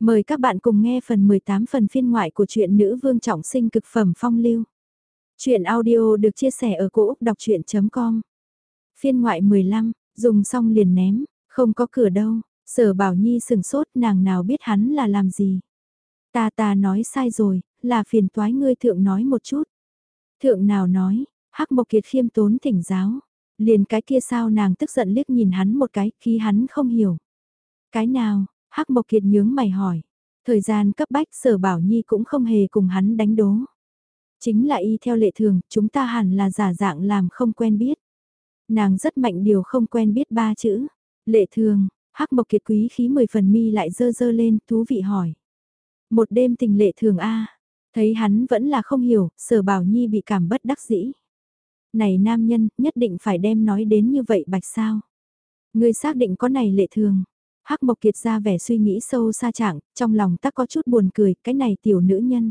Mời các bạn cùng nghe phần 18 phần phiên ngoại của truyện Nữ Vương Trọng Sinh cực phẩm phong lưu. Chuyện audio được chia sẻ ở cỗ đọc chuyện.com Phiên ngoại 15, dùng xong liền ném, không có cửa đâu, sở bảo nhi sừng sốt nàng nào biết hắn là làm gì. Ta ta nói sai rồi, là phiền toái ngươi thượng nói một chút. Thượng nào nói, hắc mộc kiệt khiêm tốn thỉnh giáo, liền cái kia sao nàng tức giận liếc nhìn hắn một cái khi hắn không hiểu. Cái nào, Hắc Mộc Kiệt nhướng mày hỏi. Thời gian cấp bách sở bảo nhi cũng không hề cùng hắn đánh đố. Chính là y theo lệ thường, chúng ta hẳn là giả dạng làm không quen biết. Nàng rất mạnh điều không quen biết ba chữ. Lệ thường, Hắc Mộc Kiệt quý khí mười phần mi lại dơ dơ lên, thú vị hỏi. Một đêm tình lệ thường a Thấy hắn vẫn là không hiểu, sở bảo nhi bị cảm bất đắc dĩ. Này nam nhân, nhất định phải đem nói đến như vậy bạch sao. Ngươi xác định có này lệ thường. Hắc Mộc Kiệt ra vẻ suy nghĩ sâu xa trạng, trong lòng ta có chút buồn cười, cái này tiểu nữ nhân.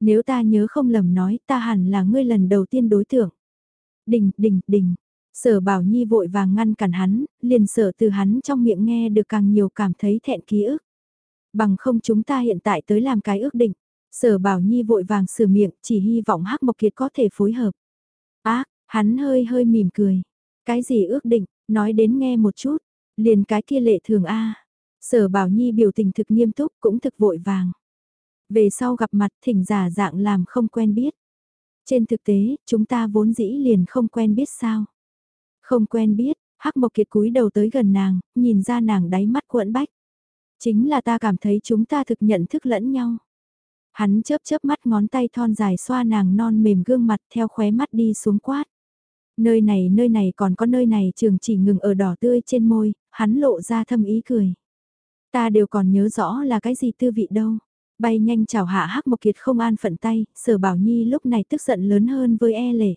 Nếu ta nhớ không lầm nói, ta hẳn là ngươi lần đầu tiên đối tượng. Đình, đình, đình. Sở Bảo Nhi vội vàng ngăn cản hắn, liền sợ từ hắn trong miệng nghe được càng nhiều cảm thấy thẹn ký ức. Bằng không chúng ta hiện tại tới làm cái ước định. Sở Bảo Nhi vội vàng sửa miệng, chỉ hy vọng Hắc Mộc Kiệt có thể phối hợp. À, hắn hơi hơi mỉm cười. Cái gì ước định, nói đến nghe một chút. Liền cái kia lệ thường A. Sở Bảo Nhi biểu tình thực nghiêm túc cũng thực vội vàng. Về sau gặp mặt thỉnh giả dạng làm không quen biết. Trên thực tế, chúng ta vốn dĩ liền không quen biết sao. Không quen biết, Hắc Mộc Kiệt cúi đầu tới gần nàng, nhìn ra nàng đáy mắt quẫn bách. Chính là ta cảm thấy chúng ta thực nhận thức lẫn nhau. Hắn chớp chớp mắt ngón tay thon dài xoa nàng non mềm gương mặt theo khóe mắt đi xuống quát. Nơi này nơi này còn có nơi này trường chỉ ngừng ở đỏ tươi trên môi, hắn lộ ra thâm ý cười. Ta đều còn nhớ rõ là cái gì tư vị đâu. Bay nhanh chào hạ hắc một kiệt không an phận tay, sở bảo nhi lúc này tức giận lớn hơn với e lệ.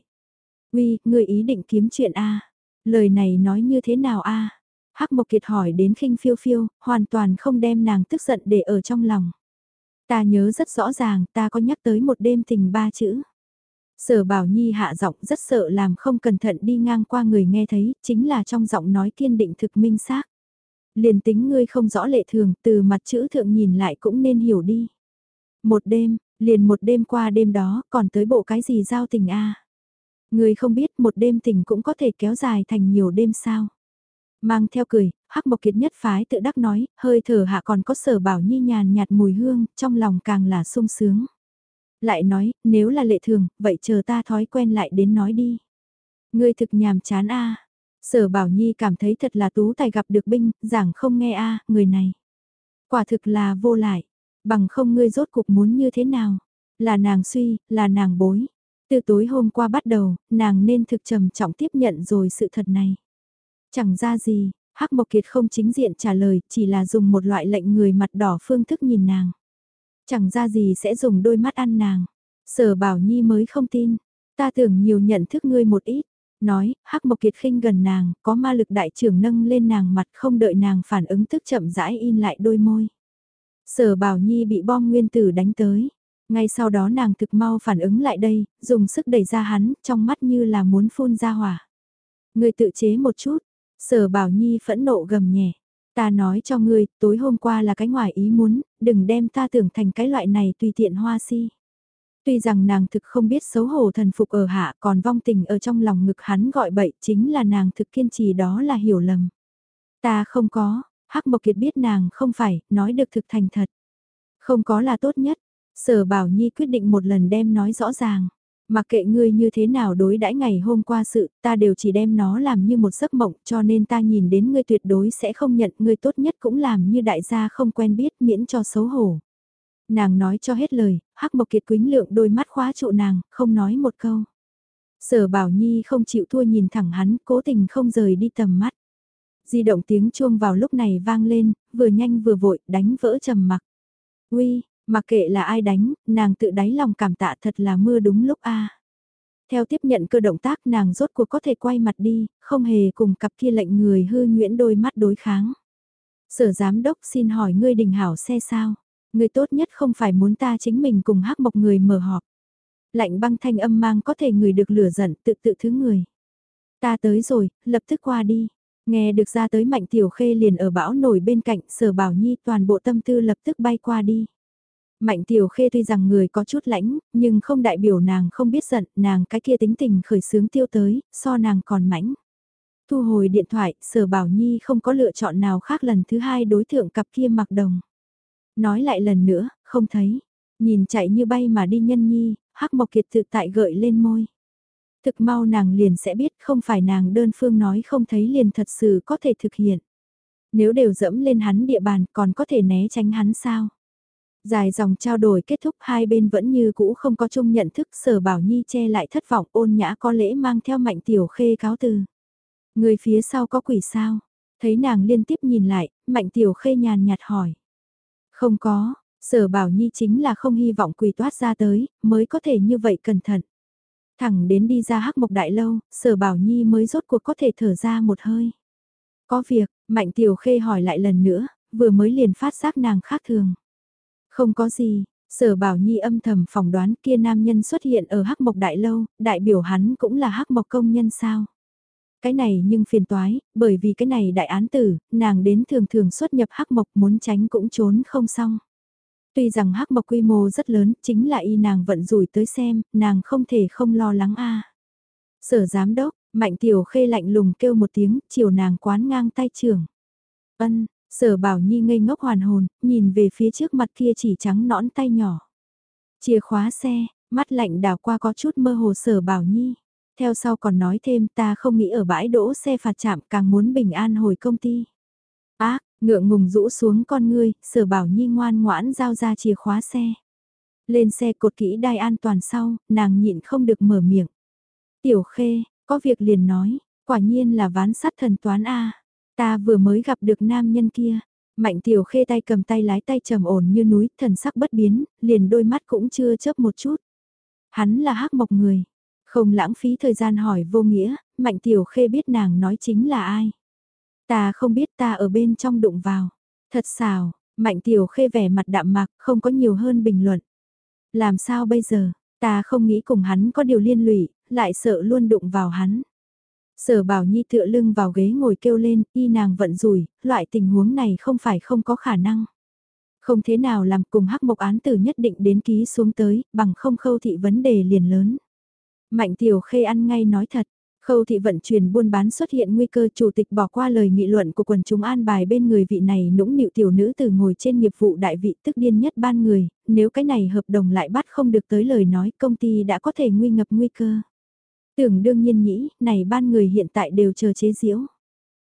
Uy, người ý định kiếm chuyện a Lời này nói như thế nào a Hắc Mộc Kiệt hỏi đến khinh phiêu phiêu, hoàn toàn không đem nàng tức giận để ở trong lòng. Ta nhớ rất rõ ràng, ta có nhắc tới một đêm tình ba chữ. Sở Bảo Nhi hạ giọng rất sợ làm không cẩn thận đi ngang qua người nghe thấy, chính là trong giọng nói kiên định thực minh xác. Liền tính ngươi không rõ lệ thường, từ mặt chữ thượng nhìn lại cũng nên hiểu đi. Một đêm, liền một đêm qua đêm đó, còn tới bộ cái gì giao tình a? Ngươi không biết một đêm tình cũng có thể kéo dài thành nhiều đêm sao? Mang theo cười, Hắc Mộc Kiệt nhất phái tự đắc nói, hơi thở hạ còn có sở bảo nhi nhàn nhạt mùi hương, trong lòng càng là sung sướng. Lại nói, nếu là lệ thường, vậy chờ ta thói quen lại đến nói đi. Ngươi thực nhàm chán a Sở Bảo Nhi cảm thấy thật là tú tài gặp được binh, giảng không nghe a người này. Quả thực là vô lại, bằng không ngươi rốt cục muốn như thế nào. Là nàng suy, là nàng bối. Từ tối hôm qua bắt đầu, nàng nên thực trầm trọng tiếp nhận rồi sự thật này. Chẳng ra gì, Hắc Mộc Kiệt không chính diện trả lời, chỉ là dùng một loại lệnh người mặt đỏ phương thức nhìn nàng. Chẳng ra gì sẽ dùng đôi mắt ăn nàng. Sở Bảo Nhi mới không tin. Ta tưởng nhiều nhận thức ngươi một ít. Nói, Hắc Mộc Kiệt khinh gần nàng, có ma lực đại trưởng nâng lên nàng mặt không đợi nàng phản ứng tức chậm rãi in lại đôi môi. Sở Bảo Nhi bị bom nguyên tử đánh tới. Ngay sau đó nàng thực mau phản ứng lại đây, dùng sức đẩy ra hắn, trong mắt như là muốn phun ra hỏa. Người tự chế một chút, sở bảo nhi phẫn nộ gầm nhẹ. Ta nói cho ngươi, tối hôm qua là cái ngoài ý muốn, đừng đem ta tưởng thành cái loại này tùy tiện hoa si. Tuy rằng nàng thực không biết xấu hổ thần phục ở hạ còn vong tình ở trong lòng ngực hắn gọi bậy chính là nàng thực kiên trì đó là hiểu lầm. Ta không có, Hắc Mộc Kiệt biết nàng không phải, nói được thực thành thật. Không có là tốt nhất, sở bảo nhi quyết định một lần đem nói rõ ràng. Mặc kệ ngươi như thế nào đối đãi ngày hôm qua sự, ta đều chỉ đem nó làm như một giấc mộng cho nên ta nhìn đến ngươi tuyệt đối sẽ không nhận ngươi tốt nhất cũng làm như đại gia không quen biết miễn cho xấu hổ. Nàng nói cho hết lời, hắc mộc kiệt quính lượng đôi mắt khóa trụ nàng, không nói một câu. Sở bảo nhi không chịu thua nhìn thẳng hắn, cố tình không rời đi tầm mắt. Di động tiếng chuông vào lúc này vang lên, vừa nhanh vừa vội, đánh vỡ trầm mặc. Uy, Mặc kệ là ai đánh, nàng tự đáy lòng cảm tạ thật là mưa đúng lúc a. Theo tiếp nhận cơ động tác nàng rốt cuộc có thể quay mặt đi, không hề cùng cặp kia lệnh người hư nguyễn đôi mắt đối kháng. Sở giám đốc xin hỏi ngươi đình hảo xe sao? Ngươi tốt nhất không phải muốn ta chính mình cùng hắc mộc người mở họp. Lạnh băng thanh âm mang có thể người được lửa giận tự tự thứ người. Ta tới rồi, lập tức qua đi. Nghe được ra tới Mạnh Tiểu Khê liền ở bão nổi bên cạnh sở bảo nhi toàn bộ tâm tư lập tức bay qua đi. Mạnh Tiểu Khê tuy rằng người có chút lãnh, nhưng không đại biểu nàng không biết giận, nàng cái kia tính tình khởi sướng tiêu tới, so nàng còn mãnh. Thu hồi điện thoại, sở bảo nhi không có lựa chọn nào khác lần thứ hai đối thượng cặp kia mặc đồng. Nói lại lần nữa, không thấy. Nhìn chạy như bay mà đi nhân nhi, hắc mộc kiệt tự tại gợi lên môi. Thực mau nàng liền sẽ biết không phải nàng đơn phương nói không thấy liền thật sự có thể thực hiện. Nếu đều dẫm lên hắn địa bàn còn có thể né tránh hắn sao? Dài dòng trao đổi kết thúc hai bên vẫn như cũ không có chung nhận thức sở bảo nhi che lại thất vọng ôn nhã có lễ mang theo mạnh tiểu khê cáo từ. Người phía sau có quỷ sao? Thấy nàng liên tiếp nhìn lại, mạnh tiểu khê nhàn nhạt hỏi. Không có, sở bảo nhi chính là không hy vọng quỷ toát ra tới, mới có thể như vậy cẩn thận. Thẳng đến đi ra hắc mộc đại lâu, sở bảo nhi mới rốt cuộc có thể thở ra một hơi. Có việc, mạnh tiểu khê hỏi lại lần nữa, vừa mới liền phát giác nàng khác thường. Không có gì, sở bảo nhi âm thầm phỏng đoán kia nam nhân xuất hiện ở hắc mộc đại lâu, đại biểu hắn cũng là hắc mộc công nhân sao. Cái này nhưng phiền toái, bởi vì cái này đại án tử, nàng đến thường thường xuất nhập hắc mộc muốn tránh cũng trốn không xong. Tuy rằng hắc mộc quy mô rất lớn, chính là y nàng vận rủi tới xem, nàng không thể không lo lắng a. Sở giám đốc, mạnh tiểu khê lạnh lùng kêu một tiếng, chiều nàng quán ngang tay trưởng. Ân, sở bảo nhi ngây ngốc hoàn hồn, nhìn về phía trước mặt kia chỉ trắng nõn tay nhỏ. Chìa khóa xe, mắt lạnh đảo qua có chút mơ hồ sở bảo nhi. Theo sau còn nói thêm ta không nghĩ ở bãi đỗ xe phạt chạm càng muốn bình an hồi công ty. Ác, ngượng ngùng rũ xuống con ngươi, sở bảo nhi ngoan ngoãn giao ra chìa khóa xe. Lên xe cột kỹ đai an toàn sau, nàng nhịn không được mở miệng. Tiểu khê, có việc liền nói, quả nhiên là ván sắt thần toán A. Ta vừa mới gặp được nam nhân kia. Mạnh tiểu khê tay cầm tay lái tay trầm ổn như núi, thần sắc bất biến, liền đôi mắt cũng chưa chớp một chút. Hắn là hắc mộc người. Không lãng phí thời gian hỏi vô nghĩa, mạnh tiểu khê biết nàng nói chính là ai. Ta không biết ta ở bên trong đụng vào. Thật xào, mạnh tiểu khê vẻ mặt đạm mạc, không có nhiều hơn bình luận. Làm sao bây giờ, ta không nghĩ cùng hắn có điều liên lụy, lại sợ luôn đụng vào hắn. Sở bảo nhi tựa lưng vào ghế ngồi kêu lên, y nàng vận rủi, loại tình huống này không phải không có khả năng. Không thế nào làm cùng hắc mộc án từ nhất định đến ký xuống tới, bằng không khâu thị vấn đề liền lớn. Mạnh tiểu khê ăn ngay nói thật, Khâu thị vận chuyển buôn bán xuất hiện nguy cơ chủ tịch bỏ qua lời nghị luận của quần chúng an bài bên người vị này nũng nịu tiểu nữ từ ngồi trên nghiệp vụ đại vị tức điên nhất ban người, nếu cái này hợp đồng lại bắt không được tới lời nói công ty đã có thể nguy ngập nguy cơ. Tưởng đương nhiên nhĩ, này ban người hiện tại đều chờ chế diễu.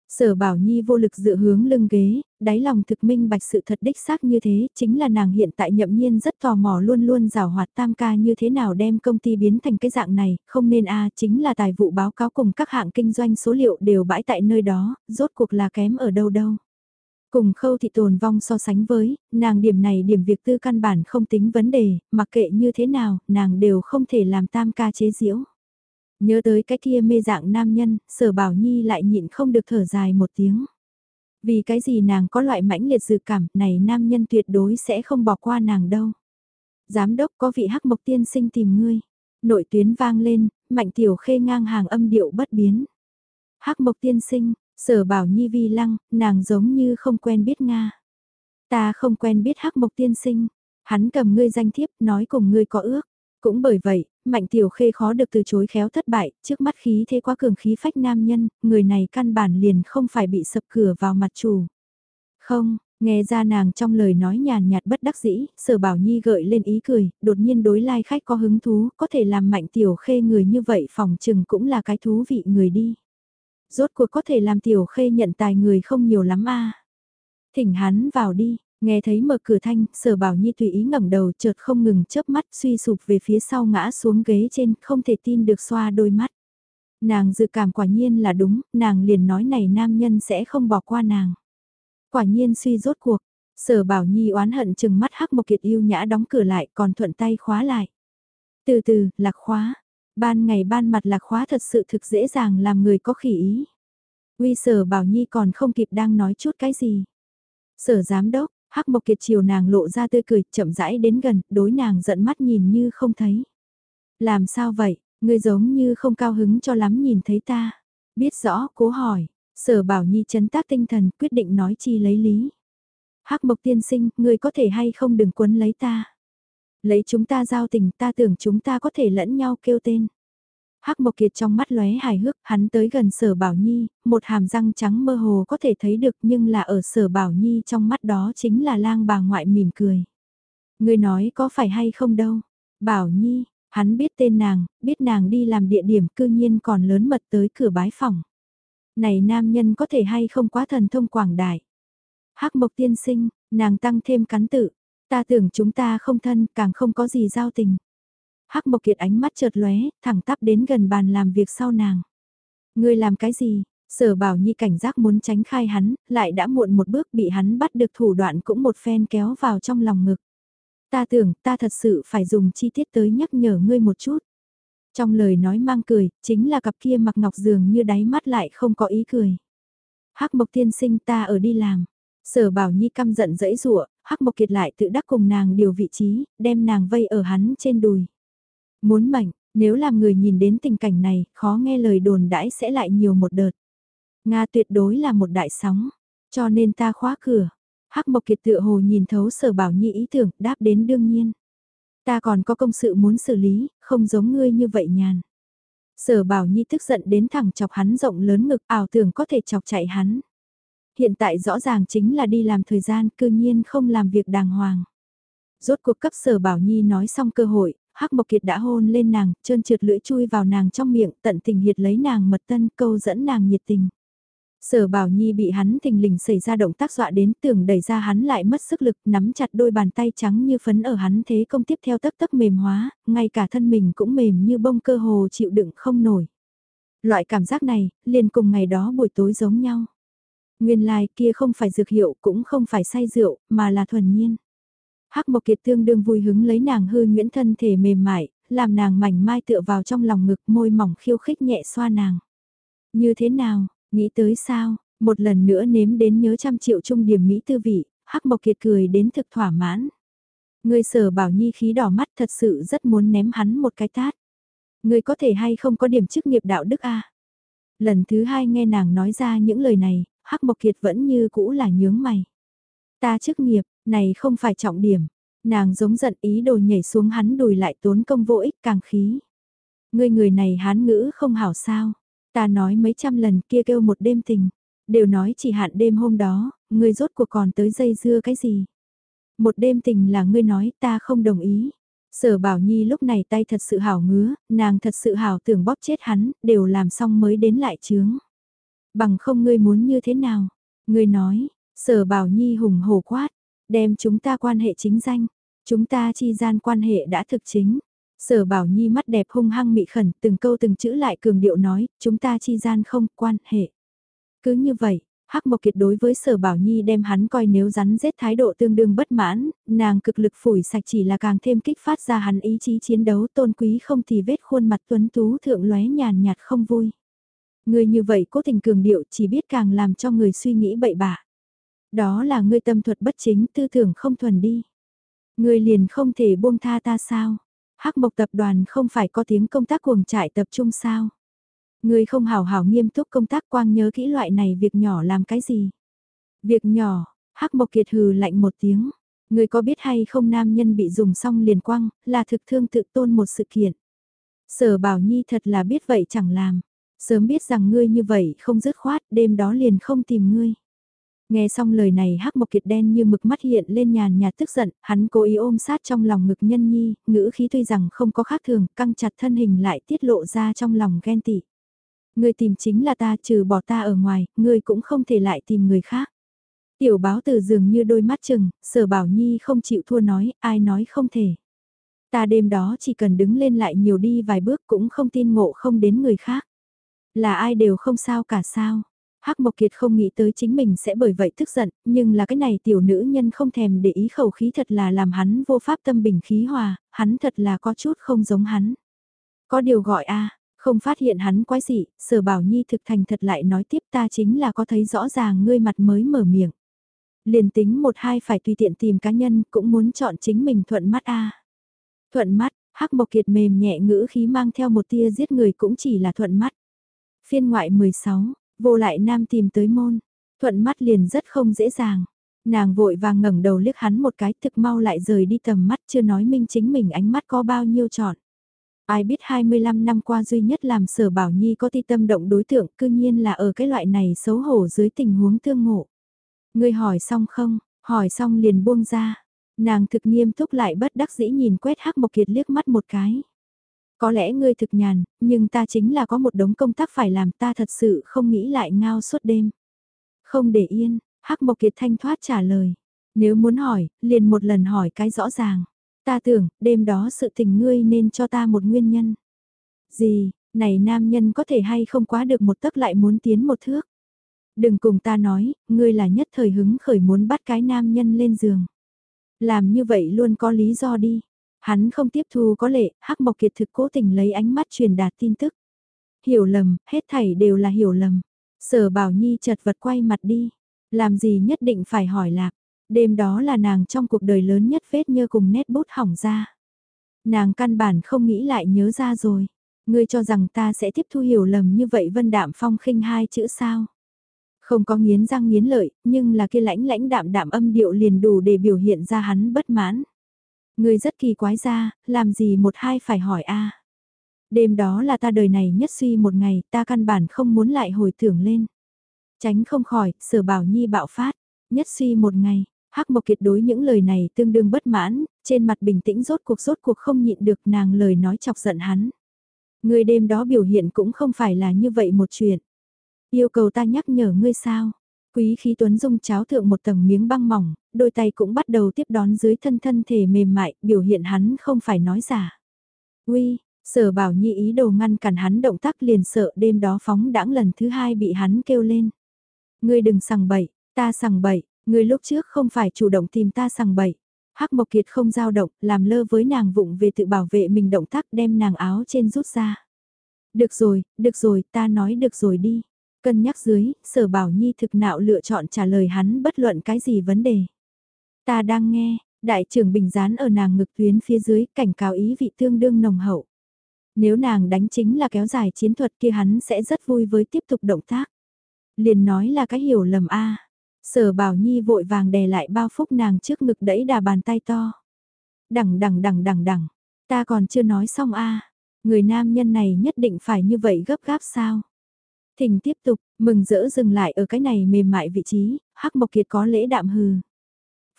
Sở Bảo Nhi vô lực dựa hướng lưng ghế, đáy lòng thực minh bạch sự thật đích xác như thế, chính là nàng hiện tại nhậm nhiên rất tò mò luôn luôn rào hoạt tam ca như thế nào đem công ty biến thành cái dạng này, không nên a chính là tài vụ báo cáo cùng các hạng kinh doanh số liệu đều bãi tại nơi đó, rốt cuộc là kém ở đâu đâu. Cùng khâu thị tồn vong so sánh với, nàng điểm này điểm việc tư căn bản không tính vấn đề, mặc kệ như thế nào, nàng đều không thể làm tam ca chế diễu. Nhớ tới cái kia mê dạng nam nhân, sở bảo nhi lại nhịn không được thở dài một tiếng. Vì cái gì nàng có loại mãnh liệt dự cảm này nam nhân tuyệt đối sẽ không bỏ qua nàng đâu. Giám đốc có vị hắc mộc tiên sinh tìm ngươi. Nội tuyến vang lên, mạnh tiểu khê ngang hàng âm điệu bất biến. hắc mộc tiên sinh, sở bảo nhi vi lăng, nàng giống như không quen biết Nga. Ta không quen biết hắc mộc tiên sinh, hắn cầm ngươi danh thiếp nói cùng ngươi có ước. Cũng bởi vậy, Mạnh Tiểu Khê khó được từ chối khéo thất bại, trước mắt khí thế quá cường khí phách nam nhân, người này căn bản liền không phải bị sập cửa vào mặt chủ. Không, nghe ra nàng trong lời nói nhàn nhạt bất đắc dĩ, sở bảo nhi gợi lên ý cười, đột nhiên đối lai khách có hứng thú, có thể làm Mạnh Tiểu Khê người như vậy phòng chừng cũng là cái thú vị người đi. Rốt cuộc có thể làm Tiểu Khê nhận tài người không nhiều lắm a Thỉnh hắn vào đi, Nghe thấy mở cửa thanh, sở bảo nhi tùy ý ngẩng đầu chợt không ngừng chớp mắt suy sụp về phía sau ngã xuống ghế trên, không thể tin được xoa đôi mắt. Nàng dự cảm quả nhiên là đúng, nàng liền nói này nam nhân sẽ không bỏ qua nàng. Quả nhiên suy rốt cuộc, sở bảo nhi oán hận chừng mắt hắc một kiệt yêu nhã đóng cửa lại còn thuận tay khóa lại. Từ từ, lạc khóa. Ban ngày ban mặt lạc khóa thật sự thực dễ dàng làm người có khỉ ý. Uy sở bảo nhi còn không kịp đang nói chút cái gì. Sở giám đốc, Hắc Mộc Kiệt chiều nàng lộ ra tươi cười, chậm rãi đến gần, đối nàng giận mắt nhìn như không thấy. Làm sao vậy, ngươi giống như không cao hứng cho lắm nhìn thấy ta. Biết rõ, cố hỏi, Sở Bảo Nhi chấn tác tinh thần quyết định nói chi lấy lý. Hắc Mộc tiên sinh, ngươi có thể hay không đừng quấn lấy ta. Lấy chúng ta giao tình ta tưởng chúng ta có thể lẫn nhau kêu tên. Hắc Mộc Kiệt trong mắt lóe hài hước, hắn tới gần Sở Bảo Nhi, một hàm răng trắng mơ hồ có thể thấy được nhưng là ở Sở Bảo Nhi trong mắt đó chính là lang bà ngoại mỉm cười. Người nói có phải hay không đâu. Bảo Nhi, hắn biết tên nàng, biết nàng đi làm địa điểm cư nhiên còn lớn mật tới cửa bái phòng. Này nam nhân có thể hay không quá thần thông quảng đại. Hắc Mộc tiên sinh, nàng tăng thêm cắn tự. Ta tưởng chúng ta không thân, càng không có gì giao tình. Hắc Mộc Kiệt ánh mắt chợt lóe, thẳng tắp đến gần bàn làm việc sau nàng. Ngươi làm cái gì? Sở Bảo Nhi cảnh giác muốn tránh khai hắn, lại đã muộn một bước bị hắn bắt được thủ đoạn cũng một phen kéo vào trong lòng ngực. Ta tưởng ta thật sự phải dùng chi tiết tới nhắc nhở ngươi một chút. Trong lời nói mang cười, chính là cặp kia mặc ngọc dường như đáy mắt lại không có ý cười. Hắc Mộc Tiên Sinh ta ở đi làm. Sở Bảo Nhi căm giận dẫy rủa, Hắc Mộc Kiệt lại tự đắc cùng nàng điều vị trí, đem nàng vây ở hắn trên đùi. Muốn mạnh, nếu làm người nhìn đến tình cảnh này, khó nghe lời đồn đãi sẽ lại nhiều một đợt. Nga tuyệt đối là một đại sóng, cho nên ta khóa cửa. Hắc Mộc Kiệt tựa hồ nhìn thấu Sở Bảo Nhi ý tưởng, đáp đến đương nhiên. Ta còn có công sự muốn xử lý, không giống ngươi như vậy nhàn. Sở Bảo Nhi tức giận đến thẳng chọc hắn rộng lớn ngực ảo tưởng có thể chọc chạy hắn. Hiện tại rõ ràng chính là đi làm thời gian cư nhiên không làm việc đàng hoàng. Rốt cuộc cấp Sở Bảo Nhi nói xong cơ hội, Hắc Mộc Kiệt đã hôn lên nàng, trơn trượt lưỡi chui vào nàng trong miệng, tận tình hiệt lấy nàng mật tân câu dẫn nàng nhiệt tình. Sở Bảo Nhi bị hắn thình lình xảy ra động tác dọa đến tưởng đẩy ra hắn lại mất sức lực nắm chặt đôi bàn tay trắng như phấn ở hắn thế công tiếp theo tấp tấp mềm hóa, ngay cả thân mình cũng mềm như bông cơ hồ chịu đựng không nổi. Loại cảm giác này, liền cùng ngày đó buổi tối giống nhau. Nguyên lai like kia không phải dược hiệu cũng không phải say rượu, mà là thuần nhiên. Hắc Mộc Kiệt tương đương vui hứng lấy nàng hư nhuyễn thân thể mềm mại, làm nàng mảnh mai tựa vào trong lòng ngực môi mỏng khiêu khích nhẹ xoa nàng. Như thế nào, nghĩ tới sao, một lần nữa nếm đến nhớ trăm triệu trung điểm Mỹ tư vị, Hắc Mộc Kiệt cười đến thực thỏa mãn. Người sở bảo nhi khí đỏ mắt thật sự rất muốn ném hắn một cái tát. Người có thể hay không có điểm chức nghiệp đạo đức a Lần thứ hai nghe nàng nói ra những lời này, Hắc Mộc Kiệt vẫn như cũ là nhướng mày. Ta chức nghiệp, này không phải trọng điểm. Nàng giống giận ý đồ nhảy xuống hắn đùi lại tốn công vô ích càng khí. Ngươi người này hán ngữ không hảo sao. Ta nói mấy trăm lần kia kêu một đêm tình. Đều nói chỉ hạn đêm hôm đó, ngươi rốt cuộc còn tới dây dưa cái gì. Một đêm tình là ngươi nói ta không đồng ý. Sở Bảo Nhi lúc này tay thật sự hảo ngứa, nàng thật sự hảo tưởng bóp chết hắn, đều làm xong mới đến lại chướng. Bằng không ngươi muốn như thế nào? Ngươi nói, Sở Bảo Nhi hùng hổ quát, đem chúng ta quan hệ chính danh, chúng ta chi gian quan hệ đã thực chính. Sở Bảo Nhi mắt đẹp hung hăng mị khẩn, từng câu từng chữ lại cường điệu nói, chúng ta chi gian không quan hệ. Cứ như vậy, Hắc Mộc Kiệt đối với Sở Bảo Nhi đem hắn coi nếu rắn rết thái độ tương đương bất mãn, nàng cực lực phủi sạch chỉ là càng thêm kích phát ra hắn ý chí chiến đấu tôn quý không thì vết khuôn mặt tuấn tú thượng lóe nhàn nhạt không vui. Người như vậy cố tình cường điệu chỉ biết càng làm cho người suy nghĩ bậy bạ. Đó là ngươi tâm thuật bất chính tư tưởng không thuần đi. Ngươi liền không thể buông tha ta sao? Hắc Mộc tập đoàn không phải có tiếng công tác cuồng trại tập trung sao? Ngươi không hảo hảo nghiêm túc công tác quang nhớ kỹ loại này việc nhỏ làm cái gì? Việc nhỏ, Hắc Mộc Kiệt hừ lạnh một tiếng. Ngươi có biết hay không nam nhân bị dùng xong liền quăng, là thực thương tự tôn một sự kiện. Sở Bảo Nhi thật là biết vậy chẳng làm. Sớm biết rằng ngươi như vậy không dứt khoát, đêm đó liền không tìm ngươi. Nghe xong lời này hắc mộc kiệt đen như mực mắt hiện lên nhàn nhạt tức giận, hắn cố ý ôm sát trong lòng ngực nhân nhi, ngữ khí tuy rằng không có khác thường, căng chặt thân hình lại tiết lộ ra trong lòng ghen tị. Người tìm chính là ta trừ bỏ ta ở ngoài, người cũng không thể lại tìm người khác. Tiểu báo từ dường như đôi mắt chừng, sở bảo nhi không chịu thua nói, ai nói không thể. Ta đêm đó chỉ cần đứng lên lại nhiều đi vài bước cũng không tin ngộ không đến người khác. Là ai đều không sao cả sao. Hắc Mộc Kiệt không nghĩ tới chính mình sẽ bởi vậy tức giận, nhưng là cái này tiểu nữ nhân không thèm để ý khẩu khí thật là làm hắn vô pháp tâm bình khí hòa, hắn thật là có chút không giống hắn. Có điều gọi a, không phát hiện hắn quái gì, sở bảo nhi thực thành thật lại nói tiếp ta chính là có thấy rõ ràng ngươi mặt mới mở miệng. Liền tính một hai phải tùy tiện tìm cá nhân cũng muốn chọn chính mình thuận mắt a. Thuận mắt, Hắc Mộc Kiệt mềm nhẹ ngữ khí mang theo một tia giết người cũng chỉ là thuận mắt. Phiên ngoại 16 Vô lại nam tìm tới môn, thuận mắt liền rất không dễ dàng. Nàng vội vàng ngẩng đầu liếc hắn một cái thực mau lại rời đi tầm mắt chưa nói minh chính mình ánh mắt có bao nhiêu chọn. Ai biết 25 năm qua duy nhất làm sở bảo nhi có ti tâm động đối tượng cư nhiên là ở cái loại này xấu hổ dưới tình huống thương ngộ. Ngươi hỏi xong không, hỏi xong liền buông ra. Nàng thực nghiêm túc lại bất đắc dĩ nhìn quét hắc mộc kiệt liếc mắt một cái. Có lẽ ngươi thực nhàn, nhưng ta chính là có một đống công tác phải làm ta thật sự không nghĩ lại ngao suốt đêm. Không để yên, hắc mộc kiệt thanh thoát trả lời. Nếu muốn hỏi, liền một lần hỏi cái rõ ràng. Ta tưởng, đêm đó sự tình ngươi nên cho ta một nguyên nhân. Gì, này nam nhân có thể hay không quá được một tấc lại muốn tiến một thước. Đừng cùng ta nói, ngươi là nhất thời hứng khởi muốn bắt cái nam nhân lên giường. Làm như vậy luôn có lý do đi. Hắn không tiếp thu có lệ, Hắc Mộc Kiệt thực cố tình lấy ánh mắt truyền đạt tin tức. Hiểu lầm, hết thảy đều là hiểu lầm. Sở Bảo Nhi chật vật quay mặt đi. Làm gì nhất định phải hỏi lạc. Đêm đó là nàng trong cuộc đời lớn nhất vết nhơ cùng nét bút hỏng ra. Nàng căn bản không nghĩ lại nhớ ra rồi. Ngươi cho rằng ta sẽ tiếp thu hiểu lầm như vậy Vân Đạm Phong khinh hai chữ sao? Không có nghiến răng nghiến lợi, nhưng là kia lãnh lãnh đạm đạm âm điệu liền đủ để biểu hiện ra hắn bất mãn. Ngươi rất kỳ quái ra, làm gì một hai phải hỏi a Đêm đó là ta đời này nhất suy một ngày, ta căn bản không muốn lại hồi tưởng lên. Tránh không khỏi, sở bảo nhi bạo phát, nhất suy một ngày, Hắc Mộc Kiệt đối những lời này tương đương bất mãn, trên mặt bình tĩnh rốt cuộc rốt cuộc không nhịn được nàng lời nói chọc giận hắn. Người đêm đó biểu hiện cũng không phải là như vậy một chuyện. Yêu cầu ta nhắc nhở ngươi sao? Quý khí tuấn dung cháo thượng một tầng miếng băng mỏng, đôi tay cũng bắt đầu tiếp đón dưới thân thân thể mềm mại, biểu hiện hắn không phải nói giả. Uy, sở bảo nhi ý đồ ngăn cản hắn động tác liền sợ đêm đó phóng đãng lần thứ hai bị hắn kêu lên. Ngươi đừng sằng bậy, ta sằng bậy, ngươi lúc trước không phải chủ động tìm ta sằng bậy. Hắc Mộc Kiệt không giao động, làm lơ với nàng vụng về tự bảo vệ mình động tác đem nàng áo trên rút ra. Được rồi, được rồi, ta nói được rồi đi. Cân nhắc dưới, sở bảo nhi thực nạo lựa chọn trả lời hắn bất luận cái gì vấn đề. Ta đang nghe, đại trưởng bình gián ở nàng ngực tuyến phía dưới cảnh cáo ý vị tương đương nồng hậu. Nếu nàng đánh chính là kéo dài chiến thuật kia hắn sẽ rất vui với tiếp tục động tác. Liền nói là cái hiểu lầm a Sở bảo nhi vội vàng đè lại bao phúc nàng trước ngực đẫy đà bàn tay to. Đằng đằng đằng đằng đằng, ta còn chưa nói xong a Người nam nhân này nhất định phải như vậy gấp gáp sao? Thình tiếp tục, mừng rỡ dừng lại ở cái này mềm mại vị trí, hắc mộc kiệt có lễ đạm hừ.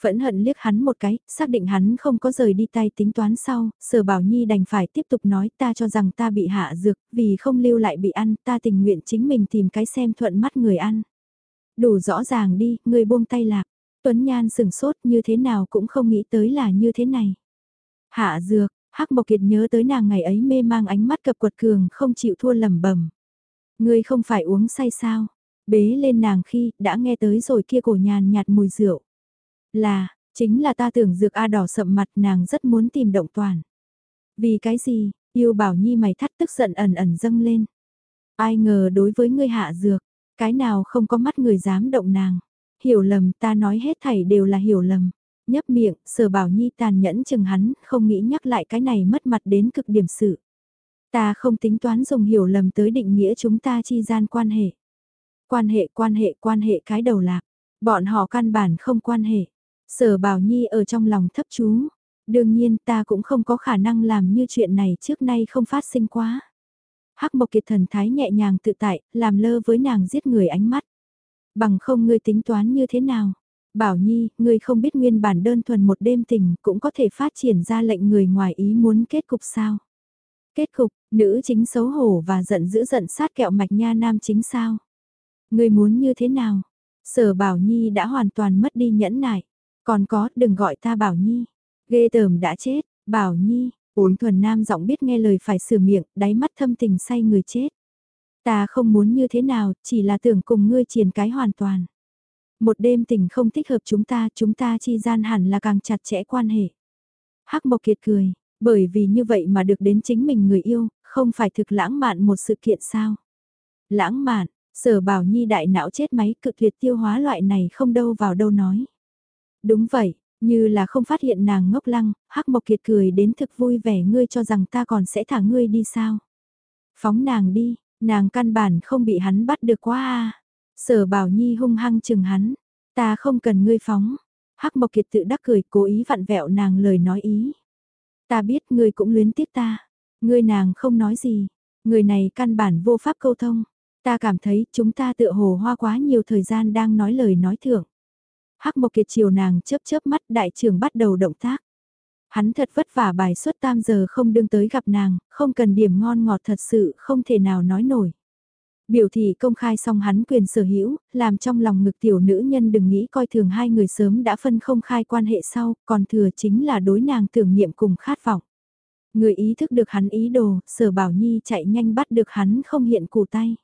Phẫn hận liếc hắn một cái, xác định hắn không có rời đi tay tính toán sau, sở bảo nhi đành phải tiếp tục nói ta cho rằng ta bị hạ dược, vì không lưu lại bị ăn, ta tình nguyện chính mình tìm cái xem thuận mắt người ăn. Đủ rõ ràng đi, người buông tay lạc. Tuấn Nhan sừng sốt như thế nào cũng không nghĩ tới là như thế này. Hạ dược, Hắc Mộc Kiệt nhớ tới nàng ngày ấy mê mang ánh mắt cập quật cường không chịu thua lầm bẩm Ngươi không phải uống say sao? Bế lên nàng khi đã nghe tới rồi kia cổ nhàn nhạt mùi rượu. Là, chính là ta tưởng dược A đỏ sậm mặt nàng rất muốn tìm động toàn. Vì cái gì, yêu bảo nhi mày thắt tức giận ẩn ẩn dâng lên. Ai ngờ đối với ngươi hạ dược, cái nào không có mắt người dám động nàng. Hiểu lầm ta nói hết thảy đều là hiểu lầm. Nhấp miệng, sở bảo nhi tàn nhẫn chừng hắn, không nghĩ nhắc lại cái này mất mặt đến cực điểm sự. Ta không tính toán dùng hiểu lầm tới định nghĩa chúng ta chi gian quan hệ. Quan hệ quan hệ quan hệ cái đầu lạc. Bọn họ căn bản không quan hệ. Sở Bảo Nhi ở trong lòng thấp chú. Đương nhiên ta cũng không có khả năng làm như chuyện này trước nay không phát sinh quá. Hắc Mộc Kiệt thần thái nhẹ nhàng tự tại, làm lơ với nàng giết người ánh mắt. Bằng không ngươi tính toán như thế nào? Bảo Nhi, ngươi không biết nguyên bản đơn thuần một đêm tình cũng có thể phát triển ra lệnh người ngoài ý muốn kết cục sao? Kết cục, nữ chính xấu hổ và giận dữ giận sát kẹo mạch nha nam chính sao? Ngươi muốn như thế nào? Sở Bảo Nhi đã hoàn toàn mất đi nhẫn nại. Còn có, đừng gọi ta Bảo Nhi. Ghê tởm đã chết, Bảo Nhi, ổn thuần nam giọng biết nghe lời phải sửa miệng, đáy mắt thâm tình say người chết. Ta không muốn như thế nào, chỉ là tưởng cùng ngươi triển cái hoàn toàn. Một đêm tình không thích hợp chúng ta, chúng ta chi gian hẳn là càng chặt chẽ quan hệ. Hắc Mộc Kiệt cười, bởi vì như vậy mà được đến chính mình người yêu, không phải thực lãng mạn một sự kiện sao. Lãng mạn, sở bảo nhi đại não chết máy cực tuyệt tiêu hóa loại này không đâu vào đâu nói. Đúng vậy, như là không phát hiện nàng ngốc lăng, hắc mộc kiệt cười đến thực vui vẻ ngươi cho rằng ta còn sẽ thả ngươi đi sao. Phóng nàng đi, Nàng căn bản không bị hắn bắt được quá à. Sở bảo nhi hung hăng chừng hắn. Ta không cần ngươi phóng. Hắc Mộc Kiệt tự đắc cười cố ý vặn vẹo nàng lời nói ý. Ta biết ngươi cũng luyến tiếc ta. Ngươi nàng không nói gì. Người này căn bản vô pháp câu thông. Ta cảm thấy chúng ta tựa hồ hoa quá nhiều thời gian đang nói lời nói thưởng. Hắc Mộc Kiệt chiều nàng chớp chớp mắt đại trưởng bắt đầu động tác. Hắn thật vất vả bài suốt tam giờ không đương tới gặp nàng, không cần điểm ngon ngọt thật sự không thể nào nói nổi. Biểu thị công khai xong hắn quyền sở hữu, làm trong lòng ngực tiểu nữ nhân đừng nghĩ coi thường hai người sớm đã phân không khai quan hệ sau, còn thừa chính là đối nàng tưởng niệm cùng khát vọng. Người ý thức được hắn ý đồ, sở bảo nhi chạy nhanh bắt được hắn không hiện củ tay.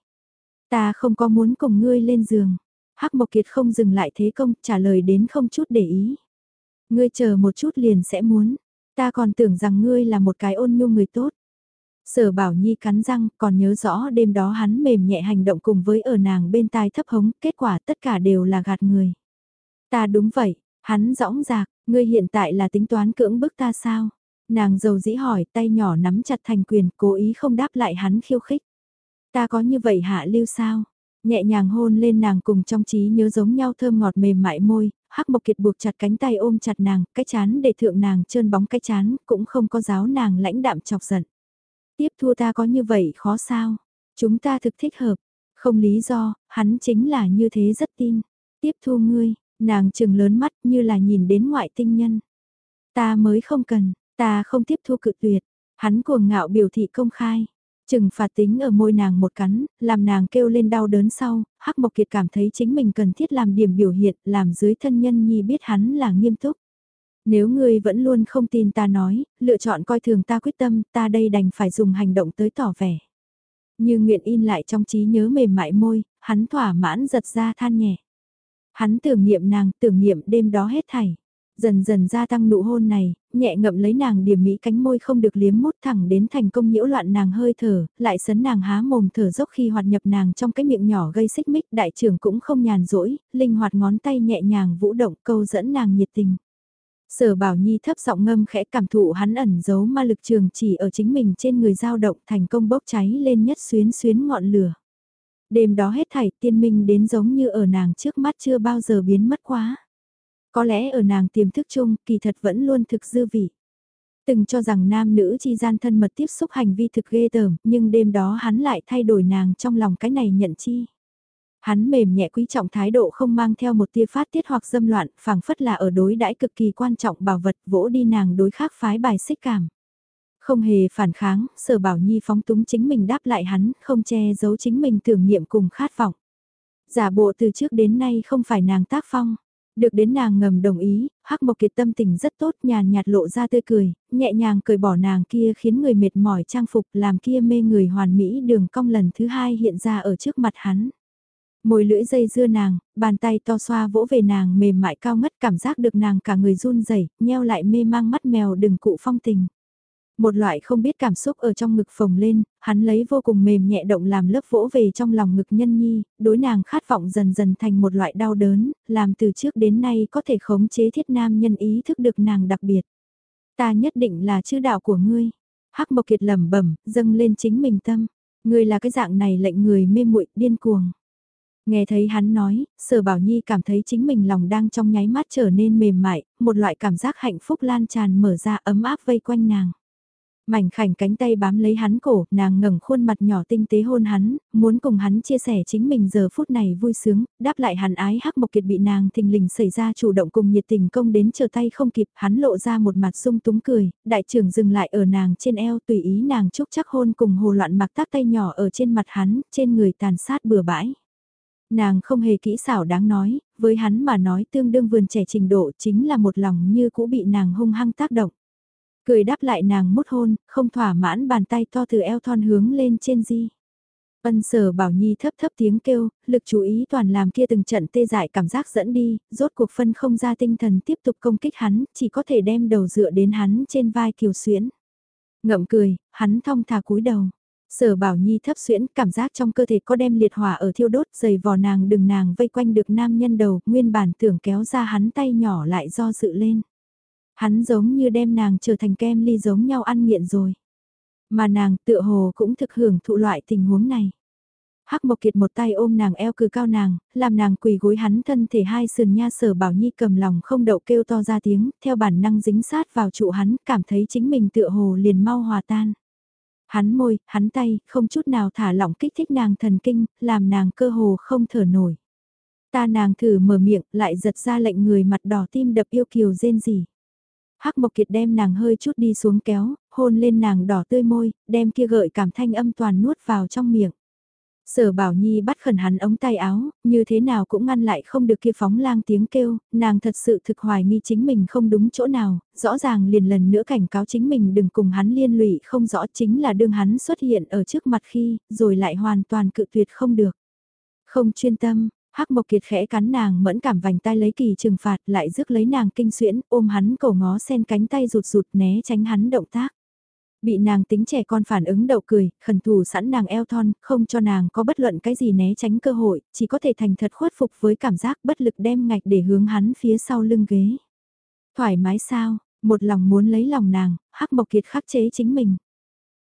Ta không có muốn cùng ngươi lên giường. Hắc Mộc Kiệt không dừng lại thế công, trả lời đến không chút để ý. Ngươi chờ một chút liền sẽ muốn. Ta còn tưởng rằng ngươi là một cái ôn nhu người tốt. Sở Bảo Nhi cắn răng, còn nhớ rõ đêm đó hắn mềm nhẹ hành động cùng với ở nàng bên tai thấp hống, kết quả tất cả đều là gạt người. Ta đúng vậy, hắn rõng rạc, ngươi hiện tại là tính toán cưỡng bức ta sao? Nàng dầu dĩ hỏi, tay nhỏ nắm chặt thành quyền, cố ý không đáp lại hắn khiêu khích. Ta có như vậy hạ lưu sao? Nhẹ nhàng hôn lên nàng cùng trong trí nhớ giống nhau thơm ngọt mềm mại môi, Hắc Mộc Kiệt buộc chặt cánh tay ôm chặt nàng, cái chán để thượng nàng trơn bóng cái chán, cũng không có giáo nàng lãnh đạm chọc giận. Tiếp thua ta có như vậy khó sao? Chúng ta thực thích hợp. Không lý do, hắn chính là như thế rất tin. Tiếp thu ngươi, nàng trừng lớn mắt như là nhìn đến ngoại tinh nhân. Ta mới không cần, ta không tiếp thu cự tuyệt. Hắn cuồng ngạo biểu thị công khai. Trừng phạt tính ở môi nàng một cắn, làm nàng kêu lên đau đớn sau, Hắc Mộc Kiệt cảm thấy chính mình cần thiết làm điểm biểu hiện, làm dưới thân nhân nhi biết hắn là nghiêm túc. Nếu ngươi vẫn luôn không tin ta nói, lựa chọn coi thường ta quyết tâm, ta đây đành phải dùng hành động tới tỏ vẻ. Như nguyện in lại trong trí nhớ mềm mại môi, hắn thỏa mãn giật ra than nhẹ. Hắn tưởng niệm nàng, tưởng niệm đêm đó hết thảy. Dần dần gia tăng nụ hôn này, nhẹ ngậm lấy nàng điểm mỹ cánh môi không được liếm mút thẳng đến thành công nhiễu loạn nàng hơi thở, lại sấn nàng há mồm thở dốc khi hoạt nhập nàng trong cái miệng nhỏ gây xích mích đại trưởng cũng không nhàn rỗi, linh hoạt ngón tay nhẹ nhàng vũ động câu dẫn nàng nhiệt tình. Sở Bảo Nhi thấp giọng ngâm khẽ cảm thụ hắn ẩn giấu ma lực trường chỉ ở chính mình trên người dao động thành công bốc cháy lên nhất xuyến xuyến ngọn lửa. Đêm đó hết thảy tiên minh đến giống như ở nàng trước mắt chưa bao giờ biến mất quá. Có lẽ ở nàng tiềm thức chung kỳ thật vẫn luôn thực dư vị. Từng cho rằng nam nữ chi gian thân mật tiếp xúc hành vi thực ghê tởm, nhưng đêm đó hắn lại thay đổi nàng trong lòng cái này nhận chi. Hắn mềm nhẹ quý trọng thái độ không mang theo một tia phát tiết hoặc dâm loạn, phảng phất là ở đối đãi cực kỳ quan trọng bảo vật vỗ đi nàng đối khác phái bài xích cảm. Không hề phản kháng, sở bảo nhi phóng túng chính mình đáp lại hắn, không che giấu chính mình tưởng niệm cùng khát vọng. Giả bộ từ trước đến nay không phải nàng tác phong. Được đến nàng ngầm đồng ý, Hắc Mộc Kiệt tâm tình rất tốt nhàn nhạt lộ ra tươi cười, nhẹ nhàng cười bỏ nàng kia khiến người mệt mỏi trang phục làm kia mê người hoàn mỹ đường cong lần thứ hai hiện ra ở trước mặt hắn. Môi lưỡi dây dưa nàng, bàn tay to xoa vỗ về nàng mềm mại cao ngất cảm giác được nàng cả người run rẩy nheo lại mê mang mắt mèo đừng cụ phong tình. Một loại không biết cảm xúc ở trong ngực phồng lên, hắn lấy vô cùng mềm nhẹ động làm lớp vỗ về trong lòng ngực nhân nhi, đối nàng khát vọng dần dần thành một loại đau đớn, làm từ trước đến nay có thể khống chế thiết nam nhân ý thức được nàng đặc biệt. Ta nhất định là chư đạo của ngươi. Hắc Mộc Kiệt lẩm bẩm, dâng lên chính mình tâm. Ngươi là cái dạng này lệnh người mê muội điên cuồng. Nghe thấy hắn nói, sở bảo nhi cảm thấy chính mình lòng đang trong nháy mắt trở nên mềm mại, một loại cảm giác hạnh phúc lan tràn mở ra ấm áp vây quanh nàng. Mảnh khảnh cánh tay bám lấy hắn cổ, nàng ngẩng khuôn mặt nhỏ tinh tế hôn hắn, muốn cùng hắn chia sẻ chính mình giờ phút này vui sướng, đáp lại hắn ái hắc mộc kiệt bị nàng thình lình xảy ra chủ động cùng nhiệt tình công đến chờ tay không kịp, hắn lộ ra một mặt sung túng cười, đại trưởng dừng lại ở nàng trên eo tùy ý nàng chúc chắc hôn cùng hồ loạn mặc tác tay nhỏ ở trên mặt hắn, trên người tàn sát bừa bãi. Nàng không hề kỹ xảo đáng nói, với hắn mà nói tương đương vườn trẻ trình độ chính là một lòng như cũ bị nàng hung hăng tác động. Cười đáp lại nàng mút hôn, không thỏa mãn bàn tay to từ eo thon hướng lên trên di. Ân sở bảo nhi thấp thấp tiếng kêu, lực chú ý toàn làm kia từng trận tê dại cảm giác dẫn đi, rốt cuộc phân không ra tinh thần tiếp tục công kích hắn, chỉ có thể đem đầu dựa đến hắn trên vai kiều xuyến. Ngậm cười, hắn thong thả cúi đầu. Sở bảo nhi thấp xuyễn, cảm giác trong cơ thể có đem liệt hỏa ở thiêu đốt, dày vò nàng đừng nàng vây quanh được nam nhân đầu, nguyên bản tưởng kéo ra hắn tay nhỏ lại do dự lên. Hắn giống như đem nàng trở thành kem ly giống nhau ăn nghiện rồi. Mà nàng tựa hồ cũng thực hưởng thụ loại tình huống này. Hắc Mộc Kiệt một tay ôm nàng eo cừ cao nàng, làm nàng quỳ gối hắn thân thể hai sườn nha sở bảo nhi cầm lòng không đậu kêu to ra tiếng, theo bản năng dính sát vào trụ hắn, cảm thấy chính mình tựa hồ liền mau hòa tan. Hắn môi, hắn tay, không chút nào thả lỏng kích thích nàng thần kinh, làm nàng cơ hồ không thở nổi. Ta nàng thử mở miệng, lại giật ra lệnh người mặt đỏ tim đập yêu kiều rên gì. Hắc Mộc Kiệt đem nàng hơi chút đi xuống kéo, hôn lên nàng đỏ tươi môi, đem kia gợi cảm thanh âm toàn nuốt vào trong miệng. Sở Bảo Nhi bắt khẩn hắn ống tay áo, như thế nào cũng ngăn lại không được kia phóng lang tiếng kêu, nàng thật sự thực hoài nghi chính mình không đúng chỗ nào, rõ ràng liền lần nữa cảnh cáo chính mình đừng cùng hắn liên lụy không rõ chính là đương hắn xuất hiện ở trước mặt khi, rồi lại hoàn toàn cự tuyệt không được. Không chuyên tâm, Hắc Mộc Kiệt khẽ cắn nàng mẫn cảm vành tay lấy kỳ trừng phạt lại rước lấy nàng kinh xuyễn ôm hắn cổ ngó sen cánh tay rụt rụt né tránh hắn động tác. Bị nàng tính trẻ con phản ứng đậu cười, khẩn thủ sẵn nàng eo thon, không cho nàng có bất luận cái gì né tránh cơ hội, chỉ có thể thành thật khuất phục với cảm giác bất lực đem ngạch để hướng hắn phía sau lưng ghế. Thoải mái sao, một lòng muốn lấy lòng nàng, hắc mộc kiệt khắc chế chính mình.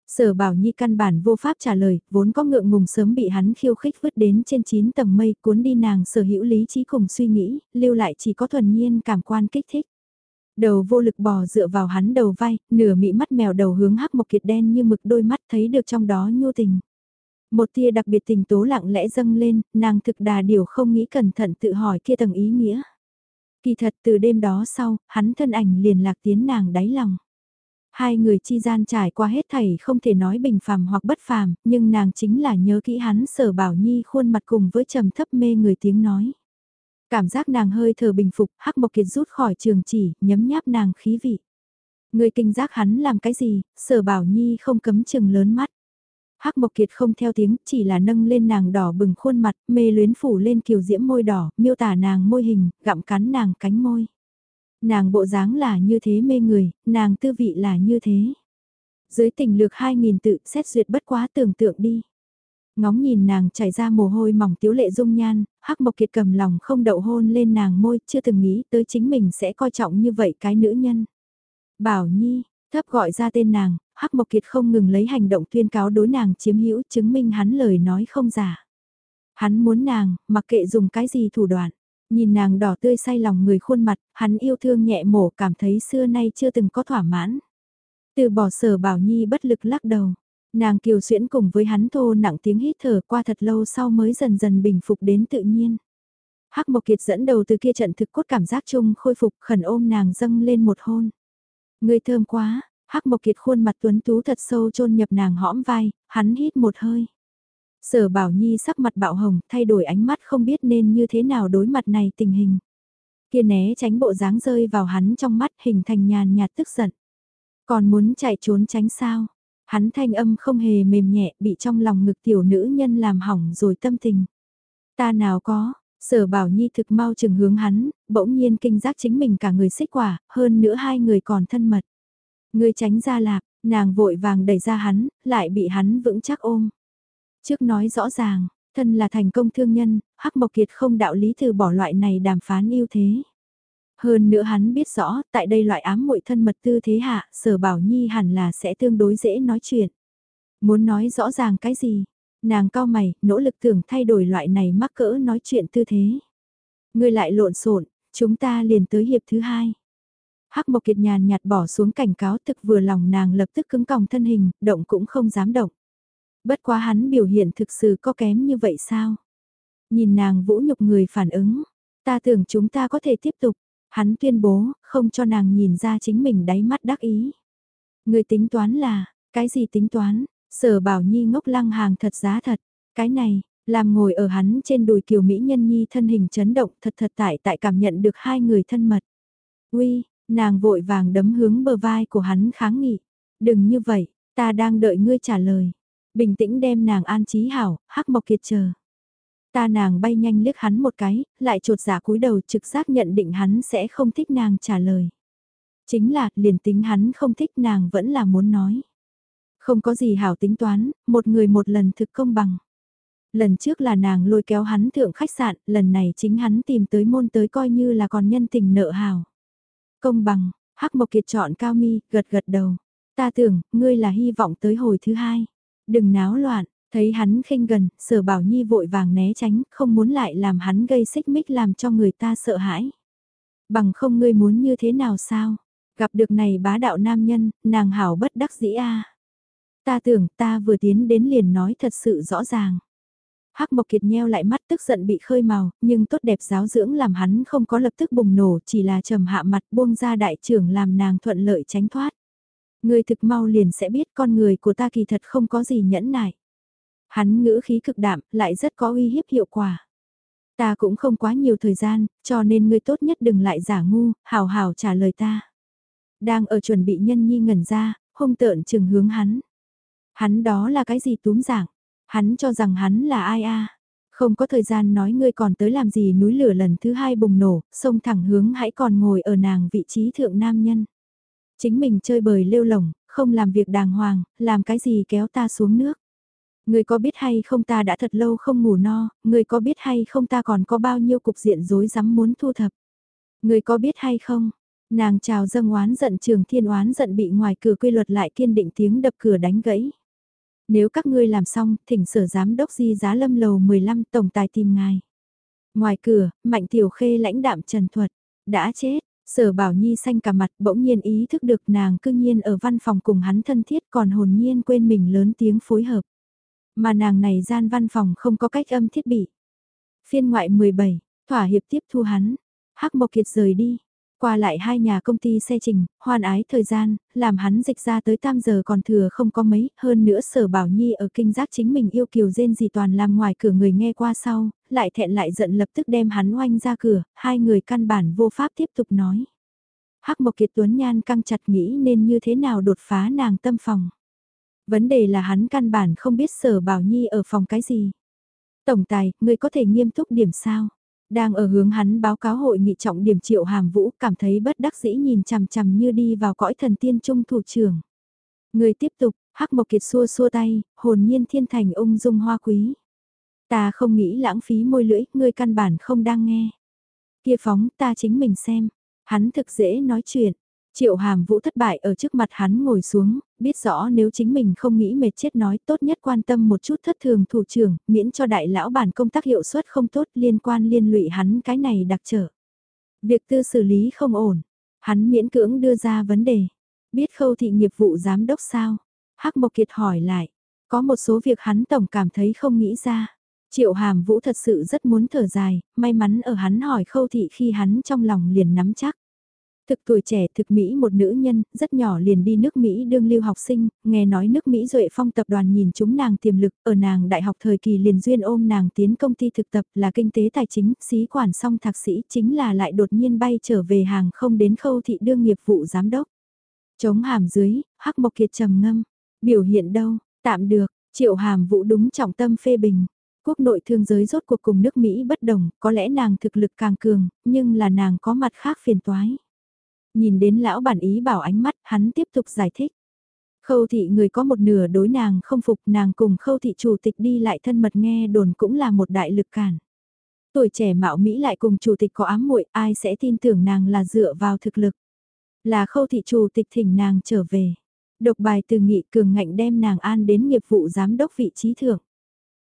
Sở Bảo Nhi căn bản vô pháp trả lời, vốn có ngượng ngùng sớm bị hắn khiêu khích vứt đến trên 9 tầng mây cuốn đi nàng sở hữu lý trí cùng suy nghĩ, lưu lại chỉ có thuần nhiên cảm quan kích thích. Đầu vô lực bò dựa vào hắn đầu vai, nửa mị mắt mèo đầu hướng hắc mộc kiệt đen như mực đôi mắt thấy được trong đó nhu tình. Một tia đặc biệt tình tố lặng lẽ dâng lên, nàng thực đà điều không nghĩ cẩn thận tự hỏi kia tầng ý nghĩa. Kỳ thật từ đêm đó sau, hắn thân ảnh liền lạc tiến nàng đáy lòng. Hai người chi gian trải qua hết thảy không thể nói bình phàm hoặc bất phàm, nhưng nàng chính là nhớ kỹ hắn sở bảo nhi khuôn mặt cùng với trầm thấp mê người tiếng nói. Cảm giác nàng hơi thở bình phục, Hắc Mộc Kiệt rút khỏi trường chỉ, nhấm nháp nàng khí vị. Người kinh giác hắn làm cái gì, sở bảo nhi không cấm chừng lớn mắt. Hắc Mộc Kiệt không theo tiếng, chỉ là nâng lên nàng đỏ bừng khuôn mặt, mê luyến phủ lên kiều diễm môi đỏ, miêu tả nàng môi hình, gặm cắn nàng cánh môi. Nàng bộ dáng là như thế mê người, nàng tư vị là như thế. Dưới tình lược 2.000 tự xét duyệt bất quá tưởng tượng đi. Ngóng nhìn nàng chảy ra mồ hôi mỏng tiếu lệ dung nhan, hắc mộc kiệt cầm lòng không đậu hôn lên nàng môi, chưa từng nghĩ tới chính mình sẽ coi trọng như vậy cái nữ nhân. Bảo Nhi, thấp gọi ra tên nàng, hắc mộc kiệt không ngừng lấy hành động tuyên cáo đối nàng chiếm hữu chứng minh hắn lời nói không giả. Hắn muốn nàng, mặc kệ dùng cái gì thủ đoạn. Nhìn nàng đỏ tươi say lòng người khuôn mặt, hắn yêu thương nhẹ mổ cảm thấy xưa nay chưa từng có thỏa mãn. Từ bỏ sở bảo nhi bất lực lắc đầu. Nàng kiều xuyễn cùng với hắn thô nặng tiếng hít thở qua thật lâu sau mới dần dần bình phục đến tự nhiên. Hắc Mộc Kiệt dẫn đầu từ kia trận thực cốt cảm giác chung khôi phục khẩn ôm nàng dâng lên một hôn. Người thơm quá, Hắc Mộc Kiệt khuôn mặt tuấn tú thật sâu chôn nhập nàng hõm vai, hắn hít một hơi. Sở Bảo Nhi sắc mặt bạo hồng, thay đổi ánh mắt không biết nên như thế nào đối mặt này tình hình. Kia né tránh bộ dáng rơi vào hắn trong mắt hình thành nhàn nhạt tức giận. Còn muốn chạy trốn tránh sao? Hắn thanh âm không hề mềm nhẹ bị trong lòng ngực tiểu nữ nhân làm hỏng rồi tâm tình. Ta nào có, sở bảo nhi thực mau chừng hướng hắn, bỗng nhiên kinh giác chính mình cả người xích quả, hơn nữa hai người còn thân mật. Người tránh ra lạc, nàng vội vàng đẩy ra hắn, lại bị hắn vững chắc ôm. Trước nói rõ ràng, thân là thành công thương nhân, Hắc Mộc Kiệt không đạo lý từ bỏ loại này đàm phán yêu thế. Hơn nữa hắn biết rõ, tại đây loại ám muội thân mật tư thế hạ, sở bảo nhi hẳn là sẽ tương đối dễ nói chuyện. Muốn nói rõ ràng cái gì? Nàng cao mày, nỗ lực tưởng thay đổi loại này mắc cỡ nói chuyện tư thế. Người lại lộn xộn chúng ta liền tới hiệp thứ hai. Hắc Mộc Kiệt nhàn nhạt bỏ xuống cảnh cáo thực vừa lòng nàng lập tức cứng còng thân hình, động cũng không dám động. Bất quá hắn biểu hiện thực sự có kém như vậy sao? Nhìn nàng vũ nhục người phản ứng, ta tưởng chúng ta có thể tiếp tục, Hắn tuyên bố, không cho nàng nhìn ra chính mình đáy mắt đắc ý. Người tính toán là, cái gì tính toán, sở bảo nhi ngốc lăng hàng thật giá thật, cái này, làm ngồi ở hắn trên đùi kiều Mỹ nhân nhi thân hình chấn động thật thật tại tại cảm nhận được hai người thân mật. Uy, nàng vội vàng đấm hướng bờ vai của hắn kháng nghị. Đừng như vậy, ta đang đợi ngươi trả lời. Bình tĩnh đem nàng an trí hảo, hắc mộc kiệt chờ. Ta nàng bay nhanh liếc hắn một cái, lại trột giả cúi đầu trực giác nhận định hắn sẽ không thích nàng trả lời. Chính là, liền tính hắn không thích nàng vẫn là muốn nói. Không có gì hảo tính toán, một người một lần thực công bằng. Lần trước là nàng lôi kéo hắn thượng khách sạn, lần này chính hắn tìm tới môn tới coi như là còn nhân tình nợ hào. Công bằng, Hắc Mộc Kiệt chọn cao mi, gật gật đầu. Ta tưởng, ngươi là hy vọng tới hồi thứ hai. Đừng náo loạn, Thấy hắn khinh gần, sở bảo nhi vội vàng né tránh, không muốn lại làm hắn gây xích mích làm cho người ta sợ hãi. Bằng không ngươi muốn như thế nào sao? Gặp được này bá đạo nam nhân, nàng hảo bất đắc dĩ a. Ta tưởng ta vừa tiến đến liền nói thật sự rõ ràng. Hắc Mộc Kiệt nheo lại mắt tức giận bị khơi màu, nhưng tốt đẹp giáo dưỡng làm hắn không có lập tức bùng nổ, chỉ là trầm hạ mặt buông ra đại trưởng làm nàng thuận lợi tránh thoát. Người thực mau liền sẽ biết con người của ta kỳ thật không có gì nhẫn nại. Hắn ngữ khí cực đạm, lại rất có uy hiếp hiệu quả. Ta cũng không quá nhiều thời gian, cho nên ngươi tốt nhất đừng lại giả ngu, hào hào trả lời ta. Đang ở chuẩn bị nhân nhi ngẩn ra, hung tợn chừng hướng hắn. Hắn đó là cái gì túm giảng? Hắn cho rằng hắn là ai a? Không có thời gian nói ngươi còn tới làm gì núi lửa lần thứ hai bùng nổ, xông thẳng hướng hãy còn ngồi ở nàng vị trí thượng nam nhân. Chính mình chơi bời lêu lỏng, không làm việc đàng hoàng, làm cái gì kéo ta xuống nước. Ngươi có biết hay không ta đã thật lâu không ngủ no, ngươi có biết hay không ta còn có bao nhiêu cục diện rối rắm muốn thu thập. Ngươi có biết hay không, nàng chào dâng oán giận trường thiên oán giận bị ngoài cửa quy luật lại kiên định tiếng đập cửa đánh gãy. Nếu các ngươi làm xong, thỉnh sở giám đốc di giá lâm lầu 15 tổng tài tìm ngài. Ngoài cửa, Mạnh Tiểu Khê lãnh đạm trần thuật, đã chết, sở bảo nhi xanh cả mặt bỗng nhiên ý thức được nàng cư nhiên ở văn phòng cùng hắn thân thiết còn hồn nhiên quên mình lớn tiếng phối hợp. Mà nàng này gian văn phòng không có cách âm thiết bị. Phiên ngoại 17, thỏa hiệp tiếp thu hắn, Hắc Mộc Kiệt rời đi, qua lại hai nhà công ty xe trình, hoan ái thời gian, làm hắn dịch ra tới tam giờ còn thừa không có mấy, hơn nữa sở bảo nhi ở kinh giác chính mình yêu kiều rên gì toàn làm ngoài cửa người nghe qua sau, lại thẹn lại giận lập tức đem hắn oanh ra cửa, hai người căn bản vô pháp tiếp tục nói. Hắc Mộc Kiệt Tuấn Nhan căng chặt nghĩ nên như thế nào đột phá nàng tâm phòng. Vấn đề là hắn căn bản không biết sở bảo nhi ở phòng cái gì. Tổng tài, người có thể nghiêm túc điểm sao? Đang ở hướng hắn báo cáo hội nghị trọng điểm triệu hàm vũ cảm thấy bất đắc dĩ nhìn chằm chằm như đi vào cõi thần tiên trung thủ trưởng. Người tiếp tục, hắc mộc kiệt xua xua tay, hồn nhiên thiên thành ung dung hoa quý. Ta không nghĩ lãng phí môi lưỡi, ngươi căn bản không đang nghe. Kia phóng ta chính mình xem, hắn thực dễ nói chuyện, Triệu hàm vũ thất bại ở trước mặt hắn ngồi xuống, biết rõ nếu chính mình không nghĩ mệt chết nói tốt nhất quan tâm một chút thất thường thủ trưởng, miễn cho đại lão bản công tác hiệu suất không tốt liên quan liên lụy hắn cái này đặc trở. Việc tư xử lý không ổn, hắn miễn cưỡng đưa ra vấn đề. Biết khâu thị nghiệp vụ giám đốc sao? Hắc Mộc Kiệt hỏi lại, có một số việc hắn tổng cảm thấy không nghĩ ra. Triệu hàm vũ thật sự rất muốn thở dài, may mắn ở hắn hỏi khâu thị khi hắn trong lòng liền nắm chắc. Thực tuổi trẻ thực Mỹ một nữ nhân, rất nhỏ liền đi nước Mỹ đương lưu học sinh, nghe nói nước Mỹ Duệ Phong tập đoàn nhìn chúng nàng tiềm lực, ở nàng đại học thời kỳ liền duyên ôm nàng tiến công ty thực tập là kinh tế tài chính, sĩ quản song thạc sĩ chính là lại đột nhiên bay trở về hàng không đến khâu thị đương nghiệp vụ giám đốc. Chống hàm dưới, hắc mộc kiệt trầm ngâm, biểu hiện đâu, tạm được, triệu hàm vụ đúng trọng tâm phê bình quốc nội thương giới rốt cuộc cùng nước Mỹ bất đồng, có lẽ nàng thực lực càng cường, nhưng là nàng có mặt khác phiền toái. Nhìn đến lão bản ý bảo ánh mắt, hắn tiếp tục giải thích. Khâu thị người có một nửa đối nàng không phục nàng cùng khâu thị chủ tịch đi lại thân mật nghe đồn cũng là một đại lực cản. Tuổi trẻ mạo Mỹ lại cùng chủ tịch có ám muội ai sẽ tin tưởng nàng là dựa vào thực lực. Là khâu thị chủ tịch thỉnh nàng trở về. Độc bài từ nghị cường ngạnh đem nàng an đến nghiệp vụ giám đốc vị trí thưởng.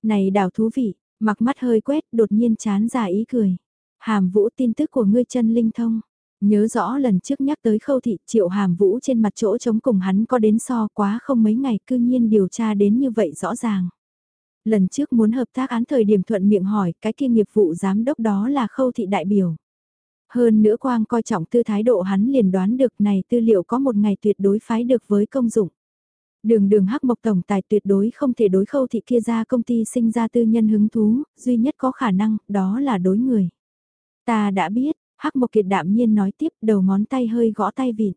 Này đào thú vị, mặc mắt hơi quét đột nhiên chán ra ý cười. Hàm vũ tin tức của ngươi chân linh thông. Nhớ rõ lần trước nhắc tới khâu thị triệu hàm vũ trên mặt chỗ chống cùng hắn có đến so quá không mấy ngày cư nhiên điều tra đến như vậy rõ ràng. Lần trước muốn hợp tác án thời điểm thuận miệng hỏi cái kia nghiệp vụ giám đốc đó là khâu thị đại biểu. Hơn nữa quang coi trọng tư thái độ hắn liền đoán được này tư liệu có một ngày tuyệt đối phái được với công dụng. Đường đường hắc mộc tổng tài tuyệt đối không thể đối khâu thị kia ra công ty sinh ra tư nhân hứng thú, duy nhất có khả năng, đó là đối người. Ta đã biết, Hắc Mộc Kiệt đạm nhiên nói tiếp đầu ngón tay hơi gõ tay vịn.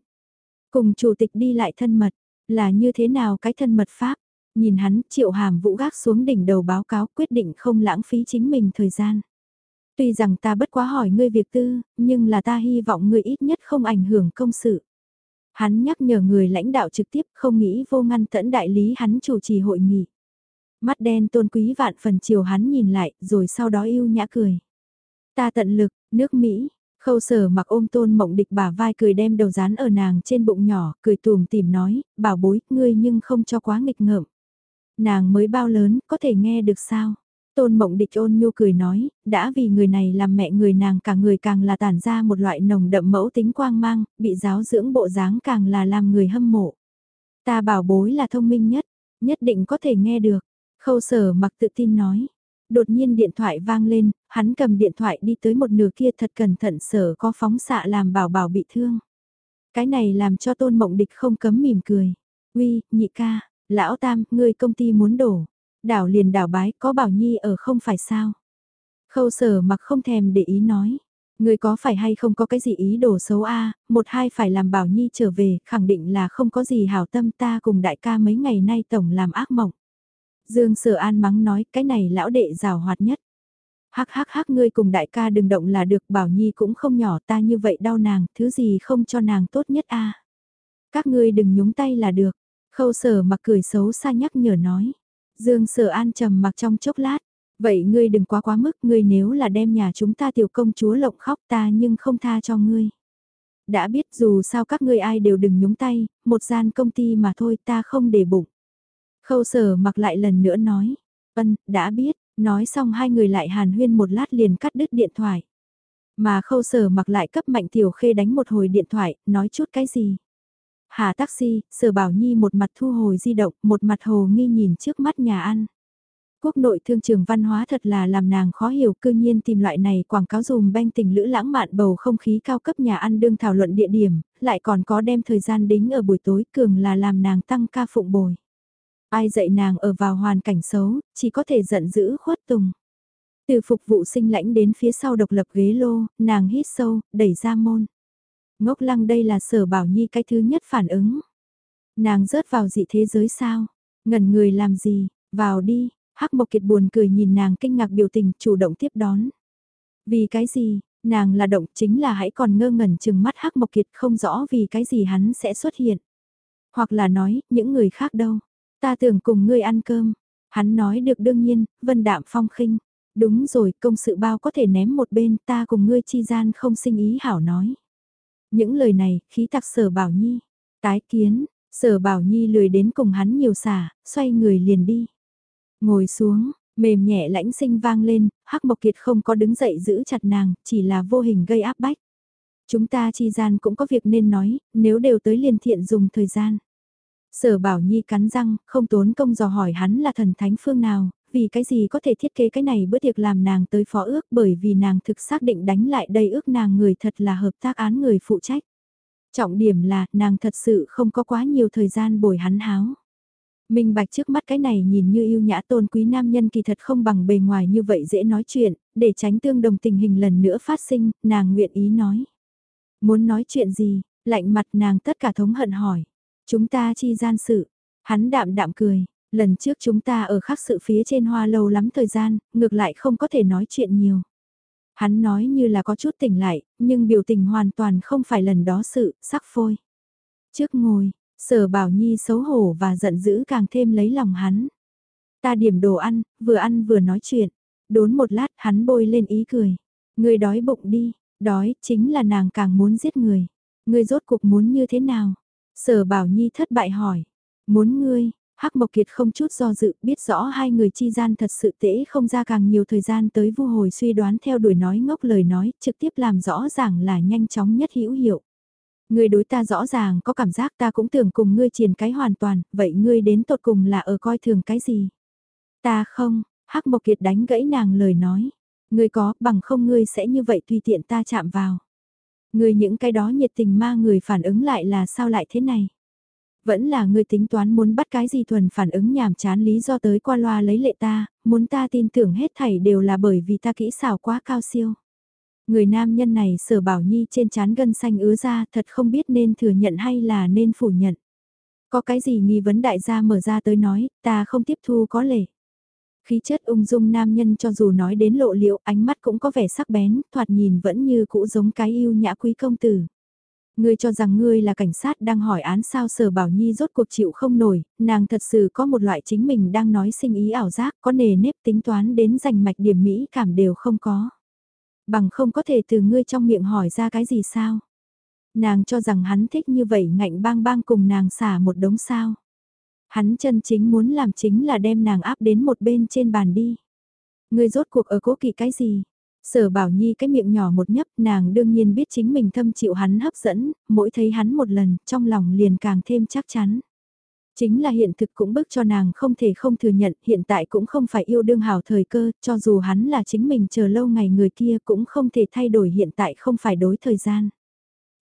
Cùng chủ tịch đi lại thân mật, là như thế nào cái thân mật pháp? Nhìn hắn triệu hàm vũ gác xuống đỉnh đầu báo cáo quyết định không lãng phí chính mình thời gian. Tuy rằng ta bất quá hỏi ngươi việc tư, nhưng là ta hy vọng ngươi ít nhất không ảnh hưởng công sự. Hắn nhắc nhở người lãnh đạo trực tiếp không nghĩ vô ngăn tẫn đại lý hắn chủ trì hội nghị. Mắt đen tôn quý vạn phần chiều hắn nhìn lại rồi sau đó yêu nhã cười. Ta tận lực, nước Mỹ, Khâu sở mặc ôm tôn mộng địch bả vai cười đem đầu dán ở nàng trên bụng nhỏ, cười tùm tìm nói, bảo bối, ngươi nhưng không cho quá nghịch ngợm. Nàng mới bao lớn, có thể nghe được sao? Tôn mộng địch ôn nhu cười nói, đã vì người này làm mẹ người nàng cả người càng là tản ra một loại nồng đậm mẫu tính quang mang, bị giáo dưỡng bộ dáng càng là làm người hâm mộ. Ta bảo bối là thông minh nhất, nhất định có thể nghe được. Khâu sở mặc tự tin nói. Đột nhiên điện thoại vang lên, hắn cầm điện thoại đi tới một nửa kia thật cẩn thận sở có phóng xạ làm bảo bảo bị thương. Cái này làm cho tôn mộng địch không cấm mỉm cười. Uy, nhị ca, lão tam, ngươi công ty muốn đổ. Đảo liền đảo bái, có bảo nhi ở không phải sao. Khâu sở mặc không thèm để ý nói. Người có phải hay không có cái gì ý đồ xấu a một hai phải làm bảo nhi trở về, khẳng định là không có gì hảo tâm ta cùng đại ca mấy ngày nay tổng làm ác mộng. Dương Sở An mắng nói cái này lão đệ rào hoạt nhất. Hắc hắc hắc ngươi cùng đại ca đừng động là được bảo nhi cũng không nhỏ ta như vậy đau nàng, thứ gì không cho nàng tốt nhất a Các ngươi đừng nhúng tay là được. Khâu sở mặc cười xấu xa nhắc nhở nói. Dương Sở An trầm mặc trong chốc lát. Vậy ngươi đừng quá quá mức, ngươi nếu là đem nhà chúng ta tiểu công chúa lộng khóc ta nhưng không tha cho ngươi. Đã biết dù sao các ngươi ai đều đừng nhúng tay, một gian công ty mà thôi ta không để bụng. Khâu sở mặc lại lần nữa nói, ân, đã biết, nói xong hai người lại hàn huyên một lát liền cắt đứt điện thoại. Mà khâu sở mặc lại cấp mạnh tiểu khê đánh một hồi điện thoại, nói chút cái gì. Hà taxi, sở bảo nhi một mặt thu hồi di động, một mặt hồ nghi nhìn trước mắt nhà ăn. Quốc nội thương trường văn hóa thật là làm nàng khó hiểu cư nhiên tìm loại này quảng cáo dùm banh tình lữ lãng mạn bầu không khí cao cấp nhà ăn đương thảo luận địa điểm, lại còn có đem thời gian đính ở buổi tối cường là làm nàng tăng ca phụng bồi. Ai dạy nàng ở vào hoàn cảnh xấu, chỉ có thể giận dữ khuất tùng. Từ phục vụ sinh lãnh đến phía sau độc lập ghế lô, nàng hít sâu, đẩy ra môn. Ngốc lăng đây là sở bảo nhi cái thứ nhất phản ứng. Nàng rớt vào dị thế giới sao? Ngần người làm gì? Vào đi, Hắc Mộc Kiệt buồn cười nhìn nàng kinh ngạc biểu tình chủ động tiếp đón. Vì cái gì, nàng là động chính là hãy còn ngơ ngẩn chừng mắt Hắc Mộc Kiệt không rõ vì cái gì hắn sẽ xuất hiện. Hoặc là nói, những người khác đâu. Ta tưởng cùng ngươi ăn cơm. Hắn nói được đương nhiên, vân đạm phong khinh. Đúng rồi, công sự bao có thể ném một bên, ta cùng ngươi chi gian không sinh ý hảo nói. Những lời này, khí tặc sở bảo nhi. Tái kiến, sở bảo nhi lười đến cùng hắn nhiều xả, xoay người liền đi. Ngồi xuống, mềm nhẹ lãnh sinh vang lên, Hắc Mộc Kiệt không có đứng dậy giữ chặt nàng, chỉ là vô hình gây áp bách. Chúng ta chi gian cũng có việc nên nói, nếu đều tới liền thiện dùng thời gian. Sở Bảo Nhi cắn răng, không tốn công dò hỏi hắn là thần thánh phương nào, vì cái gì có thể thiết kế cái này bữa tiệc làm nàng tới phó ước bởi vì nàng thực xác định đánh lại đây ước nàng người thật là hợp tác án người phụ trách. Trọng điểm là nàng thật sự không có quá nhiều thời gian bồi hắn háo. Minh bạch trước mắt cái này nhìn như yêu nhã tôn quý nam nhân kỳ thật không bằng bề ngoài như vậy dễ nói chuyện, để tránh tương đồng tình hình lần nữa phát sinh, nàng nguyện ý nói. Muốn nói chuyện gì, lạnh mặt nàng tất cả thống hận hỏi. Chúng ta chi gian sự, hắn đạm đạm cười, lần trước chúng ta ở khắc sự phía trên hoa lâu lắm thời gian, ngược lại không có thể nói chuyện nhiều. Hắn nói như là có chút tỉnh lại, nhưng biểu tình hoàn toàn không phải lần đó sự, sắc phôi. Trước ngồi, Sở Bảo Nhi xấu hổ và giận dữ càng thêm lấy lòng hắn. Ta điểm đồ ăn, vừa ăn vừa nói chuyện. Đốn một lát hắn bôi lên ý cười. Người đói bụng đi, đói chính là nàng càng muốn giết người. Người rốt cuộc muốn như thế nào? Sở Bảo Nhi thất bại hỏi. Muốn ngươi, Hắc Mộc Kiệt không chút do dự biết rõ hai người chi gian thật sự tễ không ra càng nhiều thời gian tới vu hồi suy đoán theo đuổi nói ngốc lời nói trực tiếp làm rõ ràng là nhanh chóng nhất hữu hiệu. Ngươi đối ta rõ ràng có cảm giác ta cũng tưởng cùng ngươi triển cái hoàn toàn, vậy ngươi đến tột cùng là ở coi thường cái gì? Ta không, Hắc Mộc Kiệt đánh gãy nàng lời nói. Ngươi có, bằng không ngươi sẽ như vậy tùy tiện ta chạm vào. Ngươi những cái đó nhiệt tình ma người phản ứng lại là sao lại thế này? Vẫn là ngươi tính toán muốn bắt cái gì thuần phản ứng nhảm chán lý do tới qua loa lấy lệ ta, muốn ta tin tưởng hết thảy đều là bởi vì ta kỹ xảo quá cao siêu. Người nam nhân này sở bảo nhi trên chán gân xanh ứa ra thật không biết nên thừa nhận hay là nên phủ nhận. Có cái gì nghi vấn đại gia mở ra tới nói, ta không tiếp thu có lệ. Khí chất ung dung nam nhân cho dù nói đến lộ liệu ánh mắt cũng có vẻ sắc bén, thoạt nhìn vẫn như cũ giống cái yêu nhã quý công tử. Ngươi cho rằng ngươi là cảnh sát đang hỏi án sao sở bảo nhi rốt cuộc chịu không nổi, nàng thật sự có một loại chính mình đang nói sinh ý ảo giác, có nề nếp tính toán đến giành mạch điểm mỹ cảm đều không có. Bằng không có thể từ ngươi trong miệng hỏi ra cái gì sao? Nàng cho rằng hắn thích như vậy ngạnh bang bang cùng nàng xả một đống sao. Hắn chân chính muốn làm chính là đem nàng áp đến một bên trên bàn đi. Ngươi rốt cuộc ở cố kỵ cái gì? Sở bảo nhi cái miệng nhỏ một nhấp nàng đương nhiên biết chính mình thâm chịu hắn hấp dẫn, mỗi thấy hắn một lần trong lòng liền càng thêm chắc chắn. Chính là hiện thực cũng bức cho nàng không thể không thừa nhận hiện tại cũng không phải yêu đương hào thời cơ, cho dù hắn là chính mình chờ lâu ngày người kia cũng không thể thay đổi hiện tại không phải đối thời gian.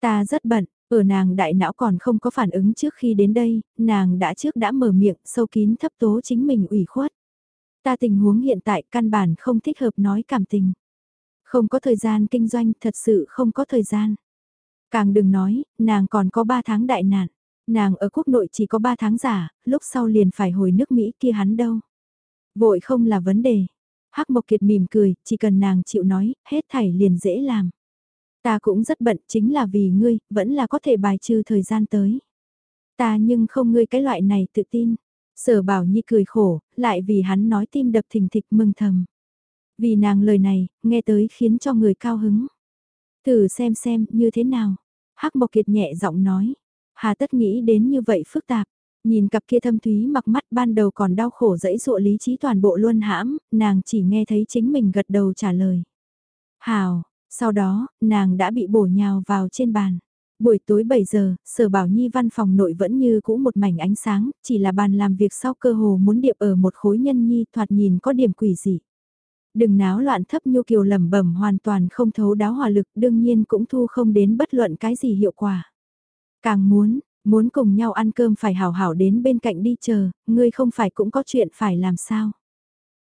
Ta rất bận, ở nàng đại não còn không có phản ứng trước khi đến đây, nàng đã trước đã mở miệng sâu kín thấp tố chính mình ủy khuất. Ta tình huống hiện tại căn bản không thích hợp nói cảm tình. Không có thời gian kinh doanh thật sự không có thời gian. Càng đừng nói, nàng còn có 3 tháng đại nạn. Nàng ở quốc nội chỉ có 3 tháng giả, lúc sau liền phải hồi nước Mỹ kia hắn đâu. Vội không là vấn đề. Hắc Mộc Kiệt mỉm cười, chỉ cần nàng chịu nói, hết thảy liền dễ làm. Ta cũng rất bận, chính là vì ngươi, vẫn là có thể bài trừ thời gian tới. Ta nhưng không ngươi cái loại này tự tin. Sở bảo nhi cười khổ, lại vì hắn nói tim đập thình thịch mừng thầm. Vì nàng lời này, nghe tới khiến cho người cao hứng. Thử xem xem, như thế nào. Hắc Mộc Kiệt nhẹ giọng nói. Hà tất nghĩ đến như vậy phức tạp. Nhìn cặp kia thâm thúy mặc mắt ban đầu còn đau khổ dẫy dụa lý trí toàn bộ luôn hãm, nàng chỉ nghe thấy chính mình gật đầu trả lời. Hào, sau đó, nàng đã bị bổ nhào vào trên bàn. Buổi tối 7 giờ, sở bảo nhi văn phòng nội vẫn như cũ một mảnh ánh sáng, chỉ là bàn làm việc sau cơ hồ muốn điệp ở một khối nhân nhi thoạt nhìn có điểm quỷ dị. Đừng náo loạn thấp nhu kiều lẩm bẩm hoàn toàn không thấu đáo hòa lực đương nhiên cũng thu không đến bất luận cái gì hiệu quả. Càng muốn, muốn cùng nhau ăn cơm phải hảo hảo đến bên cạnh đi chờ, ngươi không phải cũng có chuyện phải làm sao.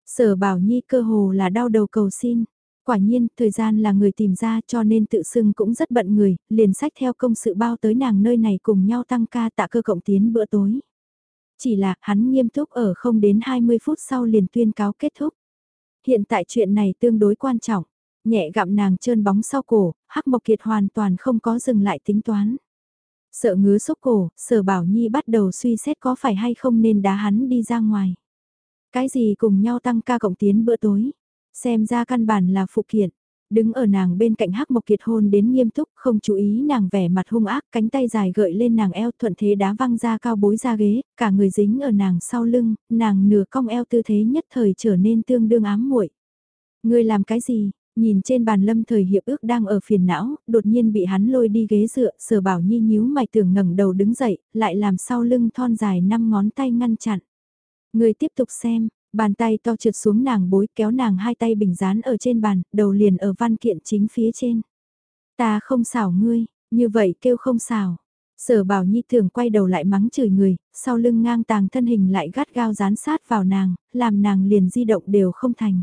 Sở bảo nhi cơ hồ là đau đầu cầu xin. Quả nhiên, thời gian là người tìm ra cho nên tự xưng cũng rất bận người, liền sách theo công sự bao tới nàng nơi này cùng nhau tăng ca tạ cơ cộng tiến bữa tối. Chỉ là hắn nghiêm túc ở không đến 20 phút sau liền tuyên cáo kết thúc. Hiện tại chuyện này tương đối quan trọng, nhẹ gặm nàng trơn bóng sau cổ, Hắc Mộc Kiệt hoàn toàn không có dừng lại tính toán. Sợ ngứa xúc cổ, sở bảo nhi bắt đầu suy xét có phải hay không nên đá hắn đi ra ngoài. Cái gì cùng nhau tăng ca cộng tiến bữa tối, xem ra căn bản là phụ kiện. Đứng ở nàng bên cạnh hắc mộc kiệt hôn đến nghiêm túc, không chú ý nàng vẻ mặt hung ác, cánh tay dài gợi lên nàng eo thuận thế đá văng ra cao bối ra ghế, cả người dính ở nàng sau lưng, nàng nửa cong eo tư thế nhất thời trở nên tương đương ám muội. Ngươi làm cái gì? Nhìn trên bàn lâm thời hiệp ước đang ở phiền não, đột nhiên bị hắn lôi đi ghế dựa, sở bảo nhi nhíu mày tưởng ngẩng đầu đứng dậy, lại làm sau lưng thon dài năm ngón tay ngăn chặn. Người tiếp tục xem, bàn tay to trượt xuống nàng bối kéo nàng hai tay bình dán ở trên bàn, đầu liền ở văn kiện chính phía trên. Ta không xảo ngươi, như vậy kêu không xảo. Sở bảo nhi thường quay đầu lại mắng chửi người, sau lưng ngang tàng thân hình lại gắt gao dán sát vào nàng, làm nàng liền di động đều không thành.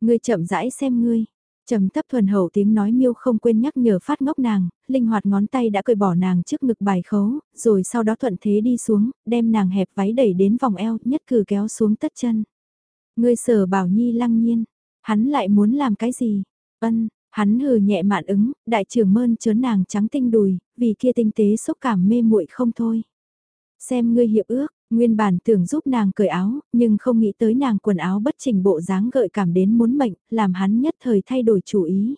Ngươi chậm rãi xem ngươi, trầm thấp thuần hậu tiếng nói miêu không quên nhắc nhở phát ngốc nàng, linh hoạt ngón tay đã cởi bỏ nàng trước ngực bài khấu, rồi sau đó thuận thế đi xuống, đem nàng hẹp váy đẩy đến vòng eo, nhất cử kéo xuống tất chân. Ngươi sở bảo nhi lăng nhiên, hắn lại muốn làm cái gì? Ân, hắn hừ nhẹ mạn ứng, đại trưởng mơn chớn nàng trắng tinh đùi, vì kia tinh tế xúc cảm mê muội không thôi. Xem ngươi hiệp ước, Nguyên bản tưởng giúp nàng cởi áo, nhưng không nghĩ tới nàng quần áo bất chỉnh bộ dáng gợi cảm đến muốn mệnh, làm hắn nhất thời thay đổi chủ ý.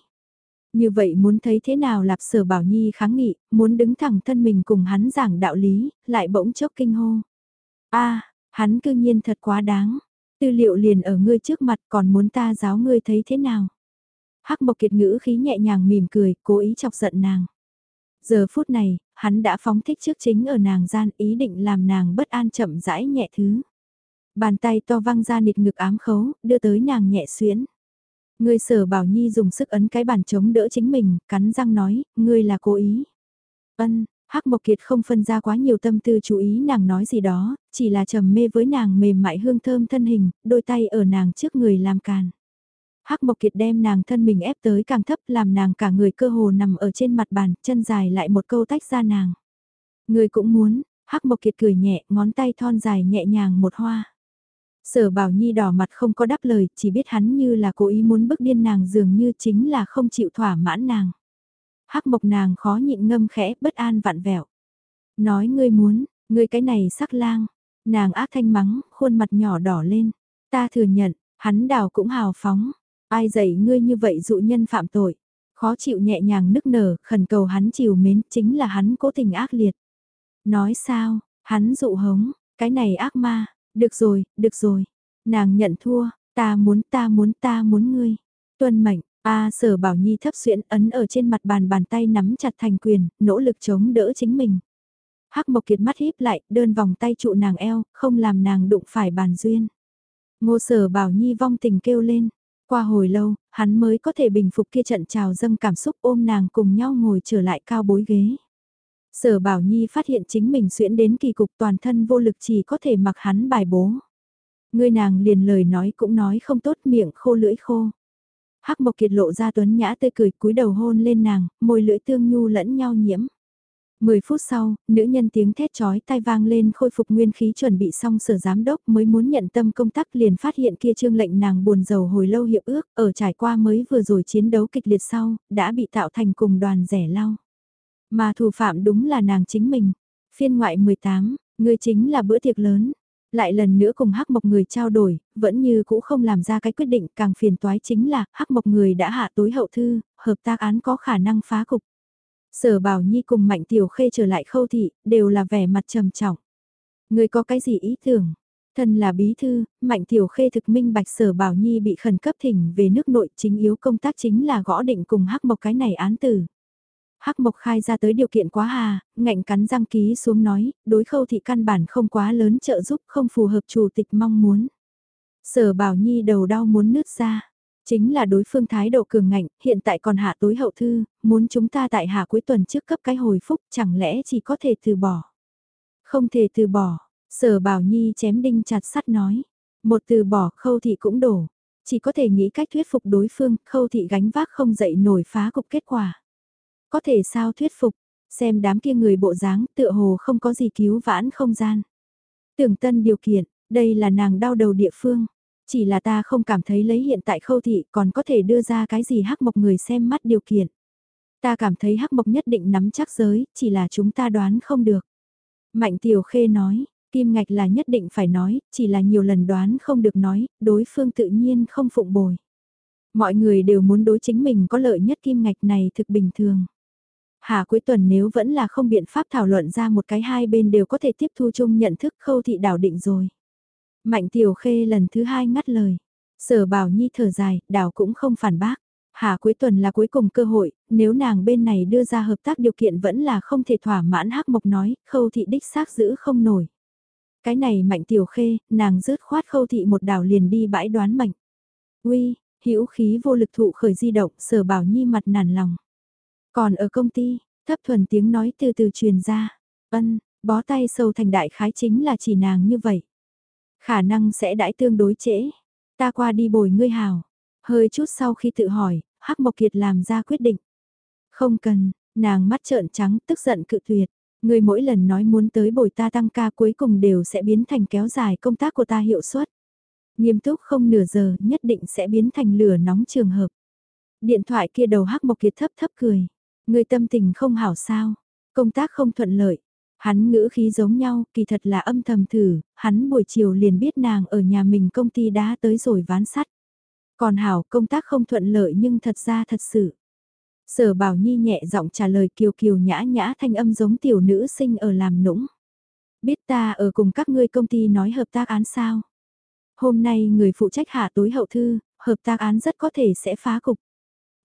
Như vậy muốn thấy thế nào lạp sở bảo nhi kháng nghị, muốn đứng thẳng thân mình cùng hắn giảng đạo lý, lại bỗng chốc kinh hô. a hắn cư nhiên thật quá đáng, tư liệu liền ở ngươi trước mặt còn muốn ta giáo ngươi thấy thế nào. Hắc Mộc Kiệt ngữ khí nhẹ nhàng mỉm cười, cố ý chọc giận nàng. Giờ phút này, hắn đã phóng thích trước chính ở nàng gian ý định làm nàng bất an chậm rãi nhẹ thứ. Bàn tay to văng ra nịt ngực ám khấu, đưa tới nàng nhẹ xuyến. Người sở bảo nhi dùng sức ấn cái bàn chống đỡ chính mình, cắn răng nói, ngươi là cố ý. Ân, Hắc Mộc Kiệt không phân ra quá nhiều tâm tư chú ý nàng nói gì đó, chỉ là trầm mê với nàng mềm mại hương thơm thân hình, đôi tay ở nàng trước người làm càn. Hắc Mộc Kiệt đem nàng thân mình ép tới càng thấp làm nàng cả người cơ hồ nằm ở trên mặt bàn, chân dài lại một câu tách ra nàng. Người cũng muốn, Hắc Mộc Kiệt cười nhẹ, ngón tay thon dài nhẹ nhàng một hoa. Sở Bảo Nhi đỏ mặt không có đáp lời, chỉ biết hắn như là cố ý muốn bức điên nàng dường như chính là không chịu thỏa mãn nàng. Hắc Mộc nàng khó nhịn ngâm khẽ, bất an vặn vẹo. Nói ngươi muốn, ngươi cái này sắc lang. Nàng ác thanh mắng, khuôn mặt nhỏ đỏ lên. Ta thừa nhận, hắn đào cũng hào phóng. Ai dạy ngươi như vậy dụ nhân phạm tội. Khó chịu nhẹ nhàng nức nở, khẩn cầu hắn chiều mến, chính là hắn cố tình ác liệt. Nói sao, hắn dụ hống, Cái này ác ma, được rồi, được rồi. Nàng nhận thua, ta muốn ta muốn ta muốn ngươi. Tuân mệnh, A sở bảo nhi thấp xuyễn ấn ở trên mặt bàn bàn tay nắm chặt thành quyền, nỗ lực chống đỡ chính mình. Hắc Mộc Kiệt mắt híp lại, đơn vòng tay trụ nàng eo, không làm nàng đụng phải bàn duyên. Ngô sở bảo nhi vong tình kêu lên. Qua hồi lâu, hắn mới có thể bình phục kia trận trào dâng cảm xúc ôm nàng cùng nhau ngồi trở lại cao bối ghế. Sở Bảo Nhi phát hiện chính mình xuyễn đến kỳ cục toàn thân vô lực chỉ có thể mặc hắn bài bố. Người nàng liền lời nói cũng nói không tốt miệng khô lưỡi khô. Hắc Mộc Kiệt lộ ra tuấn nhã tươi cười cúi đầu hôn lên nàng, môi lưỡi tương nhu lẫn nhau nhiễm. Mười phút sau, nữ nhân tiếng thét chói tai vang lên khôi phục nguyên khí chuẩn bị xong sở giám đốc mới muốn nhận tâm công tác liền phát hiện kia trương lệnh nàng buồn giàu hồi lâu hiệp ước ở trải qua mới vừa rồi chiến đấu kịch liệt sau, đã bị tạo thành cùng đoàn rẻ lau. Mà thủ phạm đúng là nàng chính mình. Phiên ngoại 18, người chính là bữa tiệc lớn. Lại lần nữa cùng hắc mộc người trao đổi, vẫn như cũ không làm ra cái quyết định càng phiền toái chính là hắc mộc người đã hạ tối hậu thư, hợp tác án có khả năng phá cục. Sở Bảo Nhi cùng Mạnh Tiểu Khê trở lại khâu thị, đều là vẻ mặt trầm trọng. Người có cái gì ý tưởng? Thân là bí thư, Mạnh Tiểu Khê thực minh bạch Sở Bảo Nhi bị khẩn cấp thỉnh về nước nội chính yếu công tác chính là gõ định cùng hắc mộc cái này án tử. Hắc Mộc khai ra tới điều kiện quá hà, ngạnh cắn răng ký xuống nói, đối khâu thị căn bản không quá lớn trợ giúp không phù hợp chủ tịch mong muốn. Sở Bảo Nhi đầu đau muốn nứt ra. Chính là đối phương thái độ cường ngạnh, hiện tại còn hạ tối hậu thư, muốn chúng ta tại hạ cuối tuần trước cấp cái hồi phúc chẳng lẽ chỉ có thể từ bỏ. Không thể từ bỏ, sở bảo nhi chém đinh chặt sắt nói. Một từ bỏ khâu thị cũng đổ, chỉ có thể nghĩ cách thuyết phục đối phương, khâu thị gánh vác không dậy nổi phá cục kết quả. Có thể sao thuyết phục, xem đám kia người bộ dáng tựa hồ không có gì cứu vãn không gian. Tưởng tân điều kiện, đây là nàng đau đầu địa phương. Chỉ là ta không cảm thấy lấy hiện tại khâu thị còn có thể đưa ra cái gì hắc mộc người xem mắt điều kiện. Ta cảm thấy hắc mộc nhất định nắm chắc giới, chỉ là chúng ta đoán không được. Mạnh tiểu khê nói, kim ngạch là nhất định phải nói, chỉ là nhiều lần đoán không được nói, đối phương tự nhiên không phụng bồi. Mọi người đều muốn đối chính mình có lợi nhất kim ngạch này thực bình thường. Hà cuối tuần nếu vẫn là không biện pháp thảo luận ra một cái hai bên đều có thể tiếp thu chung nhận thức khâu thị đảo định rồi. Mạnh tiểu khê lần thứ hai ngắt lời. Sở bảo nhi thở dài, đảo cũng không phản bác. Hà cuối tuần là cuối cùng cơ hội, nếu nàng bên này đưa ra hợp tác điều kiện vẫn là không thể thỏa mãn hắc mộc nói, khâu thị đích xác giữ không nổi. Cái này mạnh tiểu khê, nàng rớt khoát khâu thị một đảo liền đi bãi đoán mệnh. Uy, hữu khí vô lực thụ khởi di động, sở bảo nhi mặt nản lòng. Còn ở công ty, thấp thuần tiếng nói từ từ truyền ra. Ân, bó tay sâu thành đại khái chính là chỉ nàng như vậy. Khả năng sẽ đãi tương đối trễ. Ta qua đi bồi ngươi hào. Hơi chút sau khi tự hỏi, Hắc Mộc Kiệt làm ra quyết định. Không cần, nàng mắt trợn trắng tức giận cự tuyệt. Ngươi mỗi lần nói muốn tới bồi ta tăng ca cuối cùng đều sẽ biến thành kéo dài công tác của ta hiệu suất. Nghiêm túc không nửa giờ nhất định sẽ biến thành lửa nóng trường hợp. Điện thoại kia đầu Hắc Mộc Kiệt thấp thấp cười. Ngươi tâm tình không hảo sao, công tác không thuận lợi. Hắn ngữ khí giống nhau, kỳ thật là âm thầm thử, hắn buổi chiều liền biết nàng ở nhà mình công ty đã tới rồi ván sắt. Còn hảo công tác không thuận lợi nhưng thật ra thật sự. Sở Bảo Nhi nhẹ giọng trả lời kiều kiều nhã nhã thanh âm giống tiểu nữ sinh ở làm nũng. Biết ta ở cùng các ngươi công ty nói hợp tác án sao? Hôm nay người phụ trách hạ tối hậu thư, hợp tác án rất có thể sẽ phá cục.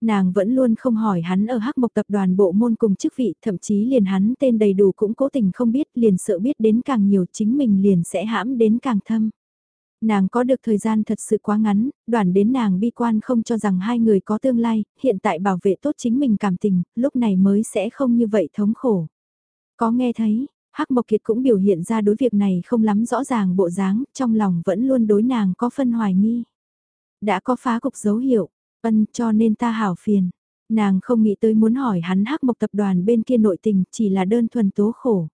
Nàng vẫn luôn không hỏi hắn ở hắc mộc tập đoàn bộ môn cùng chức vị, thậm chí liền hắn tên đầy đủ cũng cố tình không biết, liền sợ biết đến càng nhiều chính mình liền sẽ hãm đến càng thâm. Nàng có được thời gian thật sự quá ngắn, đoàn đến nàng bi quan không cho rằng hai người có tương lai, hiện tại bảo vệ tốt chính mình cảm tình, lúc này mới sẽ không như vậy thống khổ. Có nghe thấy, Hắc Mộc Kiệt cũng biểu hiện ra đối việc này không lắm rõ ràng bộ dáng, trong lòng vẫn luôn đối nàng có phân hoài nghi. Đã có phá cục dấu hiệu, Ân cho nên ta hảo phiền. Nàng không nghĩ tới muốn hỏi hắn hắc mộc tập đoàn bên kia nội tình chỉ là đơn thuần tố khổ.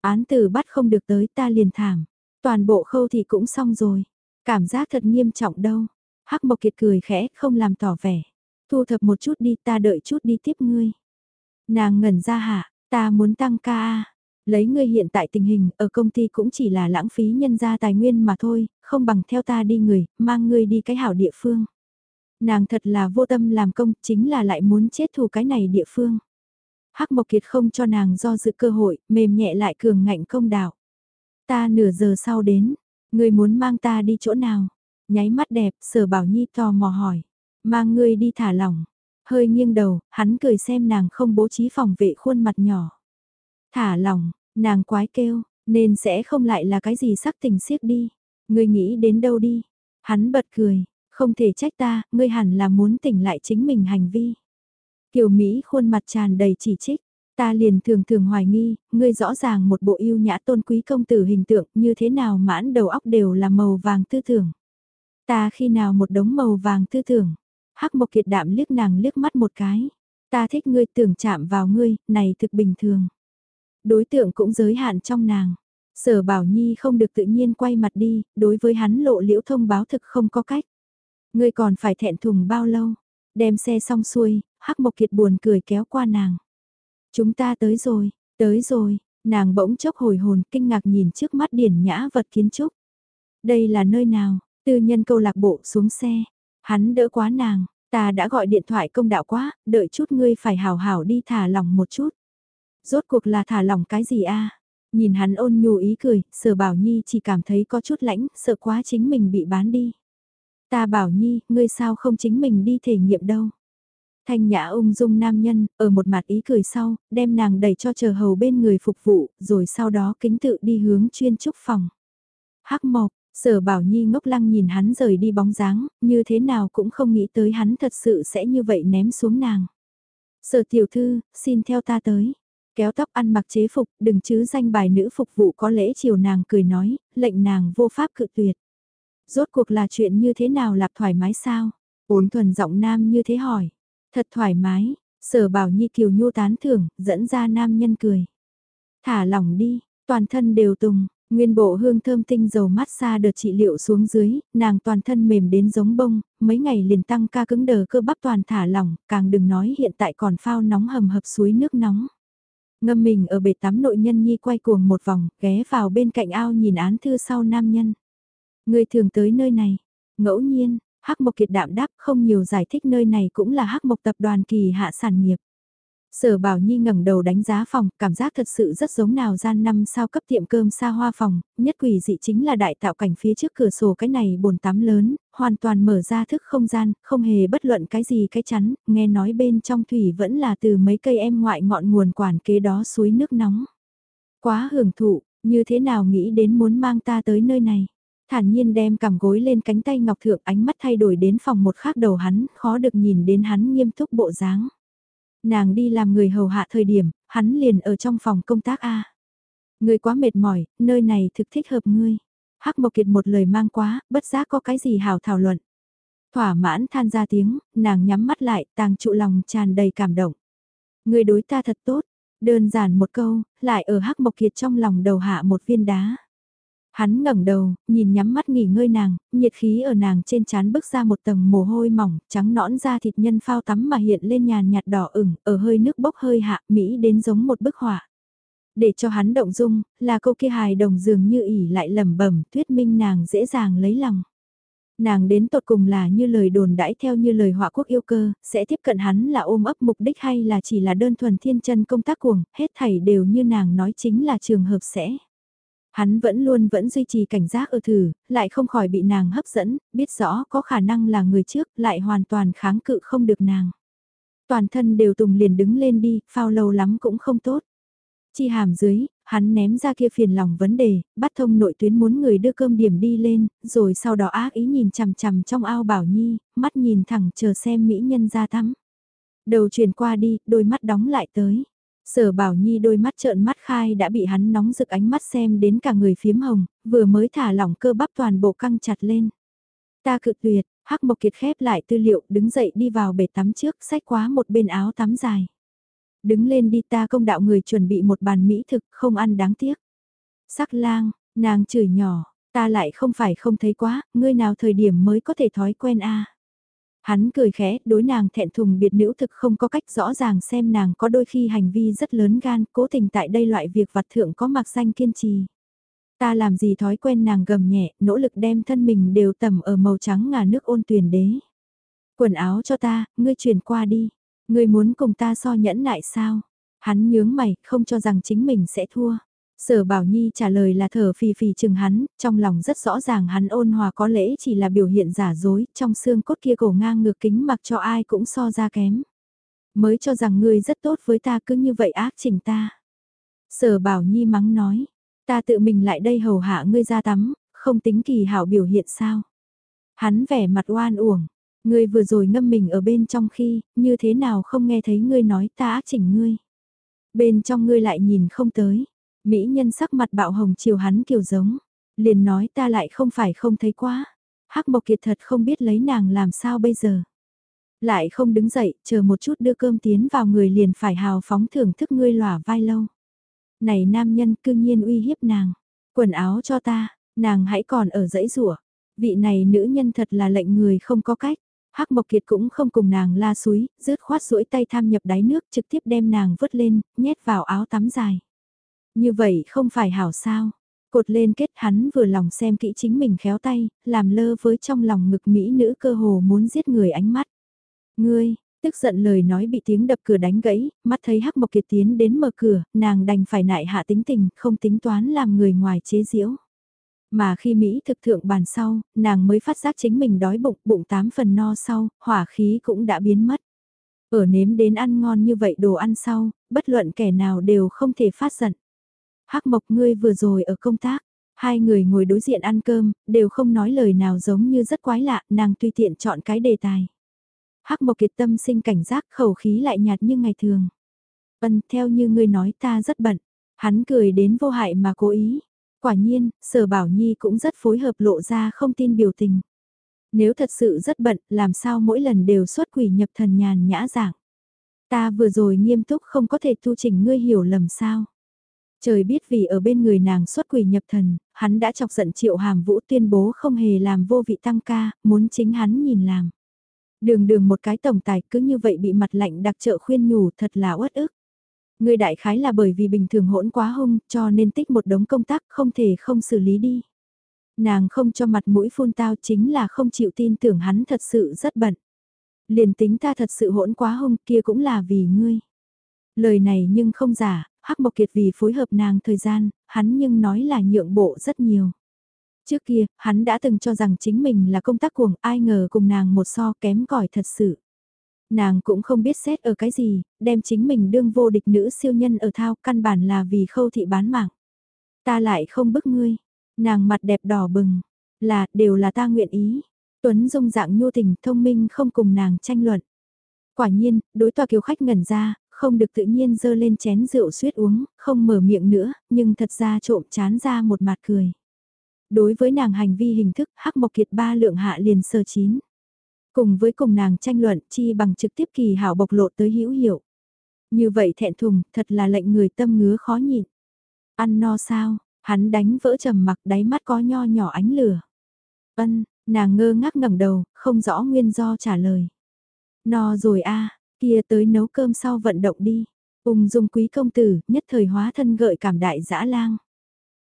Án tử bắt không được tới ta liền thảm. Toàn bộ khâu thì cũng xong rồi. Cảm giác thật nghiêm trọng đâu. Hắc mộc kiệt cười khẽ không làm tỏ vẻ. Thu thập một chút đi ta đợi chút đi tiếp ngươi. Nàng ngẩn ra hạ, ta muốn tăng ca Lấy ngươi hiện tại tình hình ở công ty cũng chỉ là lãng phí nhân gia tài nguyên mà thôi, không bằng theo ta đi người, mang ngươi đi cái hảo địa phương. Nàng thật là vô tâm làm công, chính là lại muốn chết thù cái này địa phương. Hắc Mộc Kiệt không cho nàng do dự cơ hội, mềm nhẹ lại cường ngạnh công đạo. Ta nửa giờ sau đến, ngươi muốn mang ta đi chỗ nào? Nháy mắt đẹp, sở bảo nhi tò mò hỏi. Mang ngươi đi thả lỏng. Hơi nghiêng đầu, hắn cười xem nàng không bố trí phòng vệ khuôn mặt nhỏ. Thả lỏng, nàng quái kêu, nên sẽ không lại là cái gì sắc tình siết đi. Ngươi nghĩ đến đâu đi? Hắn bật cười, không thể trách ta, ngươi hẳn là muốn tỉnh lại chính mình hành vi. Kiều Mỹ khuôn mặt tràn đầy chỉ trích, ta liền thường thường hoài nghi, ngươi rõ ràng một bộ yêu nhã tôn quý công tử hình tượng như thế nào mãn đầu óc đều là màu vàng tư tưởng. Ta khi nào một đống màu vàng tư tưởng, hắc mộc kiệt đạm liếc nàng liếc mắt một cái. Ta thích ngươi tưởng chạm vào ngươi, này thực bình thường. Đối tượng cũng giới hạn trong nàng. Sở Bảo Nhi không được tự nhiên quay mặt đi, đối với hắn lộ liễu thông báo thực không có cách. Ngươi còn phải thẹn thùng bao lâu? Đem xe xong xuôi, Hắc Mộc Kiệt buồn cười kéo qua nàng. Chúng ta tới rồi, tới rồi, nàng bỗng chốc hồi hồn kinh ngạc nhìn trước mắt điển nhã vật kiến trúc. Đây là nơi nào? Tư nhân câu lạc bộ xuống xe. Hắn đỡ quá nàng, ta đã gọi điện thoại công đạo quá, đợi chút ngươi phải hào hào đi thả lỏng một chút. Rốt cuộc là thả lỏng cái gì a? Nhìn hắn ôn nhu ý cười, sở bảo nhi chỉ cảm thấy có chút lãnh, sợ quá chính mình bị bán đi. Ta bảo nhi, ngươi sao không chính mình đi thể nghiệm đâu. Thanh nhã ung dung nam nhân, ở một mặt ý cười sau, đem nàng đẩy cho chờ hầu bên người phục vụ, rồi sau đó kính tự đi hướng chuyên trúc phòng. Hắc mộc, sở bảo nhi ngốc lăng nhìn hắn rời đi bóng dáng, như thế nào cũng không nghĩ tới hắn thật sự sẽ như vậy ném xuống nàng. Sở tiểu thư, xin theo ta tới kéo tóc ăn mặc chế phục, đừng chứ danh bài nữ phục vụ có lễ chiều nàng cười nói, lệnh nàng vô pháp cự tuyệt. Rốt cuộc là chuyện như thế nào lạp thoải mái sao? Ôn thuần giọng nam như thế hỏi. Thật thoải mái, sở bảo nhi kiều nhu tán thưởng, dẫn ra nam nhân cười. Thả lỏng đi, toàn thân đều tùng, nguyên bộ hương thơm tinh dầu mát xa đợt trị liệu xuống dưới, nàng toàn thân mềm đến giống bông, mấy ngày liền tăng ca cứng đờ cơ bắp toàn thả lỏng, càng đừng nói hiện tại còn phao nóng hầm hập suối nước nóng. Ngâm mình ở bể tắm nội nhân nhi quay cuồng một vòng, ghé vào bên cạnh ao nhìn án thư sau nam nhân. Người thường tới nơi này, ngẫu nhiên, Hắc Mộc Kiệt đạm đáp không nhiều giải thích nơi này cũng là Hắc Mộc tập đoàn kỳ hạ sản nghiệp. Sở Bảo Nhi ngẩng đầu đánh giá phòng, cảm giác thật sự rất giống nào gian năm sao cấp tiệm cơm xa hoa phòng, nhất quỷ dị chính là đại tạo cảnh phía trước cửa sổ cái này bồn tắm lớn, hoàn toàn mở ra thức không gian, không hề bất luận cái gì cái chắn, nghe nói bên trong thủy vẫn là từ mấy cây em ngoại ngọn nguồn quản kế đó suối nước nóng. Quá hưởng thụ, như thế nào nghĩ đến muốn mang ta tới nơi này. Thản nhiên đem cằm gối lên cánh tay ngọc thượng ánh mắt thay đổi đến phòng một khác đầu hắn, khó được nhìn đến hắn nghiêm túc bộ dáng. Nàng đi làm người hầu hạ thời điểm, hắn liền ở trong phòng công tác A. Ngươi quá mệt mỏi, nơi này thực thích hợp ngươi. Hắc Mộc Kiệt một lời mang quá, bất giác có cái gì hào thảo luận. Thỏa mãn than ra tiếng, nàng nhắm mắt lại, tàng trụ lòng tràn đầy cảm động. Ngươi đối ta thật tốt, đơn giản một câu, lại ở Hắc Mộc Kiệt trong lòng đầu hạ một viên đá. Hắn ngẩng đầu, nhìn nhắm mắt nghỉ ngơi nàng, nhiệt khí ở nàng trên trán bức ra một tầng mồ hôi mỏng, trắng nõn da thịt nhân phao tắm mà hiện lên nhàn nhạt đỏ ửng, ở hơi nước bốc hơi hạ, mỹ đến giống một bức họa. Để cho hắn động dung, là câu kia hài đồng dường như ỉ lại lẩm bẩm, thuyết minh nàng dễ dàng lấy lòng. Nàng đến tột cùng là như lời đồn đãi theo như lời họa quốc yêu cơ, sẽ tiếp cận hắn là ôm ấp mục đích hay là chỉ là đơn thuần thiên chân công tác cuồng, hết thảy đều như nàng nói chính là trường hợp sẽ. Hắn vẫn luôn vẫn duy trì cảnh giác ở thử, lại không khỏi bị nàng hấp dẫn, biết rõ có khả năng là người trước, lại hoàn toàn kháng cự không được nàng. Toàn thân đều tùng liền đứng lên đi, phao lâu lắm cũng không tốt. Chi hàm dưới, hắn ném ra kia phiền lòng vấn đề, bắt thông nội tuyến muốn người đưa cơm điểm đi lên, rồi sau đó ác ý nhìn chằm chằm trong ao bảo nhi, mắt nhìn thẳng chờ xem mỹ nhân ra tắm. Đầu chuyển qua đi, đôi mắt đóng lại tới. Sở Bảo Nhi đôi mắt trợn mắt khai đã bị hắn nóng rực ánh mắt xem đến cả người phiếm hồng, vừa mới thả lỏng cơ bắp toàn bộ căng chặt lên. Ta cự tuyệt, Hắc Mộc Kiệt khép lại tư liệu, đứng dậy đi vào bể tắm trước, xách quá một bên áo tắm dài. Đứng lên đi ta công đạo người chuẩn bị một bàn mỹ thực, không ăn đáng tiếc. Sắc lang, nàng chửi nhỏ, ta lại không phải không thấy quá, ngươi nào thời điểm mới có thể thói quen a Hắn cười khẽ, đối nàng thẹn thùng biệt nữ thực không có cách rõ ràng xem nàng có đôi khi hành vi rất lớn gan, cố tình tại đây loại việc vặt thượng có mặc danh kiên trì. Ta làm gì thói quen nàng gầm nhẹ, nỗ lực đem thân mình đều tầm ở màu trắng ngà nước ôn tuyền đế. Quần áo cho ta, ngươi chuyển qua đi. Ngươi muốn cùng ta so nhẫn lại sao? Hắn nhướng mày, không cho rằng chính mình sẽ thua. Sở Bảo Nhi trả lời là thở phì phì chừng hắn, trong lòng rất rõ ràng hắn ôn hòa có lẽ chỉ là biểu hiện giả dối, trong xương cốt kia cổ ngang ngược kính mặc cho ai cũng so ra kém. Mới cho rằng ngươi rất tốt với ta cứ như vậy ác chỉnh ta. Sở Bảo Nhi mắng nói, ta tự mình lại đây hầu hạ ngươi ra tắm, không tính kỳ hảo biểu hiện sao. Hắn vẻ mặt oan uổng, ngươi vừa rồi ngâm mình ở bên trong khi, như thế nào không nghe thấy ngươi nói ta ác chỉnh ngươi. Bên trong ngươi lại nhìn không tới, Mỹ nhân sắc mặt bạo hồng chiều hắn kiểu giống, liền nói ta lại không phải không thấy quá. Hắc Mộc Kiệt thật không biết lấy nàng làm sao bây giờ. Lại không đứng dậy, chờ một chút đưa cơm tiến vào người liền phải hào phóng thưởng thức ngươi lỏa vai lâu. Này nam nhân cương nhiên uy hiếp nàng, quần áo cho ta, nàng hãy còn ở dãy rủa Vị này nữ nhân thật là lệnh người không có cách. Hắc Mộc Kiệt cũng không cùng nàng la suối, rớt khoát duỗi tay tham nhập đáy nước trực tiếp đem nàng vứt lên, nhét vào áo tắm dài. Như vậy không phải hảo sao. Cột lên kết hắn vừa lòng xem kỹ chính mình khéo tay, làm lơ với trong lòng ngực mỹ nữ cơ hồ muốn giết người ánh mắt. Ngươi, tức giận lời nói bị tiếng đập cửa đánh gãy, mắt thấy Hắc Mộc Kiệt tiến đến mở cửa, nàng đành phải nại hạ tính tình, không tính toán làm người ngoài chế giễu. Mà khi Mỹ thực thượng bàn sau, nàng mới phát giác chính mình đói bụng, bụng tám phần no sau, hỏa khí cũng đã biến mất. Ở nếm đến ăn ngon như vậy đồ ăn sau, bất luận kẻ nào đều không thể phát giận. Hắc Mộc ngươi vừa rồi ở công tác, hai người ngồi đối diện ăn cơm, đều không nói lời nào giống như rất quái lạ, nàng tùy tiện chọn cái đề tài. Hắc Mộc kiệt tâm sinh cảnh giác khẩu khí lại nhạt như ngày thường. Ân, theo như ngươi nói ta rất bận. Hắn cười đến vô hại mà cố ý. Quả nhiên, sở bảo nhi cũng rất phối hợp lộ ra không tin biểu tình. Nếu thật sự rất bận, làm sao mỗi lần đều xuất quỷ nhập thần nhàn nhã giảng. Ta vừa rồi nghiêm túc không có thể tu chỉnh ngươi hiểu lầm sao. Trời biết vì ở bên người nàng xuất quỷ nhập thần, hắn đã chọc giận triệu hàm vũ tuyên bố không hề làm vô vị tăng ca, muốn chính hắn nhìn làm. Đường đường một cái tổng tài cứ như vậy bị mặt lạnh đặc trợ khuyên nhủ thật là uất ức. Người đại khái là bởi vì bình thường hỗn quá hung cho nên tích một đống công tác không thể không xử lý đi. Nàng không cho mặt mũi phun tao chính là không chịu tin tưởng hắn thật sự rất bận. Liền tính ta thật sự hỗn quá hung kia cũng là vì ngươi. Lời này nhưng không giả, Hắc Mộc Kiệt vì phối hợp nàng thời gian, hắn nhưng nói là nhượng bộ rất nhiều. Trước kia, hắn đã từng cho rằng chính mình là công tác cuồng, ai ngờ cùng nàng một so kém cỏi thật sự. Nàng cũng không biết xét ở cái gì, đem chính mình đương vô địch nữ siêu nhân ở thao, căn bản là vì khâu thị bán mạng. Ta lại không bức ngươi, nàng mặt đẹp đỏ bừng, là, đều là ta nguyện ý. Tuấn dung dạng nhu tình thông minh không cùng nàng tranh luận. Quả nhiên, đối tòa kiều khách ngẩn ra, không được tự nhiên dơ lên chén rượu suýt uống, không mở miệng nữa, nhưng thật ra trộm chán ra một mặt cười. Đối với nàng hành vi hình thức, Hắc Mộc Kiệt ba lượng hạ liền sơ chín. Cùng với cùng nàng tranh luận chi bằng trực tiếp kỳ hảo bộc lộ tới hữu hiệu. Như vậy thẹn thùng, thật là lệnh người tâm ngứa khó nhịn. Ăn no sao, hắn đánh vỡ trầm mặc đáy mắt có nho nhỏ ánh lửa. Ân, nàng ngơ ngác ngẩng đầu, không rõ nguyên do trả lời. No rồi a, kia tới nấu cơm sau vận động đi. Ung dung quý công tử, nhất thời hóa thân gợi cảm đại dã lang.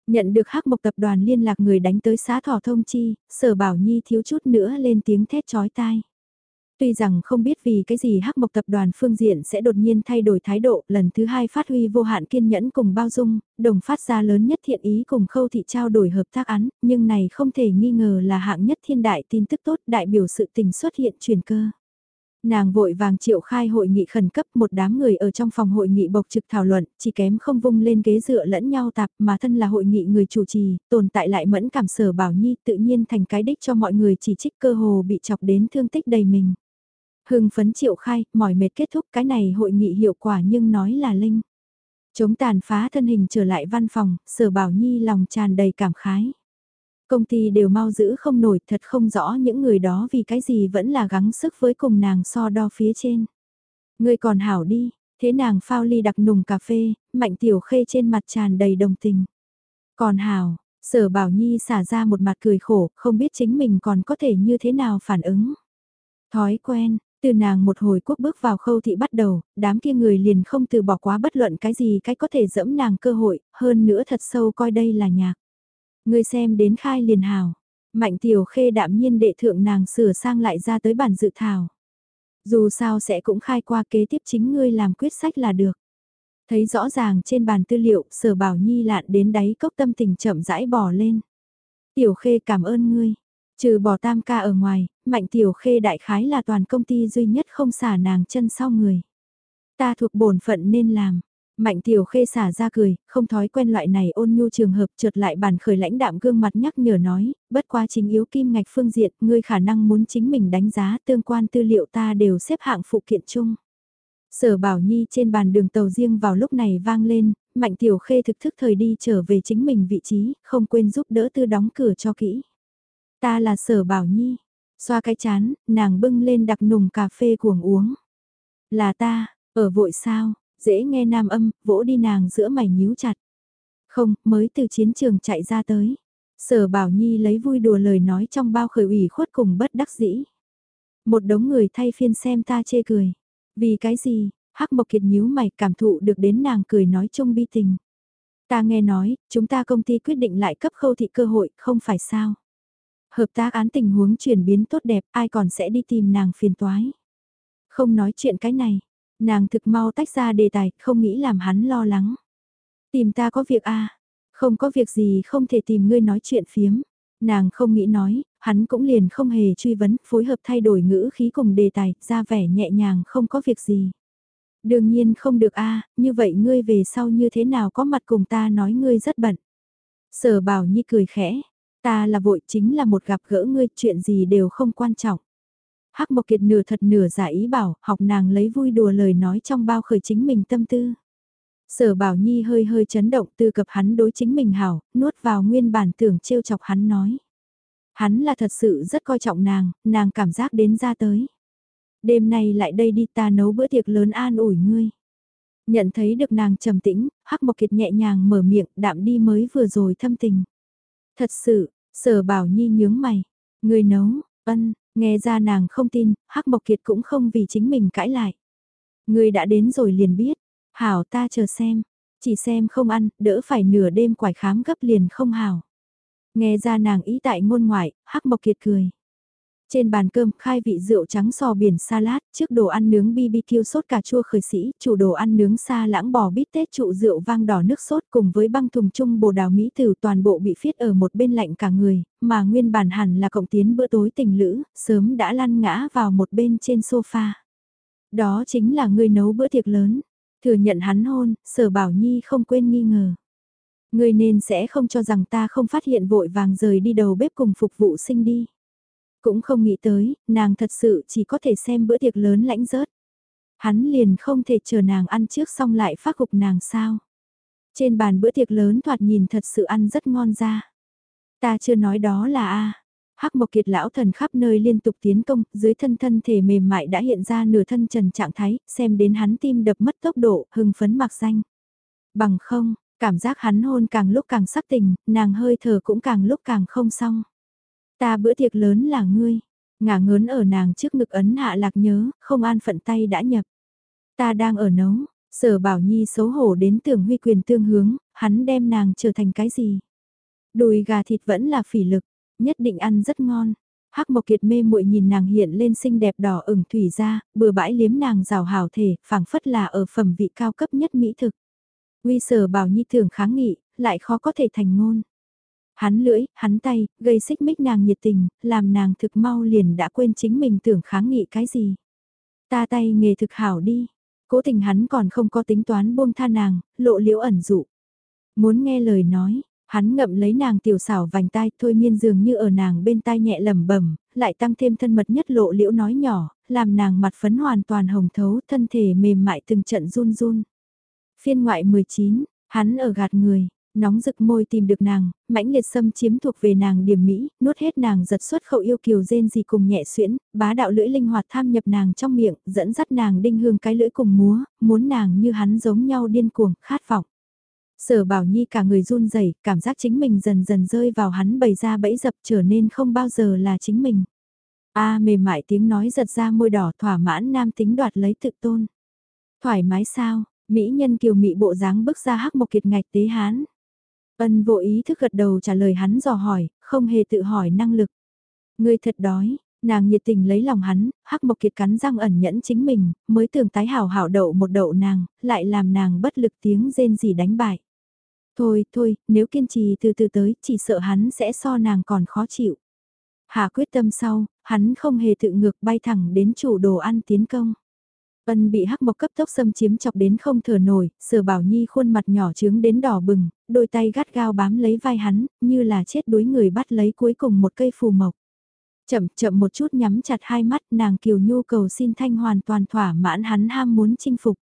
Nhận được hắc mộc tập đoàn liên lạc người đánh tới xá thỏ thông chi, sở bảo nhi thiếu chút nữa lên tiếng thét chói tai. Tuy rằng không biết vì cái gì hắc mộc tập đoàn phương diện sẽ đột nhiên thay đổi thái độ, lần thứ hai phát huy vô hạn kiên nhẫn cùng bao dung, đồng phát ra lớn nhất thiện ý cùng khâu thị trao đổi hợp tác án, nhưng này không thể nghi ngờ là hạng nhất thiên đại tin tức tốt đại biểu sự tình xuất hiện truyền cơ. Nàng vội vàng triệu khai hội nghị khẩn cấp một đám người ở trong phòng hội nghị bộc trực thảo luận, chỉ kém không vung lên ghế dựa lẫn nhau tạp mà thân là hội nghị người chủ trì, tồn tại lại mẫn cảm sở bảo nhi tự nhiên thành cái đích cho mọi người chỉ trích cơ hồ bị chọc đến thương tích đầy mình. Hưng phấn triệu khai, mỏi mệt kết thúc cái này hội nghị hiệu quả nhưng nói là linh. Chống tàn phá thân hình trở lại văn phòng, sở bảo nhi lòng tràn đầy cảm khái. Công ty đều mau giữ không nổi thật không rõ những người đó vì cái gì vẫn là gắng sức với cùng nàng so đo phía trên. Người còn hảo đi, thế nàng phao ly đặc nùng cà phê, mạnh tiểu khê trên mặt tràn đầy đồng tình. Còn hảo, sở bảo nhi xả ra một mặt cười khổ, không biết chính mình còn có thể như thế nào phản ứng. Thói quen, từ nàng một hồi quốc bước vào khâu thị bắt đầu, đám kia người liền không từ bỏ quá bất luận cái gì cái có thể dẫm nàng cơ hội, hơn nữa thật sâu coi đây là nhạc. Ngươi xem đến khai liền hào. Mạnh tiểu khê đạm nhiên đệ thượng nàng sửa sang lại ra tới bản dự thảo. Dù sao sẽ cũng khai qua kế tiếp chính ngươi làm quyết sách là được. Thấy rõ ràng trên bàn tư liệu, sở bảo nhi lạn đến đáy cốc tâm tình chậm rãi bỏ lên. Tiểu khê cảm ơn ngươi. Trừ bỏ tam ca ở ngoài, mạnh tiểu khê đại khái là toàn công ty duy nhất không xả nàng chân sau người. Ta thuộc bổn phận nên làm. Mạnh tiểu khê xả ra cười, không thói quen loại này ôn nhu trường hợp trượt lại bàn khởi lãnh đạm gương mặt nhắc nhở nói, bất quá chính yếu kim ngạch phương diện, ngươi khả năng muốn chính mình đánh giá tương quan tư liệu ta đều xếp hạng phụ kiện chung. Sở Bảo Nhi trên bàn đường tàu riêng vào lúc này vang lên, Mạnh Tiểu Khê thực thức thời đi trở về chính mình vị trí, không quên giúp đỡ tư đóng cửa cho kỹ. Ta là Sở Bảo Nhi. Xoa cái chán, nàng bưng lên đặc nùng cà phê cuồng uống. Là ta, ở vội sao, dễ nghe nam âm, vỗ đi nàng giữa mày nhíu chặt. Không, mới từ chiến trường chạy ra tới. Sở Bảo Nhi lấy vui đùa lời nói trong bao khởi ủy khuất cùng bất đắc dĩ. Một đống người thay phiên xem ta chê cười. Vì cái gì, Hắc Mộc Kiệt nhíu mày cảm thụ được đến nàng cười nói chung bi tình. Ta nghe nói, chúng ta công ty quyết định lại cấp khâu thị cơ hội, không phải sao. Hợp tác án tình huống chuyển biến tốt đẹp, ai còn sẽ đi tìm nàng phiền toái. Không nói chuyện cái này, nàng thực mau tách ra đề tài, không nghĩ làm hắn lo lắng. Tìm ta có việc a không có việc gì không thể tìm ngươi nói chuyện phiếm. Nàng không nghĩ nói, hắn cũng liền không hề truy vấn, phối hợp thay đổi ngữ khí cùng đề tài, ra vẻ nhẹ nhàng không có việc gì. Đương nhiên không được a như vậy ngươi về sau như thế nào có mặt cùng ta nói ngươi rất bận. Sở bảo nhi cười khẽ, ta là vội chính là một gặp gỡ ngươi, chuyện gì đều không quan trọng. Hắc Mộc Kiệt nửa thật nửa giả ý bảo, học nàng lấy vui đùa lời nói trong bao khởi chính mình tâm tư. Sở Bảo Nhi hơi hơi chấn động tư cập hắn đối chính mình hảo, nuốt vào nguyên bản tưởng trêu chọc hắn nói. Hắn là thật sự rất coi trọng nàng, nàng cảm giác đến ra tới. Đêm nay lại đây đi ta nấu bữa tiệc lớn an ủi ngươi. Nhận thấy được nàng trầm tĩnh, Hắc Mộc Kiệt nhẹ nhàng mở miệng, đạm đi mới vừa rồi thâm tình. Thật sự, sở bảo nhi nhướng mày. Ngươi nấu, ân, nghe ra nàng không tin, Hắc Mộc Kiệt cũng không vì chính mình cãi lại. người đã đến rồi liền biết, hảo ta chờ xem, chỉ xem không ăn, đỡ phải nửa đêm quải khám gấp liền không hảo. Nghe ra nàng ý tại ngôn ngoại, Hắc Mộc Kiệt cười. Trên bàn cơm khai vị rượu trắng sò biển salad, trước đồ ăn nướng BBQ sốt cà chua khởi sĩ, chủ đồ ăn nướng xa lãng bò bít tết trụ rượu vang đỏ nước sốt cùng với băng thùng chung bồ đào Mỹ từ toàn bộ bị phiết ở một bên lạnh cả người, mà nguyên bản hẳn là cộng tiến bữa tối tình lữ, sớm đã lăn ngã vào một bên trên sofa. Đó chính là người nấu bữa tiệc lớn, thừa nhận hắn hôn, sở bảo nhi không quên nghi ngờ. Người nên sẽ không cho rằng ta không phát hiện vội vàng rời đi đầu bếp cùng phục vụ sinh đi. Cũng không nghĩ tới, nàng thật sự chỉ có thể xem bữa tiệc lớn lãnh rớt. Hắn liền không thể chờ nàng ăn trước xong lại phát gục nàng sao. Trên bàn bữa tiệc lớn thoạt nhìn thật sự ăn rất ngon ra. Ta chưa nói đó là a Hắc Mộc Kiệt lão thần khắp nơi liên tục tiến công, dưới thân thân thể mềm mại đã hiện ra nửa thân trần trạng thái, xem đến hắn tim đập mất tốc độ, hưng phấn mặc danh. Bằng không, cảm giác hắn hôn càng lúc càng sắc tình, nàng hơi thở cũng càng lúc càng không xong. Ta bữa tiệc lớn là ngươi, ngả ngớn ở nàng trước ngực ấn hạ lạc nhớ, không an phận tay đã nhập. Ta đang ở nấu, sở bảo nhi xấu hổ đến tưởng huy quyền tương hướng, hắn đem nàng trở thành cái gì. Đùi gà thịt vẫn là phỉ lực, nhất định ăn rất ngon. Hắc Mộc Kiệt mê muội nhìn nàng hiện lên xinh đẹp đỏ ửng thủy ra, bừa bãi liếm nàng rào hào thể, phảng phất là ở phẩm vị cao cấp nhất mỹ thực. Uy sở bảo nhi thường kháng nghị, lại khó có thể thành ngôn. Hắn lưỡi, hắn tay, gây xích mích nàng nhiệt tình, làm nàng thực mau liền đã quên chính mình tưởng kháng nghị cái gì. Ta tay nghề thực hảo đi. Cố tình hắn còn không có tính toán buông tha nàng, lộ liễu ẩn dụ. Muốn nghe lời nói, hắn ngậm lấy nàng tiểu xảo vành tai thôi miên dường như ở nàng bên tai nhẹ lẩm bẩm lại tăng thêm thân mật nhất lộ liễu nói nhỏ, làm nàng mặt phấn hoàn toàn hồng thấu, thân thể mềm mại từng trận run run. Phiên ngoại 19, hắn ở gạt người, nóng rực môi tìm được nàng, mãnh liệt xâm chiếm thuộc về nàng điểm mỹ, nuốt hết nàng giật xuất khẩu yêu kiều rên gì cùng nhẹ xuyễn, bá đạo lưỡi linh hoạt tham nhập nàng trong miệng, dẫn dắt nàng đinh hương cái lưỡi cùng múa, muốn nàng như hắn giống nhau điên cuồng, khát vọng. Sở bảo nhi cả người run rẩy cảm giác chính mình dần dần rơi vào hắn bày ra bẫy dập trở nên không bao giờ là chính mình. a mềm mại tiếng nói giật ra môi đỏ thỏa mãn nam tính đoạt lấy tự tôn. Thoải mái sao, mỹ nhân kiều mị bộ dáng bước ra hắc một kiệt ngạch tế hán. Ân vô ý thức gật đầu trả lời hắn dò hỏi, không hề tự hỏi năng lực. Ngươi thật đói, Nàng nhiệt tình lấy lòng hắn, hắc mộc kiệt cắn răng ẩn nhẫn chính mình, mới tưởng tái hảo hảo đậu một đậu nàng, lại làm nàng bất lực tiếng rên gì đánh bại. Thôi, thôi, nếu kiên trì từ từ tới, chỉ sợ hắn sẽ so nàng còn khó chịu. Hạ quyết tâm sau, hắn không hề tự ngược bay thẳng đến chủ đồ ăn tiến công. Ân bị hắc mộc cấp tốc xâm chiếm chọc đến không thở nổi, sở bảo nhi khuôn mặt nhỏ trướng đến đỏ bừng, đôi tay gắt gao bám lấy vai hắn, như là chết đuối người bắt lấy cuối cùng một cây phù mộc. Chậm chậm một chút nhắm chặt hai mắt nàng kiều nhu cầu xin thanh hoàn toàn thỏa mãn hắn ham muốn chinh phục.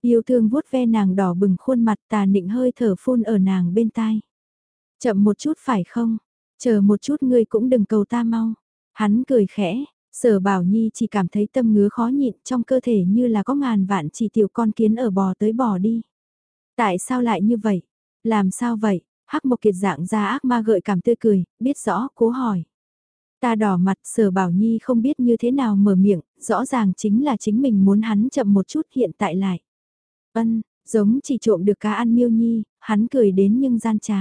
Yêu thương vuốt ve nàng đỏ bừng khuôn mặt tà nịnh hơi thở phun ở nàng bên tai. Chậm một chút phải không? Chờ một chút ngươi cũng đừng cầu ta mau. Hắn cười khẽ, sở bảo nhi chỉ cảm thấy tâm ngứa khó nhịn trong cơ thể như là có ngàn vạn chỉ tiểu con kiến ở bò tới bò đi. Tại sao lại như vậy? Làm sao vậy? Hắc Mộc kiệt dạng ra ác ma gợi cảm tươi cười, biết rõ, cố hỏi. Ta đỏ mặt sở bảo nhi không biết như thế nào mở miệng, rõ ràng chính là chính mình muốn hắn chậm một chút hiện tại lại. Ân, giống chỉ trộm được cá ăn miêu nhi, hắn cười đến nhưng gian trá.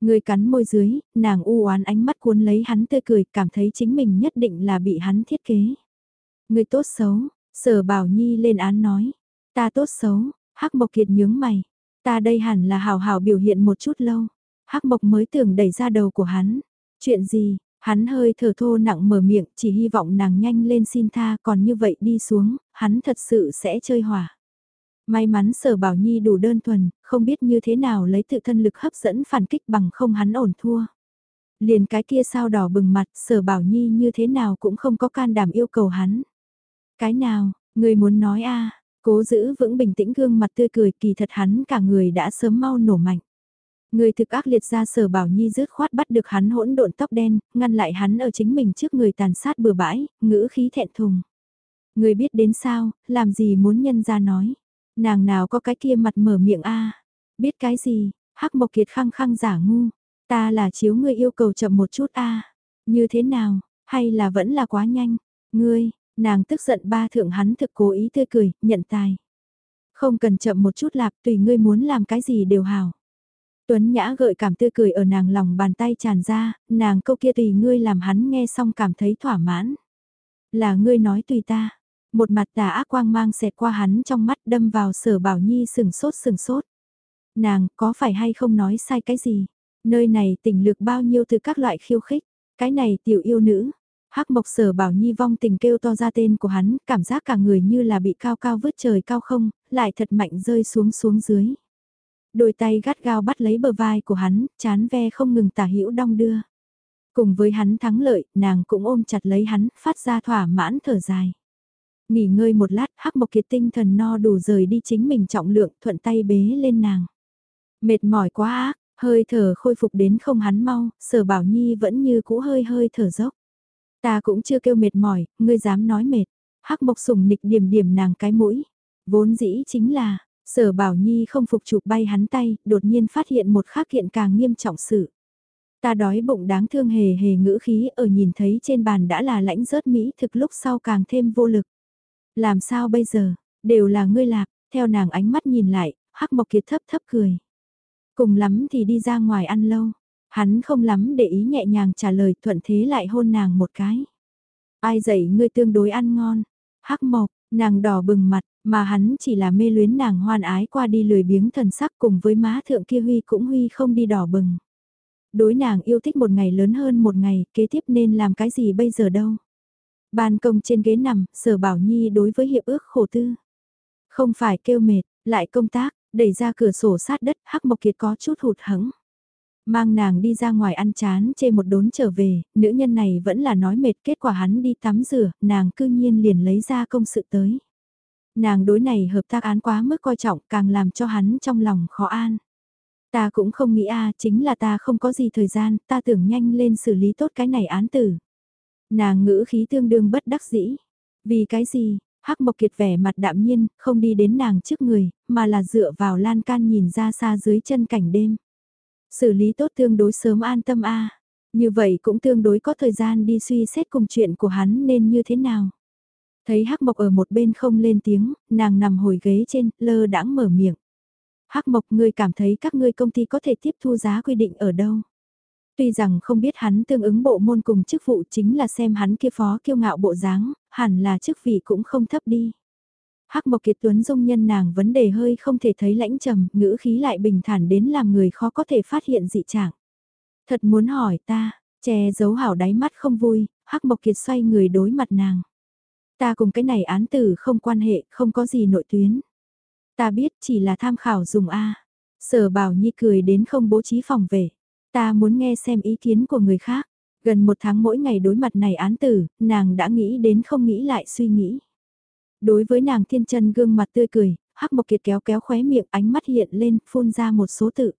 Người cắn môi dưới, nàng u oán ánh mắt cuốn lấy hắn tươi cười, cảm thấy chính mình nhất định là bị hắn thiết kế. Người tốt xấu, sở bảo nhi lên án nói. Ta tốt xấu, hắc mộc kiệt nhướng mày. Ta đây hẳn là hào hào biểu hiện một chút lâu. hắc mộc mới tưởng đẩy ra đầu của hắn. Chuyện gì, hắn hơi thở thô nặng mở miệng, chỉ hy vọng nàng nhanh lên xin tha, còn như vậy đi xuống, hắn thật sự sẽ chơi hỏa. May mắn sở bảo nhi đủ đơn thuần, không biết như thế nào lấy tự thân lực hấp dẫn phản kích bằng không hắn ổn thua. Liền cái kia sao đỏ bừng mặt, sở bảo nhi như thế nào cũng không có can đảm yêu cầu hắn. Cái nào, người muốn nói a cố giữ vững bình tĩnh gương mặt tươi cười kỳ thật hắn cả người đã sớm mau nổ mạnh. Người thực ác liệt ra sở bảo nhi rứt khoát bắt được hắn hỗn độn tóc đen, ngăn lại hắn ở chính mình trước người tàn sát bừa bãi, ngữ khí thẹn thùng. Người biết đến sao, làm gì muốn nhân ra nói. Nàng nào có cái kia mặt mở miệng a Biết cái gì, hắc mộc kiệt khăng khăng giả ngu. Ta là chiếu ngươi yêu cầu chậm một chút a Như thế nào, hay là vẫn là quá nhanh. Ngươi, nàng tức giận ba thượng hắn thực cố ý tươi cười, nhận tài. Không cần chậm một chút lạp tùy ngươi muốn làm cái gì đều hảo Tuấn Nhã gợi cảm tươi cười ở nàng lòng bàn tay tràn ra, nàng câu kia tùy ngươi làm hắn nghe xong cảm thấy thỏa mãn. Là ngươi nói tùy ta, một mặt tà ác quang mang xẹt qua hắn trong mắt đâm vào sở bảo nhi sừng sốt sừng sốt. Nàng có phải hay không nói sai cái gì? Nơi này tỉnh lược bao nhiêu từ các loại khiêu khích, cái này tiểu yêu nữ. Hắc mộc sở bảo nhi vong tình kêu to ra tên của hắn, cảm giác cả người như là bị cao cao vứt trời cao không, lại thật mạnh rơi xuống xuống dưới. Đôi tay gắt gao bắt lấy bờ vai của hắn, chán ve không ngừng tả hữu đong đưa. Cùng với hắn thắng lợi, nàng cũng ôm chặt lấy hắn, phát ra thỏa mãn thở dài. Nghỉ ngơi một lát, hắc mộc kiệt tinh thần no đủ rời đi chính mình trọng lượng, thuận tay bế lên nàng. Mệt mỏi quá ác, hơi thở khôi phục đến không hắn mau, sở bảo nhi vẫn như cũ hơi hơi thở dốc. Ta cũng chưa kêu mệt mỏi, ngươi dám nói mệt. Hắc mộc sùng nịch điểm điểm nàng cái mũi. Vốn dĩ chính là, sở bảo nhi không phục chụp bay hắn tay, đột nhiên phát hiện một khác hiện càng nghiêm trọng sự. Ta đói bụng đáng thương hề hề ngữ khí ở nhìn thấy trên bàn đã là lãnh rớt Mỹ thực lúc sau càng thêm vô lực. Làm sao bây giờ, đều là ngươi lạc, theo nàng ánh mắt nhìn lại, hắc mộc kiệt thấp thấp cười. Cùng lắm thì đi ra ngoài ăn lâu. Hắn không lắm để ý nhẹ nhàng trả lời thuận thế lại hôn nàng một cái. Ai dạy ngươi tương đối ăn ngon. Hắc mộc, nàng đỏ bừng mặt, mà hắn chỉ là mê luyến nàng hoan ái qua đi lười biếng thần sắc cùng với má thượng kia huy cũng huy không đi đỏ bừng. Đối nàng yêu thích một ngày lớn hơn một ngày, kế tiếp nên làm cái gì bây giờ đâu. Ban công trên ghế nằm, sở bảo nhi đối với hiệp ước khổ tư. Không phải kêu mệt, lại công tác, đẩy ra cửa sổ sát đất, hắc mộc kiệt có chút hụt hẫng Mang nàng đi ra ngoài ăn chán chê một đốn trở về, nữ nhân này vẫn là nói mệt kết quả hắn đi tắm rửa, nàng cư nhiên liền lấy ra công sự tới. Nàng đối này hợp tác án quá mức coi trọng càng làm cho hắn trong lòng khó an. Ta cũng không nghĩ a chính là ta không có gì thời gian, ta tưởng nhanh lên xử lý tốt cái này án tử. Nàng ngữ khí tương đương bất đắc dĩ. Vì cái gì, Hắc Mộc Kiệt vẻ mặt đạm nhiên, không đi đến nàng trước người, mà là dựa vào lan can nhìn ra xa dưới chân cảnh đêm. Xử lý tốt tương đối sớm an tâm a Như vậy cũng tương đối có thời gian đi suy xét cùng chuyện của hắn nên như thế nào. Thấy Hắc Mộc ở một bên không lên tiếng, nàng nằm hồi ghế trên, lơ đãng mở miệng. Hắc Mộc ngươi cảm thấy các ngươi công ty có thể tiếp thu giá quy định ở đâu? Tuy rằng không biết hắn tương ứng bộ môn cùng chức vụ chính là xem hắn kia phó kiêu ngạo bộ dáng, hẳn là chức vị cũng không thấp đi. Hắc Mộc Kiệt Tuấn dung nhân nàng vấn đề hơi không thể thấy lãnh trầm, ngữ khí lại bình thản đến làm người khó có thể phát hiện dị trạng. Thật muốn hỏi ta, che giấu hảo đáy mắt không vui, Hắc Mộc Kiệt xoay người đối mặt nàng. Ta cùng cái này án tử không quan hệ, không có gì nội tuyến. Ta biết chỉ là tham khảo dùng A. Sở bảo nhi cười đến không bố trí phòng về. Ta muốn nghe xem ý kiến của người khác. Gần một tháng mỗi ngày đối mặt này án tử, nàng đã nghĩ đến không nghĩ lại suy nghĩ. Đối với nàng thiên chân gương mặt tươi cười, hắc mộc kiệt kéo kéo khóe miệng ánh mắt hiện lên, phun ra một số tự.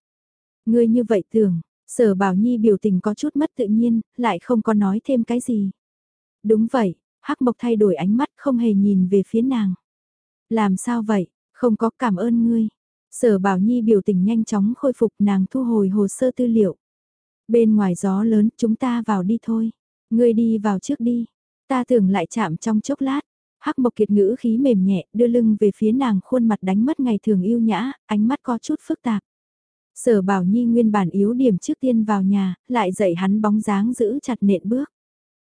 Ngươi như vậy tưởng, sở bảo nhi biểu tình có chút mất tự nhiên, lại không có nói thêm cái gì. Đúng vậy, hắc mộc thay đổi ánh mắt không hề nhìn về phía nàng. Làm sao vậy, không có cảm ơn ngươi. Sở bảo nhi biểu tình nhanh chóng khôi phục nàng thu hồi hồ sơ tư liệu. Bên ngoài gió lớn chúng ta vào đi thôi. Ngươi đi vào trước đi. Ta tưởng lại chạm trong chốc lát. Hắc Mộc Kiệt ngữ khí mềm nhẹ, đưa lưng về phía nàng khuôn mặt đánh mất ngày thường yêu nhã, ánh mắt có chút phức tạp. Sở Bảo Nhi nguyên bản yếu điểm trước tiên vào nhà, lại dạy hắn bóng dáng giữ chặt nện bước.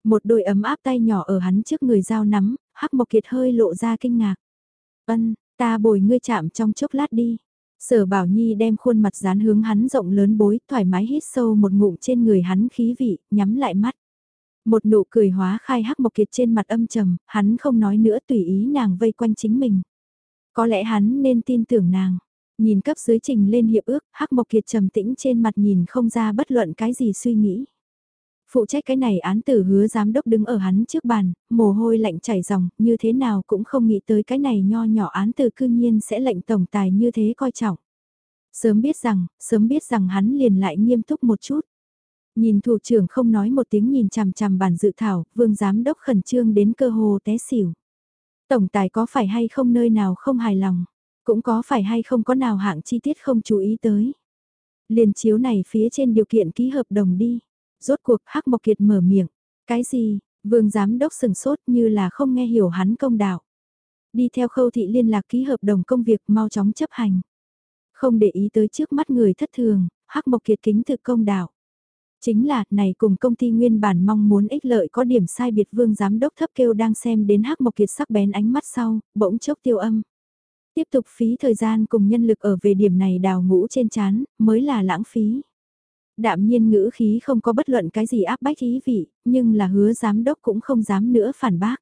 Một đôi ấm áp tay nhỏ ở hắn trước người giao nắm, Hắc Mộc Kiệt hơi lộ ra kinh ngạc. Ân, ta bồi ngươi chạm trong chốc lát đi. Sở Bảo Nhi đem khuôn mặt dán hướng hắn rộng lớn bối, thoải mái hít sâu một ngụm trên người hắn khí vị, nhắm lại mắt. Một nụ cười hóa khai hắc mộc kiệt trên mặt âm trầm, hắn không nói nữa tùy ý nàng vây quanh chính mình. Có lẽ hắn nên tin tưởng nàng. Nhìn cấp dưới trình lên hiệp ước, hắc mộc kiệt trầm tĩnh trên mặt nhìn không ra bất luận cái gì suy nghĩ. Phụ trách cái này án tử hứa giám đốc đứng ở hắn trước bàn, mồ hôi lạnh chảy ròng, như thế nào cũng không nghĩ tới cái này nho nhỏ án tử cư nhiên sẽ lệnh tổng tài như thế coi trọng. Sớm biết rằng, sớm biết rằng hắn liền lại nghiêm túc một chút. Nhìn thủ trưởng không nói một tiếng nhìn chằm chằm bản dự thảo, vương giám đốc khẩn trương đến cơ hồ té xỉu. Tổng tài có phải hay không nơi nào không hài lòng, cũng có phải hay không có nào hạng chi tiết không chú ý tới. Liền chiếu này phía trên điều kiện ký hợp đồng đi. Rốt cuộc Hắc Mộc Kiệt mở miệng. Cái gì? Vương giám đốc sừng sốt như là không nghe hiểu hắn công đạo. Đi theo khâu thị liên lạc ký hợp đồng công việc mau chóng chấp hành. Không để ý tới trước mắt người thất thường, Hắc Mộc Kiệt kính thực công đạo. Chính là, này cùng công ty nguyên bản mong muốn ích lợi có điểm sai biệt vương giám đốc thấp kêu đang xem đến hắc mộc kiệt sắc bén ánh mắt sau, bỗng chốc tiêu âm. Tiếp tục phí thời gian cùng nhân lực ở về điểm này đào ngũ trên chán, mới là lãng phí. Đạm nhiên ngữ khí không có bất luận cái gì áp bách ý vị, nhưng là hứa giám đốc cũng không dám nữa phản bác.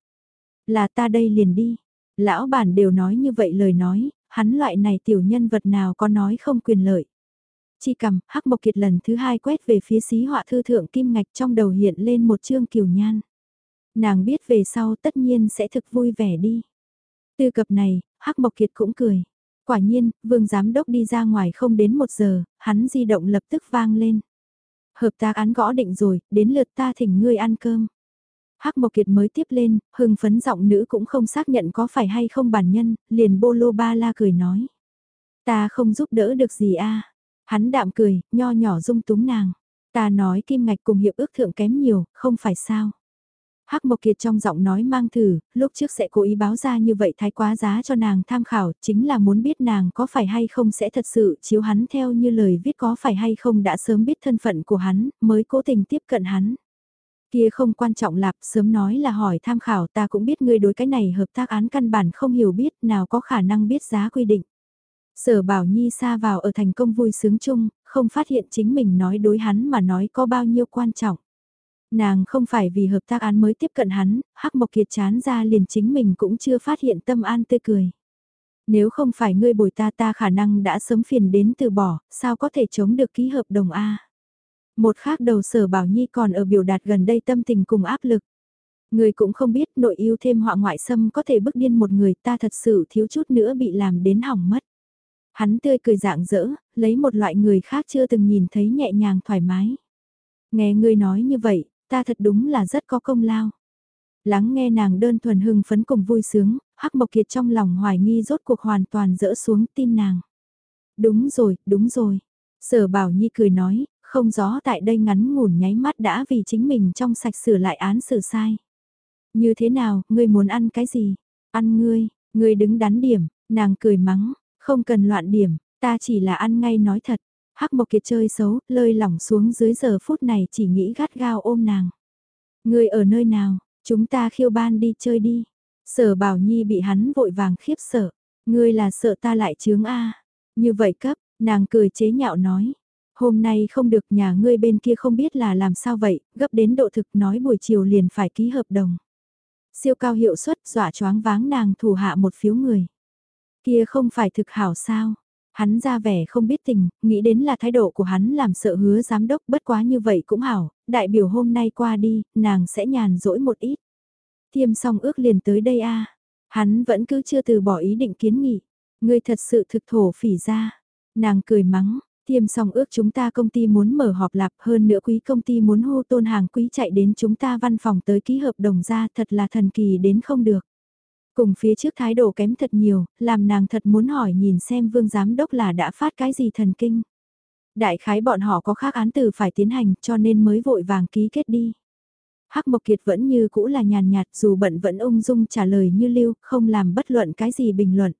Là ta đây liền đi. Lão bản đều nói như vậy lời nói, hắn loại này tiểu nhân vật nào có nói không quyền lợi chi cầm, hắc mộc kiệt lần thứ hai quét về phía xí họa thư thượng kim ngạch trong đầu hiện lên một chương kiều nhan. Nàng biết về sau tất nhiên sẽ thực vui vẻ đi. Từ cập này, hắc mộc kiệt cũng cười. Quả nhiên, vương giám đốc đi ra ngoài không đến một giờ, hắn di động lập tức vang lên. Hợp tác án gõ định rồi, đến lượt ta thỉnh ngươi ăn cơm. Hắc Mộc Kiệt mới tiếp lên, hưng phấn giọng nữ cũng không xác nhận có phải hay không bản nhân, liền bô lô ba la cười nói. Ta không giúp đỡ được gì a Hắn đạm cười, nho nhỏ dung túng nàng. Ta nói kim ngạch cùng hiệp ước thượng kém nhiều, không phải sao. Hắc Mộc Kiệt trong giọng nói mang thử, lúc trước sẽ cố ý báo ra như vậy thái quá giá cho nàng tham khảo, chính là muốn biết nàng có phải hay không sẽ thật sự chiếu hắn theo như lời viết có phải hay không đã sớm biết thân phận của hắn, mới cố tình tiếp cận hắn. Kia không quan trọng lạp, sớm nói là hỏi tham khảo ta cũng biết ngươi đối cái này hợp tác án căn bản không hiểu biết nào có khả năng biết giá quy định. Sở Bảo Nhi xa vào ở thành công vui sướng chung, không phát hiện chính mình nói đối hắn mà nói có bao nhiêu quan trọng. Nàng không phải vì hợp tác án mới tiếp cận hắn, Hắc Mộc Kiệt chán ra liền chính mình cũng chưa phát hiện tâm an tươi cười. Nếu không phải ngươi bồi ta ta khả năng đã sớm phiền đến từ bỏ, sao có thể chống được ký hợp đồng A. Một khác đầu sở Bảo Nhi còn ở biểu đạt gần đây tâm tình cùng áp lực. Người cũng không biết nội yêu thêm họa ngoại xâm có thể bức điên một người ta thật sự thiếu chút nữa bị làm đến hỏng mất. Hắn tươi cười dạng dỡ, lấy một loại người khác chưa từng nhìn thấy nhẹ nhàng thoải mái. Nghe ngươi nói như vậy, ta thật đúng là rất có công lao. Lắng nghe nàng đơn thuần hưng phấn cùng vui sướng, Hắc Mộc Kiệt trong lòng hoài nghi rốt cuộc hoàn toàn dỡ xuống tin nàng. Đúng rồi, đúng rồi. Sở Bảo Nhi cười nói, không gió tại đây ngắn ngủn nháy mắt đã vì chính mình trong sạch sửa lại án xử sai. Như thế nào, ngươi muốn ăn cái gì? Ăn ngươi, ngươi đứng đắn điểm, nàng cười mắng, không cần loạn điểm, ta chỉ là ăn ngay nói thật. Hắc Mộc Kiệt chơi xấu, lơi lỏng xuống dưới giờ phút này chỉ nghĩ gắt gao ôm nàng. Người ở nơi nào, chúng ta khiêu ban đi chơi đi. Sở Bảo Nhi bị hắn vội vàng khiếp sợ. Ngươi là sợ ta lại chướng A. Như vậy cấp, nàng cười chế nhạo nói. Hôm nay không được nhà ngươi bên kia không biết là làm sao vậy, gấp đến độ thực nói buổi chiều liền phải ký hợp đồng. Siêu cao hiệu suất dọa choáng váng nàng thủ hạ một phiếu người. Kia không phải thực hảo sao. Hắn ra vẻ không biết tình, nghĩ đến là thái độ của hắn làm sợ hứa giám đốc bất quá như vậy cũng hảo, đại biểu hôm nay qua đi, nàng sẽ nhàn rỗi một ít. Tiêm xong ước liền tới đây a Hắn vẫn cứ chưa từ bỏ ý định kiến nghị. Ngươi thật sự thực thổ phỉ ra. Nàng cười mắng, tiêm xong ước chúng ta công ty muốn mở họp lạp hơn nữa quý công ty muốn hô tôn hàng quý chạy đến chúng ta văn phòng tới ký hợp đồng ra thật là thần kỳ đến không được. Cùng phía trước thái độ kém thật nhiều, làm nàng thật muốn hỏi nhìn xem vương giám đốc là đã phát cái gì thần kinh. Đại khái bọn họ có khác án từ phải tiến hành cho nên mới vội vàng ký kết đi. Hắc Mộc Kiệt vẫn như cũ là nhàn nhạt dù bận vẫn ung dung trả lời như lưu, không làm bất luận cái gì bình luận.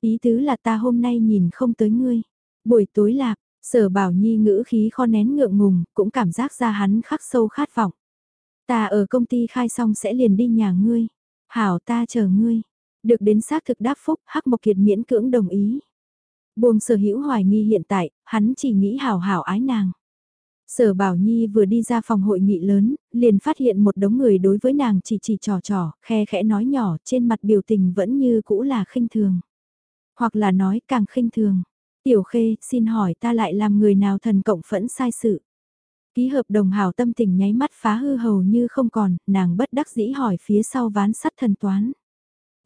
Ý tứ là ta hôm nay nhìn không tới ngươi. Buổi tối lạc, sở bảo nhi ngữ khí kho nén ngượng ngùng, cũng cảm giác ra hắn khắc sâu khát vọng. Ta ở công ty khai xong sẽ liền đi nhà ngươi. Hảo ta chờ ngươi. Được đến xác thực đáp phúc, Hắc Mộc Kiệt miễn cưỡng đồng ý. Buông sở hữu hoài nghi hiện tại, hắn chỉ nghĩ hảo hảo ái nàng. Sở Bảo Nhi vừa đi ra phòng hội nghị lớn, liền phát hiện một đống người đối với nàng chỉ chỉ trò trò, khe khẽ nói nhỏ, trên mặt biểu tình vẫn như cũ là khinh thường. Hoặc là nói càng khinh thường. Tiểu Khê, xin hỏi ta lại làm người nào thần cộng phẫn sai sự. Ký hợp đồng hảo tâm tình nháy mắt phá hư hầu như không còn, nàng bất đắc dĩ hỏi phía sau ván sắt thần toán.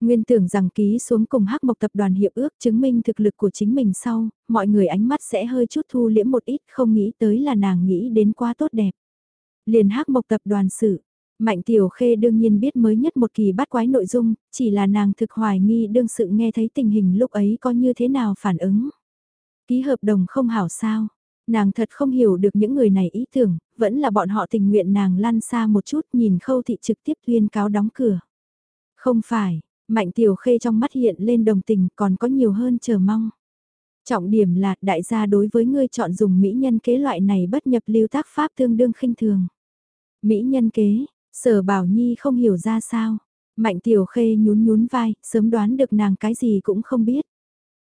Nguyên tưởng rằng ký xuống cùng hắc mộc tập đoàn hiệp ước chứng minh thực lực của chính mình sau, mọi người ánh mắt sẽ hơi chút thu liễm một ít không nghĩ tới là nàng nghĩ đến quá tốt đẹp. Liền hắc mộc tập đoàn sự, Mạnh Tiểu Khê đương nhiên biết mới nhất một kỳ bắt quái nội dung, chỉ là nàng thực hoài nghi đương sự nghe thấy tình hình lúc ấy có như thế nào phản ứng. Ký hợp đồng không hảo sao, nàng thật không hiểu được những người này ý tưởng, vẫn là bọn họ tình nguyện nàng lăn xa một chút nhìn khâu thị trực tiếp tuyên cáo đóng cửa. Không phải, Mạnh tiểu khê trong mắt hiện lên đồng tình còn có nhiều hơn chờ mong. Trọng điểm là đại gia đối với ngươi chọn dùng mỹ nhân kế loại này bất nhập lưu tác pháp tương đương khinh thường. Mỹ nhân kế, sở bảo nhi không hiểu ra sao. Mạnh tiểu khê nhún nhún vai, sớm đoán được nàng cái gì cũng không biết.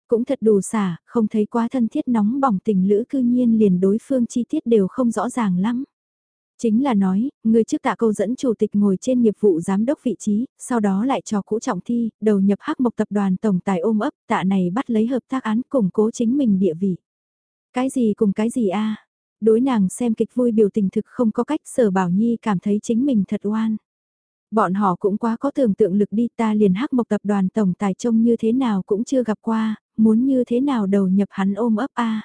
Cũng thật đủ xả, không thấy quá thân thiết nóng bỏng tình lữ cư nhiên liền đối phương chi tiết đều không rõ ràng lắm. Chính là nói, người trước tạ câu dẫn chủ tịch ngồi trên nghiệp vụ giám đốc vị trí, sau đó lại cho cũ trọng thi, đầu nhập hắc mộc tập đoàn tổng tài ôm ấp, tạ này bắt lấy hợp tác án củng cố chính mình địa vị. Cái gì cùng cái gì a Đối nàng xem kịch vui biểu tình thực không có cách sở bảo nhi cảm thấy chính mình thật oan. Bọn họ cũng quá có tưởng tượng lực đi ta liền hắc mộc tập đoàn tổng tài trông như thế nào cũng chưa gặp qua, muốn như thế nào đầu nhập hắn ôm ấp a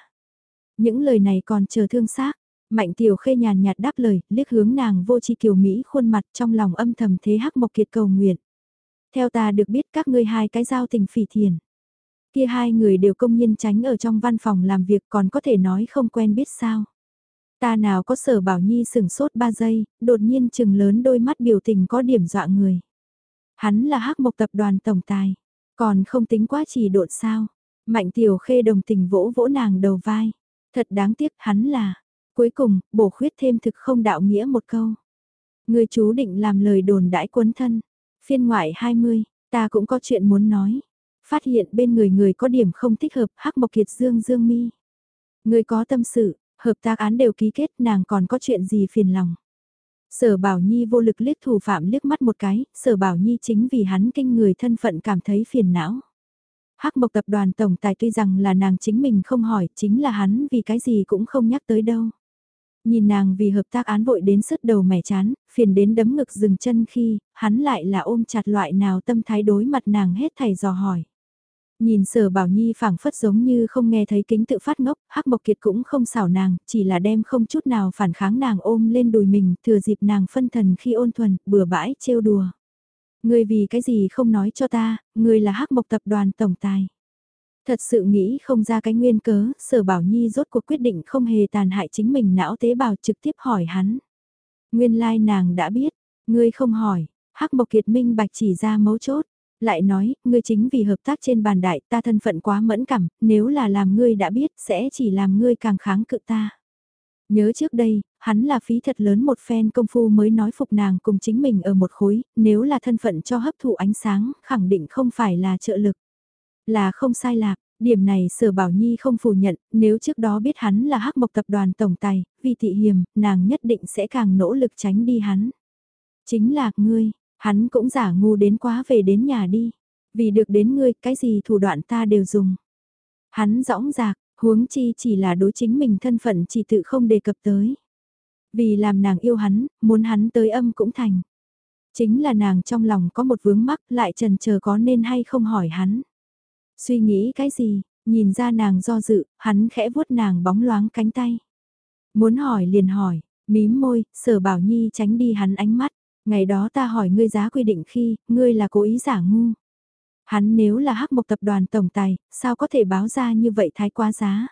Những lời này còn chờ thương xác Mạnh tiểu khê nhàn nhạt đáp lời, liếc hướng nàng vô chi kiều Mỹ khuôn mặt trong lòng âm thầm thế hắc mộc kiệt cầu nguyện. Theo ta được biết các ngươi hai cái giao tình phỉ thiền. Kia hai người đều công nhiên tránh ở trong văn phòng làm việc còn có thể nói không quen biết sao. Ta nào có sở bảo nhi sừng sốt ba giây, đột nhiên chừng lớn đôi mắt biểu tình có điểm dọa người. Hắn là hắc mộc tập đoàn tổng tài, còn không tính quá chỉ độn sao. Mạnh tiểu khê đồng tình vỗ vỗ nàng đầu vai. Thật đáng tiếc hắn là, Cuối cùng, bổ khuyết thêm thực không đạo nghĩa một câu. Người chú định làm lời đồn đãi quấn thân. Phiên ngoại 20, ta cũng có chuyện muốn nói. Phát hiện bên người người có điểm không thích hợp hắc mộc kiệt dương dương mi. Người có tâm sự, hợp tác án đều ký kết nàng còn có chuyện gì phiền lòng. Sở Bảo Nhi vô lực liếc thủ phạm liếc mắt một cái, Sở Bảo Nhi chính vì hắn kinh người thân phận cảm thấy phiền não. Hắc Mộc tập đoàn tổng tài tuy rằng là nàng chính mình không hỏi, chính là hắn vì cái gì cũng không nhắc tới đâu. Nhìn nàng vì hợp tác án vội đến sứt đầu mẻ chán, phiền đến đấm ngực dừng chân khi, hắn lại là ôm chặt loại nào tâm thái đối mặt nàng hết thầy dò hỏi. Nhìn sở bảo nhi phảng phất giống như không nghe thấy kính tự phát ngốc, hắc mộc kiệt cũng không xảo nàng, chỉ là đem không chút nào phản kháng nàng ôm lên đùi mình, thừa dịp nàng phân thần khi ôn thuần, bừa bãi, trêu đùa ngươi vì cái gì không nói cho ta, ngươi là hắc mộc tập đoàn tổng tài. Thật sự nghĩ không ra cái nguyên cớ, sở bảo nhi rốt cuộc quyết định không hề tàn hại chính mình não tế bào trực tiếp hỏi hắn. Nguyên lai like nàng đã biết, ngươi không hỏi, hắc mộc kiệt minh bạch chỉ ra mấu chốt, Lại nói, ngươi chính vì hợp tác trên bàn đại ta thân phận quá mẫn cảm, nếu là làm ngươi đã biết sẽ chỉ làm ngươi càng kháng cự ta. Nhớ trước đây, hắn là phí thật lớn một phen công phu mới nói phục nàng cùng chính mình ở một khối, nếu là thân phận cho hấp thụ ánh sáng, khẳng định không phải là trợ lực. Là không sai lạc, điểm này sở bảo nhi không phủ nhận, nếu trước đó biết hắn là hắc mộc tập đoàn tổng tài, vì thị hiểm, nàng nhất định sẽ càng nỗ lực tránh đi hắn. Chính là, ngươi, hắn cũng giả ngu đến quá về đến nhà đi, vì được đến ngươi, cái gì thủ đoạn ta đều dùng. Hắn rõng rạc, huống chi chỉ là đối chính mình thân phận chỉ tự không đề cập tới. Vì làm nàng yêu hắn, muốn hắn tới âm cũng thành. Chính là nàng trong lòng có một vướng mắc lại trần chờ có nên hay không hỏi hắn. Suy nghĩ cái gì, nhìn ra nàng do dự, hắn khẽ vuốt nàng bóng loáng cánh tay. Muốn hỏi liền hỏi, mím môi, sở bảo nhi tránh đi hắn ánh mắt. Ngày đó ta hỏi ngươi giá quy định khi, ngươi là cố ý giả ngu. Hắn nếu là hắc mộc tập đoàn tổng tài, sao có thể báo ra như vậy thái quá giá.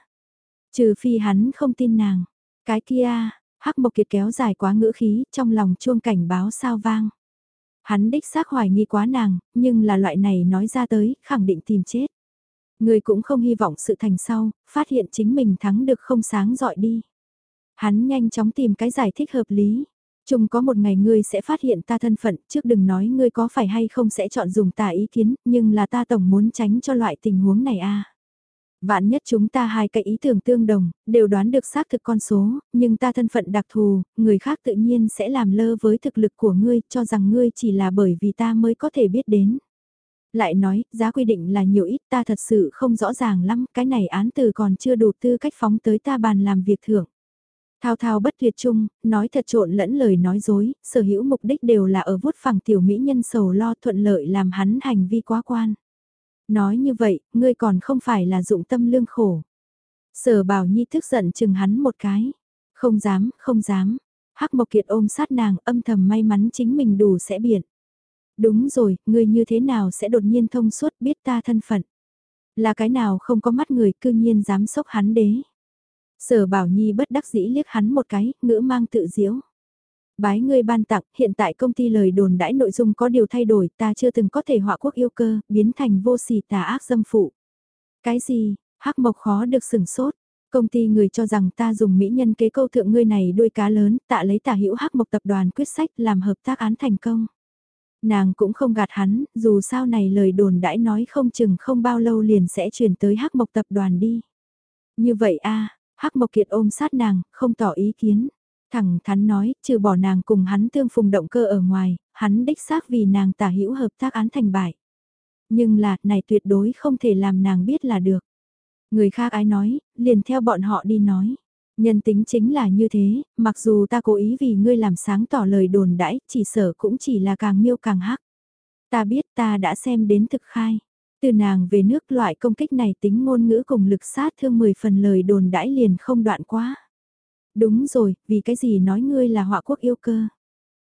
Trừ phi hắn không tin nàng. Cái kia, hắc mộc kiệt kéo dài quá ngữ khí, trong lòng chuông cảnh báo sao vang. Hắn đích xác hoài nghi quá nàng, nhưng là loại này nói ra tới, khẳng định tìm chết. Người cũng không hy vọng sự thành sau, phát hiện chính mình thắng được không sáng dọi đi. Hắn nhanh chóng tìm cái giải thích hợp lý. Chung có một ngày ngươi sẽ phát hiện ta thân phận, trước đừng nói ngươi có phải hay không sẽ chọn dùng ta ý kiến, nhưng là ta tổng muốn tránh cho loại tình huống này a. Vạn nhất chúng ta hai cái ý tưởng tương đồng, đều đoán được xác thực con số, nhưng ta thân phận đặc thù, người khác tự nhiên sẽ làm lơ với thực lực của ngươi, cho rằng ngươi chỉ là bởi vì ta mới có thể biết đến. Lại nói, giá quy định là nhiều ít ta thật sự không rõ ràng lắm, cái này án từ còn chưa đủ tư cách phóng tới ta bàn làm việc thưởng. Thao thao bất tuyệt chung, nói thật trộn lẫn lời nói dối, sở hữu mục đích đều là ở vuốt phẳng tiểu mỹ nhân sầu lo thuận lợi làm hắn hành vi quá quan. Nói như vậy, ngươi còn không phải là dụng tâm lương khổ. Sở bảo nhi tức giận chừng hắn một cái. Không dám, không dám. Hắc Mộc Kiệt ôm sát nàng âm thầm may mắn chính mình đủ sẽ biện. Đúng rồi, ngươi như thế nào sẽ đột nhiên thông suốt biết ta thân phận. Là cái nào không có mắt người cư nhiên dám sốc hắn đế. Sở Bảo Nhi bất đắc dĩ liếc hắn một cái, ngữ mang tự diễu. Bái ngươi ban tặng, hiện tại công ty lời đồn đãi nội dung có điều thay đổi, ta chưa từng có thể họa quốc yêu cơ, biến thành vô sỉ tà ác dâm phụ. Cái gì, hắc mộc khó được sừng sốt. Công ty người cho rằng ta dùng mỹ nhân kế câu thượng ngươi này đuôi cá lớn, tạ lấy tả hữu hắc mộc tập đoàn quyết sách làm hợp tác án thành công. Nàng cũng không gạt hắn, dù sao này lời đồn đãi nói không chừng không bao lâu liền sẽ chuyển tới hắc mộc tập đoàn đi. Như vậy a hắc mộc kiệt ôm sát nàng, không tỏ ý kiến. Thẳng thắn nói, trừ bỏ nàng cùng hắn tương phùng động cơ ở ngoài, hắn đích xác vì nàng tả hữu hợp tác án thành bại. Nhưng là, này tuyệt đối không thể làm nàng biết là được. Người khác ai nói, liền theo bọn họ đi nói. Nhân tính chính là như thế, mặc dù ta cố ý vì ngươi làm sáng tỏ lời đồn đãi, chỉ sở cũng chỉ là càng miêu càng hắc. Ta biết ta đã xem đến thực khai. Từ nàng về nước loại công kích này tính ngôn ngữ cùng lực sát thương 10 phần lời đồn đãi liền không đoạn quá. Đúng rồi, vì cái gì nói ngươi là họa quốc yêu cơ.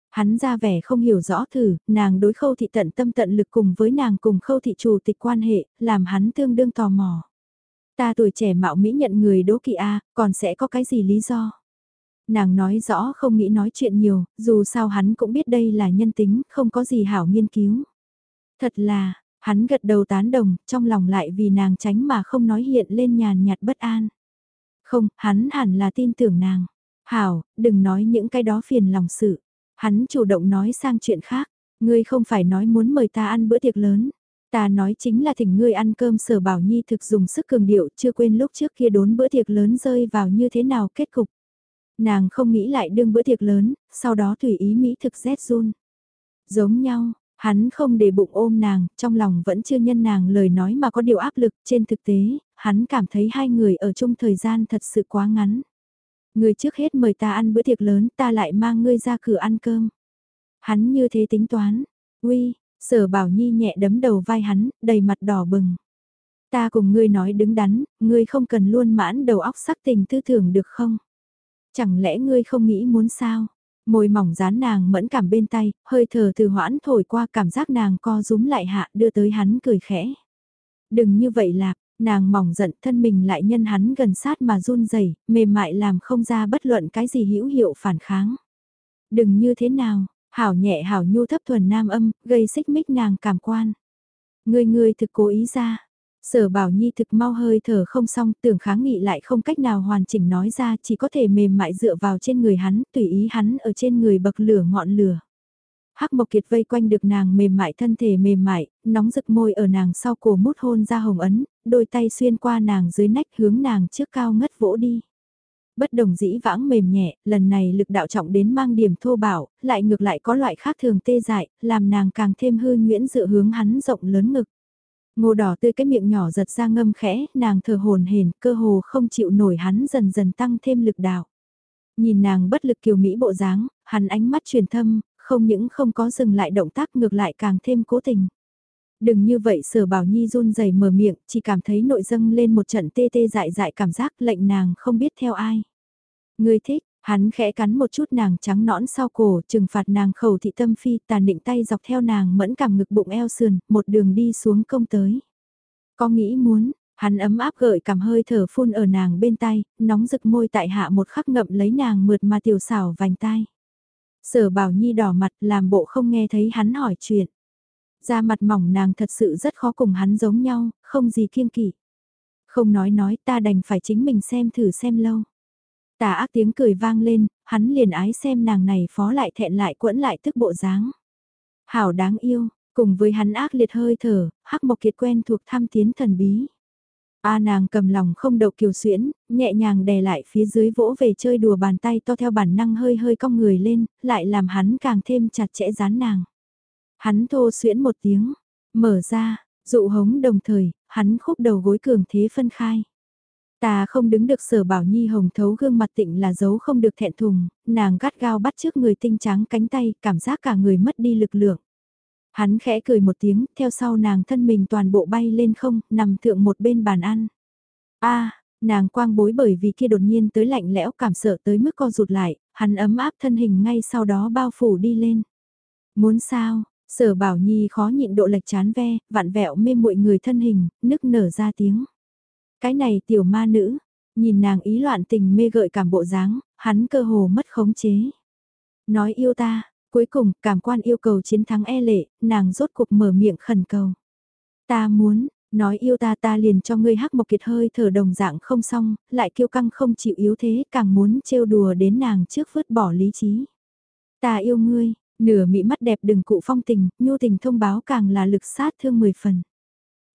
Hắn ra vẻ không hiểu rõ thử, nàng đối khâu thị tận tâm tận lực cùng với nàng cùng khâu thị chủ tịch quan hệ, làm hắn tương đương tò mò. Ta tuổi trẻ mạo mỹ nhận người đố kỵ A, còn sẽ có cái gì lý do? Nàng nói rõ không nghĩ nói chuyện nhiều, dù sao hắn cũng biết đây là nhân tính, không có gì hảo nghiên cứu. Thật là, hắn gật đầu tán đồng, trong lòng lại vì nàng tránh mà không nói hiện lên nhàn nhạt bất an. Không, hắn hẳn là tin tưởng nàng. Hảo, đừng nói những cái đó phiền lòng sự. Hắn chủ động nói sang chuyện khác. Ngươi không phải nói muốn mời ta ăn bữa tiệc lớn. Ta nói chính là thỉnh ngươi ăn cơm sở bảo nhi thực dùng sức cường điệu chưa quên lúc trước kia đốn bữa tiệc lớn rơi vào như thế nào kết cục. Nàng không nghĩ lại đương bữa tiệc lớn, sau đó tùy ý Mỹ thực rét run. Giống nhau, hắn không để bụng ôm nàng, trong lòng vẫn chưa nhân nàng lời nói mà có điều áp lực trên thực tế, hắn cảm thấy hai người ở chung thời gian thật sự quá ngắn. Người trước hết mời ta ăn bữa tiệc lớn ta lại mang ngươi ra cửa ăn cơm. Hắn như thế tính toán, uy, Sở Bảo Nhi nhẹ đấm đầu vai hắn, đầy mặt đỏ bừng. Ta cùng ngươi nói đứng đắn, ngươi không cần luôn mãn đầu óc sắc tình tư tưởng được không? Chẳng lẽ ngươi không nghĩ muốn sao? Môi mỏng dán nàng mẫn cảm bên tay, hơi thở từ hoãn thổi qua cảm giác nàng co rúm lại hạ đưa tới hắn cười khẽ. Đừng như vậy lạc, nàng mỏng giận thân mình lại nhân hắn gần sát mà run rẩy mềm mại làm không ra bất luận cái gì hữu hiệu phản kháng. Đừng như thế nào, Hảo nhẹ hảo nhu thấp thuần nam âm, gây xích mích nàng cảm quan. Ngươi ngươi thực cố ý ra. Sở bảo nhi thực mau hơi thở không xong tưởng kháng nghị lại không cách nào hoàn chỉnh nói ra chỉ có thể mềm mại dựa vào trên người hắn tùy ý hắn ở trên người bậc lửa ngọn lửa. Hắc Mộc Kiệt vây quanh được nàng mềm mại thân thể mềm mại, nóng rực môi ở nàng sau cổ mút hôn ra hồng ấn, đôi tay xuyên qua nàng dưới nách hướng nàng trước cao ngất vỗ đi. Bất đồng dĩ vãng mềm nhẹ, lần này lực đạo trọng đến mang điểm thô bảo, lại ngược lại có loại khác thường tê dại, làm nàng càng thêm hư nguyễn dựa hướng hắn rộng lớn ngực. Ngô đỏ tươi cái miệng nhỏ giật ra ngâm khẽ, nàng thở hồn hển, cơ hồ không chịu nổi hắn dần dần tăng thêm lực đạo. Nhìn nàng bất lực kiều mỹ bộ dáng, hắn ánh mắt truyền thâm, không những không có dừng lại động tác ngược lại càng thêm cố tình. Đừng như vậy sở bảo nhi run rẩy mở miệng, chỉ cảm thấy nội dâng lên một trận tê tê dại dại cảm giác lệnh nàng không biết theo ai. Người thích, hắn khẽ cắn một chút nàng trắng nõn sau cổ, trừng phạt nàng khẩu thị tâm phi tàn định tay dọc theo nàng mẫn cảm ngực bụng eo sườn, một đường đi xuống công tới. Có nghĩ muốn, hắn ấm áp gợi cảm hơi thở phun ở nàng bên tay, nóng rực môi tại hạ một khắc ngậm lấy nàng mượt mà tiểu xảo vành tai. Sở bảo nhi đỏ mặt làm bộ không nghe thấy hắn hỏi chuyện. Da mặt mỏng nàng thật sự rất khó cùng hắn giống nhau, không gì kiêng kỵ. Không nói nói ta đành phải chính mình xem thử xem lâu. Tà ác tiếng cười vang lên, hắn liền ái xem nàng này phó lại thẹn lại quẫn lại tức bộ dáng. Hảo đáng yêu, cùng với hắn ác liệt hơi thở, hắc mộc kiệt quen thuộc tham tiến thần bí. A nàng cầm lòng không đậu kiều xuyễn, nhẹ nhàng đè lại phía dưới vỗ về chơi đùa bàn tay to theo bản năng hơi hơi cong người lên, lại làm hắn càng thêm chặt chẽ dán nàng. Hắn thô xuyễn một tiếng, mở ra, dụ hống đồng thời, hắn khúc đầu gối cường thế phân khai. Ta không đứng được sở bảo nhi hồng thấu gương mặt tịnh là dấu không được thẹn thùng, nàng gắt gao bắt trước người tinh trắng cánh tay, cảm giác cả người mất đi lực lượng. Hắn khẽ cười một tiếng, theo sau nàng thân mình toàn bộ bay lên không, nằm thượng một bên bàn ăn. a nàng quang bối bởi vì kia đột nhiên tới lạnh lẽo cảm sợ tới mức co rụt lại, hắn ấm áp thân hình ngay sau đó bao phủ đi lên. Muốn sao, sở bảo nhi khó nhịn độ lệch chán ve, vặn vẹo mê muội người thân hình, nức nở ra tiếng. Cái này tiểu ma nữ, nhìn nàng ý loạn tình mê gợi cảm bộ dáng, hắn cơ hồ mất khống chế. Nói yêu ta, cuối cùng cảm quan yêu cầu chiến thắng e lệ, nàng rốt cuộc mở miệng khẩn cầu. Ta muốn, nói yêu ta ta liền cho ngươi hắc một kiệt hơi thở đồng dạng không xong, lại kiêu căng không chịu yếu thế, càng muốn trêu đùa đến nàng trước vứt bỏ lý trí. Ta yêu ngươi, nửa mỹ mắt đẹp đừng cụ phong tình, nhu tình thông báo càng là lực sát thương mười phần.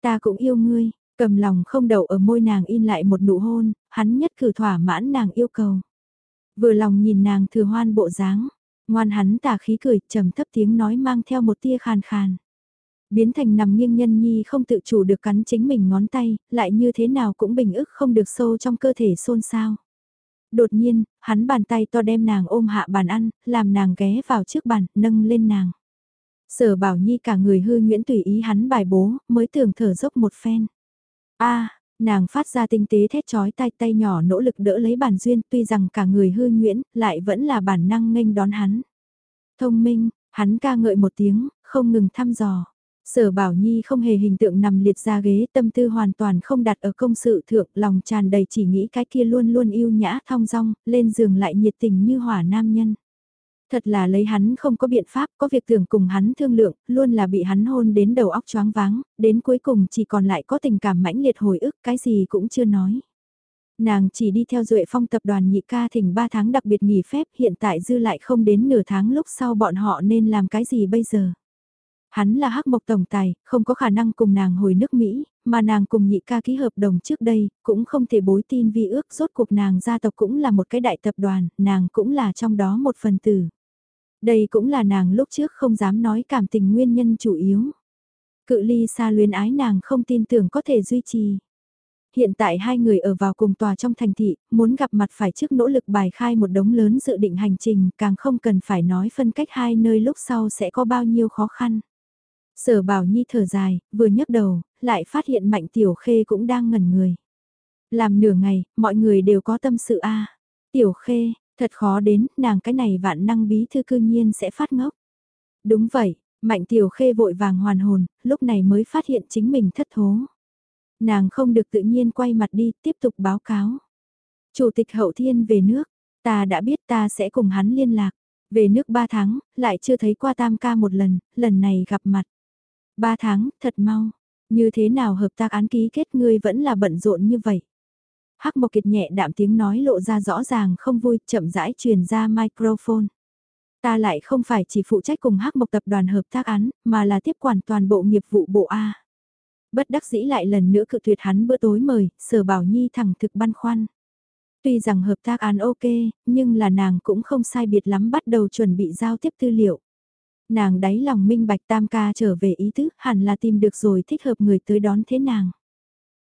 Ta cũng yêu ngươi, Cầm lòng không đậu ở môi nàng in lại một nụ hôn, hắn nhất cử thỏa mãn nàng yêu cầu. Vừa lòng nhìn nàng thừa hoan bộ dáng, ngoan hắn tà khí cười, trầm thấp tiếng nói mang theo một tia khàn khàn. Biến thành nằm nghiêng nhân nhi không tự chủ được cắn chính mình ngón tay, lại như thế nào cũng bình ức không được sâu trong cơ thể xôn xao. Đột nhiên, hắn bàn tay to đem nàng ôm hạ bàn ăn, làm nàng ghé vào trước bàn, nâng lên nàng. Sở bảo nhi cả người hư nguyễn tùy ý hắn bài bố, mới tưởng thở dốc một phen a nàng phát ra tinh tế thét chói tay tay nhỏ nỗ lực đỡ lấy bản duyên tuy rằng cả người hư nguyễn lại vẫn là bản năng nghênh đón hắn. Thông minh, hắn ca ngợi một tiếng, không ngừng thăm dò. Sở Bảo Nhi không hề hình tượng nằm liệt ra ghế tâm tư hoàn toàn không đặt ở công sự thượng lòng tràn đầy chỉ nghĩ cái kia luôn luôn yêu nhã thong dong, lên giường lại nhiệt tình như hỏa nam nhân. Thật là lấy hắn không có biện pháp, có việc tưởng cùng hắn thương lượng, luôn là bị hắn hôn đến đầu óc choáng váng, đến cuối cùng chỉ còn lại có tình cảm mãnh liệt hồi ức, cái gì cũng chưa nói. Nàng chỉ đi theo Duệ Phong tập đoàn nhị ca thỉnh 3 tháng đặc biệt nghỉ phép, hiện tại dư lại không đến nửa tháng lúc sau bọn họ nên làm cái gì bây giờ. Hắn là hắc mộc tổng tài, không có khả năng cùng nàng hồi nước Mỹ, mà nàng cùng nhị ca ký hợp đồng trước đây, cũng không thể bối tin vi ước rốt cuộc nàng gia tộc cũng là một cái đại tập đoàn, nàng cũng là trong đó một phần tử. Đây cũng là nàng lúc trước không dám nói cảm tình nguyên nhân chủ yếu. Cự ly xa luyến ái nàng không tin tưởng có thể duy trì. Hiện tại hai người ở vào cùng tòa trong thành thị, muốn gặp mặt phải trước nỗ lực bài khai một đống lớn dự định hành trình, càng không cần phải nói phân cách hai nơi lúc sau sẽ có bao nhiêu khó khăn. Sở bảo nhi thở dài, vừa nhấc đầu, lại phát hiện mạnh tiểu khê cũng đang ngẩn người. Làm nửa ngày, mọi người đều có tâm sự a Tiểu khê, Thật khó đến, nàng cái này vạn năng bí thư cương nhiên sẽ phát ngốc. Đúng vậy, Mạnh Tiểu Khê vội vàng hoàn hồn, lúc này mới phát hiện chính mình thất thố. Nàng không được tự nhiên quay mặt đi, tiếp tục báo cáo. Chủ tịch Hậu Thiên về nước, ta đã biết ta sẽ cùng hắn liên lạc. Về nước 3 tháng, lại chưa thấy qua tam ca một lần, lần này gặp mặt. Ba tháng, thật mau. Như thế nào hợp tác án ký kết ngươi vẫn là bận rộn như vậy. Hắc Mộc Kiệt nhẹ đạm tiếng nói lộ ra rõ ràng không vui, chậm rãi truyền ra microphone. Ta lại không phải chỉ phụ trách cùng Hắc Mộc tập đoàn hợp tác án, mà là tiếp quản toàn bộ nghiệp vụ bộ A. Bất đắc dĩ lại lần nữa cự tuyệt hắn bữa tối mời, sở bảo nhi thẳng thực băn khoăn. Tuy rằng hợp tác án ok, nhưng là nàng cũng không sai biệt lắm bắt đầu chuẩn bị giao tiếp tư liệu. Nàng đáy lòng minh bạch tam ca trở về ý tứ, hẳn là tìm được rồi thích hợp người tới đón thế nàng.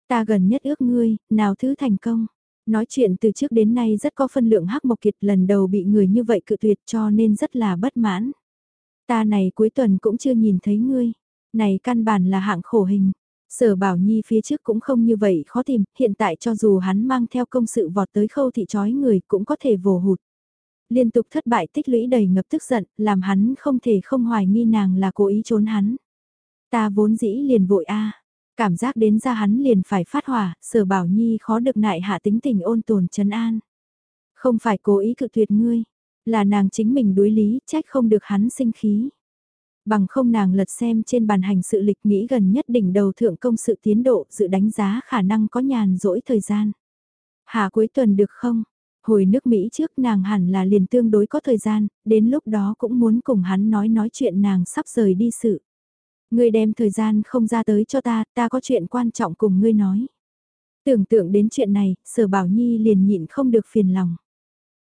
Ta gần nhất ước ngươi, nào thứ thành công. Nói chuyện từ trước đến nay rất có phân lượng hắc mộc kiệt lần đầu bị người như vậy cự tuyệt cho nên rất là bất mãn. Ta này cuối tuần cũng chưa nhìn thấy ngươi. Này căn bản là hạng khổ hình. Sở Bảo Nhi phía trước cũng không như vậy khó tìm, hiện tại cho dù hắn mang theo công sự vọt tới khâu thị chói người cũng có thể vồ hụt. Liên tục thất bại tích lũy đầy ngập tức giận, làm hắn không thể không hoài nghi nàng là cố ý trốn hắn. Ta vốn dĩ liền vội a cảm giác đến ra hắn liền phải phát hỏa, sở Bảo Nhi khó được nại hạ tính tình ôn tồn trấn an. Không phải cố ý cự tuyệt ngươi, là nàng chính mình đối lý, trách không được hắn sinh khí. Bằng không nàng lật xem trên bàn hành sự lịch nghĩ gần nhất đỉnh đầu thượng công sự tiến độ dự đánh giá khả năng có nhàn rỗi thời gian. Hà cuối tuần được không? Hồi nước Mỹ trước nàng hẳn là liền tương đối có thời gian, đến lúc đó cũng muốn cùng hắn nói nói chuyện nàng sắp rời đi sự. Ngươi đem thời gian không ra tới cho ta, ta có chuyện quan trọng cùng ngươi nói. Tưởng tượng đến chuyện này, sở bảo nhi liền nhịn không được phiền lòng.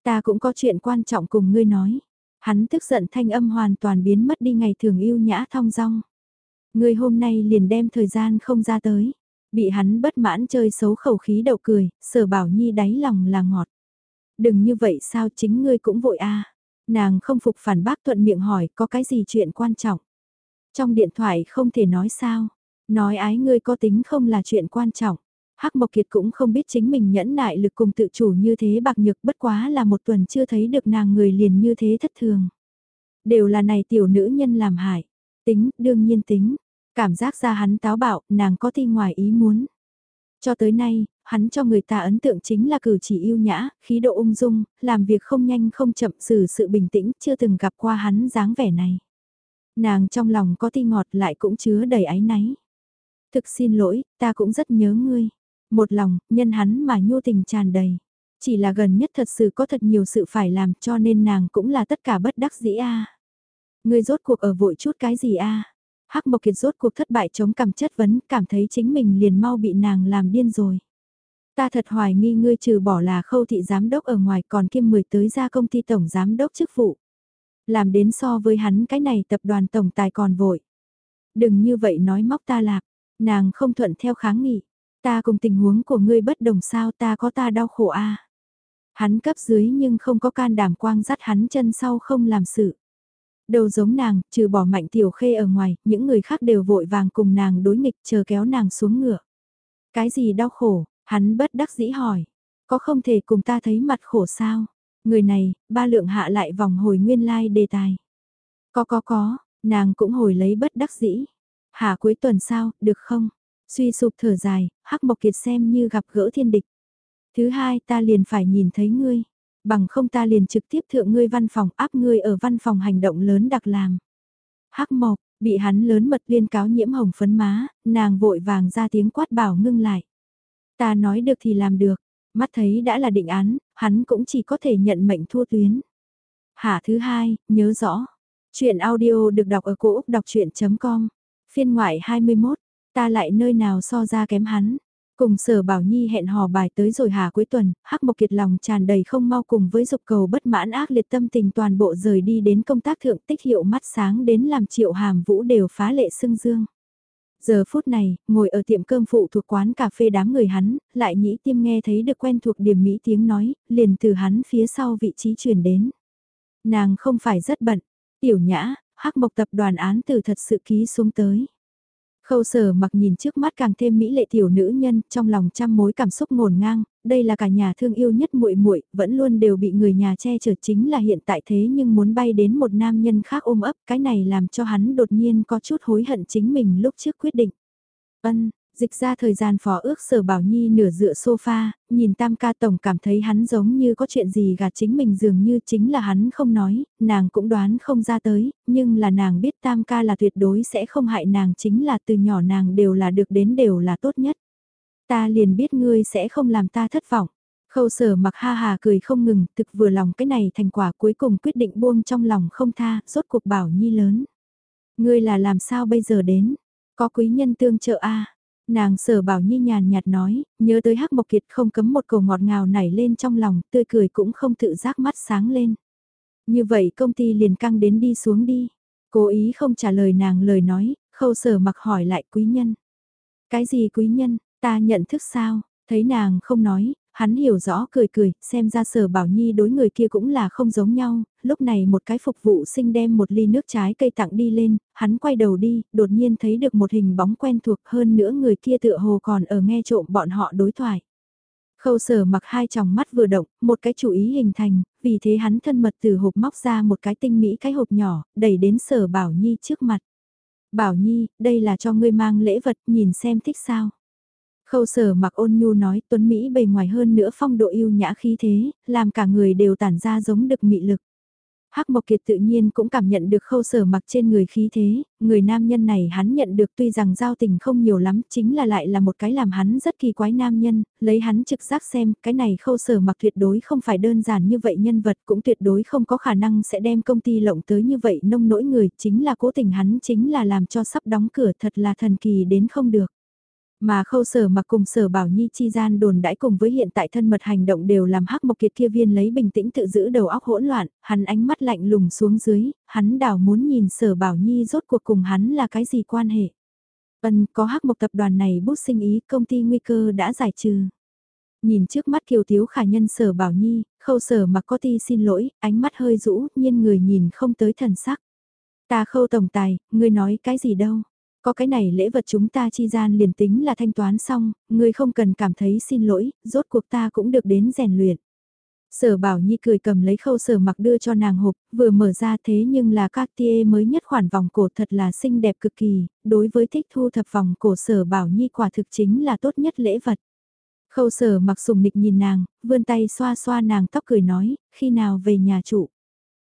Ta cũng có chuyện quan trọng cùng ngươi nói. Hắn tức giận thanh âm hoàn toàn biến mất đi ngày thường yêu nhã thong dong. Người hôm nay liền đem thời gian không ra tới. Bị hắn bất mãn chơi xấu khẩu khí đầu cười, sở bảo nhi đáy lòng là ngọt. Đừng như vậy sao chính ngươi cũng vội a Nàng không phục phản bác thuận miệng hỏi có cái gì chuyện quan trọng. Trong điện thoại không thể nói sao. Nói ái ngươi có tính không là chuyện quan trọng. Hắc Mộc Kiệt cũng không biết chính mình nhẫn nại lực cùng tự chủ như thế bạc nhược bất quá là một tuần chưa thấy được nàng người liền như thế thất thường. Đều là này tiểu nữ nhân làm hại. Tính, đương nhiên tính. Cảm giác ra hắn táo bạo, nàng có thi ngoài ý muốn. Cho tới nay, hắn cho người ta ấn tượng chính là cử chỉ yêu nhã, khí độ ung dung, làm việc không nhanh không chậm xử sự bình tĩnh, chưa từng gặp qua hắn dáng vẻ này. Nàng trong lòng có ti ngọt lại cũng chứa đầy áy náy. Thực xin lỗi, ta cũng rất nhớ ngươi. Một lòng, nhân hắn mà nhu tình tràn đầy. Chỉ là gần nhất thật sự có thật nhiều sự phải làm cho nên nàng cũng là tất cả bất đắc dĩ a. Ngươi rốt cuộc ở vội chút cái gì a? Hắc Mộc Kiệt rốt cuộc thất bại chống cằm chất vấn, cảm thấy chính mình liền mau bị nàng làm điên rồi. Ta thật hoài nghi ngươi trừ bỏ là khâu thị giám đốc ở ngoài còn kiêm mười tới ra công ty tổng giám đốc chức vụ. Làm đến so với hắn cái này tập đoàn tổng tài còn vội. Đừng như vậy nói móc ta lạc, nàng không thuận theo kháng nghị. Ta cùng tình huống của ngươi bất đồng sao ta có ta đau khổ a Hắn cấp dưới nhưng không có can đảm quang dắt hắn chân sau không làm sự. Đầu giống nàng, trừ bỏ mạnh tiểu khê ở ngoài, những người khác đều vội vàng cùng nàng đối nghịch chờ kéo nàng xuống ngựa. Cái gì đau khổ, hắn bất đắc dĩ hỏi. Có không thể cùng ta thấy mặt khổ sao? Người này, ba lượng hạ lại vòng hồi nguyên lai like đề tài. Có có có, nàng cũng hồi lấy bất đắc dĩ. Hạ cuối tuần sao, được không? Suy sụp thở dài, Hắc Mộc Kiệt xem như gặp gỡ thiên địch. Thứ hai ta liền phải nhìn thấy ngươi, bằng không ta liền trực tiếp thượng ngươi văn phòng áp ngươi ở văn phòng hành động lớn đặc làm. Hắc Mộc, bị hắn lớn mật liên cáo nhiễm hồng phấn má, nàng vội vàng ra tiếng quát bảo ngưng lại. Ta nói được thì làm được, mắt thấy đã là định án, hắn cũng chỉ có thể nhận mệnh thua tuyến. Hả thứ hai, nhớ rõ. Chuyện audio được đọc ở cổ Úc đọc chuyện.com, phiên ngoại 21, Ta lại nơi nào so ra kém hắn. Cùng sở bảo nhi hẹn hò bài tới rồi hà cuối tuần, hắc mộc kiệt lòng tràn đầy không mau cùng với dục cầu bất mãn ác liệt tâm tình toàn bộ rời đi đến công tác thượng tích hiệu mắt sáng đến làm triệu hàm vũ đều phá lệ sưng dương. Giờ phút này, ngồi ở tiệm cơm phụ thuộc quán cà phê đám người hắn, lại nhĩ tim nghe thấy được quen thuộc điểm mỹ tiếng nói, liền từ hắn phía sau vị trí truyền đến. Nàng không phải rất bận, tiểu nhã, hắc mộc tập đoàn án từ thật sự ký xuống tới. Khâu sở mặc nhìn trước mắt càng thêm mỹ lệ tiểu nữ nhân, trong lòng trăm mối cảm xúc ngổn ngang, đây là cả nhà thương yêu nhất muội muội, vẫn luôn đều bị người nhà che chở chính là hiện tại thế nhưng muốn bay đến một nam nhân khác ôm ấp, cái này làm cho hắn đột nhiên có chút hối hận chính mình lúc trước quyết định. Ân, Dịch ra thời gian phó ước sở bảo nhi nửa dựa sofa, nhìn tam ca tổng cảm thấy hắn giống như có chuyện gì gạt chính mình dường như chính là hắn không nói, nàng cũng đoán không ra tới, nhưng là nàng biết tam ca là tuyệt đối sẽ không hại nàng chính là từ nhỏ nàng đều là được đến đều là tốt nhất. Ta liền biết ngươi sẽ không làm ta thất vọng. Khâu sở mặc ha hà cười không ngừng, thực vừa lòng cái này thành quả cuối cùng quyết định buông trong lòng không tha, rốt cuộc bảo nhi lớn. Ngươi là làm sao bây giờ đến? Có quý nhân tương trợ a Nàng sở bảo nhi nhàn nhạt nói, nhớ tới hắc mộc kiệt không cấm một cầu ngọt ngào nảy lên trong lòng, tươi cười cũng không tự giác mắt sáng lên. Như vậy công ty liền căng đến đi xuống đi. Cố ý không trả lời nàng lời nói, khâu sở mặc hỏi lại quý nhân. Cái gì quý nhân, ta nhận thức sao, thấy nàng không nói, hắn hiểu rõ cười cười, xem ra sở bảo nhi đối người kia cũng là không giống nhau, lúc này một cái phục vụ sinh đem một ly nước trái cây tặng đi lên, hắn quay đầu đi, đột nhiên thấy được một hình bóng quen thuộc hơn nữa người kia tựa hồ còn ở nghe trộm bọn họ đối thoại. Khâu sở mặc hai tròng mắt vừa động, một cái chủ ý hình thành, vì thế hắn thân mật từ hộp móc ra một cái tinh mỹ cái hộp nhỏ, đẩy đến sở bảo nhi trước mặt. Bảo nhi, đây là cho ngươi mang lễ vật, nhìn xem thích sao. Khâu sở mặc ôn nhu nói tuấn Mỹ bề ngoài hơn nữa phong độ yêu nhã khí thế, làm cả người đều tản ra giống được mị lực. Hắc Mộc Kiệt tự nhiên cũng cảm nhận được khâu sở mặc trên người khí thế, người nam nhân này hắn nhận được tuy rằng giao tình không nhiều lắm, chính là lại là một cái làm hắn rất kỳ quái nam nhân, lấy hắn trực giác xem, cái này khâu sở mặc tuyệt đối không phải đơn giản như vậy nhân vật, cũng tuyệt đối không có khả năng sẽ đem công ty lộng tới như vậy nông nỗi người, chính là cố tình hắn chính là làm cho sắp đóng cửa thật là thần kỳ đến không được. Mà khâu sở mặc cùng sở bảo nhi chi gian đồn đãi cùng với hiện tại thân mật hành động đều làm hắc mộc kiệt kia viên lấy bình tĩnh tự giữ đầu óc hỗn loạn, hắn ánh mắt lạnh lùng xuống dưới, hắn đảo muốn nhìn sở bảo nhi rốt cuộc cùng hắn là cái gì quan hệ. Ân có hắc mộc tập đoàn này bút sinh ý công ty nguy cơ đã giải trừ. Nhìn trước mắt kiều thiếu khả nhân sở bảo nhi, khâu sở mặc có ti xin lỗi, ánh mắt hơi rũ, nhiên người nhìn không tới thần sắc. Ta khâu tổng tài, ngươi nói cái gì đâu. Có cái này lễ vật chúng ta chi gian liền tính là thanh toán xong, ngươi không cần cảm thấy xin lỗi, rốt cuộc ta cũng được đến rèn luyện. Sở Bảo Nhi cười cầm lấy khâu sở mặc đưa cho nàng hộp, vừa mở ra thế nhưng là Cartier mới nhất khoản vòng cổ thật là xinh đẹp cực kỳ, đối với thích thu thập vòng cổ sở Bảo Nhi quả thực chính là tốt nhất lễ vật. Khâu sở mặc sùng nịch nhìn nàng, vươn tay xoa xoa nàng tóc cười nói, khi nào về nhà trụ.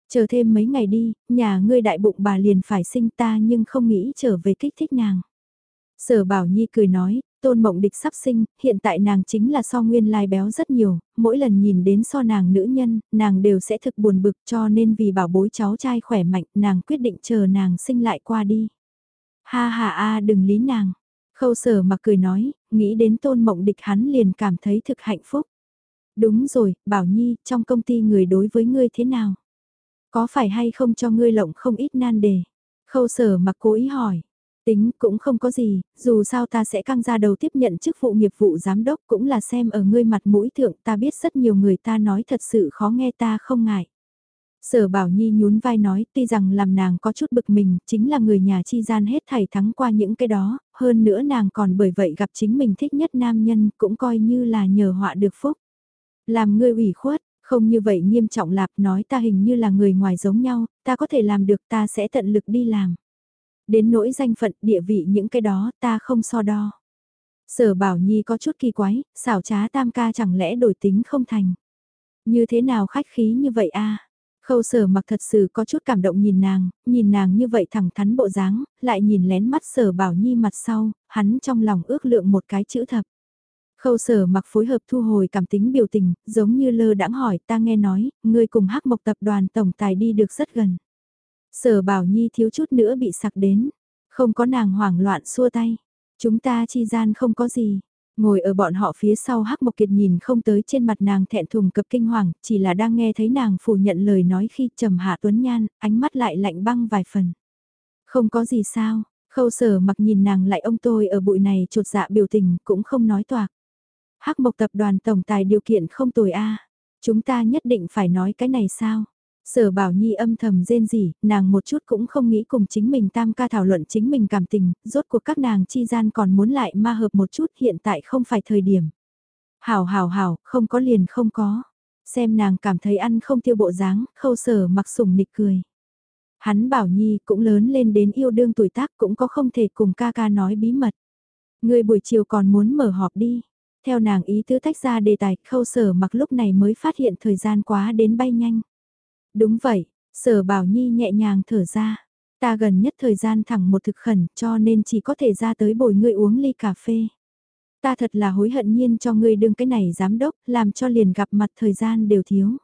Chờ thêm mấy ngày đi, nhà ngươi đại bụng bà liền phải sinh ta nhưng không nghĩ trở về kích thích nàng. Sở Bảo Nhi cười nói, tôn mộng địch sắp sinh, hiện tại nàng chính là so nguyên lai béo rất nhiều, mỗi lần nhìn đến so nàng nữ nhân, nàng đều sẽ thực buồn bực cho nên vì bảo bối cháu trai khỏe mạnh, nàng quyết định chờ nàng sinh lại qua đi. Ha ha a đừng lý nàng. Khâu sở mà cười nói, nghĩ đến tôn mộng địch hắn liền cảm thấy thực hạnh phúc. Đúng rồi, Bảo Nhi, trong công ty người đối với ngươi thế nào? Có phải hay không cho ngươi lộng không ít nan đề? Khâu sở mặc cố ý hỏi. Tính cũng không có gì, dù sao ta sẽ căng ra đầu tiếp nhận chức vụ nghiệp vụ giám đốc cũng là xem ở ngươi mặt mũi thượng ta biết rất nhiều người ta nói thật sự khó nghe ta không ngại. Sở Bảo Nhi nhún vai nói tuy rằng làm nàng có chút bực mình, chính là người nhà chi gian hết thảy thắng qua những cái đó, hơn nữa nàng còn bởi vậy gặp chính mình thích nhất nam nhân cũng coi như là nhờ họa được phúc. Làm ngươi ủy khuất, không như vậy nghiêm trọng lạp nói ta hình như là người ngoài giống nhau, ta có thể làm được ta sẽ tận lực đi làm. Đến nỗi danh phận địa vị những cái đó ta không so đo. Sở bảo nhi có chút kỳ quái, xảo trá tam ca chẳng lẽ đổi tính không thành. Như thế nào khách khí như vậy a Khâu sở mặc thật sự có chút cảm động nhìn nàng, nhìn nàng như vậy thẳng thắn bộ dáng, lại nhìn lén mắt sở bảo nhi mặt sau, hắn trong lòng ước lượng một cái chữ thập. Khâu sở mặc phối hợp thu hồi cảm tính biểu tình, giống như lơ đãng hỏi ta nghe nói, ngươi cùng hắc mộc tập đoàn tổng tài đi được rất gần. Sở bảo nhi thiếu chút nữa bị sặc đến, không có nàng hoảng loạn xua tay. Chúng ta chi gian không có gì. Ngồi ở bọn họ phía sau hắc mộc kiệt nhìn không tới trên mặt nàng thẹn thùng cập kinh hoàng, chỉ là đang nghe thấy nàng phủ nhận lời nói khi trầm hạ tuấn nhan, ánh mắt lại lạnh băng vài phần. Không có gì sao, khâu sở mặc nhìn nàng lại ông tôi ở bụi này trột dạ biểu tình cũng không nói toạc. Hắc Mộc tập đoàn tổng tài điều kiện không tồi a. Chúng ta nhất định phải nói cái này sao? Sở Bảo Nhi âm thầm rên rỉ, nàng một chút cũng không nghĩ cùng chính mình tam ca thảo luận chính mình cảm tình, rốt cuộc các nàng chi gian còn muốn lại ma hợp một chút hiện tại không phải thời điểm. Hảo hảo hảo, không có liền không có. Xem nàng cảm thấy ăn không tiêu bộ dáng, khâu sở mặc sủng nịch cười. Hắn Bảo Nhi cũng lớn lên đến yêu đương tuổi tác cũng có không thể cùng ca ca nói bí mật. người buổi chiều còn muốn mở họp đi. Theo nàng ý tứ tách ra đề tài, khâu sở mặc lúc này mới phát hiện thời gian quá đến bay nhanh. Đúng vậy, sở bảo nhi nhẹ nhàng thở ra. Ta gần nhất thời gian thẳng một thực khẩn cho nên chỉ có thể ra tới bồi ngươi uống ly cà phê. Ta thật là hối hận nhiên cho ngươi đương cái này giám đốc, làm cho liền gặp mặt thời gian đều thiếu.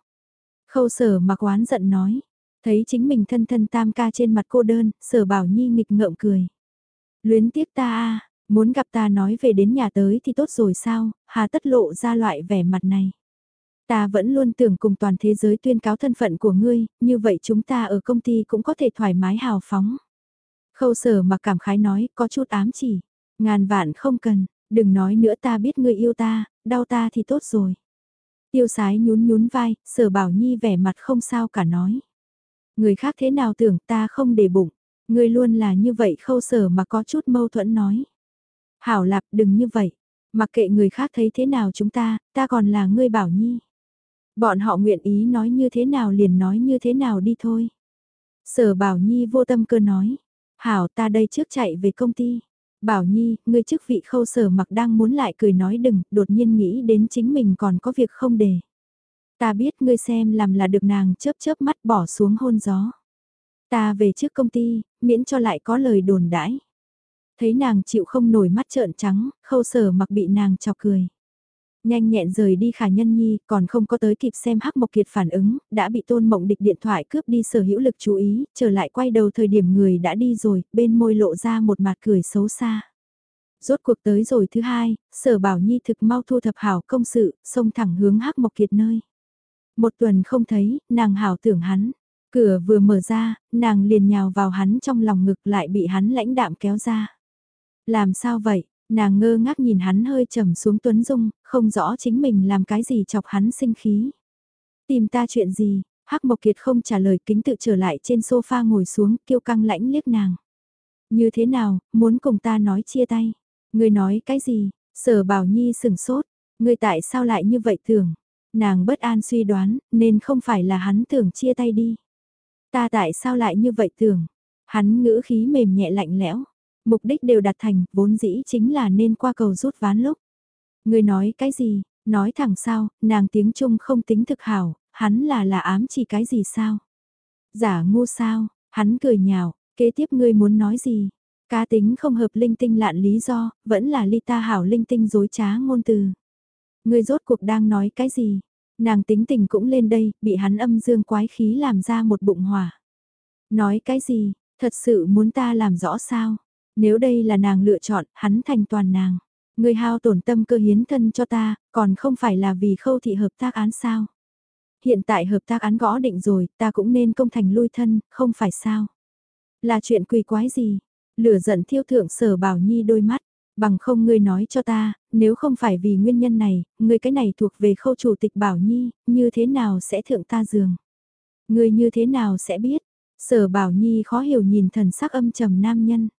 Khâu sở mặc oán giận nói, thấy chính mình thân thân tam ca trên mặt cô đơn, sở bảo nhi nghịch ngợm cười. Luyến tiếc ta a muốn gặp ta nói về đến nhà tới thì tốt rồi sao, hà tất lộ ra loại vẻ mặt này. Ta vẫn luôn tưởng cùng toàn thế giới tuyên cáo thân phận của ngươi, như vậy chúng ta ở công ty cũng có thể thoải mái hào phóng. Khâu sở mà cảm khái nói, có chút ám chỉ. Ngàn vạn không cần, đừng nói nữa ta biết ngươi yêu ta, đau ta thì tốt rồi. Tiêu sái nhún nhún vai, sở bảo nhi vẻ mặt không sao cả nói. Người khác thế nào tưởng ta không để bụng, ngươi luôn là như vậy khâu sở mà có chút mâu thuẫn nói. Hảo lạp đừng như vậy, mặc kệ người khác thấy thế nào chúng ta, ta còn là ngươi bảo nhi. Bọn họ nguyện ý nói như thế nào liền nói như thế nào đi thôi. Sở Bảo Nhi vô tâm cơ nói. Hảo ta đây trước chạy về công ty. Bảo Nhi, ngươi chức vị khâu sở mặc đang muốn lại cười nói đừng, đột nhiên nghĩ đến chính mình còn có việc không để. Ta biết ngươi xem làm là được nàng chớp chớp mắt bỏ xuống hôn gió. Ta về trước công ty, miễn cho lại có lời đồn đãi. Thấy nàng chịu không nổi mắt trợn trắng, khâu sở mặc bị nàng chọc cười. Nhanh nhẹn rời đi khả nhân nhi, còn không có tới kịp xem hắc mộc kiệt phản ứng, đã bị tôn mộng địch điện thoại cướp đi sở hữu lực chú ý, trở lại quay đầu thời điểm người đã đi rồi, bên môi lộ ra một mặt cười xấu xa. Rốt cuộc tới rồi thứ hai, sở bảo nhi thực mau thu thập hảo công sự, xông thẳng hướng hắc mộc kiệt nơi. Một tuần không thấy, nàng hảo tưởng hắn. Cửa vừa mở ra, nàng liền nhào vào hắn trong lòng ngực lại bị hắn lãnh đạm kéo ra. Làm sao vậy? Nàng ngơ ngác nhìn hắn hơi trầm xuống tuấn dung, không rõ chính mình làm cái gì chọc hắn sinh khí. Tìm ta chuyện gì, Hắc Mộc Kiệt không trả lời kính tự trở lại trên sofa ngồi xuống, kiêu căng lãnh liếc nàng. Như thế nào, muốn cùng ta nói chia tay? Người nói cái gì? Sở Bảo Nhi sừng sốt, người tại sao lại như vậy tưởng? Nàng bất an suy đoán, nên không phải là hắn tưởng chia tay đi. Ta tại sao lại như vậy tưởng? Hắn ngữ khí mềm nhẹ lạnh lẽo. Mục đích đều đạt thành, vốn dĩ chính là nên qua cầu rút ván lúc. Người nói cái gì, nói thẳng sao, nàng tiếng Trung không tính thực hảo, hắn là là ám chỉ cái gì sao? Giả ngu sao, hắn cười nhào, kế tiếp ngươi muốn nói gì? Cá tính không hợp linh tinh lạn lý do, vẫn là ly ta hảo linh tinh dối trá ngôn từ. Ngươi rốt cuộc đang nói cái gì? Nàng tính tình cũng lên đây, bị hắn âm dương quái khí làm ra một bụng hỏa. Nói cái gì, thật sự muốn ta làm rõ sao? Nếu đây là nàng lựa chọn, hắn thành toàn nàng. Người hao tổn tâm cơ hiến thân cho ta, còn không phải là vì khâu thị hợp tác án sao. Hiện tại hợp tác án gõ định rồi, ta cũng nên công thành lui thân, không phải sao. Là chuyện quỳ quái gì? Lửa giận thiêu thượng sở bảo nhi đôi mắt, bằng không ngươi nói cho ta, nếu không phải vì nguyên nhân này, ngươi cái này thuộc về khâu chủ tịch bảo nhi, như thế nào sẽ thượng ta giường? Ngươi như thế nào sẽ biết? Sở bảo nhi khó hiểu nhìn thần sắc âm trầm nam nhân.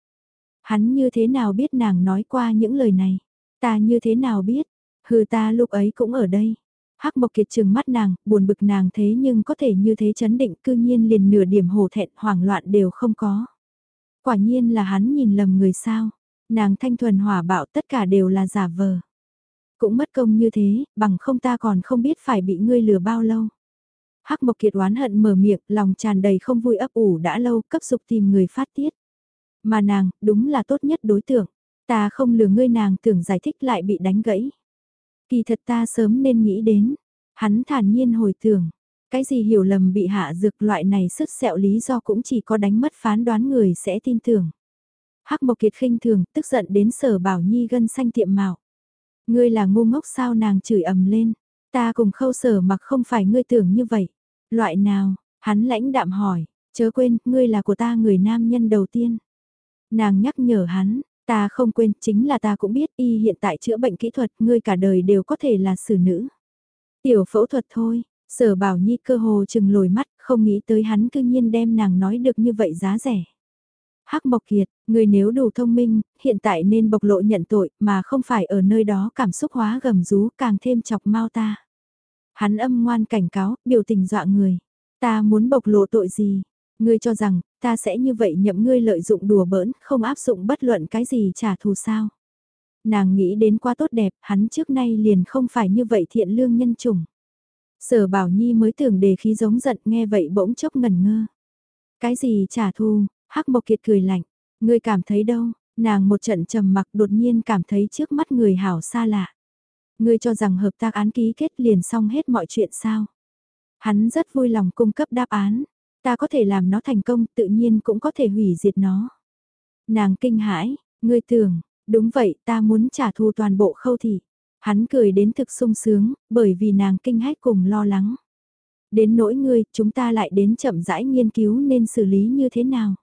Hắn như thế nào biết nàng nói qua những lời này? Ta như thế nào biết? Hừ ta lúc ấy cũng ở đây. Hắc Mộc Kiệt trừng mắt nàng, buồn bực nàng thế nhưng có thể như thế chấn định cư nhiên liền nửa điểm hổ thẹn hoảng loạn đều không có. Quả nhiên là hắn nhìn lầm người sao. Nàng thanh thuần hỏa bạo tất cả đều là giả vờ. Cũng mất công như thế, bằng không ta còn không biết phải bị ngươi lừa bao lâu. Hắc Mộc Kiệt oán hận mở miệng, lòng tràn đầy không vui ấp ủ đã lâu, cấp dục tìm người phát tiết. Mà nàng, đúng là tốt nhất đối tượng. Ta không lừa ngươi nàng tưởng giải thích lại bị đánh gãy. Kỳ thật ta sớm nên nghĩ đến. Hắn thản nhiên hồi tưởng. Cái gì hiểu lầm bị hạ dược loại này sức sẹo lý do cũng chỉ có đánh mất phán đoán người sẽ tin tưởng. Hắc Mộc Kiệt khinh thường, tức giận đến sở bảo nhi gân xanh tiệm mạo. Ngươi là ngu ngốc sao nàng chửi ầm lên. Ta cùng khâu sở mặc không phải ngươi tưởng như vậy. Loại nào, hắn lãnh đạm hỏi, chớ quên, ngươi là của ta người nam nhân đầu tiên. Nàng nhắc nhở hắn, ta không quên, chính là ta cũng biết y hiện tại chữa bệnh kỹ thuật, ngươi cả đời đều có thể là xử nữ. Tiểu phẫu thuật thôi, sở bảo nhi cơ hồ chừng lồi mắt, không nghĩ tới hắn cư nhiên đem nàng nói được như vậy giá rẻ. Hắc Mộc Kiệt, người nếu đủ thông minh, hiện tại nên bộc lộ nhận tội mà không phải ở nơi đó cảm xúc hóa gầm rú càng thêm chọc mau ta. Hắn âm ngoan cảnh cáo, biểu tình dọa người. Ta muốn bộc lộ tội gì? Ngươi cho rằng, ta sẽ như vậy nhậm ngươi lợi dụng đùa bỡn, không áp dụng bất luận cái gì trả thù sao. Nàng nghĩ đến quá tốt đẹp, hắn trước nay liền không phải như vậy thiện lương nhân chủng. Sở Bảo Nhi mới tưởng đề khí giống giận nghe vậy bỗng chốc ngẩn ngơ. Cái gì trả thù, Hắc Mộc Kiệt cười lạnh, ngươi cảm thấy đâu, nàng một trận trầm mặc đột nhiên cảm thấy trước mắt người hảo xa lạ. Ngươi cho rằng hợp tác án ký kết liền xong hết mọi chuyện sao? Hắn rất vui lòng cung cấp đáp án, ta có thể làm nó thành công tự nhiên cũng có thể hủy diệt nó. Nàng kinh hãi, ngươi tưởng, đúng vậy ta muốn trả thù toàn bộ khâu thị. Hắn cười đến thực sung sướng, bởi vì nàng kinh hách cùng lo lắng. Đến nỗi ngươi, chúng ta lại đến chậm rãi nghiên cứu nên xử lý như thế nào.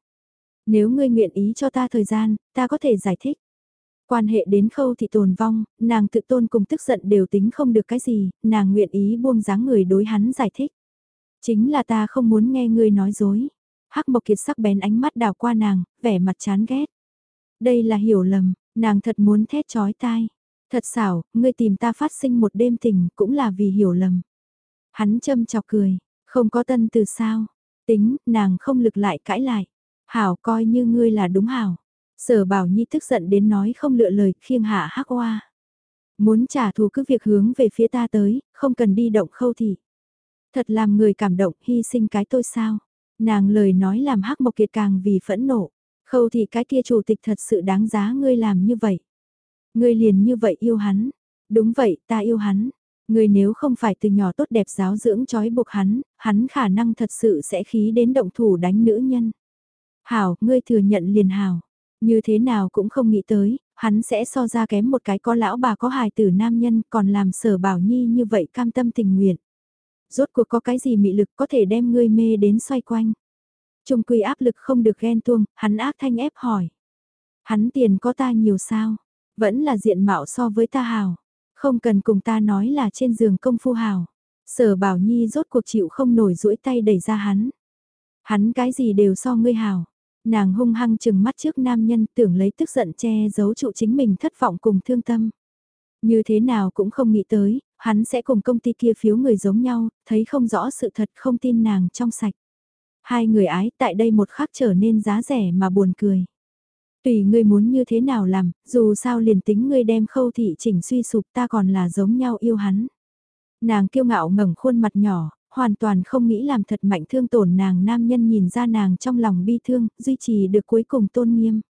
Nếu ngươi nguyện ý cho ta thời gian, ta có thể giải thích. Quan hệ đến khâu thị tồn vong, nàng tự tôn cùng tức giận đều tính không được cái gì, nàng nguyện ý buông dáng người đối hắn giải thích. Chính là ta không muốn nghe ngươi nói dối. Hắc Mộc Kiệt sắc bén ánh mắt đào qua nàng, vẻ mặt chán ghét. Đây là hiểu lầm, nàng thật muốn thét chói tai. Thật xảo, ngươi tìm ta phát sinh một đêm tình cũng là vì hiểu lầm. Hắn châm chọc cười, không có tân từ sao. Tính, nàng không lực lại cãi lại. Hảo coi như ngươi là đúng hảo. Sở bảo nhi tức giận đến nói không lựa lời khiêng hạ hắc oa. Muốn trả thù cứ việc hướng về phía ta tới, không cần đi động khâu thị. Thật làm người cảm động hy sinh cái tôi sao. Nàng lời nói làm hắc mộc kiệt càng vì phẫn nộ. Khâu thị cái kia chủ tịch thật sự đáng giá ngươi làm như vậy. Ngươi liền như vậy yêu hắn. Đúng vậy, ta yêu hắn. Ngươi nếu không phải từ nhỏ tốt đẹp giáo dưỡng trói buộc hắn, hắn khả năng thật sự sẽ khí đến động thủ đánh nữ nhân. Hảo, ngươi thừa nhận liền hảo. Như thế nào cũng không nghĩ tới, hắn sẽ so ra kém một cái có lão bà có hài tử nam nhân còn làm sở bảo nhi như vậy cam tâm tình nguyện. Rốt cuộc có cái gì mị lực có thể đem ngươi mê đến xoay quanh. Trung quy áp lực không được ghen tuông, hắn ác thanh ép hỏi. Hắn tiền có ta nhiều sao? Vẫn là diện mạo so với ta hào. Không cần cùng ta nói là trên giường công phu hào. Sở bảo nhi rốt cuộc chịu không nổi duỗi tay đẩy ra hắn. Hắn cái gì đều so ngươi hào. Nàng hung hăng chừng mắt trước nam nhân tưởng lấy tức giận che giấu trụ chính mình thất vọng cùng thương tâm. Như thế nào cũng không nghĩ tới, hắn sẽ cùng công ty kia phiếu người giống nhau, thấy không rõ sự thật không tin nàng trong sạch. Hai người ái tại đây một khắc trở nên giá rẻ mà buồn cười. Tùy ngươi muốn như thế nào làm, dù sao liền tính ngươi đem khâu thị chỉnh suy sụp ta còn là giống nhau yêu hắn. Nàng kiêu ngạo ngẩng khuôn mặt nhỏ, hoàn toàn không nghĩ làm thật mạnh thương tổn nàng nam nhân nhìn ra nàng trong lòng bi thương, duy trì được cuối cùng tôn nghiêm.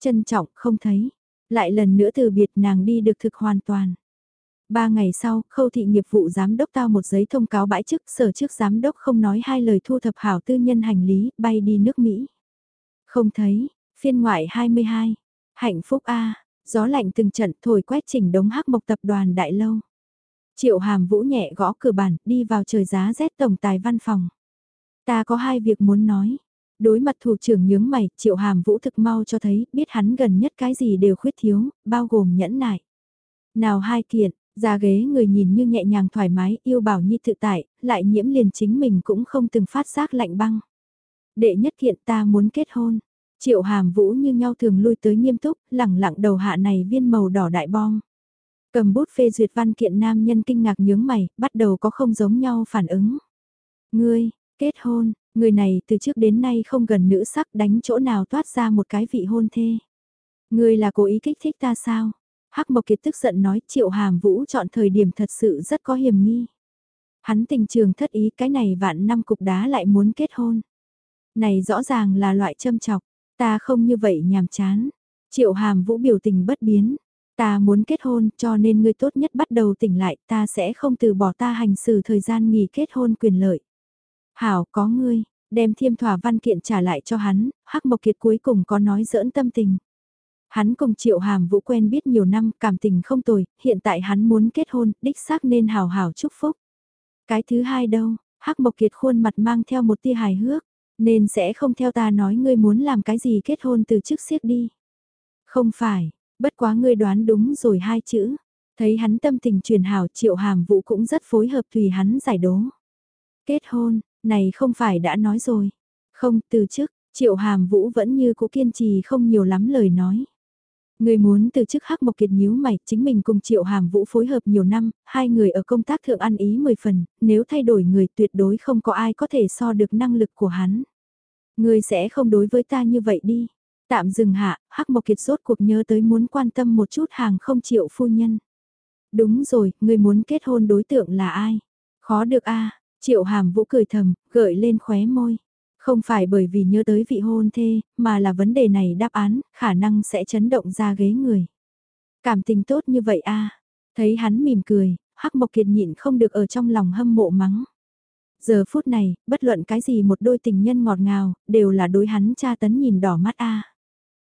Trân trọng không thấy, lại lần nữa từ biệt nàng đi được thực hoàn toàn. Ba ngày sau, khâu thị nghiệp vụ giám đốc tao một giấy thông cáo bãi chức sở trước giám đốc không nói hai lời thu thập hảo tư nhân hành lý, bay đi nước Mỹ. Không thấy, phiên ngoại 22, hạnh phúc A, gió lạnh từng trận thổi quét chỉnh đống hắc mộc tập đoàn đại lâu. Triệu hàm vũ nhẹ gõ cửa bàn, đi vào trời giá rét tổng tài văn phòng. Ta có hai việc muốn nói. Đối mặt thủ trưởng nhướng mày, triệu hàm vũ thực mau cho thấy, biết hắn gần nhất cái gì đều khuyết thiếu, bao gồm nhẫn nại. Nào hai kiện, ra ghế người nhìn như nhẹ nhàng thoải mái, yêu bảo nhi tự tại, lại nhiễm liền chính mình cũng không từng phát giác lạnh băng. Đệ nhất kiện ta muốn kết hôn. Triệu hàm vũ như nhau thường lui tới nghiêm túc, lẳng lặng đầu hạ này viên màu đỏ đại bom. Cầm bút phê duyệt văn kiện nam nhân kinh ngạc nhướng mày, bắt đầu có không giống nhau phản ứng. Ngươi, kết hôn, người này từ trước đến nay không gần nữ sắc đánh chỗ nào toát ra một cái vị hôn thê. Ngươi là cố ý kích thích ta sao? Hắc Mộc Kiệt tức giận nói triệu hàm vũ chọn thời điểm thật sự rất có hiểm nghi. Hắn tình trường thất ý cái này vạn năm cục đá lại muốn kết hôn. Này rõ ràng là loại châm chọc, ta không như vậy nhàm chán. Triệu hàm vũ biểu tình bất biến. Ta muốn kết hôn cho nên ngươi tốt nhất bắt đầu tỉnh lại ta sẽ không từ bỏ ta hành xử thời gian nghỉ kết hôn quyền lợi. Hảo có ngươi, đem thiêm thỏa văn kiện trả lại cho hắn, Hắc Mộc Kiệt cuối cùng có nói giỡn tâm tình. Hắn cùng Triệu Hàm Vũ quen biết nhiều năm, cảm tình không tồi, hiện tại hắn muốn kết hôn, đích xác nên hào hào chúc phúc. Cái thứ hai đâu, Hắc Mộc Kiệt khuôn mặt mang theo một tia hài hước, nên sẽ không theo ta nói ngươi muốn làm cái gì kết hôn từ trước siết đi. Không phải, bất quá ngươi đoán đúng rồi hai chữ. Thấy hắn tâm tình truyền hảo Triệu Hàm Vũ cũng rất phối hợp tùy hắn giải đố. Kết hôn, này không phải đã nói rồi. Không, từ chức Triệu Hàm Vũ vẫn như cũ kiên trì không nhiều lắm lời nói. Người muốn từ chức hắc mộc kiệt nhíu mày, chính mình cùng triệu hàm vũ phối hợp nhiều năm, hai người ở công tác thượng ăn ý 10 phần, nếu thay đổi người tuyệt đối không có ai có thể so được năng lực của hắn. Người sẽ không đối với ta như vậy đi. Tạm dừng hạ, Hắc Mộc Kiệt rốt cuộc nhớ tới muốn quan tâm một chút hàng không triệu phu nhân. Đúng rồi, người muốn kết hôn đối tượng là ai? Khó được a Triệu Hàm Vũ cười thầm, gợi lên khóe môi. Không phải bởi vì nhớ tới vị hôn thê, mà là vấn đề này đáp án, khả năng sẽ chấn động ra ghế người. Cảm tình tốt như vậy a Thấy hắn mỉm cười, Hắc Mộc Kiệt nhịn không được ở trong lòng hâm mộ mắng. Giờ phút này, bất luận cái gì một đôi tình nhân ngọt ngào, đều là đối hắn tra tấn nhìn đỏ mắt a.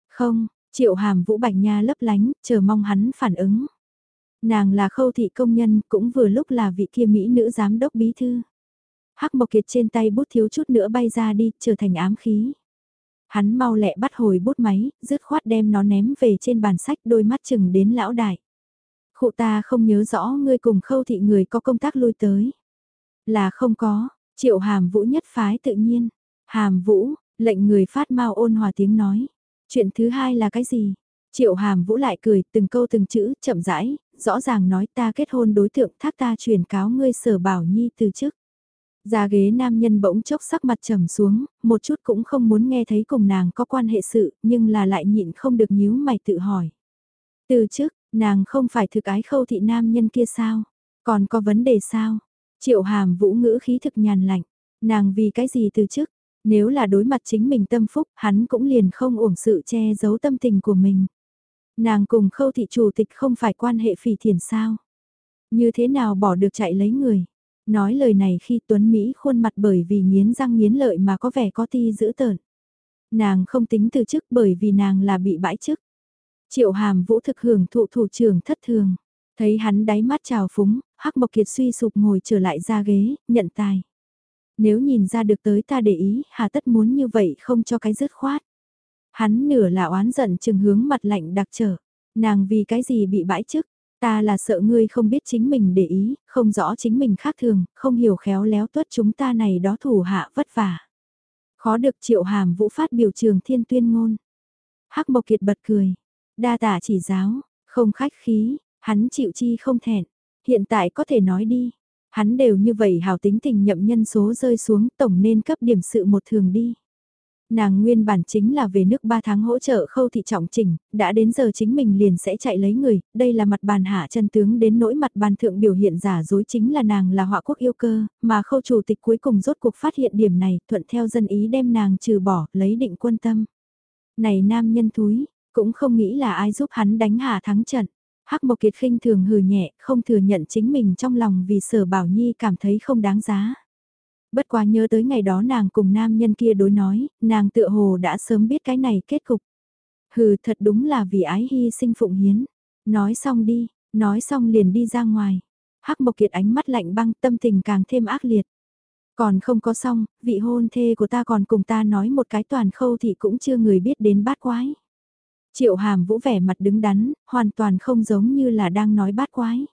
Không, Triệu Hàm Vũ Bạch Nha lấp lánh, chờ mong hắn phản ứng. Nàng là khâu thị công nhân, cũng vừa lúc là vị kia Mỹ nữ giám đốc bí thư. Hắc Mộc Kiệt trên tay bút thiếu chút nữa bay ra đi, trở thành ám khí. Hắn mau lẹ bắt hồi bút máy, dứt khoát đem nó ném về trên bàn sách đôi mắt chừng đến lão đại. Khụ ta không nhớ rõ ngươi cùng khâu thị người có công tác lui tới. Là không có, triệu hàm vũ nhất phái tự nhiên. Hàm vũ, lệnh người phát mau ôn hòa tiếng nói. Chuyện thứ hai là cái gì? Triệu hàm vũ lại cười từng câu từng chữ chậm rãi, rõ ràng nói ta kết hôn đối tượng thác ta truyền cáo ngươi sở bảo nhi từ chức. Ra ghế nam nhân bỗng chốc sắc mặt trầm xuống, một chút cũng không muốn nghe thấy cùng nàng có quan hệ sự, nhưng là lại nhịn không được nhíu mày tự hỏi. Từ trước, nàng không phải thực ái khâu thị nam nhân kia sao? Còn có vấn đề sao? Triệu hàm vũ ngữ khí thực nhàn lạnh. Nàng vì cái gì từ trước? Nếu là đối mặt chính mình tâm phúc, hắn cũng liền không uổng sự che giấu tâm tình của mình. Nàng cùng khâu thị chủ tịch không phải quan hệ phỉ thiền sao? Như thế nào bỏ được chạy lấy người? Nói lời này khi Tuấn Mỹ khuôn mặt bởi vì nghiến răng nghiến lợi mà có vẻ có ti dữ tợn. Nàng không tính từ chức bởi vì nàng là bị bãi chức. Triệu hàm vũ thực hưởng thụ thủ trưởng thất thường. Thấy hắn đáy mắt trào phúng, Hắc Mộc Kiệt suy sụp ngồi trở lại ra ghế, nhận tài. Nếu nhìn ra được tới ta để ý, hà tất muốn như vậy không cho cái dứt khoát. Hắn nửa là oán giận chừng hướng mặt lạnh đặc trở. Nàng vì cái gì bị bãi chức, ta là sợ ngươi không biết chính mình để ý, không rõ chính mình khác thường, không hiểu khéo léo tuất chúng ta này đó thủ hạ vất vả. Khó được triệu hàm vũ phát biểu trường thiên tuyên ngôn. Hắc Mộc Kiệt bật cười. Đa tả chỉ giáo, không khách khí, hắn chịu chi không thẹn. Hiện tại có thể nói đi. Hắn đều như vậy hào tính tình nhậm nhân số rơi xuống tổng nên cấp điểm sự một thường đi. Nàng nguyên bản chính là về nước 3 tháng hỗ trợ khâu thị trọng trình, đã đến giờ chính mình liền sẽ chạy lấy người, đây là mặt bàn hạ chân tướng đến nỗi mặt bàn thượng biểu hiện giả dối chính là nàng là họa quốc yêu cơ, mà khâu chủ tịch cuối cùng rốt cuộc phát hiện điểm này, thuận theo dân ý đem nàng trừ bỏ, lấy định quân tâm. Này nam nhân thúi, cũng không nghĩ là ai giúp hắn đánh hạ thắng trận. Hắc Mộc Kiệt khinh thường hừ nhẹ, không thừa nhận chính mình trong lòng vì sở bảo nhi cảm thấy không đáng giá. Bất quá nhớ tới ngày đó nàng cùng nam nhân kia đối nói, nàng tựa hồ đã sớm biết cái này kết cục. Hừ thật đúng là vì ái hy sinh phụng hiến. Nói xong đi, nói xong liền đi ra ngoài. Hắc Mộc Kiệt ánh mắt lạnh băng tâm tình càng thêm ác liệt. Còn không có xong, vị hôn thê của ta còn cùng ta nói một cái toàn khâu thì cũng chưa người biết đến bát quái. Triệu hàm vũ vẻ mặt đứng đắn, hoàn toàn không giống như là đang nói bát quái.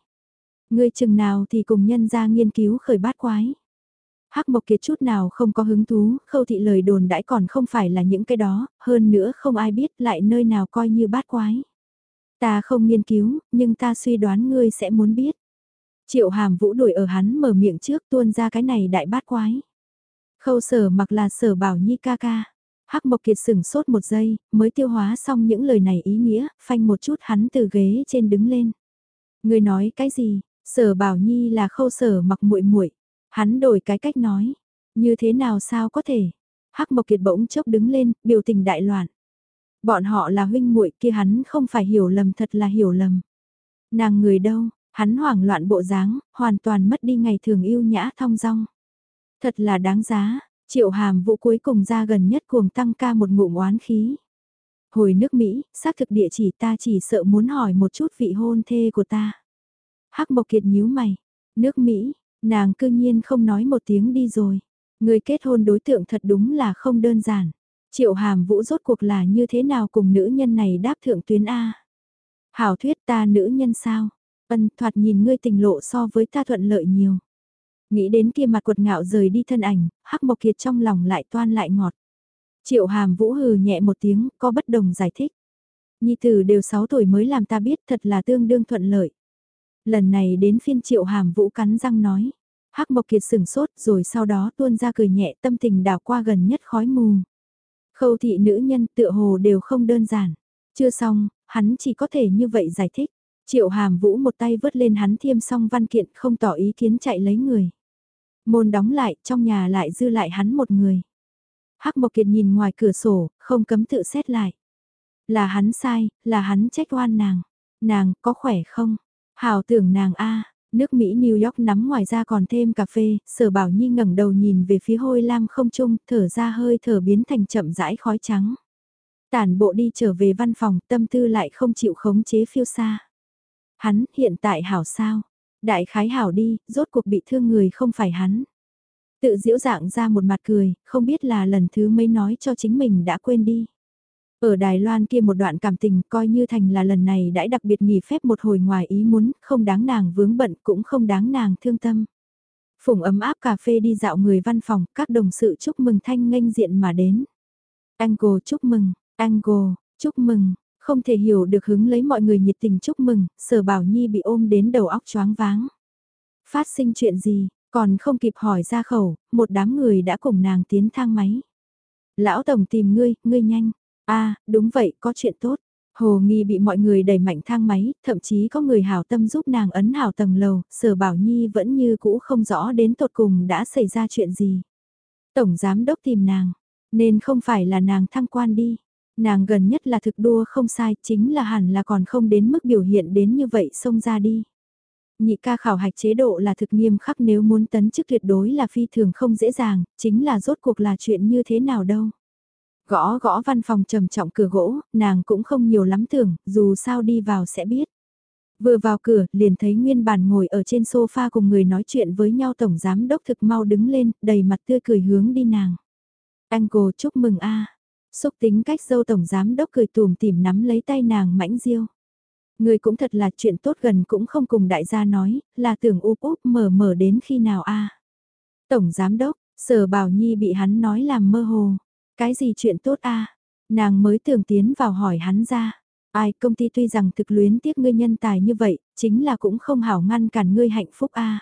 Ngươi chừng nào thì cùng nhân ra nghiên cứu khởi bát quái. Hắc Mộc Kiệt chút nào không có hứng thú, khâu thị lời đồn đãi còn không phải là những cái đó, hơn nữa không ai biết lại nơi nào coi như bát quái. Ta không nghiên cứu, nhưng ta suy đoán ngươi sẽ muốn biết. Triệu hàm vũ đuổi ở hắn mở miệng trước tuôn ra cái này đại bát quái. Khâu sở mặc là sở bảo nhi ca ca. Hắc Mộc Kiệt sửng sốt một giây, mới tiêu hóa xong những lời này ý nghĩa, phanh một chút hắn từ ghế trên đứng lên. Người nói cái gì? Sở Bảo Nhi là khâu sở mặc muội muội. Hắn đổi cái cách nói, như thế nào sao có thể? Hắc Mộc Kiệt bỗng chốc đứng lên, biểu tình đại loạn. Bọn họ là huynh muội kia hắn không phải hiểu lầm thật là hiểu lầm. Nàng người đâu, hắn hoảng loạn bộ dáng, hoàn toàn mất đi ngày thường yêu nhã thong dong. Thật là đáng giá, Triệu hàm vụ cuối cùng ra gần nhất cuồng tăng ca một ngụm oán khí. Hồi nước Mỹ, xác thực địa chỉ ta chỉ sợ muốn hỏi một chút vị hôn thê của ta. Hắc Mộc Kiệt nhíu mày. Nước Mỹ, nàng cư nhiên không nói một tiếng đi rồi. Người kết hôn đối tượng thật đúng là không đơn giản. Triệu hàm vũ rốt cuộc là như thế nào cùng nữ nhân này đáp thượng tuyến A. Hảo thuyết ta nữ nhân sao? Ân thoạt nhìn ngươi tình lộ so với ta thuận lợi nhiều. Nghĩ đến kia mặt quật ngạo rời đi thân ảnh, hắc mộc kiệt trong lòng lại toan lại ngọt. Triệu hàm vũ hừ nhẹ một tiếng, có bất đồng giải thích. Nhi tử đều 6 tuổi mới làm ta biết thật là tương đương thuận lợi. Lần này đến phiên triệu hàm vũ cắn răng nói. Hắc mộc kiệt sửng sốt rồi sau đó tuôn ra cười nhẹ tâm tình đảo qua gần nhất khói mù. Khâu thị nữ nhân tựa hồ đều không đơn giản. Chưa xong, hắn chỉ có thể như vậy giải thích. Triệu hàm vũ một tay vớt lên hắn thiêm xong văn kiện không tỏ ý kiến chạy lấy người. Môn đóng lại, trong nhà lại dư lại hắn một người. Hắc Mộc Kiệt nhìn ngoài cửa sổ, không cấm tự xét lại. Là hắn sai, là hắn trách oan nàng. Nàng, có khỏe không? Hào tưởng nàng a nước Mỹ New York nắm ngoài ra còn thêm cà phê, sở bảo nhi ngẩng đầu nhìn về phía hôi lam không trung, thở ra hơi thở biến thành chậm rãi khói trắng. Tản bộ đi trở về văn phòng, tâm tư lại không chịu khống chế phiêu xa. Hắn, hiện tại hảo sao? Đại khái hảo đi, rốt cuộc bị thương người không phải hắn. Tự diễu dạng ra một mặt cười, không biết là lần thứ mấy nói cho chính mình đã quên đi. Ở Đài Loan kia một đoạn cảm tình coi như thành là lần này đã đặc biệt nghỉ phép một hồi ngoài ý muốn, không đáng nàng vướng bận cũng không đáng nàng thương tâm. Phùng ấm áp cà phê đi dạo người văn phòng, các đồng sự chúc mừng thanh nghênh diện mà đến. Angle chúc mừng, Angle, chúc mừng, không thể hiểu được hứng lấy mọi người nhiệt tình chúc mừng, sở bảo nhi bị ôm đến đầu óc choáng váng. Phát sinh chuyện gì, còn không kịp hỏi ra khẩu, một đám người đã cùng nàng tiến thang máy. Lão Tổng tìm ngươi, ngươi nhanh a à, đúng vậy, có chuyện tốt. Hồ Nghi bị mọi người đẩy mạnh thang máy, thậm chí có người hảo tâm giúp nàng ấn hảo tầng lầu, sở bảo nhi vẫn như cũ không rõ đến tột cùng đã xảy ra chuyện gì. Tổng giám đốc tìm nàng, nên không phải là nàng thăng quan đi. Nàng gần nhất là thực đua không sai, chính là hẳn là còn không đến mức biểu hiện đến như vậy xông ra đi. Nhị ca khảo hạch chế độ là thực nghiêm khắc nếu muốn tấn chức tuyệt đối là phi thường không dễ dàng, chính là rốt cuộc là chuyện như thế nào đâu. Gõ gõ văn phòng trầm trọng cửa gỗ, nàng cũng không nhiều lắm tưởng, dù sao đi vào sẽ biết. Vừa vào cửa, liền thấy nguyên bản ngồi ở trên sofa cùng người nói chuyện với nhau tổng giám đốc thực mau đứng lên, đầy mặt tươi cười hướng đi nàng. Anh cô chúc mừng a Xúc tính cách dâu tổng giám đốc cười tùm tìm nắm lấy tay nàng mãnh diêu. Người cũng thật là chuyện tốt gần cũng không cùng đại gia nói, là tưởng úp úp mở mở đến khi nào a Tổng giám đốc, sở bảo nhi bị hắn nói làm mơ hồ. Cái gì chuyện tốt a Nàng mới tưởng tiến vào hỏi hắn ra. Ai công ty tuy rằng thực luyến tiếc ngươi nhân tài như vậy, chính là cũng không hảo ngăn cản ngươi hạnh phúc a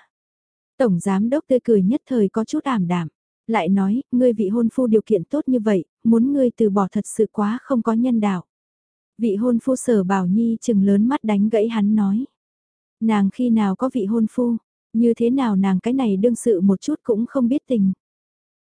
Tổng giám đốc tươi cười nhất thời có chút ảm đạm. Lại nói, ngươi vị hôn phu điều kiện tốt như vậy, muốn ngươi từ bỏ thật sự quá không có nhân đạo. Vị hôn phu sở bảo nhi chừng lớn mắt đánh gãy hắn nói. Nàng khi nào có vị hôn phu, như thế nào nàng cái này đương sự một chút cũng không biết tình.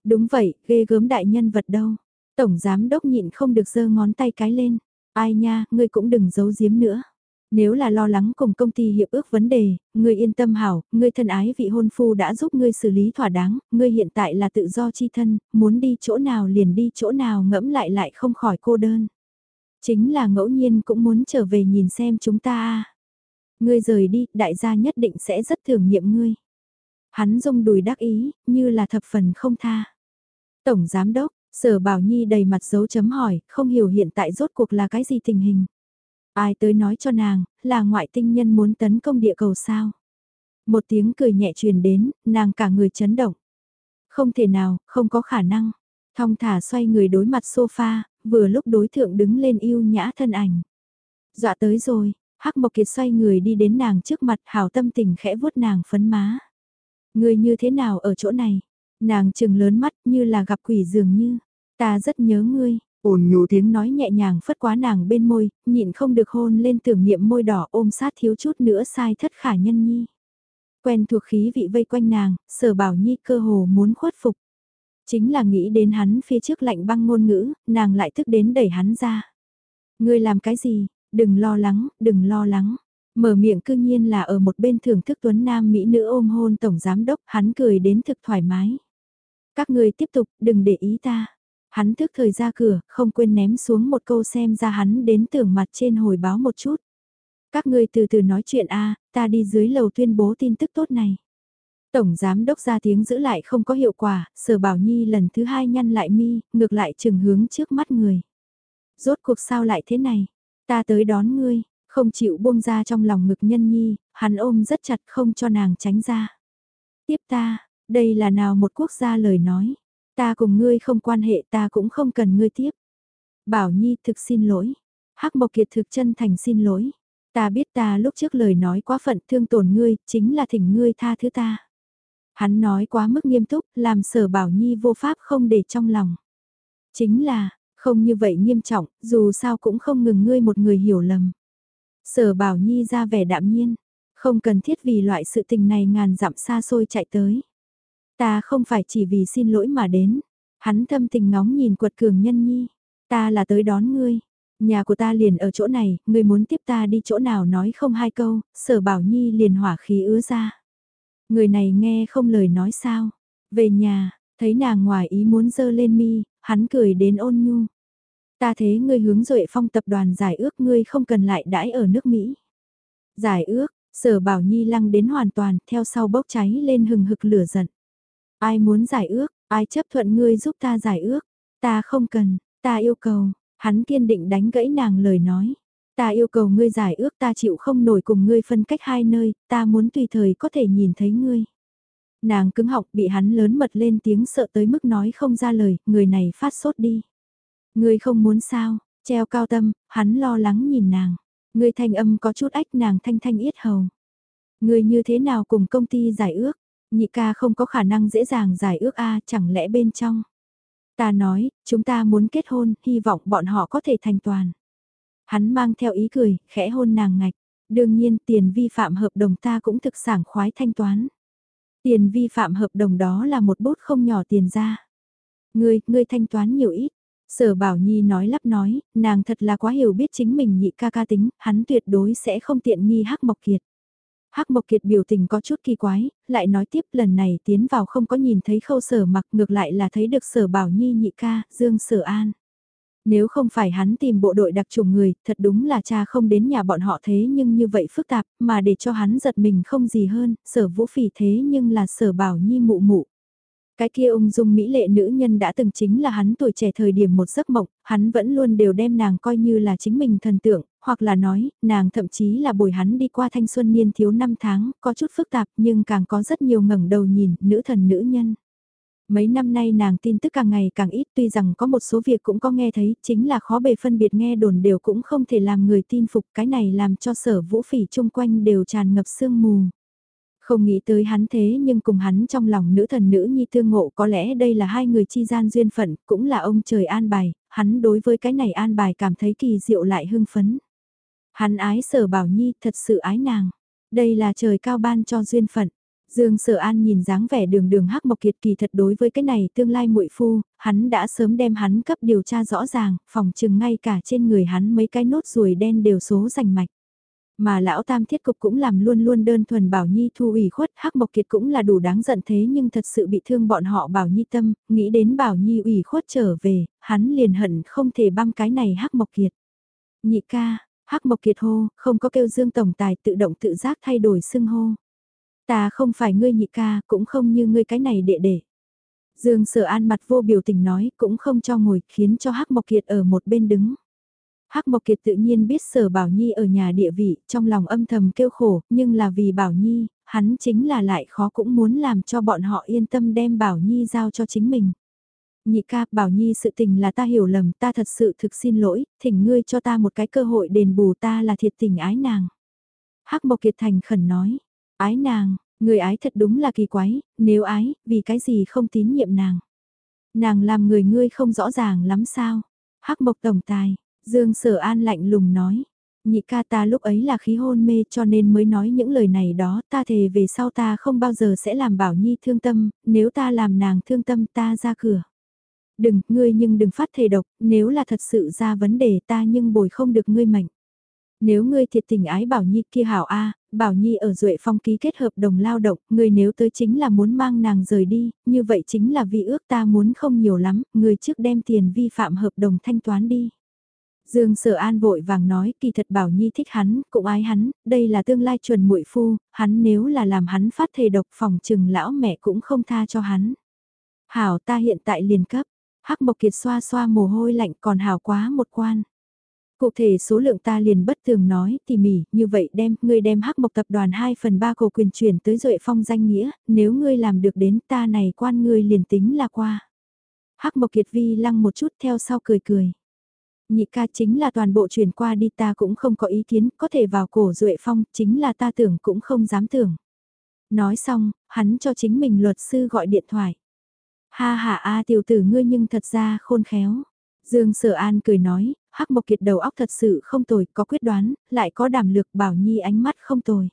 Đúng vậy, ghê gớm đại nhân vật đâu. Tổng giám đốc nhịn không được giơ ngón tay cái lên. Ai nha, ngươi cũng đừng giấu giếm nữa. Nếu là lo lắng cùng công ty hiệp ước vấn đề, ngươi yên tâm hảo, ngươi thân ái vị hôn phu đã giúp ngươi xử lý thỏa đáng, ngươi hiện tại là tự do chi thân, muốn đi chỗ nào liền đi chỗ nào ngẫm lại lại không khỏi cô đơn. Chính là ngẫu nhiên cũng muốn trở về nhìn xem chúng ta a. Ngươi rời đi, đại gia nhất định sẽ rất thưởng nghiệm ngươi. Hắn rung đùi đắc ý, như là thập phần không tha. Tổng giám đốc, sở bảo nhi đầy mặt dấu chấm hỏi, không hiểu hiện tại rốt cuộc là cái gì tình hình. Ai tới nói cho nàng, là ngoại tinh nhân muốn tấn công địa cầu sao? Một tiếng cười nhẹ truyền đến, nàng cả người chấn động. Không thể nào, không có khả năng. Thong thả xoay người đối mặt sofa, vừa lúc đối thượng đứng lên yêu nhã thân ảnh. Dọa tới rồi, Hắc Mộc Kiệt xoay người đi đến nàng trước mặt hào tâm tình khẽ vuốt nàng phấn má. Người như thế nào ở chỗ này? Nàng chừng lớn mắt như là gặp quỷ dường như. Ta rất nhớ ngươi, ồn nhủ tiếng nói nhẹ nhàng phất quá nàng bên môi, nhịn không được hôn lên tưởng niệm môi đỏ ôm sát thiếu chút nữa sai thất khả nhân nhi. Quen thuộc khí vị vây quanh nàng, sở bảo nhi cơ hồ muốn khuất phục. Chính là nghĩ đến hắn phía trước lạnh băng ngôn ngữ, nàng lại thức đến đẩy hắn ra. Ngươi làm cái gì, đừng lo lắng, đừng lo lắng. Mở miệng cư nhiên là ở một bên thưởng thức tuấn nam mỹ nữ ôm hôn tổng giám đốc, hắn cười đến thực thoải mái. Các ngươi tiếp tục, đừng để ý ta. Hắn thức thời ra cửa, không quên ném xuống một câu xem ra hắn đến tưởng mặt trên hồi báo một chút. Các ngươi từ từ nói chuyện a ta đi dưới lầu tuyên bố tin tức tốt này. Tổng giám đốc ra tiếng giữ lại không có hiệu quả, sở bảo nhi lần thứ hai nhăn lại mi, ngược lại chừng hướng trước mắt người. Rốt cuộc sao lại thế này? Ta tới đón ngươi, không chịu buông ra trong lòng ngực nhân nhi, hắn ôm rất chặt không cho nàng tránh ra. Tiếp ta, đây là nào một quốc gia lời nói. Ta cùng ngươi không quan hệ ta cũng không cần ngươi tiếp. Bảo Nhi thực xin lỗi. Hắc Mộc Kiệt thực chân thành xin lỗi. Ta biết ta lúc trước lời nói quá phận thương tổn ngươi, chính là thỉnh ngươi tha thứ ta. Hắn nói quá mức nghiêm túc, làm sở Bảo Nhi vô pháp không để trong lòng. Chính là, Không như vậy nghiêm trọng, dù sao cũng không ngừng ngươi một người hiểu lầm. Sở Bảo Nhi ra vẻ đạm nhiên, không cần thiết vì loại sự tình này ngàn dặm xa xôi chạy tới. Ta không phải chỉ vì xin lỗi mà đến. Hắn thâm tình ngóng nhìn quật cường nhân nhi. Ta là tới đón ngươi. Nhà của ta liền ở chỗ này, ngươi muốn tiếp ta đi chỗ nào nói không hai câu, sở bảo nhi liền hỏa khí ứa ra. Người này nghe không lời nói sao. Về nhà, thấy nàng ngoài ý muốn dơ lên mi, hắn cười đến ôn nhu. Ta thế ngươi hướng Duệ Phong tập đoàn giải ước ngươi không cần lại đãi ở nước Mỹ. Giải ước, sở bảo nhi lăng đến hoàn toàn, theo sau bốc cháy lên hừng hực lửa giận. Ai muốn giải ước, ai chấp thuận ngươi giúp ta giải ước, ta không cần, ta yêu cầu, hắn kiên định đánh gãy nàng lời nói. Ta yêu cầu ngươi giải ước ta chịu không nổi cùng ngươi phân cách hai nơi, ta muốn tùy thời có thể nhìn thấy ngươi. Nàng cứng họng bị hắn lớn mật lên tiếng sợ tới mức nói không ra lời, người này phát sốt đi. Ngươi không muốn sao, treo cao tâm, hắn lo lắng nhìn nàng. Ngươi thanh âm có chút ách nàng thanh thanh yết hầu. Ngươi như thế nào cùng công ty giải ước? Nhị ca không có khả năng dễ dàng giải ước a chẳng lẽ bên trong. Ta nói, chúng ta muốn kết hôn, hy vọng bọn họ có thể thành toàn. Hắn mang theo ý cười, khẽ hôn nàng ngạch. Đương nhiên tiền vi phạm hợp đồng ta cũng thực sảng khoái thanh toán. Tiền vi phạm hợp đồng đó là một bút không nhỏ tiền ra. Ngươi, ngươi thanh toán nhiều ít. Sở Bảo Nhi nói lắp nói, nàng thật là quá hiểu biết chính mình nhị ca ca tính, hắn tuyệt đối sẽ không tiện nghi hắc mộc kiệt. Hắc Mộc Kiệt biểu tình có chút kỳ quái, lại nói tiếp lần này tiến vào không có nhìn thấy khâu sở mặc ngược lại là thấy được sở bảo nhi nhị ca, Dương Sở An. Nếu không phải hắn tìm bộ đội đặc trùng người, thật đúng là cha không đến nhà bọn họ thế nhưng như vậy phức tạp, mà để cho hắn giật mình không gì hơn, sở vũ phỉ thế nhưng là sở bảo nhi mụ mụ. Cái kia ung dung mỹ lệ nữ nhân đã từng chính là hắn tuổi trẻ thời điểm một giấc mộng, hắn vẫn luôn đều đem nàng coi như là chính mình thần tượng, hoặc là nói, nàng thậm chí là bồi hắn đi qua thanh xuân niên thiếu năm tháng, có chút phức tạp nhưng càng có rất nhiều ngẩng đầu nhìn, nữ thần nữ nhân. Mấy năm nay nàng tin tức càng ngày càng ít tuy rằng có một số việc cũng có nghe thấy, chính là khó bề phân biệt nghe đồn đều cũng không thể làm người tin phục cái này làm cho sở vũ phỉ chung quanh đều tràn ngập sương mù. Không nghĩ tới hắn thế nhưng cùng hắn trong lòng nữ thần nữ nhi tương ngộ có lẽ đây là hai người chi gian duyên phận, cũng là ông trời an bài, hắn đối với cái này an bài cảm thấy kỳ diệu lại hưng phấn. Hắn ái sở bảo nhi thật sự ái nàng, đây là trời cao ban cho duyên phận. Dương Sở An nhìn dáng vẻ đường đường hắc mộc kiệt kỳ thật đối với cái này tương lai muội phu, hắn đã sớm đem hắn cấp điều tra rõ ràng, phòng chừng ngay cả trên người hắn mấy cái nốt ruồi đen đều số rành mạch. Mà lão tam thiết cục cũng làm luôn luôn đơn thuần Bảo Nhi thu ủy khuất, Hắc Mộc Kiệt cũng là đủ đáng giận thế nhưng thật sự bị thương bọn họ Bảo Nhi tâm, nghĩ đến Bảo Nhi ủy khuất trở về, hắn liền hận không thể băm cái này Hắc Mộc Kiệt. Nhị ca, Hắc Mộc Kiệt hô, không có kêu Dương Tổng Tài tự động tự giác thay đổi xưng hô. Ta không phải ngươi nhị ca, cũng không như ngươi cái này đệ đệ. Dương Sở An mặt vô biểu tình nói, cũng không cho ngồi, khiến cho Hắc Mộc Kiệt ở một bên đứng. Hắc Mộc Kiệt tự nhiên biết sở Bảo Nhi ở nhà địa vị, trong lòng âm thầm kêu khổ, nhưng là vì Bảo Nhi, hắn chính là lại khó cũng muốn làm cho bọn họ yên tâm đem Bảo Nhi giao cho chính mình. Nhị ca, Bảo Nhi sự tình là ta hiểu lầm, ta thật sự thực xin lỗi, thỉnh ngươi cho ta một cái cơ hội đền bù ta là thiệt tình ái nàng. Hắc Mộc Kiệt thành khẩn nói, ái nàng, người ái thật đúng là kỳ quái, nếu ái, vì cái gì không tín nhiệm nàng. Nàng làm người ngươi không rõ ràng lắm sao. Hắc Mộc Tổng Tài, Dương Sở An lạnh lùng nói, nhị ca ta lúc ấy là khí hôn mê cho nên mới nói những lời này đó, ta thề về sau ta không bao giờ sẽ làm Bảo Nhi thương tâm, nếu ta làm nàng thương tâm ta ra cửa. Đừng, ngươi nhưng đừng phát thề độc, nếu là thật sự ra vấn đề ta nhưng bồi không được ngươi mệnh. Nếu ngươi thiệt tình ái Bảo Nhi kia hảo A, Bảo Nhi ở Duệ Phong ký kết hợp đồng lao động, ngươi nếu tới chính là muốn mang nàng rời đi, như vậy chính là vì ước ta muốn không nhiều lắm, ngươi trước đem tiền vi phạm hợp đồng thanh toán đi. Dương Sở An vội vàng nói kỳ thật Bảo Nhi thích hắn, cũng ái hắn, đây là tương lai chuẩn muội phu, hắn nếu là làm hắn phát thề độc phòng trừng lão mẹ cũng không tha cho hắn. Hảo ta hiện tại liền cấp, Hắc Mộc Kiệt xoa xoa mồ hôi lạnh còn hảo quá một quan. Cụ thể số lượng ta liền bất thường nói tỉ mỉ, như vậy đem, ngươi đem hắc mộc tập đoàn 2 phần 3 cổ quyền chuyển tới Duệ Phong danh nghĩa, nếu ngươi làm được đến ta này quan ngươi liền tính là qua. Hắc mộc kiệt vi lăng một chút theo sau cười cười nhị ca chính là toàn bộ chuyển qua đi ta cũng không có ý kiến, có thể vào cổ Duệ Phong, chính là ta tưởng cũng không dám tưởng. Nói xong, hắn cho chính mình luật sư gọi điện thoại. Ha ha a tiểu tử ngươi nhưng thật ra khôn khéo. Dương Sở An cười nói, Hắc Mộc Kiệt đầu óc thật sự không tồi, có quyết đoán, lại có đảm lược bảo nhi ánh mắt không tồi.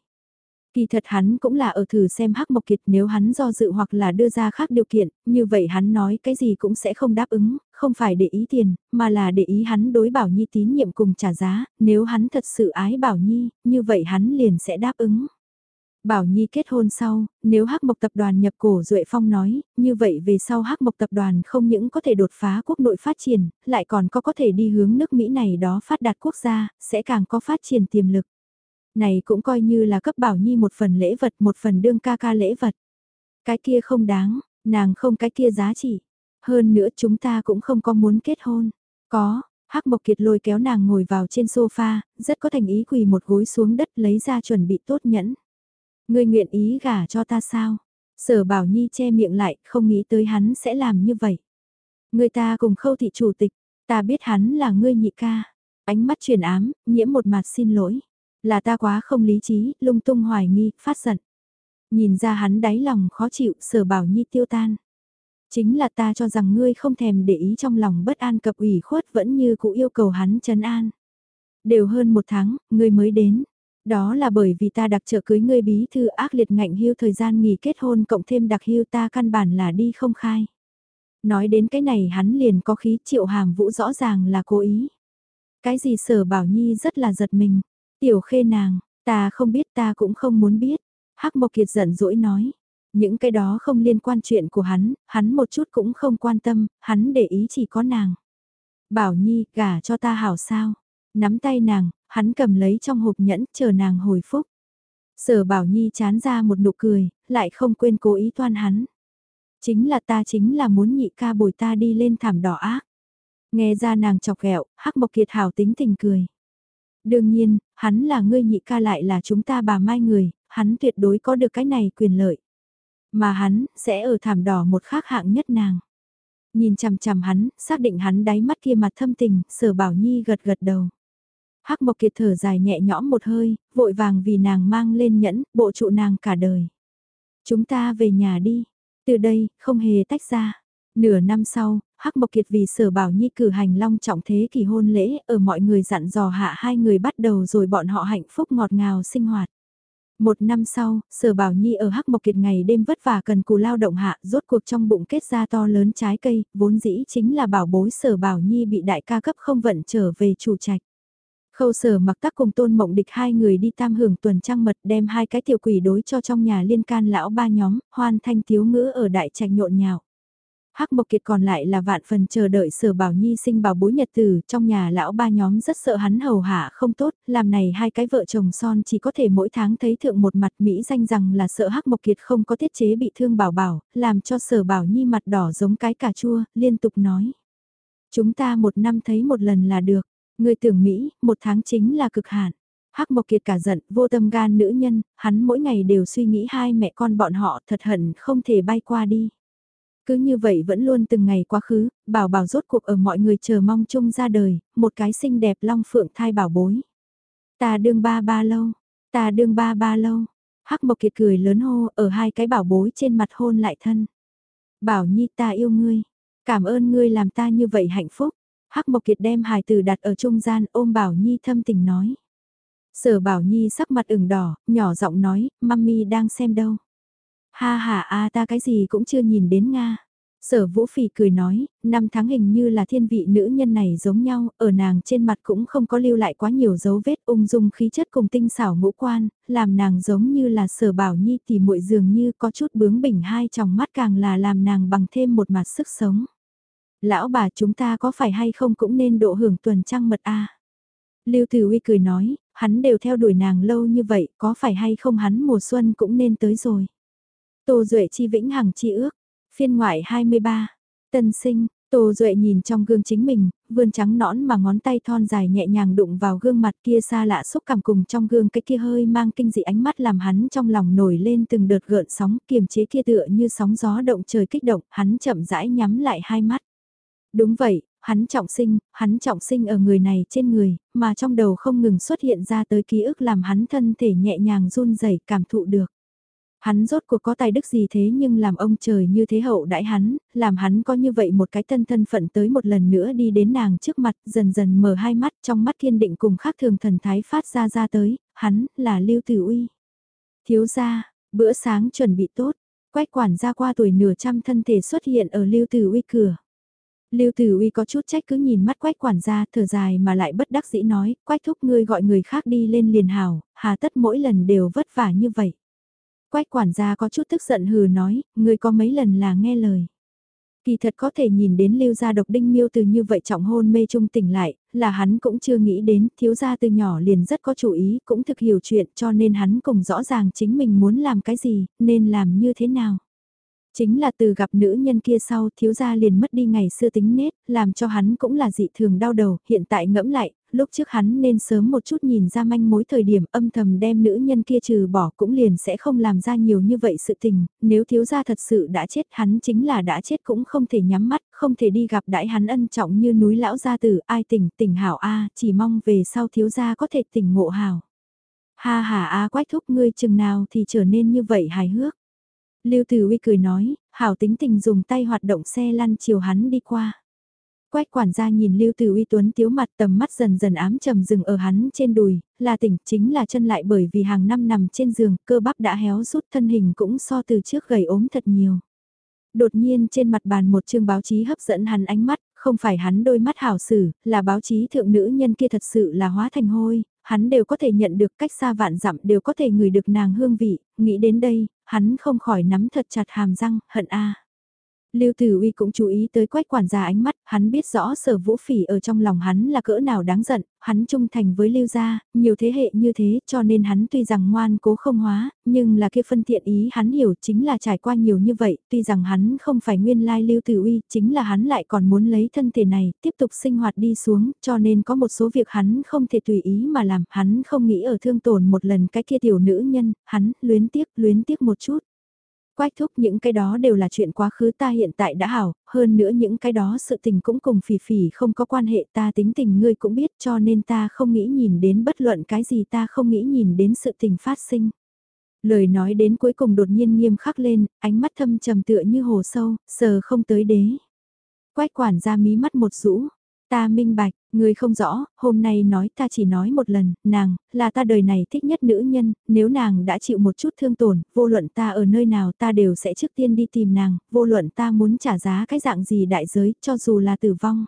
Kỳ thật hắn cũng là ở thử xem Hắc Mộc Kiệt nếu hắn do dự hoặc là đưa ra khác điều kiện, như vậy hắn nói cái gì cũng sẽ không đáp ứng, không phải để ý tiền, mà là để ý hắn đối Bảo Nhi tín nhiệm cùng trả giá, nếu hắn thật sự ái Bảo Nhi, như vậy hắn liền sẽ đáp ứng. Bảo Nhi kết hôn sau, nếu Hắc Mộc tập đoàn nhập cổ Duệ Phong nói, như vậy về sau Hắc Mộc tập đoàn không những có thể đột phá quốc nội phát triển, lại còn có có thể đi hướng nước Mỹ này đó phát đạt quốc gia, sẽ càng có phát triển tiềm lực. Này cũng coi như là cấp Bảo Nhi một phần lễ vật, một phần đương ca ca lễ vật. Cái kia không đáng, nàng không cái kia giá trị. Hơn nữa chúng ta cũng không có muốn kết hôn. Có, Hắc Mộc Kiệt lôi kéo nàng ngồi vào trên sofa, rất có thành ý quỳ một gối xuống đất lấy ra chuẩn bị tốt nhẫn. Ngươi nguyện ý gả cho ta sao? Sở Bảo Nhi che miệng lại, không nghĩ tới hắn sẽ làm như vậy. Người ta cùng khâu thị chủ tịch, ta biết hắn là ngươi nhị ca. Ánh mắt truyền ám, nhiễm một mặt xin lỗi. Là ta quá không lý trí, lung tung hoài nghi, phát giận. Nhìn ra hắn đáy lòng khó chịu, sở Bảo Nhi tiêu tan. Chính là ta cho rằng ngươi không thèm để ý trong lòng bất an cập ủy khuất vẫn như cũ yêu cầu hắn trấn an. Đều hơn một tháng, ngươi mới đến. Đó là bởi vì ta đặc trợ cưới ngươi bí thư ác liệt ngạnh hưu thời gian nghỉ kết hôn cộng thêm đặc hưu ta căn bản là đi không khai. Nói đến cái này hắn liền có khí triệu hàm vũ rõ ràng là cố ý. Cái gì sở bảo nhi rất là giật mình. Tiểu khê nàng, ta không biết ta cũng không muốn biết. Hắc Mộc Kiệt giận dỗi nói. Những cái đó không liên quan chuyện của hắn, hắn một chút cũng không quan tâm, hắn để ý chỉ có nàng. Bảo Nhi, gả cho ta hảo sao. Nắm tay nàng, hắn cầm lấy trong hộp nhẫn chờ nàng hồi phúc. Sở Bảo Nhi chán ra một nụ cười, lại không quên cố ý toan hắn. Chính là ta chính là muốn nhị ca bồi ta đi lên thảm đỏ ác. Nghe ra nàng chọc ghẹo, Hắc Mộc Kiệt hảo tính tình cười. Đương nhiên, hắn là ngươi nhị ca lại là chúng ta bà mai người, hắn tuyệt đối có được cái này quyền lợi. Mà hắn, sẽ ở thảm đỏ một khác hạng nhất nàng. Nhìn chằm chằm hắn, xác định hắn đáy mắt kia mặt thâm tình, sở bảo nhi gật gật đầu. Hắc Mộc Kiệt thở dài nhẹ nhõm một hơi, vội vàng vì nàng mang lên nhẫn, bộ trụ nàng cả đời. Chúng ta về nhà đi. Từ đây, không hề tách ra. Nửa năm sau, Hắc Mộc Kiệt vì sở bảo nhi cử hành long trọng thế kỷ hôn lễ, ở mọi người dặn dò hạ hai người bắt đầu rồi bọn họ hạnh phúc ngọt ngào sinh hoạt. Một năm sau, sở bảo nhi ở Hắc Mộc Kiệt ngày đêm vất vả cần cù lao động hạ, rốt cuộc trong bụng kết ra to lớn trái cây, vốn dĩ chính là bảo bối sở bảo nhi bị đại ca cấp không vận trở về chủ trạch. Khâu sở mặc tắc cùng tôn mộng địch hai người đi tam hưởng tuần trăng mật đem hai cái tiểu quỷ đối cho trong nhà liên can lão ba nhóm, hoan thanh thiếu ngữ ở đại trạch nhộn nhào. Hắc Mộc Kiệt còn lại là vạn phần chờ đợi sở bảo nhi sinh bảo bối nhật tử, trong nhà lão ba nhóm rất sợ hắn hầu hạ không tốt, làm này hai cái vợ chồng son chỉ có thể mỗi tháng thấy thượng một mặt Mỹ danh rằng là sợ Hắc Mộc Kiệt không có tiết chế bị thương bảo bảo, làm cho sở bảo nhi mặt đỏ giống cái cà chua, liên tục nói. Chúng ta một năm thấy một lần là được, người tưởng Mỹ, một tháng chính là cực hạn. Hắc Mộc Kiệt cả giận, vô tâm gan nữ nhân, hắn mỗi ngày đều suy nghĩ hai mẹ con bọn họ thật hận không thể bay qua đi. Cứ như vậy vẫn luôn từng ngày quá khứ, bảo bảo rốt cuộc ở mọi người chờ mong chung ra đời, một cái xinh đẹp long phượng thai bảo bối. Ta đương ba ba lâu, ta đương ba ba lâu. Hắc Mộc Kiệt cười lớn hô ở hai cái bảo bối trên mặt hôn lại thân. Bảo Nhi ta yêu ngươi, cảm ơn ngươi làm ta như vậy hạnh phúc. Hắc Mộc Kiệt đem hài từ đặt ở trung gian ôm Bảo Nhi thâm tình nói. Sở Bảo Nhi sắc mặt ửng đỏ, nhỏ giọng nói, mami đang xem đâu. Ha ha a ta cái gì cũng chưa nhìn đến Nga. Sở Vũ Phỉ cười nói, năm tháng hình như là thiên vị nữ nhân này giống nhau, ở nàng trên mặt cũng không có lưu lại quá nhiều dấu vết ung dung khí chất cùng tinh xảo ngũ quan, làm nàng giống như là sở bảo nhi thì muội dường như có chút bướng bỉnh hai tròng mắt càng là làm nàng bằng thêm một mặt sức sống. Lão bà chúng ta có phải hay không cũng nên độ hưởng tuần trăng mật a Lưu Tử Uy cười nói, hắn đều theo đuổi nàng lâu như vậy, có phải hay không hắn mùa xuân cũng nên tới rồi. Tô Duệ chi vĩnh hằng chi ước, phiên ngoại 23, tân sinh, Tô Duệ nhìn trong gương chính mình, vươn trắng nõn mà ngón tay thon dài nhẹ nhàng đụng vào gương mặt kia xa lạ xúc cảm cùng trong gương cái kia hơi mang kinh dị ánh mắt làm hắn trong lòng nổi lên từng đợt gợn sóng kiềm chế kia tựa như sóng gió động trời kích động, hắn chậm rãi nhắm lại hai mắt. Đúng vậy, hắn trọng sinh, hắn trọng sinh ở người này trên người, mà trong đầu không ngừng xuất hiện ra tới ký ức làm hắn thân thể nhẹ nhàng run rẩy cảm thụ được. Hắn rốt cuộc có tài đức gì thế nhưng làm ông trời như thế hậu đãi hắn, làm hắn có như vậy một cái thân thân phận tới một lần nữa đi đến nàng trước mặt, dần dần mở hai mắt trong mắt thiên định cùng khác thường thần thái phát ra ra tới, hắn là Lưu Tử Uy. Thiếu gia, bữa sáng chuẩn bị tốt, quách quản gia qua tuổi nửa trăm thân thể xuất hiện ở Lưu Tử Uy cửa. Lưu Tử Uy có chút trách cứ nhìn mắt quách quản gia thở dài mà lại bất đắc dĩ nói, quách thúc ngươi gọi người khác đi lên liền hào, hà tất mỗi lần đều vất vả như vậy. Quách quản gia có chút tức giận hừ nói, ngươi có mấy lần là nghe lời. Kỳ thật có thể nhìn đến lưu gia độc đinh miêu từ như vậy trọng hôn mê trung tỉnh lại, là hắn cũng chưa nghĩ đến, thiếu gia từ nhỏ liền rất có chủ ý, cũng thực hiểu chuyện cho nên hắn cùng rõ ràng chính mình muốn làm cái gì, nên làm như thế nào. Chính là từ gặp nữ nhân kia sau thiếu gia liền mất đi ngày xưa tính nết, làm cho hắn cũng là dị thường đau đầu, hiện tại ngẫm lại, lúc trước hắn nên sớm một chút nhìn ra manh mối thời điểm âm thầm đem nữ nhân kia trừ bỏ cũng liền sẽ không làm ra nhiều như vậy sự tình, nếu thiếu gia thật sự đã chết hắn chính là đã chết cũng không thể nhắm mắt, không thể đi gặp đại hắn ân trọng như núi lão gia tử, ai tỉnh tỉnh hảo a chỉ mong về sau thiếu gia có thể tỉnh ngộ hảo. Ha ha a quách thúc ngươi chừng nào thì trở nên như vậy hài hước. Lưu Tử Uy cười nói, hảo tính tình dùng tay hoạt động xe lăn chiều hắn đi qua. Quách quản gia nhìn Lưu Tử Uy Tuấn tiếu mặt tầm mắt dần dần ám trầm dừng ở hắn trên đùi, là tỉnh chính là chân lại bởi vì hàng năm nằm trên giường, cơ bắp đã héo rút thân hình cũng so từ trước gầy ốm thật nhiều. Đột nhiên trên mặt bàn một chương báo chí hấp dẫn hắn ánh mắt, không phải hắn đôi mắt hảo sử, là báo chí thượng nữ nhân kia thật sự là hóa thành hôi, hắn đều có thể nhận được cách xa vạn dặm đều có thể ngửi được nàng hương vị, nghĩ đến đây, hắn không khỏi nắm thật chặt hàm răng, hận a. Lưu Tử Uy cũng chú ý tới quách quản gia ánh mắt, hắn biết rõ sở vũ phỉ ở trong lòng hắn là cỡ nào đáng giận, hắn trung thành với Lưu gia, nhiều thế hệ như thế cho nên hắn tuy rằng ngoan cố không hóa, nhưng là kia phân thiện ý hắn hiểu chính là trải qua nhiều như vậy, tuy rằng hắn không phải nguyên lai Lưu Tử Uy, chính là hắn lại còn muốn lấy thân thể này, tiếp tục sinh hoạt đi xuống, cho nên có một số việc hắn không thể tùy ý mà làm, hắn không nghĩ ở thương tổn một lần cái kia tiểu nữ nhân, hắn luyến tiếc, luyến tiếc một chút. Quách thúc những cái đó đều là chuyện quá khứ ta hiện tại đã hảo, hơn nữa những cái đó sự tình cũng cùng phỉ phỉ không có quan hệ ta tính tình ngươi cũng biết cho nên ta không nghĩ nhìn đến bất luận cái gì ta không nghĩ nhìn đến sự tình phát sinh. Lời nói đến cuối cùng đột nhiên nghiêm khắc lên, ánh mắt thâm trầm tựa như hồ sâu, sờ không tới đế. Quách quản ra mí mắt một rũ, Ta minh bạch, người không rõ, hôm nay nói ta chỉ nói một lần, nàng, là ta đời này thích nhất nữ nhân, nếu nàng đã chịu một chút thương tổn, vô luận ta ở nơi nào ta đều sẽ trước tiên đi tìm nàng, vô luận ta muốn trả giá cái dạng gì đại giới, cho dù là tử vong.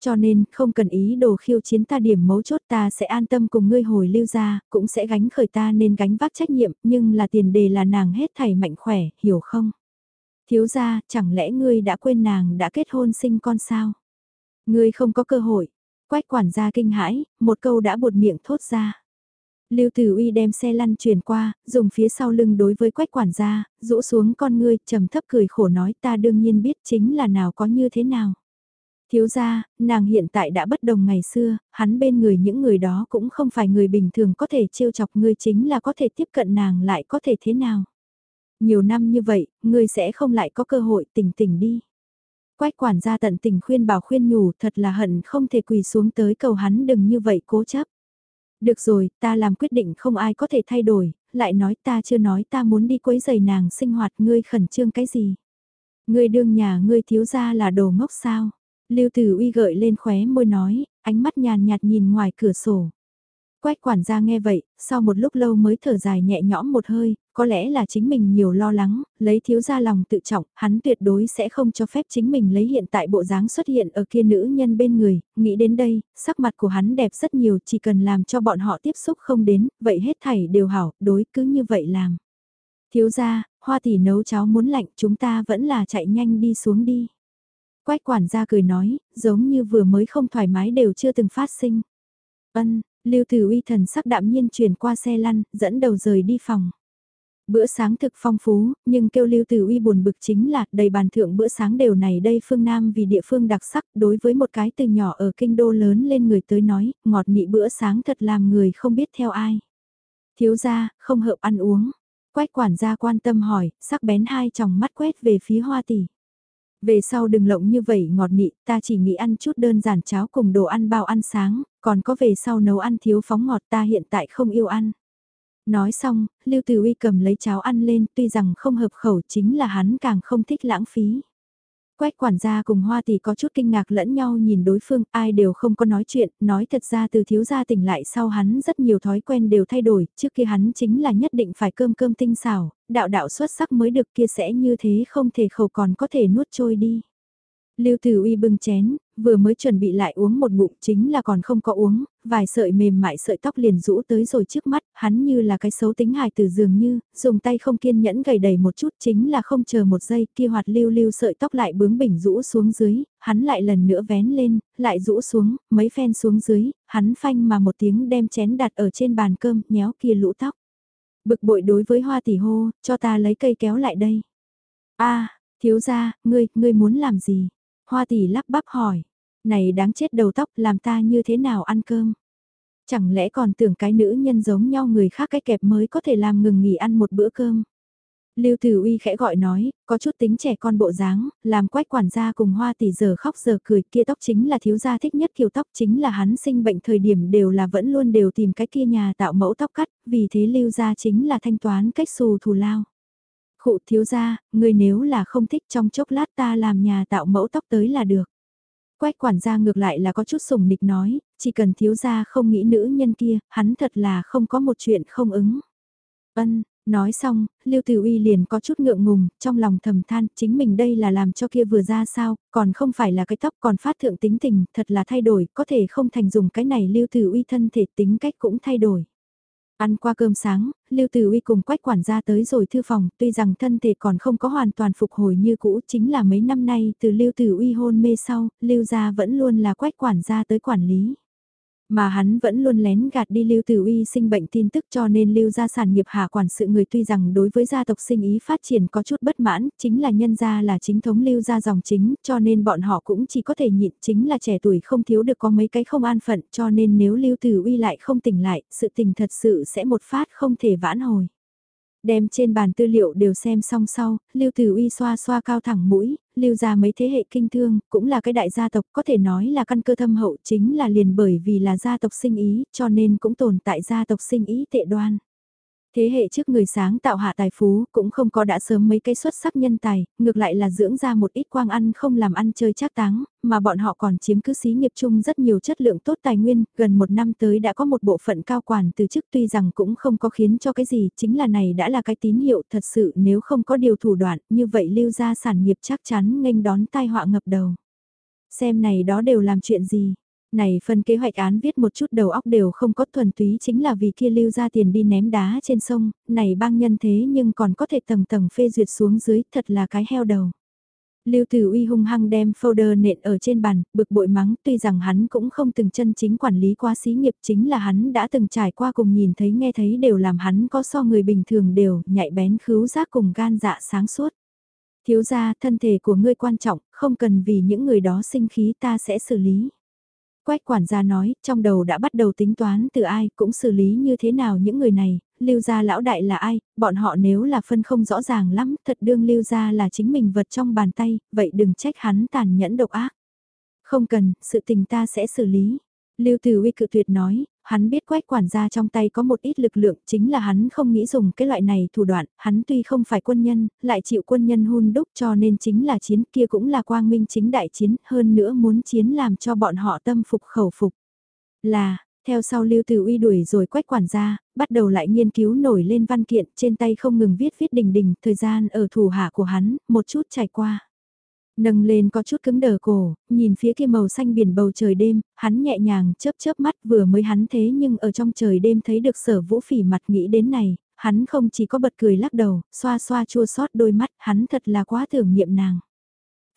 Cho nên, không cần ý đồ khiêu chiến ta điểm mấu chốt ta sẽ an tâm cùng ngươi hồi lưu ra, cũng sẽ gánh khởi ta nên gánh vác trách nhiệm, nhưng là tiền đề là nàng hết thảy mạnh khỏe, hiểu không? Thiếu ra, chẳng lẽ ngươi đã quên nàng đã kết hôn sinh con sao? Ngươi không có cơ hội. Quách quản gia kinh hãi, một câu đã buột miệng thốt ra. Lưu Tử Uy đem xe lăn chuyển qua, dùng phía sau lưng đối với quách quản gia, rũ xuống con ngươi, trầm thấp cười khổ nói ta đương nhiên biết chính là nào có như thế nào. Thiếu gia, nàng hiện tại đã bất đồng ngày xưa, hắn bên người những người đó cũng không phải người bình thường có thể trêu chọc ngươi chính là có thể tiếp cận nàng lại có thể thế nào. Nhiều năm như vậy, ngươi sẽ không lại có cơ hội tỉnh tỉnh đi. Quách quản gia tận tình khuyên bảo khuyên nhủ thật là hận không thể quỳ xuống tới cầu hắn đừng như vậy cố chấp. Được rồi, ta làm quyết định không ai có thể thay đổi, lại nói ta chưa nói ta muốn đi quấy giày nàng sinh hoạt ngươi khẩn trương cái gì. Ngươi đương nhà ngươi thiếu ra là đồ ngốc sao. Lưu Tử Uy gợi lên khóe môi nói, ánh mắt nhàn nhạt nhìn ngoài cửa sổ. Quách quản gia nghe vậy, sau một lúc lâu mới thở dài nhẹ nhõm một hơi, có lẽ là chính mình nhiều lo lắng, lấy thiếu gia lòng tự trọng, hắn tuyệt đối sẽ không cho phép chính mình lấy hiện tại bộ dáng xuất hiện ở kia nữ nhân bên người, nghĩ đến đây, sắc mặt của hắn đẹp rất nhiều, chỉ cần làm cho bọn họ tiếp xúc không đến, vậy hết thảy đều hảo, đối cứ như vậy làm. Thiếu gia, hoa tỷ nấu cháo muốn lạnh, chúng ta vẫn là chạy nhanh đi xuống đi. Quách quản gia cười nói, giống như vừa mới không thoải mái đều chưa từng phát sinh. Ân, Lưu Tử Uy thần sắc đạm nhiên chuyển qua xe lăn, dẫn đầu rời đi phòng. Bữa sáng thực phong phú, nhưng kêu Lưu Tử Uy buồn bực chính là đầy bàn thượng bữa sáng đều này đây phương Nam vì địa phương đặc sắc đối với một cái từ nhỏ ở kinh đô lớn lên người tới nói, ngọt nị bữa sáng thật làm người không biết theo ai. Thiếu gia, không hợp ăn uống. Quách quản gia quan tâm hỏi, sắc bén hai tròng mắt quét về phía hoa tỷ. Về sau đừng lộng như vậy ngọt nị, ta chỉ nghĩ ăn chút đơn giản cháo cùng đồ ăn bao ăn sáng, còn có về sau nấu ăn thiếu phóng ngọt ta hiện tại không yêu ăn. Nói xong, Lưu Tử Uy cầm lấy cháo ăn lên tuy rằng không hợp khẩu chính là hắn càng không thích lãng phí. Quách quản gia cùng hoa tỷ có chút kinh ngạc lẫn nhau nhìn đối phương, ai đều không có nói chuyện, nói thật ra từ thiếu gia tỉnh lại sau hắn rất nhiều thói quen đều thay đổi, trước kia hắn chính là nhất định phải cơm cơm tinh xảo, đạo đạo xuất sắc mới được kia sẽ như thế không thể khẩu còn có thể nuốt trôi đi. Lưu Tử Uy bưng chén, vừa mới chuẩn bị lại uống một ngụm chính là còn không có uống, vài sợi mềm mại sợi tóc liền rũ tới rồi trước mắt, hắn như là cái xấu tính hài từ dường như, dùng tay không kiên nhẫn gầy đầy một chút chính là không chờ một giây kia hoạt lưu lưu sợi tóc lại bướng bỉnh rũ xuống dưới, hắn lại lần nữa vén lên, lại rũ xuống, mấy phen xuống dưới, hắn phanh mà một tiếng đem chén đặt ở trên bàn cơm, nhéo kia lũ tóc. Bực bội đối với hoa tỷ hô, cho ta lấy cây kéo lại đây. a thiếu gia, ngươi, ngươi muốn làm gì? Hoa tỷ lắp bắp hỏi, này đáng chết đầu tóc làm ta như thế nào ăn cơm? Chẳng lẽ còn tưởng cái nữ nhân giống nhau người khác cái kẹp mới có thể làm ngừng nghỉ ăn một bữa cơm? Lưu Tử Uy khẽ gọi nói, có chút tính trẻ con bộ dáng, làm quách quản gia cùng hoa tỷ giờ khóc giờ cười kia tóc chính là thiếu gia thích nhất kiểu tóc chính là hắn sinh bệnh thời điểm đều là vẫn luôn đều tìm cái kia nhà tạo mẫu tóc cắt, vì thế lưu gia chính là thanh toán cách xù thù lao. Khụ thiếu gia, người nếu là không thích trong chốc lát ta làm nhà tạo mẫu tóc tới là được. Quách quản gia ngược lại là có chút sùng nịch nói, chỉ cần thiếu gia không nghĩ nữ nhân kia, hắn thật là không có một chuyện không ứng. Ân, nói xong, Lưu Tử Uy liền có chút ngượng ngùng, trong lòng thầm than, chính mình đây là làm cho kia vừa ra sao, còn không phải là cái tóc còn phát thượng tính tình, thật là thay đổi, có thể không thành dùng cái này Lưu Tử Uy thân thể tính cách cũng thay đổi. Ăn qua cơm sáng, Lưu Tử Uy cùng quách quản gia tới rồi thư phòng, tuy rằng thân thể còn không có hoàn toàn phục hồi như cũ, chính là mấy năm nay từ Lưu Tử Uy hôn mê sau, Lưu gia vẫn luôn là quách quản gia tới quản lý. Mà hắn vẫn luôn lén gạt đi Lưu Tử Uy sinh bệnh tin tức cho nên Lưu gia sản nghiệp hạ quản sự người tuy rằng đối với gia tộc sinh ý phát triển có chút bất mãn, chính là nhân gia là chính thống Lưu gia dòng chính, cho nên bọn họ cũng chỉ có thể nhịn, chính là trẻ tuổi không thiếu được có mấy cái không an phận, cho nên nếu Lưu Tử Uy lại không tỉnh lại, sự tình thật sự sẽ một phát không thể vãn hồi. Đem trên bàn tư liệu đều xem xong sau, Lưu Tử Uy xoa xoa cao thẳng mũi, Lưu ra mấy thế hệ kinh thương, cũng là cái đại gia tộc có thể nói là căn cơ thâm hậu chính là liền bởi vì là gia tộc sinh ý, cho nên cũng tồn tại gia tộc sinh ý tệ đoan. Thế hệ trước người sáng tạo hạ tài phú cũng không có đã sớm mấy cái xuất sắc nhân tài, ngược lại là dưỡng ra một ít quang ăn không làm ăn chơi chắc táng, mà bọn họ còn chiếm cứ xí nghiệp chung rất nhiều chất lượng tốt tài nguyên, gần một năm tới đã có một bộ phận cao quản từ chức tuy rằng cũng không có khiến cho cái gì, chính là này đã là cái tín hiệu thật sự nếu không có điều thủ đoạn, như vậy lưu ra sản nghiệp chắc chắn nghênh đón tai họa ngập đầu. Xem này đó đều làm chuyện gì, này phân kế hoạch án viết một chút đầu óc đều không có thuần túy chính là vì kia lưu ra tiền đi ném đá trên sông, này bang nhân thế nhưng còn có thể tầng tầng phê duyệt xuống dưới, thật là cái heo đầu. Lưu Tử Uy hung hăng đem folder nện ở trên bàn, bực bội mắng, tuy rằng hắn cũng không từng chân chính quản lý qua xí nghiệp chính là hắn đã từng trải qua cùng nhìn thấy nghe thấy đều làm hắn có so người bình thường đều, nhạy bén khứu giác cùng gan dạ sáng suốt. Thiếu gia, thân thể của ngươi quan trọng, không cần vì những người đó sinh khí ta sẽ xử lý. Quách quản gia nói, trong đầu đã bắt đầu tính toán từ ai cũng xử lý như thế nào những người này, lưu gia lão đại là ai, bọn họ nếu là phân không rõ ràng lắm, thật đương lưu gia là chính mình vật trong bàn tay, vậy đừng trách hắn tàn nhẫn độc ác. Không cần, sự tình ta sẽ xử lý. Lưu Tử Uy cự tuyệt nói, hắn biết quách quản gia trong tay có một ít lực lượng chính là hắn không nghĩ dùng cái loại này thủ đoạn, hắn tuy không phải quân nhân, lại chịu quân nhân hun đúc cho nên chính là chiến kia cũng là quang minh chính đại chiến, hơn nữa muốn chiến làm cho bọn họ tâm phục khẩu phục. Là, theo sau Lưu Tử Uy đuổi rồi quách quản gia, bắt đầu lại nghiên cứu nổi lên văn kiện, trên tay không ngừng viết viết đình đình, thời gian ở thủ hạ của hắn, một chút trải qua. Nâng lên có chút cứng đờ cổ, nhìn phía kia màu xanh biển bầu trời đêm, hắn nhẹ nhàng chớp chớp mắt vừa mới hắn thế nhưng ở trong trời đêm thấy được sở vũ phỉ mặt nghĩ đến này, hắn không chỉ có bật cười lắc đầu, xoa xoa chua xót đôi mắt, hắn thật là quá tưởng niệm nàng.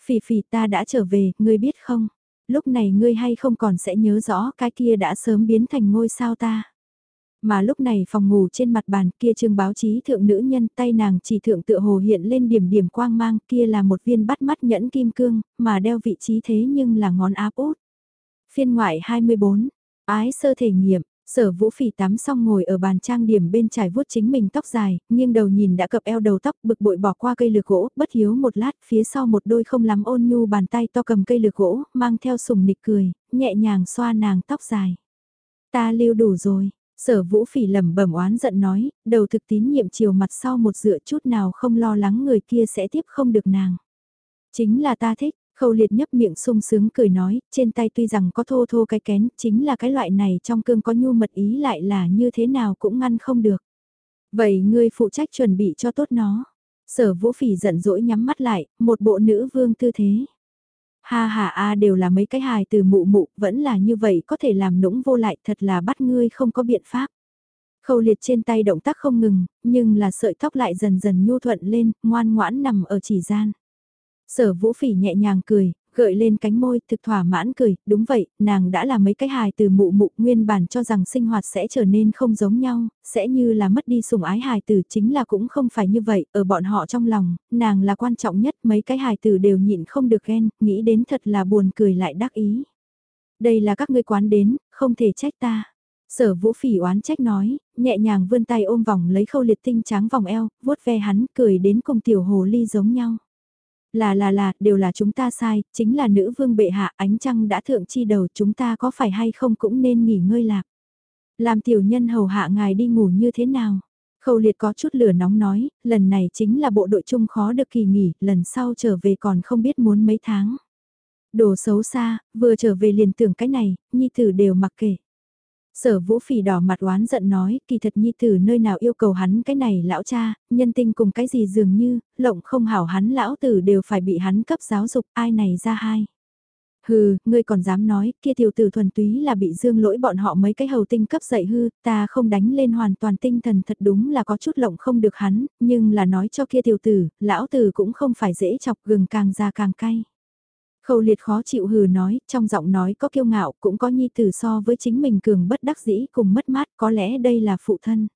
Phỉ phỉ ta đã trở về, ngươi biết không? Lúc này ngươi hay không còn sẽ nhớ rõ cái kia đã sớm biến thành ngôi sao ta. Mà lúc này phòng ngủ trên mặt bàn kia trương báo chí thượng nữ nhân tay nàng chỉ thượng tựa hồ hiện lên điểm điểm quang mang kia là một viên bắt mắt nhẫn kim cương, mà đeo vị trí thế nhưng là ngón áp út. Phiên ngoại 24, ái sơ thể nghiệm, Sở vũ phỉ tắm xong ngồi ở bàn trang điểm bên trải vuốt chính mình tóc dài, nghiêng đầu nhìn đã cập eo đầu tóc bực bội bỏ qua cây lược gỗ, bất hiếu một lát, phía sau một đôi không lắm ôn nhu bàn tay to cầm cây lược gỗ, mang theo sùng nịch cười, nhẹ nhàng xoa nàng tóc dài. Ta lưu đủ rồi, Sở vũ phỉ lẩm bẩm oán giận nói, đầu thực tín nhiệm chiều mặt sau một dựa chút nào không lo lắng người kia sẽ tiếp không được nàng. Chính là ta thích, khâu liệt nhấp miệng sung sướng cười nói, trên tay tuy rằng có thô thô cái kén, chính là cái loại này trong cương có nhu mật ý lại là như thế nào cũng ngăn không được. Vậy ngươi phụ trách chuẩn bị cho tốt nó. Sở vũ phỉ giận dỗi nhắm mắt lại, một bộ nữ vương tư thế. Ha ha a đều là mấy cái hài từ mụ mụ, vẫn là như vậy có thể làm nũng vô lại thật là bắt ngươi không có biện pháp. Khâu liệt trên tay động tác không ngừng, nhưng là sợi tóc lại dần dần nhu thuận lên, ngoan ngoãn nằm ở chỉ gian. Sở vũ phỉ nhẹ nhàng cười, gợi lên cánh môi, thực thỏa mãn cười, đúng vậy, nàng đã là mấy cái hài từ mụ mụ nguyên bản cho rằng sinh hoạt sẽ trở nên không giống nhau, sẽ như là mất đi sủng ái hài từ chính là cũng không phải như vậy, ở bọn họ trong lòng, nàng là quan trọng nhất, mấy cái hài từ đều nhịn không được ghen, nghĩ đến thật là buồn cười lại đắc ý. Đây là các ngươi quán đến, không thể trách ta. Sở vũ phỉ oán trách nói, nhẹ nhàng vươn tay ôm vòng lấy khâu liệt tinh tráng vòng eo, vuốt ve hắn, cười đến cùng tiểu hồ ly giống nhau. Là là là, đều là chúng ta sai, chính là nữ vương bệ hạ ánh trăng đã thượng chi đầu chúng ta có phải hay không cũng nên nghỉ ngơi lạc. Làm tiểu nhân hầu hạ ngài đi ngủ như thế nào? Khâu liệt có chút lửa nóng nói, lần này chính là bộ đội chung khó được kỳ nghỉ, lần sau trở về còn không biết muốn mấy tháng. Đồ xấu xa, vừa trở về liền tưởng cái này, nhi tử đều mặc kệ. Sở vũ phỉ đỏ mặt oán giận nói, kỳ thật nhi tử nơi nào yêu cầu hắn cái này lão cha, nhân tinh cùng cái gì dường như, lộng không hảo hắn lão tử đều phải bị hắn cấp giáo dục, ai này ra hai. Hừ, ngươi còn dám nói, kia tiểu tử thuần túy là bị dương lỗi bọn họ mấy cái hầu tinh cấp dạy hư, ta không đánh lên hoàn toàn tinh thần thật đúng là có chút lộng không được hắn, nhưng là nói cho kia tiểu tử, lão tử cũng không phải dễ chọc gừng càng ra càng cay. Khâu liệt khó chịu hừ nói, trong giọng nói có kiêu ngạo, cũng có nhi tử so với chính mình cường bất đắc dĩ cùng mất mát, có lẽ đây là phụ thân.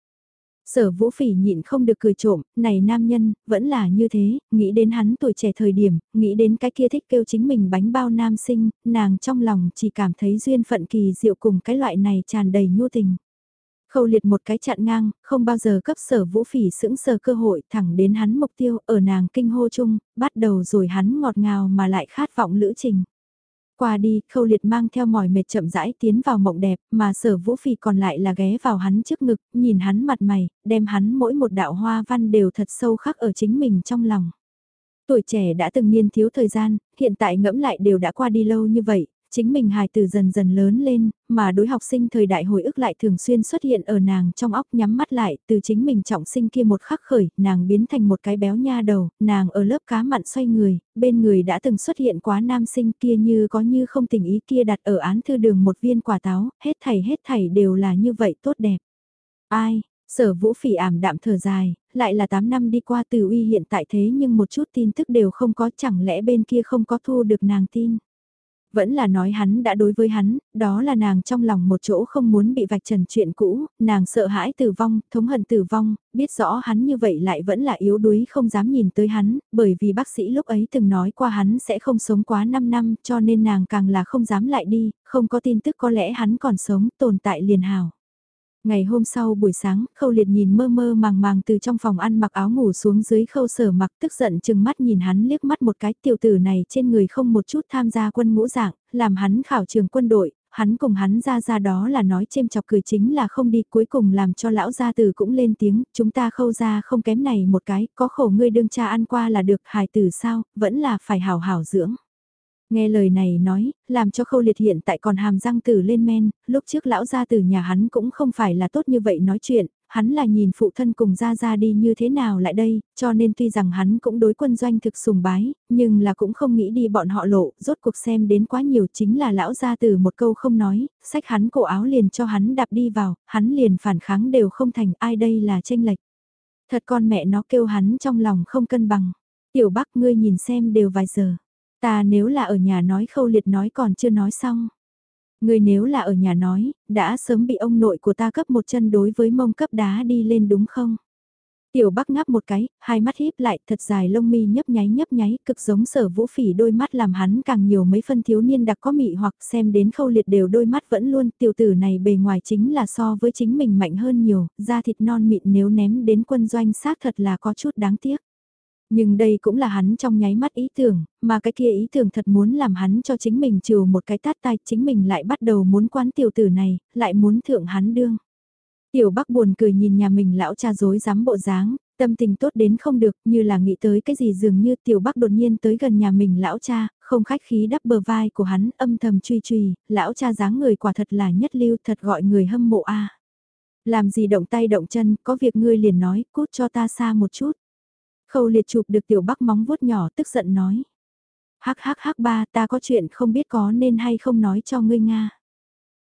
Sở vũ phỉ nhịn không được cười trộm, này nam nhân, vẫn là như thế, nghĩ đến hắn tuổi trẻ thời điểm, nghĩ đến cái kia thích kêu chính mình bánh bao nam sinh, nàng trong lòng chỉ cảm thấy duyên phận kỳ diệu cùng cái loại này tràn đầy nhu tình. Khâu liệt một cái chặn ngang, không bao giờ cấp sở vũ phỉ sững sờ cơ hội thẳng đến hắn mục tiêu ở nàng kinh hô chung, bắt đầu rồi hắn ngọt ngào mà lại khát vọng lữ trình. Qua đi, khâu liệt mang theo mỏi mệt chậm rãi tiến vào mộng đẹp, mà sở vũ phỉ còn lại là ghé vào hắn trước ngực, nhìn hắn mặt mày, đem hắn mỗi một đạo hoa văn đều thật sâu khắc ở chính mình trong lòng. Tuổi trẻ đã từng niên thiếu thời gian, hiện tại ngẫm lại đều đã qua đi lâu như vậy, chính mình hài từ dần dần lớn lên, mà đối học sinh thời đại hồi ức lại thường xuyên xuất hiện ở nàng trong óc nhắm mắt lại, từ chính mình trọng sinh kia một khắc khởi, nàng biến thành một cái béo nha đầu, nàng ở lớp cá mặn xoay người, bên người đã từng xuất hiện quá nam sinh kia như có như không tình ý kia đặt ở án thư đường một viên quả táo, hết thảy hết thảy đều là như vậy tốt đẹp. Ai, sở vũ phỉ ảm đạm thở dài, lại là 8 năm đi qua từ uy hiện tại thế nhưng một chút tin tức đều không có chẳng lẽ bên kia không có thu được nàng tin. Vẫn là nói hắn đã đối với hắn, đó là nàng trong lòng một chỗ không muốn bị vạch trần chuyện cũ, nàng sợ hãi tử vong, thống hận tử vong, biết rõ hắn như vậy lại vẫn là yếu đuối không dám nhìn tới hắn, bởi vì bác sĩ lúc ấy từng nói qua hắn sẽ không sống quá 5 năm cho nên nàng càng là không dám lại đi, không có tin tức có lẽ hắn còn sống tồn tại liền hào. Ngày hôm sau buổi sáng, khâu liệt nhìn mơ mơ màng màng từ trong phòng ăn mặc áo ngủ xuống dưới khâu sở mặc tức giận chừng mắt nhìn hắn liếc mắt một cái tiểu tử này trên người không một chút tham gia quân ngũ dạng, làm hắn khảo trường quân đội, hắn cùng hắn ra ra đó là nói chêm chọc cười chính là không đi cuối cùng làm cho lão gia tử cũng lên tiếng, chúng ta khâu ra không kém này một cái, có khổ ngươi đương cha ăn qua là được hài tử sao, vẫn là phải hảo hảo dưỡng. Nghe lời này nói, làm cho khâu liệt hiện tại còn hàm răng tử lên men, lúc trước lão gia từ nhà hắn cũng không phải là tốt như vậy nói chuyện, hắn là nhìn phụ thân cùng ra ra đi như thế nào lại đây, cho nên tuy rằng hắn cũng đối quân doanh thực sùng bái, nhưng là cũng không nghĩ đi bọn họ lộ, rốt cuộc xem đến quá nhiều chính là lão gia từ một câu không nói, sách hắn cổ áo liền cho hắn đạp đi vào, hắn liền phản kháng đều không thành ai đây là tranh lệch. Thật con mẹ nó kêu hắn trong lòng không cân bằng. Tiểu bác ngươi nhìn xem đều vài giờ. Ta nếu là ở nhà nói khâu liệt nói còn chưa nói xong. Người nếu là ở nhà nói, đã sớm bị ông nội của ta cấp một chân đối với mông cấp đá đi lên đúng không? Tiểu Bắc ngáp một cái, hai mắt híp lại, thật dài lông mi nhấp nháy nhấp nháy, cực giống sở vũ phỉ đôi mắt làm hắn càng nhiều mấy phân thiếu niên đặc có mị hoặc xem đến khâu liệt đều đôi mắt vẫn luôn, tiểu tử này bề ngoài chính là so với chính mình mạnh hơn nhiều, da thịt non mịn nếu ném đến quân doanh xác thật là có chút đáng tiếc. Nhưng đây cũng là hắn trong nháy mắt ý tưởng, mà cái kia ý tưởng thật muốn làm hắn cho chính mình trừ một cái tát tai chính mình lại bắt đầu muốn quán tiểu tử này, lại muốn thượng hắn đương. Tiểu Bắc buồn cười nhìn nhà mình lão cha dối dám bộ dáng, tâm tình tốt đến không được, như là nghĩ tới cái gì dường như Tiểu Bắc đột nhiên tới gần nhà mình lão cha, không khách khí đắp bờ vai của hắn, âm thầm truy truy, lão cha dáng người quả thật là nhất lưu, thật gọi người hâm mộ a. Làm gì động tay động chân, có việc ngươi liền nói, cút cho ta xa một chút. Khâu liệt chụp được Tiểu Bắc móng vuốt nhỏ tức giận nói. Hắc hắc hắc ba ta có chuyện không biết có nên hay không nói cho ngươi Nga.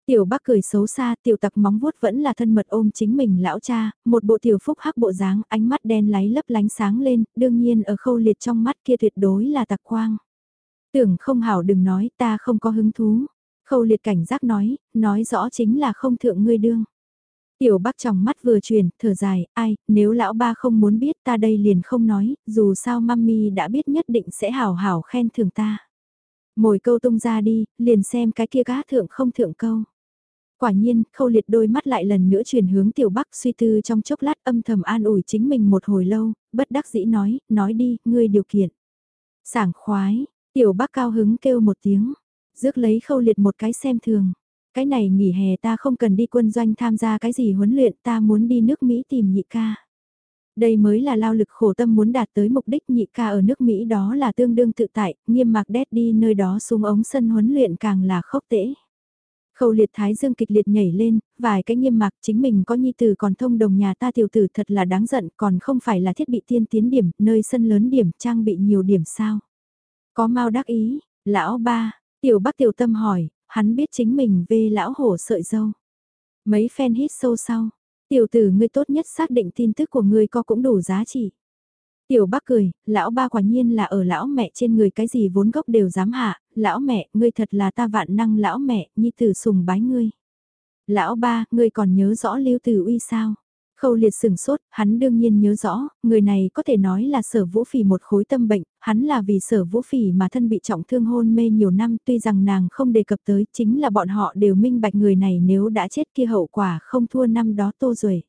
Tiểu bác cười xấu xa, tiểu tặc móng vuốt vẫn là thân mật ôm chính mình lão cha, một bộ tiểu phúc hắc bộ dáng, ánh mắt đen láy lấp lánh sáng lên, đương nhiên ở khâu liệt trong mắt kia tuyệt đối là tặc quang. Tưởng không hảo đừng nói, ta không có hứng thú. Khâu liệt cảnh giác nói, nói rõ chính là không thượng ngươi đương. Tiểu bác trong mắt vừa chuyển, thở dài, ai, nếu lão ba không muốn biết ta đây liền không nói, dù sao mami đã biết nhất định sẽ hảo hảo khen thưởng ta. Mồi câu tung ra đi, liền xem cái kia cá thượng không thượng câu. Quả nhiên, khâu liệt đôi mắt lại lần nữa chuyển hướng tiểu bắc suy tư trong chốc lát âm thầm an ủi chính mình một hồi lâu, bất đắc dĩ nói, nói đi, ngươi điều kiện. Sảng khoái, tiểu bắc cao hứng kêu một tiếng, rước lấy khâu liệt một cái xem thường. Cái này nghỉ hè ta không cần đi quân doanh tham gia cái gì huấn luyện ta muốn đi nước Mỹ tìm nhị ca. Đây mới là lao lực khổ tâm muốn đạt tới mục đích nhị ca ở nước Mỹ đó là tương đương tự tại, nghiêm mạc đét đi nơi đó xuống ống sân huấn luyện càng là khốc tễ. Khâu liệt thái dương kịch liệt nhảy lên, vài cái nghiêm mạc chính mình có nhi tử còn thông đồng nhà ta tiểu tử thật là đáng giận còn không phải là thiết bị tiên tiến điểm, nơi sân lớn điểm trang bị nhiều điểm sao. Có mau đắc ý, lão ba, tiểu bác tiểu tâm hỏi, hắn biết chính mình về lão hổ sợi dâu. Mấy fan hít sâu sau, tiểu tử ngươi tốt nhất xác định tin tức của ngươi có cũng đủ giá trị. Tiểu bác cười, lão ba quả nhiên là ở lão mẹ trên người cái gì vốn gốc đều dám hạ, lão mẹ, ngươi thật là ta vạn năng lão mẹ, nhi tử sùng bái ngươi. Lão ba, ngươi còn nhớ rõ lưu tử uy sao? Khâu liệt sừng sốt, hắn đương nhiên nhớ rõ, người này có thể nói là sở vũ phỉ một khối tâm bệnh, hắn là vì sở vũ phỉ mà thân bị trọng thương hôn mê nhiều năm tuy rằng nàng không đề cập tới chính là bọn họ đều minh bạch người này nếu đã chết kia hậu quả không thua năm đó tô rồi.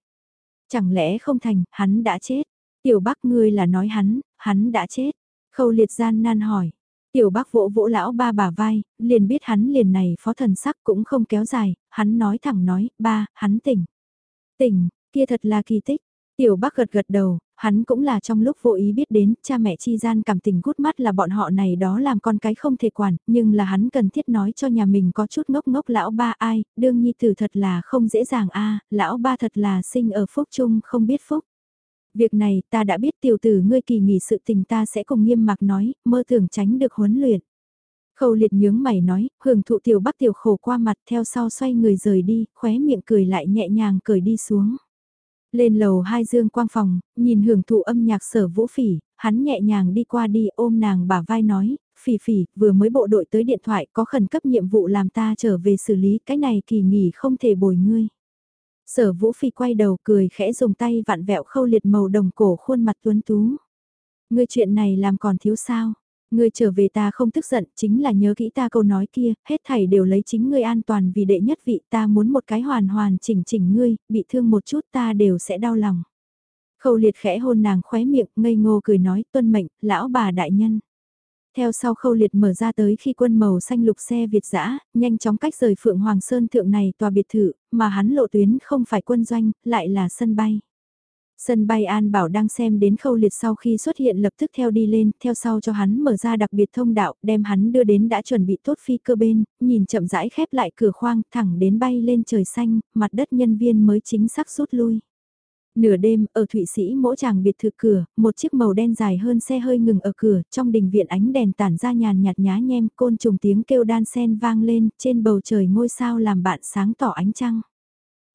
Chẳng lẽ không thành, hắn đã chết. Tiểu bác ngươi là nói hắn, hắn đã chết. Khâu liệt gian nan hỏi. Tiểu bác vỗ vỗ lão ba bà vai, liền biết hắn liền này phó thần sắc cũng không kéo dài, hắn nói thẳng nói, ba, hắn tỉnh. Tỉnh, kia thật là kỳ tích. Tiểu bác gật gật đầu, hắn cũng là trong lúc vô ý biết đến, cha mẹ chi gian cảm tình gút mắt là bọn họ này đó làm con cái không thể quản, nhưng là hắn cần thiết nói cho nhà mình có chút ngốc ngốc lão ba ai, đương nhi tử thật là không dễ dàng a lão ba thật là sinh ở phúc chung không biết phúc. Việc này ta đã biết tiểu tử ngươi kỳ nghỉ sự tình ta sẽ cùng nghiêm mặc nói, mơ tưởng tránh được huấn luyện. Khâu liệt nhướng mày nói, hưởng thụ tiểu bắc tiểu khổ qua mặt theo sau xoay người rời đi, khóe miệng cười lại nhẹ nhàng cười đi xuống. Lên lầu hai dương quang phòng, nhìn hưởng thụ âm nhạc sở vũ phỉ, hắn nhẹ nhàng đi qua đi ôm nàng bả vai nói, phỉ phỉ, vừa mới bộ đội tới điện thoại có khẩn cấp nhiệm vụ làm ta trở về xử lý, cái này kỳ nghỉ không thể bồi ngươi. Sở vũ phỉ quay đầu cười khẽ dùng tay vặn vẹo khâu liệt màu đồng cổ khuôn mặt tuấn tú. Ngươi chuyện này làm còn thiếu sao? Ngươi trở về ta không tức giận, chính là nhớ kỹ ta câu nói kia, hết thảy đều lấy chính ngươi an toàn vì đệ nhất vị ta muốn một cái hoàn hoàn chỉnh chỉnh ngươi, bị thương một chút ta đều sẽ đau lòng. Khâu liệt khẽ hôn nàng khóe miệng, ngây ngô cười nói, tuân mệnh, lão bà đại nhân. Theo sau khâu liệt mở ra tới khi quân màu xanh lục xe Việt dã nhanh chóng cách rời Phượng Hoàng Sơn thượng này tòa biệt thự, mà hắn lộ tuyến không phải quân doanh, lại là sân bay. Sân bay An Bảo đang xem đến khâu liệt sau khi xuất hiện lập tức theo đi lên, theo sau cho hắn mở ra đặc biệt thông đạo, đem hắn đưa đến đã chuẩn bị tốt phi cơ bên, nhìn chậm rãi khép lại cửa khoang, thẳng đến bay lên trời xanh, mặt đất nhân viên mới chính xác rút lui. Nửa đêm, ở Thụy Sĩ mỗi chàng biệt thự cửa, một chiếc màu đen dài hơn xe hơi ngừng ở cửa, trong đình viện ánh đèn tản ra nhàn nhạt nhá nhem, côn trùng tiếng kêu đan sen vang lên, trên bầu trời ngôi sao làm bạn sáng tỏ ánh trăng.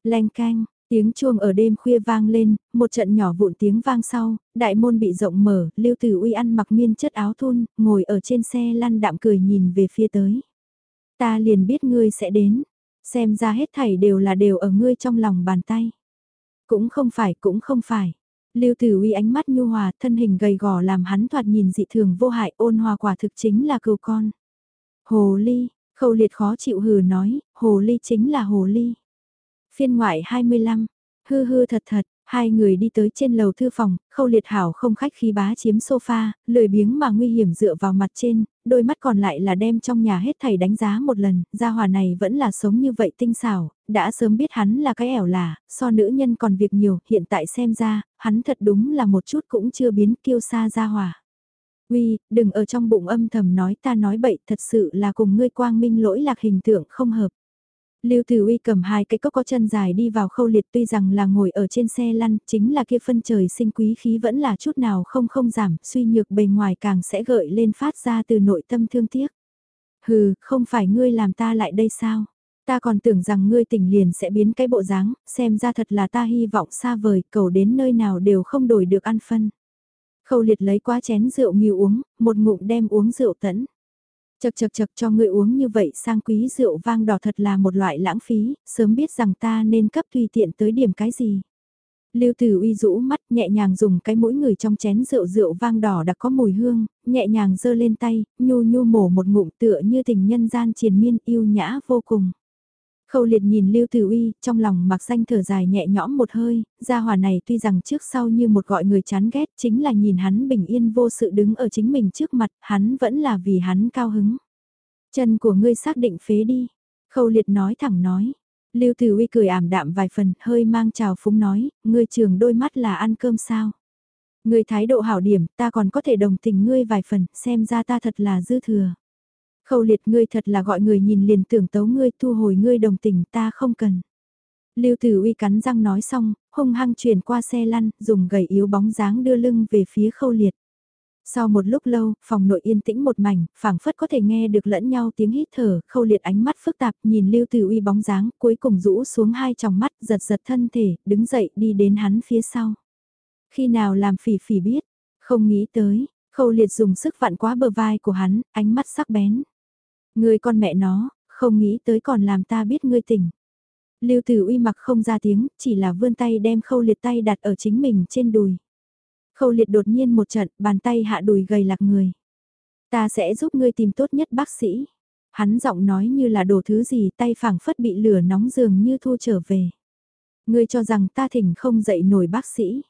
Lanh canh, Tiếng chuông ở đêm khuya vang lên, một trận nhỏ vụn tiếng vang sau, đại môn bị rộng mở, Lưu Tử Uy ăn mặc miên chất áo thun, ngồi ở trên xe lăn đạm cười nhìn về phía tới. Ta liền biết ngươi sẽ đến, xem ra hết thảy đều là đều ở ngươi trong lòng bàn tay. Cũng không phải, cũng không phải. Lưu Tử Uy ánh mắt nhu hòa, thân hình gầy gò làm hắn thoạt nhìn dị thường vô hại, ôn hòa quả thực chính là cừu con. Hồ ly, khâu liệt khó chịu hừ nói, hồ ly chính là hồ ly. Phiên ngoại 25, hư hư thật thật, hai người đi tới trên lầu thư phòng, khâu liệt hảo không khách khí bá chiếm sofa, lười biếng mà nguy hiểm dựa vào mặt trên, đôi mắt còn lại là đem trong nhà hết thầy đánh giá một lần, gia hòa này vẫn là sống như vậy tinh xảo, đã sớm biết hắn là cái ẻo là, so nữ nhân còn việc nhiều, hiện tại xem ra, hắn thật đúng là một chút cũng chưa biến kiêu xa gia hòa. Uy, đừng ở trong bụng âm thầm nói ta nói bậy, thật sự là cùng ngươi quang minh lỗi lạc hình tượng không hợp. Lưu Tử Uy cầm hai cái cốc có chân dài đi vào khâu liệt tuy rằng là ngồi ở trên xe lăn, chính là kia phân trời sinh quý khí vẫn là chút nào không không giảm, suy nhược bề ngoài càng sẽ gợi lên phát ra từ nội tâm thương tiếc. Hừ, không phải ngươi làm ta lại đây sao? Ta còn tưởng rằng ngươi tỉnh liền sẽ biến cái bộ dáng, xem ra thật là ta hy vọng xa vời, cầu đến nơi nào đều không đổi được ăn phân. Khâu liệt lấy qua chén rượu nghiêu uống, một ngụm đem uống rượu tẫn. Chật chật chật cho ngươi uống như vậy sang quý rượu vang đỏ thật là một loại lãng phí, sớm biết rằng ta nên cấp tùy tiện tới điểm cái gì. Lưu Tử Uy rũ mắt nhẹ nhàng dùng cái mũi người trong chén rượu rượu vang đỏ đã có mùi hương, nhẹ nhàng giơ lên tay, nhu nhu mổ một ngụm tựa như tình nhân gian triền miên yêu nhã vô cùng. Khâu liệt nhìn Lưu Tử Uy, trong lòng mặc danh thở dài nhẹ nhõm một hơi, gia hòa này tuy rằng trước sau như một gọi người chán ghét chính là nhìn hắn bình yên vô sự đứng ở chính mình trước mặt, hắn vẫn là vì hắn cao hứng. Chân của ngươi xác định phế đi. Khâu liệt nói thẳng nói. Lưu Tử Uy cười ảm đạm vài phần, hơi mang trào phúng nói, ngươi trường đôi mắt là ăn cơm sao? Ngươi thái độ hảo điểm, ta còn có thể đồng tình ngươi vài phần, xem ra ta thật là dư thừa. Khâu liệt ngươi thật là gọi người nhìn liền tưởng tấu ngươi thu hồi ngươi đồng tình ta không cần. Lưu Tử Uy cắn răng nói xong, hung hăng chuyển qua xe lăn, dùng gầy yếu bóng dáng đưa lưng về phía khâu liệt. Sau một lúc lâu, phòng nội yên tĩnh một mảnh, phảng phất có thể nghe được lẫn nhau tiếng hít thở, khâu liệt ánh mắt phức tạp, nhìn Lưu Tử Uy bóng dáng, cuối cùng rũ xuống hai tròng mắt, giật giật thân thể, đứng dậy đi đến hắn phía sau. Khi nào làm phỉ phỉ biết, không nghĩ tới, khâu liệt dùng sức vặn quá bờ vai của hắn, ánh mắt sắc bén. Người con mẹ nó, không nghĩ tới còn làm ta biết ngươi tỉnh. Lưu Tử Uy mặc không ra tiếng, chỉ là vươn tay đem khâu liệt tay đặt ở chính mình trên đùi. Khâu liệt đột nhiên một trận, bàn tay hạ đùi gầy lạc người. Ta sẽ giúp ngươi tìm tốt nhất bác sĩ. Hắn giọng nói như là đổ thứ gì tay phảng phất bị lửa nóng dường như thu trở về. Ngươi cho rằng ta thỉnh không dậy nổi bác sĩ.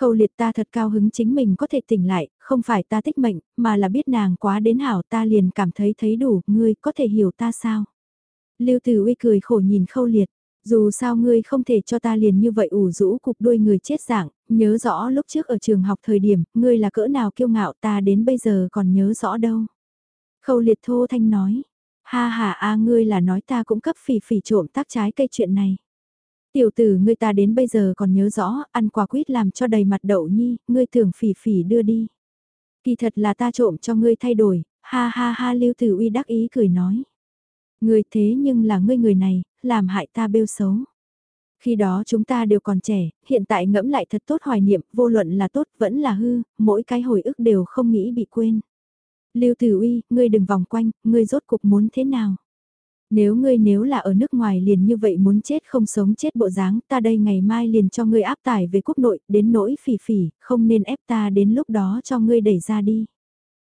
Khâu liệt ta thật cao hứng chính mình có thể tỉnh lại, không phải ta tích mệnh, mà là biết nàng quá đến hảo ta liền cảm thấy thấy đủ, ngươi có thể hiểu ta sao? Lưu Tử Uy cười khổ nhìn khâu liệt, dù sao ngươi không thể cho ta liền như vậy ủ rũ cục đuôi người chết dạng, nhớ rõ lúc trước ở trường học thời điểm, ngươi là cỡ nào kiêu ngạo ta đến bây giờ còn nhớ rõ đâu. Khâu liệt thô thanh nói, ha ha a ngươi là nói ta cũng cấp phỉ phỉ trộm tác trái cây chuyện này. Tiểu tử ngươi ta đến bây giờ còn nhớ rõ, ăn quả quýt làm cho đầy mặt đậu nhi, ngươi tưởng phỉ phỉ đưa đi. Kỳ thật là ta trộm cho ngươi thay đổi, ha ha ha lưu tử uy đắc ý cười nói. Ngươi thế nhưng là ngươi người này, làm hại ta bêu xấu. Khi đó chúng ta đều còn trẻ, hiện tại ngẫm lại thật tốt hoài niệm, vô luận là tốt vẫn là hư, mỗi cái hồi ức đều không nghĩ bị quên. Lưu Tử Uy, ngươi đừng vòng quanh, ngươi rốt cục muốn thế nào? Nếu ngươi nếu là ở nước ngoài liền như vậy muốn chết không sống chết bộ dáng, ta đây ngày mai liền cho ngươi áp tải về quốc nội, đến nỗi phỉ phỉ, không nên ép ta đến lúc đó cho ngươi đẩy ra đi.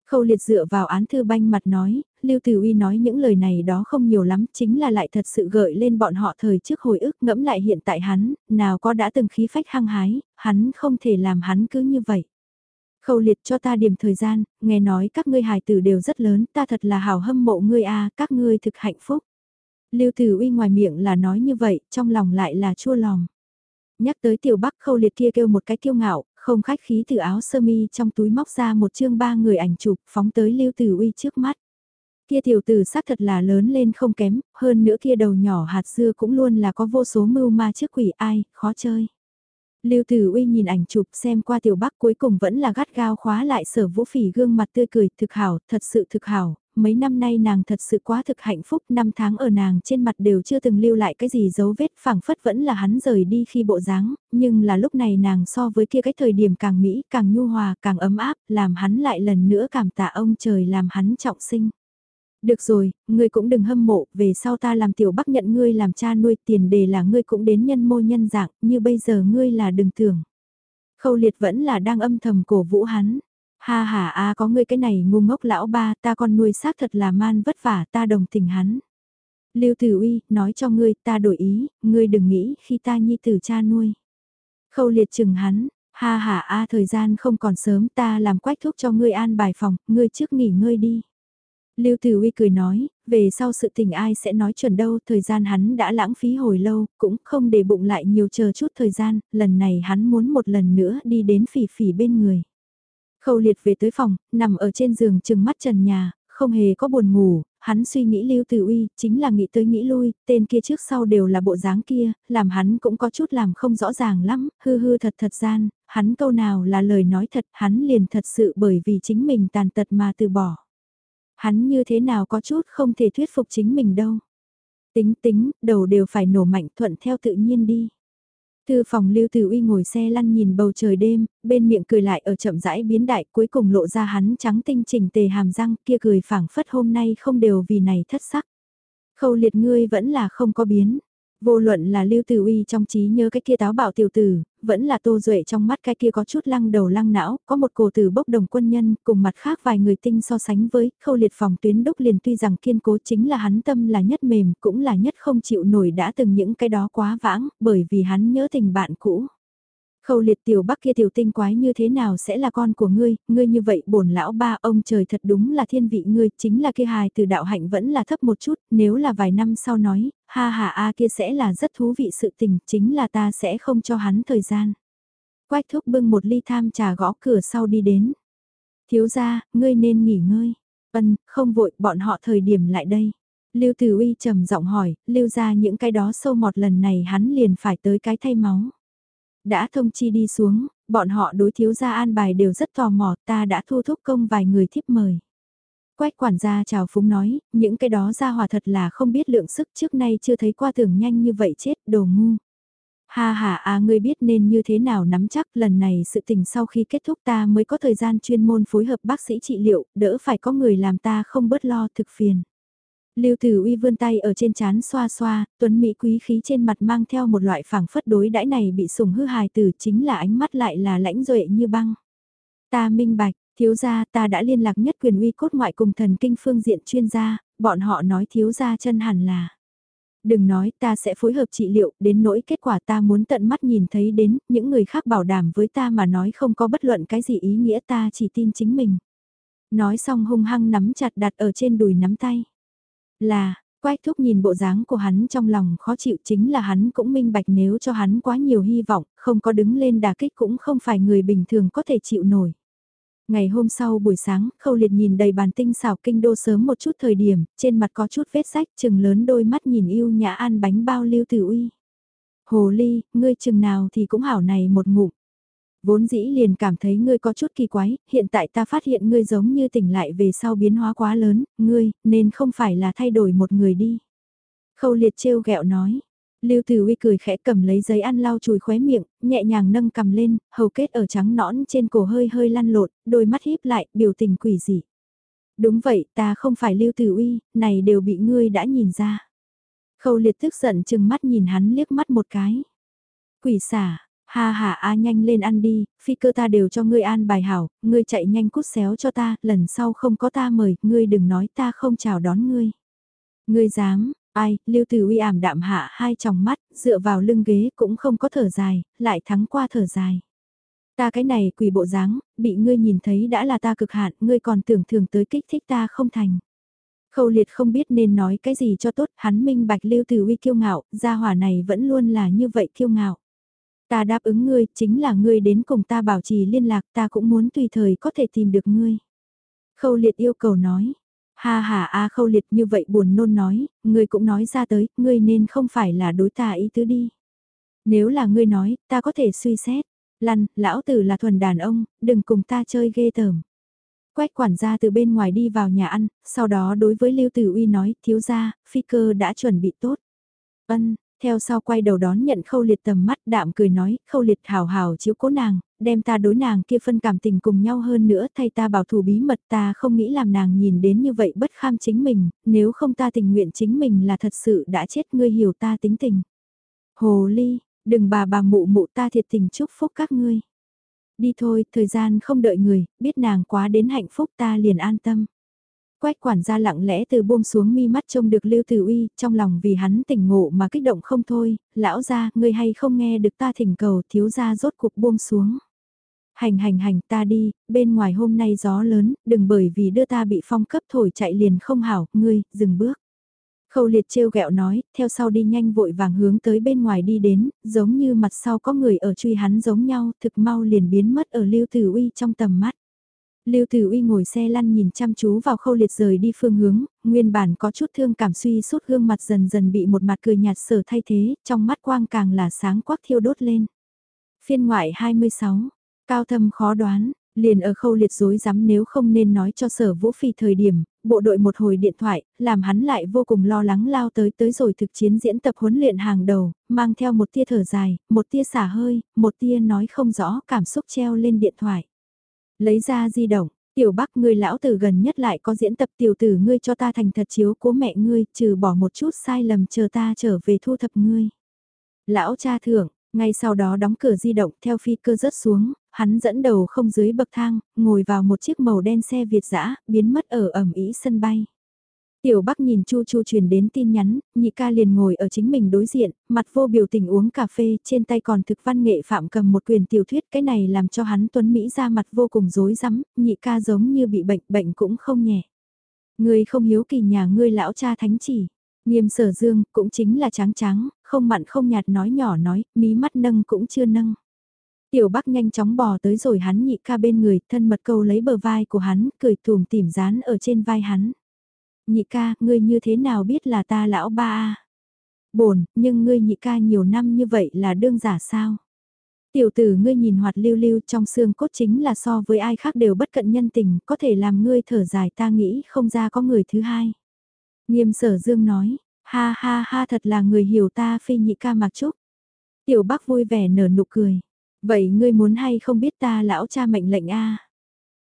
Khâu liệt dựa vào án thư banh mặt nói, Lưu Tử Uy nói những lời này đó không nhiều lắm, chính là lại thật sự gợi lên bọn họ thời trước hồi ức ngẫm lại hiện tại hắn, nào có đã từng khí phách hăng hái, hắn không thể làm hắn cứ như vậy. Khâu liệt cho ta điểm thời gian, nghe nói các ngươi hài tử đều rất lớn, ta thật là hào hâm mộ ngươi a, các ngươi thực hạnh phúc. Lưu Tử Uy ngoài miệng là nói như vậy, trong lòng lại là chua lòng. Nhắc tới tiểu bắc khâu liệt kia kêu một cái kiêu ngạo, không khách khí từ áo sơ mi trong túi móc ra một chương ba người ảnh chụp phóng tới Lưu Tử Uy trước mắt. Kia tiểu tử xác thật là lớn lên không kém, hơn nữa kia đầu nhỏ hạt dưa cũng luôn là có vô số mưu ma trước quỷ ai, khó chơi. Lưu Tử Uy nhìn ảnh chụp xem qua tiểu bắc cuối cùng vẫn là gắt gao khóa lại sở vũ phỉ gương mặt tươi cười, thực hảo, thật sự thực hảo, mấy năm nay nàng thật sự quá thực hạnh phúc, năm tháng ở nàng trên mặt đều chưa từng lưu lại cái gì dấu vết, phảng phất vẫn là hắn rời đi khi bộ dáng, nhưng là lúc này nàng so với kia cái thời điểm càng mỹ, càng nhu hòa, càng ấm áp, làm hắn lại lần nữa cảm tạ ông trời làm hắn trọng sinh. Được rồi, ngươi cũng đừng hâm mộ, về sau ta làm tiểu bắc nhận ngươi làm cha nuôi tiền đề là ngươi cũng đến nhân mô nhân dạng, như bây giờ ngươi là đừng tưởng. Khâu liệt vẫn là đang âm thầm cổ vũ hắn. Ha ha a có ngươi cái này ngu ngốc lão ba, ta con nuôi xác thật là man vất vả, ta đồng tình hắn. Lưu Tử Uy, nói cho ngươi, ta đổi ý, ngươi đừng nghĩ khi ta nhi tử cha nuôi. Khâu liệt chừng hắn, ha ha a thời gian không còn sớm, ta làm quách thuốc cho ngươi an bài phòng, ngươi trước nghỉ ngơi đi. Lưu Tử Uy cười nói, về sau sự tình ai sẽ nói chuẩn đâu, thời gian hắn đã lãng phí hồi lâu, cũng không để bụng lại nhiều chờ chút thời gian, lần này hắn muốn một lần nữa đi đến phỉ phỉ bên người. Khâu liệt về tới phòng, nằm ở trên giường chừng mắt trần nhà, không hề có buồn ngủ, hắn suy nghĩ Lưu Tử Uy, chính là nghĩ tới nghĩ lui, tên kia trước sau đều là bộ dáng kia, làm hắn cũng có chút làm không rõ ràng lắm, hư hư thật thật gian, hắn câu nào là lời nói thật, hắn liền thật sự bởi vì chính mình tàn tật mà từ bỏ. Hắn như thế nào có chút không thể thuyết phục chính mình đâu. Tính tính, đầu đều phải nổ mạnh thuận theo tự nhiên đi. Thư phòng Lưu Tử Uy ngồi xe lăn nhìn bầu trời đêm, bên miệng cười lại ở chậm rãi biến đại cuối cùng lộ ra hắn trắng tinh chỉnh tề hàm răng kia cười phảng phất hôm nay không đều vì này thất sắc. Khâu liệt ngươi vẫn là không có biến. Vô luận là Lưu Tử Uy trong trí nhớ cái kia táo bạo tiểu tử, vẫn là Tô Duệ trong mắt cái kia có chút lăng đầu lăng não, có một cổ tử bốc đồng quân nhân, cùng mặt khác vài người tinh so sánh với, khâu liệt phòng tuyến đúc liền tuy rằng kiên cố chính là hắn tâm là nhất mềm, cũng là nhất không chịu nổi đã từng những cái đó quá vãng, bởi vì hắn nhớ tình bạn cũ. Khâu liệt tiểu bắc kia tiểu tinh quái như thế nào sẽ là con của ngươi, ngươi như vậy bổn lão ba ông trời thật đúng là thiên vị ngươi, chính là kia hài từ đạo hạnh vẫn là thấp một chút, nếu là vài năm sau nói, ha ha a kia sẽ là rất thú vị sự tình, chính là ta sẽ không cho hắn thời gian. Quách thúc bưng một ly tham trà gõ cửa sau đi đến. Thiếu gia, ngươi nên nghỉ ngơi. Ân, không vội, bọn họ thời điểm lại đây. Lưu Tử Uy trầm giọng hỏi, lưu ra những cái đó sâu mọt lần này hắn liền phải tới cái thay máu. Đã thông chi đi xuống, bọn họ đối thiếu gia an bài đều rất tò mò, ta đã thu thúc công vài người thiếp mời. Quách quản gia chào phúng nói, những cái đó ra hòa thật là không biết lượng sức trước nay chưa thấy qua tưởng nhanh như vậy chết, đồ ngu. Ha ha à ngươi biết nên như thế nào nắm chắc lần này sự tình sau khi kết thúc ta mới có thời gian chuyên môn phối hợp bác sĩ trị liệu, đỡ phải có người làm ta không bớt lo thực phiền. Lưu Tử Uy vươn tay ở trên chán xoa xoa, tuấn mỹ quý khí trên mặt mang theo một loại phảng phất đối đãi này bị sủng hư hài tử chính là ánh mắt lại là lãnh duệ như băng. Ta minh bạch, thiếu gia ta đã liên lạc nhất quyền uy cốt ngoại cùng thần kinh phương diện chuyên gia, bọn họ nói thiếu gia chân hẳn là. Đừng nói ta sẽ phối hợp trị liệu, đến nỗi kết quả ta muốn tận mắt nhìn thấy đến, những người khác bảo đảm với ta mà nói không có bất luận cái gì ý nghĩa ta chỉ tin chính mình. Nói xong hung hăng nắm chặt đặt ở trên đùi nắm tay. Là, Quách thúc nhìn bộ dáng của hắn trong lòng khó chịu chính là hắn cũng minh bạch nếu cho hắn quá nhiều hy vọng, không có đứng lên đà kích cũng không phải người bình thường có thể chịu nổi. Ngày hôm sau buổi sáng, khâu liệt nhìn đầy bàn tinh xảo kinh đô sớm một chút thời điểm, trên mặt có chút vết rách chừng lớn đôi mắt nhìn yêu nhã an bánh bao lưu tử uy. Hồ ly, ngươi chừng nào thì cũng hảo này một ngụm. Vốn dĩ liền cảm thấy ngươi có chút kỳ quái, hiện tại ta phát hiện ngươi giống như tỉnh lại về sau biến hóa quá lớn, ngươi, nên không phải là thay đổi một người đi. Khâu liệt trêu ghẹo nói. Lưu Tử Uy cười khẽ cầm lấy giấy ăn lau chùi khóe miệng, nhẹ nhàng nâng cầm lên, hầu kết ở trắng nõn trên cổ hơi hơi lăn lộn, đôi mắt híp lại, biểu tình quỷ dị. Đúng vậy, ta không phải Lưu Tử Uy, này đều bị ngươi đã nhìn ra. Khâu liệt tức giận chừng mắt nhìn hắn liếc mắt một cái. Quỷ xả, Ha ha a nhanh lên ăn đi, phi cơ ta đều cho ngươi an bài hảo, ngươi chạy nhanh cút xéo cho ta, lần sau không có ta mời, ngươi đừng nói ta không chào đón ngươi. Ngươi dám, ai, lưu tử uy ảm đạm hạ hai tròng mắt, dựa vào lưng ghế cũng không có thở dài, lại thắng qua thở dài. Ta cái này quỷ bộ dáng, bị ngươi nhìn thấy đã là ta cực hạn, ngươi còn tưởng thường tới kích thích ta không thành. Khâu liệt không biết nên nói cái gì cho tốt, hắn minh bạch lưu từ uy kiêu ngạo, gia hỏa này vẫn luôn là như vậy kiêu ngạo. Ta đáp ứng ngươi, chính là ngươi đến cùng ta bảo trì liên lạc ta cũng muốn tùy thời có thể tìm được ngươi. Khâu liệt yêu cầu nói. Ha ha a khâu liệt như vậy buồn nôn nói, ngươi cũng nói ra tới, ngươi nên không phải là đối ta ý tứ đi. Nếu là ngươi nói, ta có thể suy xét. Lăn, lão tử là thuần đàn ông, đừng cùng ta chơi ghê tởm. Quách quản gia từ bên ngoài đi vào nhà ăn, sau đó đối với Lưu Tử Uy nói, thiếu gia, phi cơ đã chuẩn bị tốt. Ân, theo sau quay đầu đón nhận khâu liệt tầm mắt đạm cười nói, khâu liệt hào hào chiếu cố nàng, đem ta đối nàng kia phân cảm tình cùng nhau hơn nữa thay ta bảo thủ bí mật ta không nghĩ làm nàng nhìn đến như vậy bất kham chính mình, nếu không ta tình nguyện chính mình là thật sự đã chết ngươi hiểu ta tính tình. Hồ ly, đừng bà bà mụ mụ ta thiệt tình chúc phúc các ngươi. Đi thôi, thời gian không đợi người, biết nàng quá đến hạnh phúc ta liền an tâm. Quách quản gia lặng lẽ từ buông xuống mi mắt trông được Lưu Tử Uy, trong lòng vì hắn tỉnh ngộ mà kích động không thôi, lão gia, ngươi hay không nghe được ta thỉnh cầu thiếu gia rốt cuộc buông xuống. Hành hành hành ta đi, bên ngoài hôm nay gió lớn, đừng bởi vì đưa ta bị phong cấp thổi chạy liền không hảo, ngươi, dừng bước. Khâu liệt trêu ghẹo nói, theo sau đi nhanh vội vàng hướng tới bên ngoài đi đến, giống như mặt sau có người ở truy hắn giống nhau, thực mau liền biến mất ở Lưu Tử Uy trong tầm mắt. Lưu Tử Uy ngồi xe lăn nhìn chăm chú vào khâu liệt rời đi phương hướng, nguyên bản có chút thương cảm suy sút gương mặt dần dần bị một mặt cười nhạt sở thay thế, trong mắt quang càng là sáng quắc thiêu đốt lên. Phiên ngoại 26, cao thâm khó đoán, liền ở khâu liệt dối rắm nếu không nên nói cho sở vũ phi thời điểm, bộ đội một hồi điện thoại, làm hắn lại vô cùng lo lắng lao tới tới rồi thực chiến diễn tập huấn luyện hàng đầu, mang theo một tia thở dài, một tia xả hơi, một tia nói không rõ cảm xúc treo lên điện thoại. Lấy ra di động, tiểu bắc ngươi lão tử gần nhất lại có diễn tập tiểu tử ngươi cho ta thành thật chiếu cố mẹ ngươi, trừ bỏ một chút sai lầm chờ ta trở về thu thập ngươi. Lão cha thưởng, ngay sau đó đóng cửa di động theo phi cơ rớt xuống, hắn dẫn đầu không dưới bậc thang, ngồi vào một chiếc màu đen xe Việt dã biến mất ở ẩm ý sân bay. Tiểu Bắc nhìn Chu Chu truyền đến tin nhắn, nhị ca liền ngồi ở chính mình đối diện, mặt vô biểu tình uống cà phê, trên tay còn thực văn nghệ phạm cầm một quyền tiểu thuyết, cái này làm cho hắn Tuấn Mỹ ra mặt vô cùng rối rắm, nhị ca giống như bị bệnh, bệnh cũng không nhẹ. Ngươi không hiếu kỳ nhà ngươi lão cha thánh chỉ, nghiêm sở dương, cũng chính là trắng trắng, không mặn không nhạt nói nhỏ nói, mí mắt nâng cũng chưa nâng. Tiểu Bắc nhanh chóng bò tới rồi hắn nhị ca bên người, thân mật câu lấy bờ vai của hắn, cười thùm tìm dán ở trên vai hắn. Nhị ca, ngươi như thế nào biết là ta lão ba a? Bổn, nhưng ngươi nhị ca nhiều năm như vậy là đương giả sao? Tiểu tử ngươi nhìn hoạt lưu lưu trong xương cốt chính là so với ai khác đều bất cận nhân tình, có thể làm ngươi thở dài ta nghĩ không ra có người thứ hai. Nghiêm sở dương nói, ha ha ha thật là người hiểu ta phi nhị ca mặc trúc. Tiểu bắc vui vẻ nở nụ cười. Vậy ngươi muốn hay không biết ta lão cha mệnh lệnh a?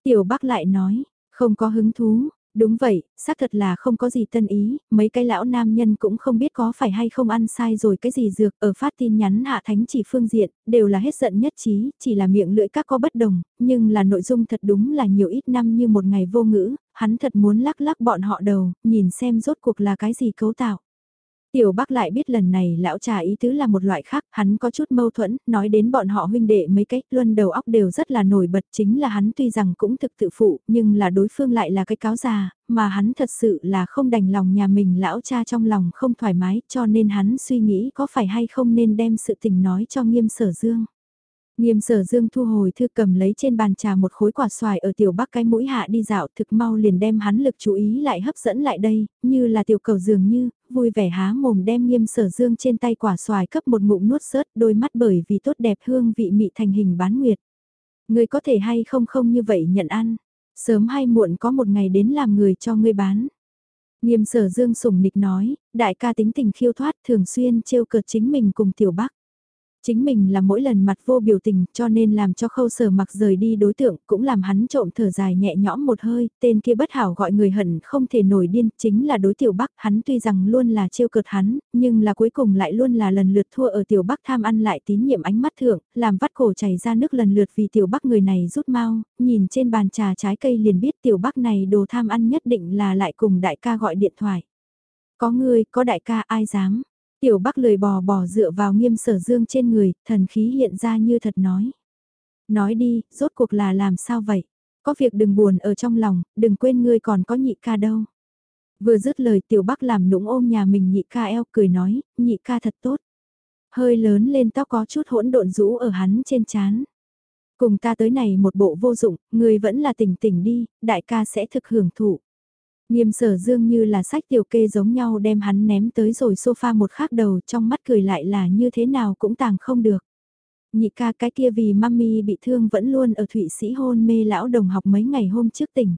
Tiểu Bắc lại nói, không có hứng thú, đúng vậy, xác thật là không có gì tân ý, mấy cái lão nam nhân cũng không biết có phải hay không ăn sai rồi cái gì dược, ở phát tin nhắn hạ thánh chỉ phương diện, đều là hết giận nhất trí, chỉ là miệng lưỡi các có bất đồng, nhưng là nội dung thật đúng là nhiều ít năm như một ngày vô ngữ, hắn thật muốn lắc lắc bọn họ đầu, nhìn xem rốt cuộc là cái gì cấu tạo. Tiểu Bắc lại biết lần này lão trà ý tứ là một loại khác, hắn có chút mâu thuẫn, nói đến bọn họ huynh đệ mấy cách, luân đầu óc đều rất là nổi bật, chính là hắn tuy rằng cũng thực tự phụ, nhưng là đối phương lại là cái cáo già, mà hắn thật sự là không đành lòng nhà mình lão cha trong lòng không thoải mái, cho nên hắn suy nghĩ có phải hay không nên đem sự tình nói cho nghiêm sở dương. Nghiêm sở dương thu hồi thư cầm lấy trên bàn trà một khối quả xoài ở tiểu bắc cái mũi hạ đi dạo thực mau liền đem hắn lực chú ý lại hấp dẫn lại đây, như là tiểu cầu dường như, vui vẻ há mồm đem nghiêm sở dương trên tay quả xoài cấp một ngụm nuốt sớt đôi mắt bởi vì tốt đẹp hương vị mị thành hình bán nguyệt. Người có thể hay không không như vậy nhận ăn, sớm hay muộn có một ngày đến làm người cho ngươi bán. Nghiêm sở dương sủng nịch nói, đại ca tính tình khiêu thoát thường xuyên trêu cợt chính mình cùng tiểu bắc. Chính mình là mỗi lần mặt vô biểu tình cho nên làm cho khâu sở mặc rời đi đối tượng cũng làm hắn trộm thở dài nhẹ nhõm một hơi, tên kia bất hảo gọi người hận không thể nổi điên, chính là đối tiểu bắc, hắn tuy rằng luôn là trêu cợt hắn, nhưng là cuối cùng lại luôn là lần lượt thua ở tiểu bắc tham ăn lại tín nhiệm ánh mắt thượng, làm vắt cổ chảy ra nước lần lượt vì tiểu bắc người này rút mau, nhìn trên bàn trà trái cây liền biết tiểu bắc này đồ tham ăn nhất định là lại cùng đại ca gọi điện thoại. Có người, có đại ca ai dám Tiểu Bắc lười bò bò dựa vào nghiêm sở dương trên người, thần khí hiện ra như thật nói. Nói đi, rốt cuộc là làm sao vậy? Có việc đừng buồn ở trong lòng, đừng quên ngươi còn có nhị ca đâu. Vừa dứt lời tiểu Bắc làm nũng ôm nhà mình nhị ca eo cười nói, nhị ca thật tốt. Hơi lớn lên tóc có chút hỗn độn rũ ở hắn trên chán. Cùng ta tới này một bộ vô dụng, người vẫn là tỉnh tỉnh đi, đại ca sẽ thực hưởng thụ. Nghiêm sở dương như là sách tiểu kê giống nhau đem hắn ném tới rồi sofa một khắc đầu trong mắt cười lại là như thế nào cũng tàng không được. Nhị ca cái kia vì mami bị thương vẫn luôn ở Thụy Sĩ hôn mê lão đồng học mấy ngày hôm trước tỉnh.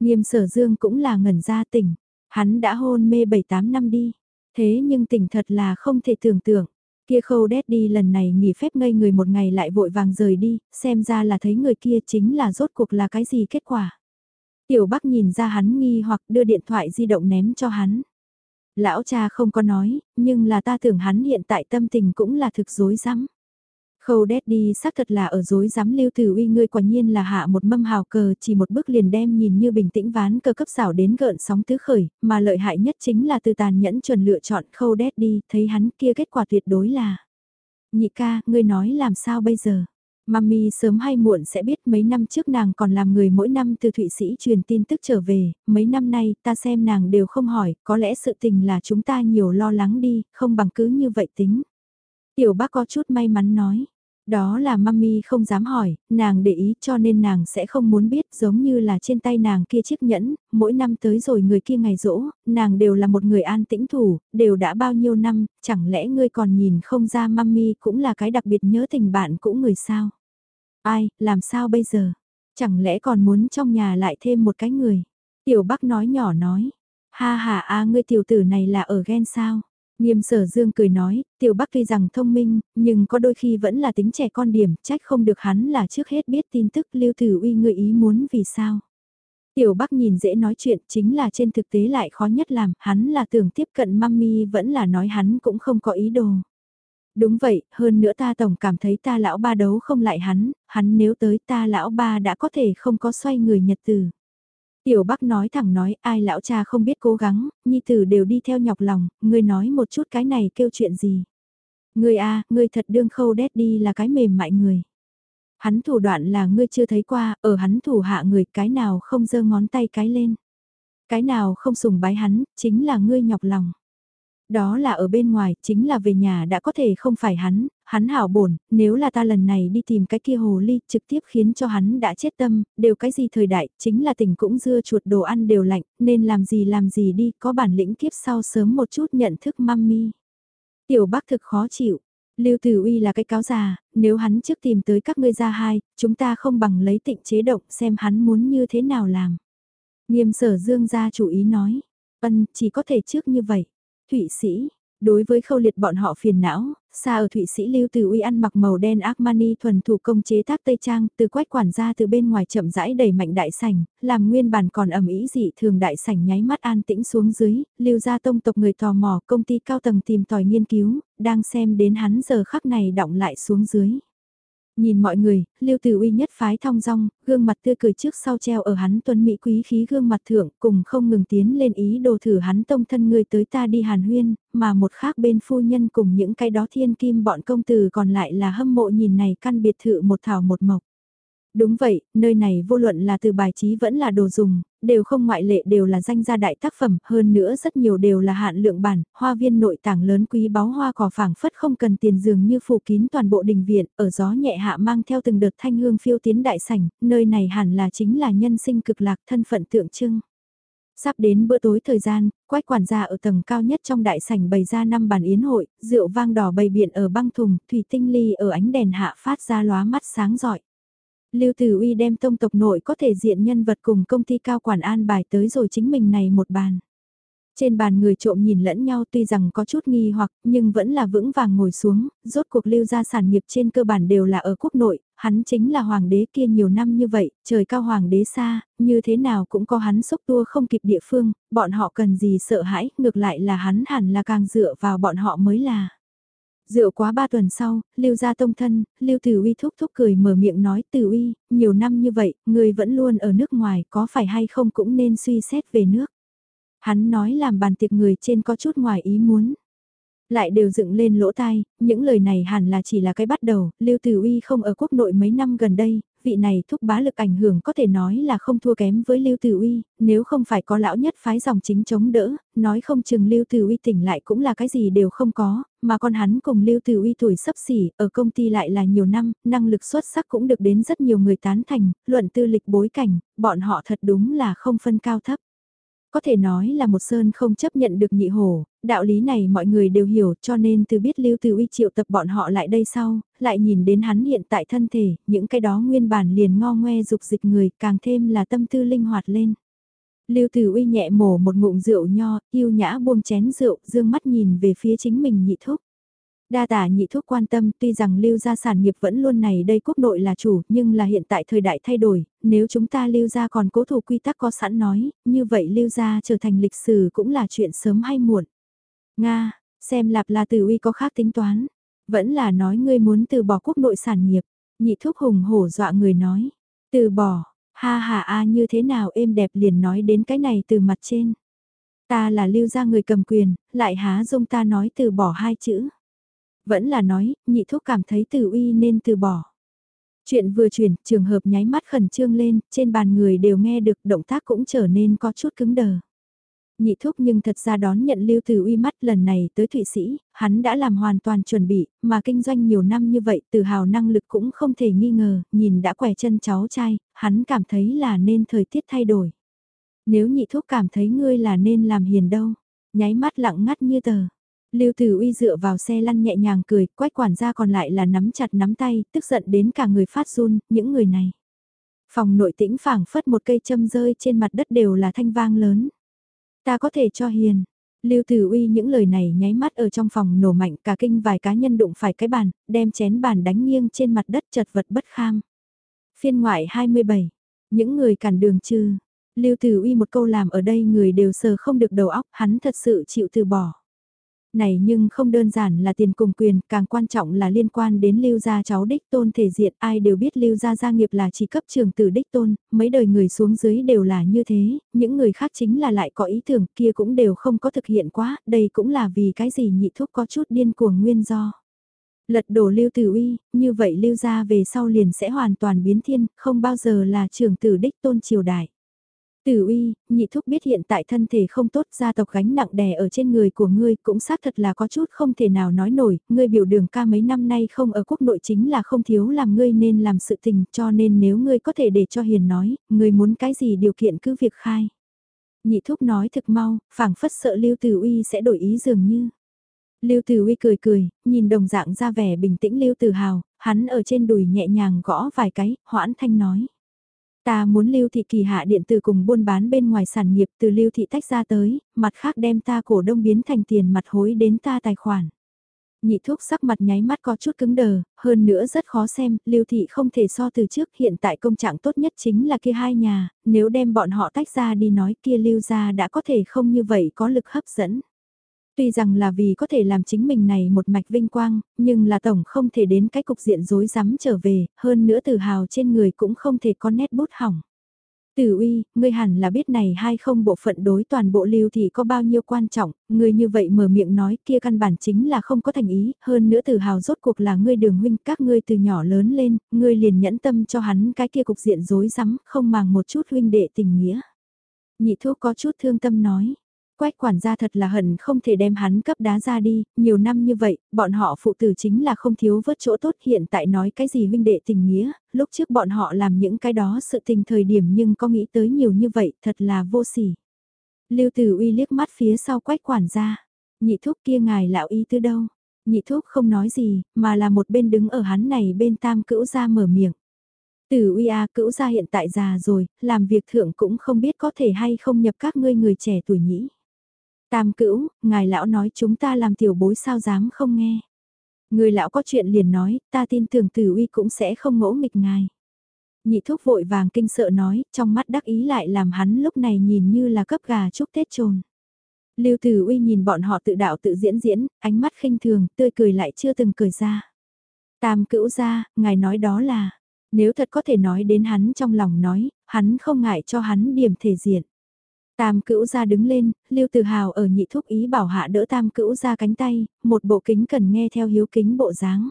Nghiêm sở dương cũng là ngẩn ra tỉnh, hắn đã hôn mê 7-8 năm đi. Thế nhưng tỉnh thật là không thể tưởng tượng. Kia khâu đét đi lần này nghỉ phép ngây người một ngày lại vội vàng rời đi, xem ra là thấy người kia chính là rốt cuộc là cái gì kết quả. Tiểu Bắc nhìn ra hắn nghi hoặc đưa điện thoại di động ném cho hắn. Lão cha không có nói, nhưng là ta tưởng hắn hiện tại tâm tình cũng là thực dối rắm. Khâu đét đi xác thật là ở dối dám lưu tử uy ngươi quả nhiên là hạ một mâm hào cờ chỉ một bước liền đem nhìn như bình tĩnh ván cơ cấp xảo đến gợn sóng tứ khởi, mà lợi hại nhất chính là từ tàn nhẫn chuẩn lựa chọn khâu đét đi, thấy hắn kia kết quả tuyệt đối là. Nhị ca, ngươi nói làm sao bây giờ? Mami sớm hay muộn sẽ biết mấy năm trước nàng còn làm người mỗi năm từ Thụy Sĩ truyền tin tức trở về, mấy năm nay ta xem nàng đều không hỏi, có lẽ sự tình là chúng ta nhiều lo lắng đi, không bằng cứ như vậy tính. Tiểu bác có chút may mắn nói, đó là mami không dám hỏi, nàng để ý cho nên nàng sẽ không muốn biết giống như là trên tay nàng kia chiếc nhẫn, mỗi năm tới rồi người kia ngày rỗ, nàng đều là một người an tĩnh thủ, đều đã bao nhiêu năm, chẳng lẽ ngươi còn nhìn không ra mami cũng là cái đặc biệt nhớ tình bạn cũ người sao? Ai, làm sao bây giờ? Chẳng lẽ còn muốn trong nhà lại thêm một cái người? Tiểu Bắc nói nhỏ nói, ha ha a ngươi tiểu tử này là ở ghen sao? Nghiêm sở dương cười nói, tiểu bắc tuy rằng thông minh, nhưng có đôi khi vẫn là tính trẻ con điểm, trách không được hắn là trước hết biết tin tức lưu tử uy người ý muốn vì sao. Tiểu bắc nhìn dễ nói chuyện chính là trên thực tế lại khó nhất làm, hắn là tưởng tiếp cận mami vẫn là nói hắn cũng không có ý đồ. Đúng vậy, hơn nữa ta tổng cảm thấy ta lão ba đấu không lại hắn, hắn nếu tới ta lão ba đã có thể không có xoay người nhật từ. Tiểu Bắc nói thẳng nói ai lão cha không biết cố gắng, nhi tử đều đi theo nhọc lòng, ngươi nói một chút cái này kêu chuyện gì. Ngươi a, ngươi thật đương khâu đét đi là cái mềm mại người. Hắn thủ đoạn là ngươi chưa thấy qua, ở hắn thủ hạ người cái nào không giơ ngón tay cái lên. Cái nào không sùng bái hắn, chính là ngươi nhọc lòng. Đó là ở bên ngoài, chính là về nhà đã có thể không phải hắn, hắn hảo bổn, nếu là ta lần này đi tìm cái kia hồ ly, trực tiếp khiến cho hắn đã chết tâm, đều cái gì thời đại, chính là tỉnh cũng dưa chuột đồ ăn đều lạnh, nên làm gì làm gì đi, có bản lĩnh kiếp sau sớm một chút nhận thức mami. Tiểu bác thực khó chịu. Lưu Tử Uy là cái cáo già, nếu hắn trước tìm tới các ngươi ra hai, chúng ta không bằng lấy tịnh chế động xem hắn muốn như thế nào làm. Nghiêm sở dương ra chủ ý nói, ân chỉ có thể trước như vậy. Thụy Sĩ, đối với khâu liệt bọn họ phiền não, xa ở Thụy Sĩ Lưu Từ Uy ăn mặc màu đen Armani thuần thủ công chế tác Tây Trang, từ quách quản gia từ bên ngoài chậm rãi đẩy mạnh đại sảnh, làm nguyên bản còn ẩm ý dị thường đại sảnh nháy mắt an tĩnh xuống dưới, Lưu gia tông tộc người tò mò công ty cao tầng tìm tòi nghiên cứu, đang xem đến hắn giờ khắc này động lại xuống dưới. Nhìn mọi người, Lưu Tử Uy nhất phái thong dong, gương mặt tươi cười trước sau treo ở hắn tuấn mỹ quý khí gương mặt thượng, cùng không ngừng tiến lên ý đồ thử hắn tông thân người tới ta đi hàn huyên, mà một khác bên phu nhân cùng những cái đó thiên kim bọn công tử còn lại là hâm mộ nhìn này căn biệt thự một thảo một mộc. Đúng vậy, nơi này vô luận là từ bài trí vẫn là đồ dùng, đều không ngoại lệ đều là danh gia đại tác phẩm, hơn nữa rất nhiều đều là hạn lượng bản, hoa viên nội tảng lớn quý báu hoa cỏ phảng phất không cần tiền dường như phủ kín toàn bộ đình viện, ở gió nhẹ hạ mang theo từng đợt thanh hương phiêu tiến đại sảnh, nơi này hẳn là chính là nhân sinh cực lạc thân phận tượng trưng. Sắp đến bữa tối thời gian, quách quản gia ở tầng cao nhất trong đại sảnh bày ra năm bàn yến hội, rượu vang đỏ bày biện ở băng thùng, thủy tinh ly ở ánh đèn hạ phát ra lóa mắt sáng giỏi Lưu Tử Uy đem tông tộc nội có thể diện nhân vật cùng công ty cao quản an bài tới rồi chính mình này một bàn. Trên bàn người trộm nhìn lẫn nhau tuy rằng có chút nghi hoặc nhưng vẫn là vững vàng ngồi xuống, rốt cuộc lưu gia sản nghiệp trên cơ bản đều là ở quốc nội, hắn chính là hoàng đế kia nhiều năm như vậy, trời cao hoàng đế xa, như thế nào cũng có hắn xúc tua không kịp địa phương, bọn họ cần gì sợ hãi, ngược lại là hắn hẳn là càng dựa vào bọn họ mới là. Rượu quá ba tuần sau, Lưu gia tông thân, Lưu Tử Uy thúc thúc cười mở miệng nói Tử Uy, nhiều năm như vậy, người vẫn luôn ở nước ngoài, có phải hay không cũng nên suy xét về nước. Hắn nói làm bàn tiệc người trên có chút ngoài ý muốn. Lại đều dựng lên lỗ tai, những lời này hẳn là chỉ là cái bắt đầu, Lưu Tử Uy không ở quốc nội mấy năm gần đây, vị này thúc bá lực ảnh hưởng có thể nói là không thua kém với Lưu Tử Uy, nếu không phải có lão nhất phái dòng chính chống đỡ, nói không chừng Lưu Tử Uy tỉnh lại cũng là cái gì đều không có, mà con hắn cùng Lưu Tử Uy tuổi sấp xỉ, ở công ty lại là nhiều năm, năng lực xuất sắc cũng được đến rất nhiều người tán thành, luận tư lịch bối cảnh, bọn họ thật đúng là không phân cao thấp có thể nói là một sơn không chấp nhận được nhị hổ, đạo lý này mọi người đều hiểu cho nên từ biết Lưu Từ Uy triệu tập bọn họ lại đây sau, lại nhìn đến hắn hiện tại thân thể, những cái đó nguyên bản liền ngo ngoe dục dịch người càng thêm là tâm tư linh hoạt lên. Lưu Từ Uy nhẹ mổ một ngụm rượu nho, yêu nhã buông chén rượu, dương mắt nhìn về phía chính mình nhị thúc. Đa tả nhị thuốc quan tâm tuy rằng lưu gia sản nghiệp vẫn luôn này đây quốc nội là chủ nhưng là hiện tại thời đại thay đổi, nếu chúng ta lưu gia còn cố thủ quy tắc có sẵn nói, như vậy lưu gia trở thành lịch sử cũng là chuyện sớm hay muộn. Nga, xem lạp là từ uy có khác tính toán, vẫn là nói ngươi muốn từ bỏ quốc nội sản nghiệp, nhị thuốc hùng hổ dọa người nói, từ bỏ, ha ha a như thế nào êm đẹp liền nói đến cái này từ mặt trên. Ta là lưu gia người cầm quyền, lại há dung ta nói từ bỏ hai chữ vẫn là nói, nhị thuốc cảm thấy từ uy nên từ bỏ. Chuyện vừa chuyển, trường hợp nháy mắt khẩn trương lên, trên bàn người đều nghe được động tác cũng trở nên có chút cứng đờ. Nhị thúc nhưng thật ra đón nhận Lưu Tử Uy mắt lần này tới Thụy Sĩ, hắn đã làm hoàn toàn chuẩn bị, mà kinh doanh nhiều năm như vậy tự hào năng lực cũng không thể nghi ngờ, nhìn đã quẻ chân cháu trai, hắn cảm thấy là nên thời tiết thay đổi. Nếu nhị thúc cảm thấy ngươi là nên làm hiền đâu, nháy mắt lặng ngắt như tờ. Lưu Tử Uy dựa vào xe lăn nhẹ nhàng cười, quách quản gia còn lại là nắm chặt nắm tay, tức giận đến cả người phát run, những người này. Phòng nội tĩnh phảng phất một cây châm rơi trên mặt đất đều là thanh vang lớn. Ta có thể cho hiền. Lưu Tử Uy những lời này nháy mắt ở trong phòng nổ mạnh cả kinh vài cá nhân đụng phải cái bàn, đem chén bàn đánh nghiêng trên mặt đất chật vật bất kham. Phiên ngoại 27. Những người cản đường chư. Lưu Tử Uy một câu làm ở đây người đều sờ không được đầu óc, hắn thật sự chịu từ bỏ này nhưng không đơn giản là tiền cùng quyền, càng quan trọng là liên quan đến lưu gia cháu đích tôn thể diện, ai đều biết lưu gia gia nghiệp là chỉ cấp trường tử đích tôn, mấy đời người xuống dưới đều là như thế, những người khác chính là lại có ý tưởng kia cũng đều không có thực hiện quá, đây cũng là vì cái gì nhị thúc có chút điên cuồng nguyên do. Lật đổ lưu tử uy, như vậy lưu gia về sau liền sẽ hoàn toàn biến thiên, không bao giờ là trường tử đích tôn triều đại. Tử uy, nhị thúc biết hiện tại thân thể không tốt gia tộc gánh nặng đè ở trên người của ngươi cũng xác thật là có chút không thể nào nói nổi, ngươi biểu đường ca mấy năm nay không ở quốc nội chính là không thiếu làm ngươi nên làm sự tình cho nên nếu ngươi có thể để cho hiền nói, ngươi muốn cái gì điều kiện cứ việc khai. Nhị thúc nói thực mau, phảng phất sợ Lưu Tử Uy sẽ đổi ý dường như. Lưu Tử Uy cười cười, nhìn đồng dạng ra vẻ bình tĩnh Lưu Tử Hào, hắn ở trên đùi nhẹ nhàng gõ vài cái, hoãn thanh nói. Ta muốn lưu thị kỳ hạ điện tử cùng buôn bán bên ngoài sản nghiệp từ lưu thị tách ra tới, mặt khác đem ta cổ đông biến thành tiền mặt hối đến ta tài khoản. Nhị thuốc sắc mặt nháy mắt có chút cứng đờ, hơn nữa rất khó xem, lưu thị không thể so từ trước hiện tại công trạng tốt nhất chính là kia hai nhà, nếu đem bọn họ tách ra đi nói kia lưu ra đã có thể không như vậy có lực hấp dẫn. Tuy rằng là vì có thể làm chính mình này một mạch vinh quang, nhưng là tổng không thể đến cái cục diện rối rắm trở về, hơn nữa tự hào trên người cũng không thể có nét bút hỏng. Tử uy, ngươi hẳn là biết này hay không bộ phận đối toàn bộ lưu thì có bao nhiêu quan trọng, ngươi như vậy mở miệng nói kia căn bản chính là không có thành ý, hơn nữa tự hào rốt cuộc là ngươi đường huynh, các ngươi từ nhỏ lớn lên, ngươi liền nhẫn tâm cho hắn cái kia cục diện rối rắm, không màng một chút huynh đệ tình nghĩa. Nhị thuốc có chút thương tâm nói, Quách quản gia thật là hận không thể đem hắn cấp đá ra đi, nhiều năm như vậy, bọn họ phụ tử chính là không thiếu vớt chỗ tốt hiện tại nói cái gì huynh đệ tình nghĩa, lúc trước bọn họ làm những cái đó sự tình thời điểm nhưng có nghĩ tới nhiều như vậy, thật là vô sỉ. Lưu Tử Uy liếc mắt phía sau quách quản gia, nhị thúc kia ngài lão ý tư đâu? Nhị thúc không nói gì, mà là một bên đứng ở hắn này bên tam cữu ra mở miệng. Tử uy a cữu gia hiện tại già rồi, làm việc thượng cũng không biết có thể hay không nhập các ngươi người trẻ tuổi nhĩ. Tam cữu, ngài lão nói chúng ta làm tiểu bối sao dám không nghe. Người lão có chuyện liền nói, ta tin tưởng tử uy cũng sẽ không ngỗ nghịch ngài. Nhị thúc vội vàng kinh sợ nói, trong mắt đắc ý lại làm hắn lúc này nhìn như là cấp gà chúc Tết trồn. Lưu Tử Uy nhìn bọn họ tự đạo tự diễn diễn, ánh mắt khinh thường, tươi cười lại chưa từng cười ra. Tam cữu ra, ngài nói đó là, nếu thật có thể nói đến hắn trong lòng nói, hắn không ngại cho hắn điểm thể diện. Tam cữu ra đứng lên, Lưu Từ Hào ở nhị thúc ý bảo hạ đỡ tam cữu ra cánh tay, một bộ kính cần nghe theo hiếu kính bộ dáng.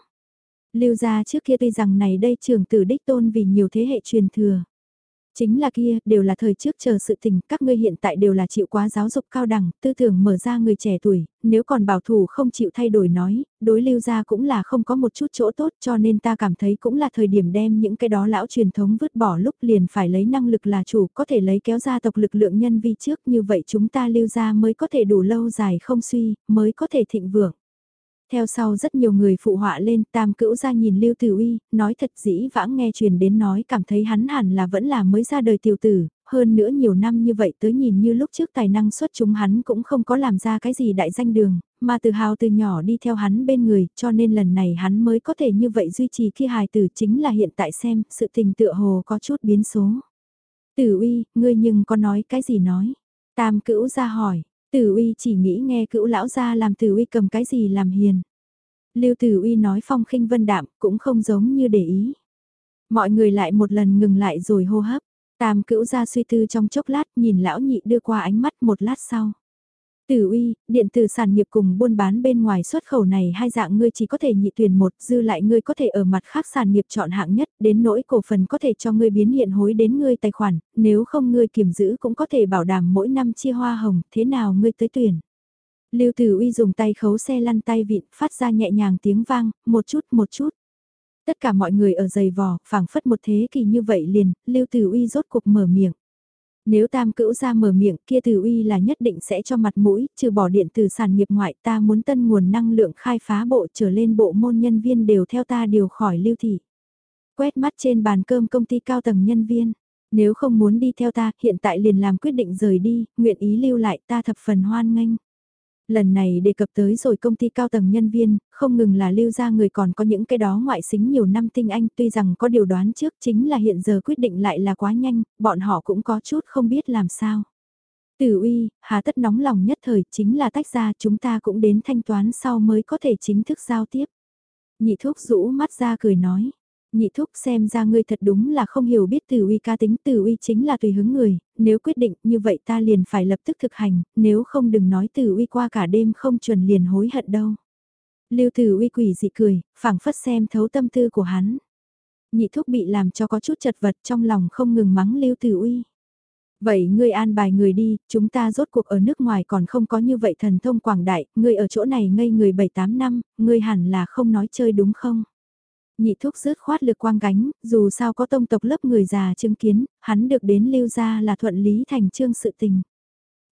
Lưu ra trước kia tuy rằng này đây trường tử đích tôn vì nhiều thế hệ truyền thừa. Chính là kia, đều là thời trước chờ sự tình, các ngươi hiện tại đều là chịu quá giáo dục cao đẳng, tư tưởng mở ra người trẻ tuổi, nếu còn bảo thủ không chịu thay đổi nói, đối lưu ra cũng là không có một chút chỗ tốt cho nên ta cảm thấy cũng là thời điểm đem những cái đó lão truyền thống vứt bỏ lúc liền phải lấy năng lực là chủ, có thể lấy kéo ra tộc lực lượng nhân vi trước như vậy chúng ta lưu ra mới có thể đủ lâu dài không suy, mới có thể thịnh vượng. Theo sau rất nhiều người phụ họa lên tam cữu ra nhìn Lưu Tử Uy, nói thật dĩ vãng nghe truyền đến nói cảm thấy hắn hẳn là vẫn là mới ra đời tiểu tử, hơn nữa nhiều năm như vậy tới nhìn như lúc trước tài năng xuất chúng hắn cũng không có làm ra cái gì đại danh đường, mà từ hào từ nhỏ đi theo hắn bên người, cho nên lần này hắn mới có thể như vậy duy trì khi hài tử chính là hiện tại xem, sự tình tựa hồ có chút biến số. Tử uy, ngươi nhưng có nói cái gì nói? Tam cữu ra hỏi, Tử uy chỉ nghĩ nghe cữu lão gia làm tử uy cầm cái gì làm hiền. Lưu tử uy nói phong khinh vân đạm, cũng không giống như để ý. Mọi người lại một lần ngừng lại rồi hô hấp. Tam cữu gia suy tư trong chốc lát, nhìn lão nhị đưa qua ánh mắt một lát sau. Tử uy, điện tử sản nghiệp cùng buôn bán bên ngoài xuất khẩu này hai dạng ngươi chỉ có thể nhị tuyển một, dư lại ngươi có thể ở mặt khác sản nghiệp chọn hạng nhất, đến nỗi cổ phần có thể cho ngươi biến hiện hối đến ngươi tài khoản, nếu không ngươi kiểm giữ cũng có thể bảo đảm mỗi năm chia hoa hồng, thế nào ngươi tới tuyển. Lưu Tử Uy dùng tay khấu xe lăn tay vịn, phát ra nhẹ nhàng tiếng vang, một chút một chút. Tất cả mọi người ở giày vò, phảng phất một thế kỷ như vậy liền, Lưu Tử Uy rốt cuộc mở miệng. Nếu tam cữu ra mở miệng kia từ uy là nhất định sẽ cho mặt mũi, trừ bỏ điện từ sản nghiệp ngoại ta muốn tân nguồn năng lượng khai phá bộ trở lên bộ môn nhân viên đều theo ta điều khỏi lưu thị. Quét mắt trên bàn cơm công ty cao tầng nhân viên, nếu không muốn đi theo ta hiện tại liền làm quyết định rời đi, nguyện ý lưu lại ta thập phần hoan nghênh. Lần này đề cập tới rồi công ty cao tầng nhân viên, không ngừng là lưu ra người còn có những cái đó ngoại xính nhiều năm tinh anh tuy rằng có điều đoán trước chính là hiện giờ quyết định lại là quá nhanh, bọn họ cũng có chút không biết làm sao. Tử uy, hà tất nóng lòng nhất thời chính là tách ra chúng ta cũng đến thanh toán sau mới có thể chính thức giao tiếp. Nhị thuốc rũ mắt ra cười nói, Nhị thúc xem ra ngươi thật đúng là không hiểu biết từ uy ca tính từ uy chính là tùy hứng người, nếu quyết định như vậy ta liền phải lập tức thực hành, nếu không đừng nói từ uy qua cả đêm không chuẩn liền hối hận đâu. Lưu từ uy quỷ dị cười, phảng phất xem thấu tâm tư của hắn. Nhị thúc bị làm cho có chút chật vật trong lòng không ngừng mắng Lưu từ uy. Vậy ngươi an bài người đi, chúng ta rốt cuộc ở nước ngoài còn không có như vậy thần thông quảng đại, ngươi ở chỗ này ngây người 7-8 năm, ngươi hẳn là không nói chơi đúng không? Nhị thúc rớt khoát lực quang gánh, dù sao có tông tộc lớp người già chứng kiến, hắn được đến lưu ra là thuận lý thành trương sự tình.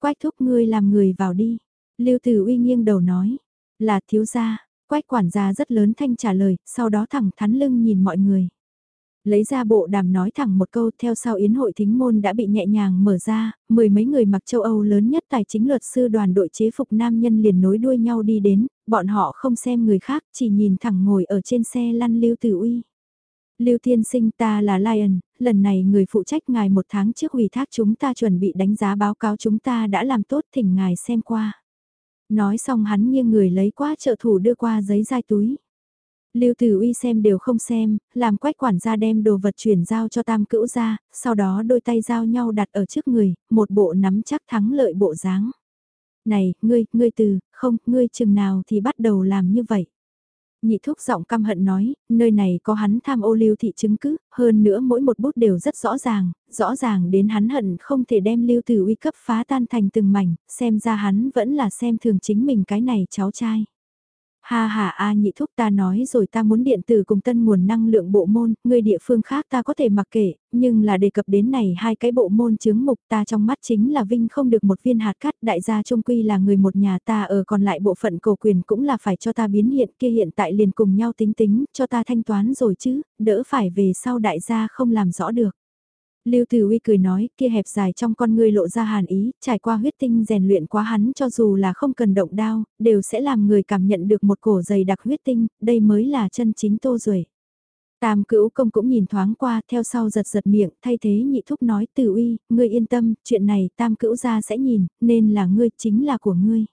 Quách thúc ngươi làm người vào đi. Lưu Tử uy nghiêng đầu nói, là thiếu gia, quách quản gia rất lớn thanh trả lời, sau đó thẳng thắn lưng nhìn mọi người. Lấy ra bộ đàm nói thẳng một câu theo sau yến hội thính môn đã bị nhẹ nhàng mở ra, mười mấy người mặc châu Âu lớn nhất tài chính luật sư đoàn đội chế phục nam nhân liền nối đuôi nhau đi đến, bọn họ không xem người khác chỉ nhìn thẳng ngồi ở trên xe lăn Lưu Tử Uy. Lưu thiên Sinh ta là Lion, lần này người phụ trách ngài một tháng trước ủy thác chúng ta chuẩn bị đánh giá báo cáo chúng ta đã làm tốt thỉnh ngài xem qua. Nói xong hắn nghiêng người lấy qua trợ thủ đưa qua giấy dai túi. Lưu Tử Uy xem đều không xem, làm quách quản gia đem đồ vật chuyển giao cho tam cữu ra, sau đó đôi tay giao nhau đặt ở trước người, một bộ nắm chắc thắng lợi bộ dáng. Này, ngươi, ngươi từ, không, ngươi chừng nào thì bắt đầu làm như vậy. Nhị thúc giọng căm hận nói, nơi này có hắn tham ô lưu thị chứng cứ, hơn nữa mỗi một bút đều rất rõ ràng, rõ ràng đến hắn hận không thể đem lưu tử uy cấp phá tan thành từng mảnh, xem ra hắn vẫn là xem thường chính mình cái này cháu trai. Ha ha a nhị thúc ta nói rồi ta muốn điện tử cùng tân nguồn năng lượng bộ môn, người địa phương khác ta có thể mặc kệ, nhưng là đề cập đến này hai cái bộ môn chứng mục ta trong mắt chính là Vinh không được một viên hạt cát đại gia trung quy là người một nhà ta ở còn lại bộ phận cổ quyền cũng là phải cho ta biến hiện kia hiện tại liền cùng nhau tính tính, cho ta thanh toán rồi chứ, đỡ phải về sau đại gia không làm rõ được. Lưu Tử Uy cười nói, kia hẹp dài trong con ngươi lộ ra hàn ý, trải qua huyết tinh rèn luyện quá hắn cho dù là không cần động đao, đều sẽ làm người cảm nhận được một cổ dày đặc huyết tinh, đây mới là chân chính tô Duệ. Tam cữu công cũng nhìn thoáng qua, theo sau giật giật miệng, thay thế nhị thúc nói Tử Uy, ngươi yên tâm, chuyện này tam cữu gia sẽ nhìn, nên là ngươi chính là của ngươi.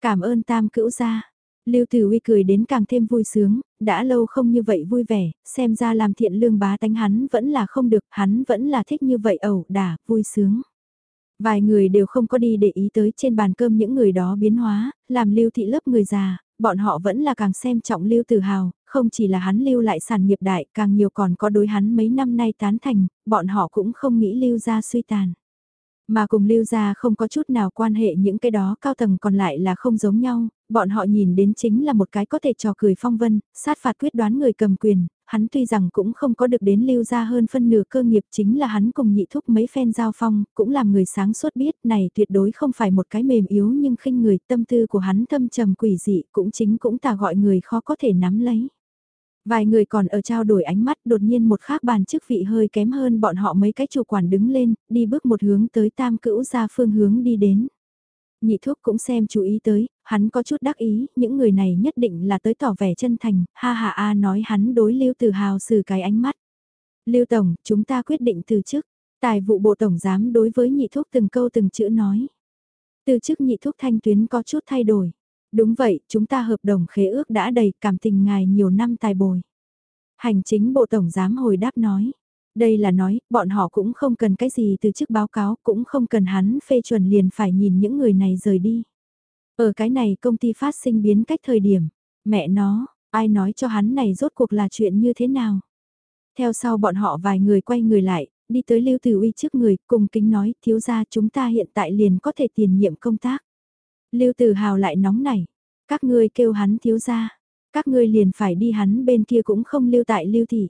Cảm ơn tam cữu gia. Lưu Tử Uy cười đến càng thêm vui sướng, đã lâu không như vậy vui vẻ, xem ra làm thiện lương bá tánh hắn vẫn là không được, hắn vẫn là thích như vậy ẩu đả, vui sướng. Vài người đều không có đi để ý tới trên bàn cơm những người đó biến hóa, làm lưu thị lớp người già, bọn họ vẫn là càng xem trọng lưu tự hào, không chỉ là hắn lưu lại sản nghiệp đại, càng nhiều còn có đối hắn mấy năm nay tán thành, bọn họ cũng không nghĩ lưu ra suy tàn. Mà cùng lưu gia không có chút nào quan hệ những cái đó cao tầng còn lại là không giống nhau, bọn họ nhìn đến chính là một cái có thể trò cười phong vân, sát phạt quyết đoán người cầm quyền, hắn tuy rằng cũng không có được đến lưu gia hơn phân nửa cơ nghiệp chính là hắn cùng nhị thúc mấy phen giao phong, cũng làm người sáng suốt biết này tuyệt đối không phải một cái mềm yếu nhưng khinh người tâm tư của hắn thâm trầm quỷ dị cũng chính cũng tà gọi người khó có thể nắm lấy. Vài người còn ở trao đổi ánh mắt đột nhiên một khác bàn chức vị hơi kém hơn bọn họ mấy cái chủ quản đứng lên, đi bước một hướng tới tam cữu ra phương hướng đi đến. Nhị thuốc cũng xem chú ý tới, hắn có chút đắc ý, những người này nhất định là tới tỏ vẻ chân thành, ha ha a nói hắn đối lưu tự hào xử cái ánh mắt. Lưu Tổng, chúng ta quyết định từ chức, tài vụ bộ tổng giám đối với nhị thuốc từng câu từng chữ nói. Từ chức nhị thuốc thanh tuyến có chút thay đổi. Đúng vậy, chúng ta hợp đồng khế ước đã đầy cảm tình ngài nhiều năm tài bồi. Hành chính bộ tổng giám hồi đáp nói. Đây là nói, bọn họ cũng không cần cái gì từ chức báo cáo, cũng không cần hắn phê chuẩn liền phải nhìn những người này rời đi. Ở cái này công ty phát sinh biến cách thời điểm, mẹ nó, ai nói cho hắn này rốt cuộc là chuyện như thế nào. Theo sau bọn họ vài người quay người lại, đi tới Lưu Tử Uy trước người, cùng kính nói, thiếu gia chúng ta hiện tại liền có thể tiền nhiệm công tác. Lưu Tử Hào lại nóng nảy, các ngươi kêu hắn thiếu gia, các ngươi liền phải đi hắn bên kia cũng không lưu tại Lưu Thị.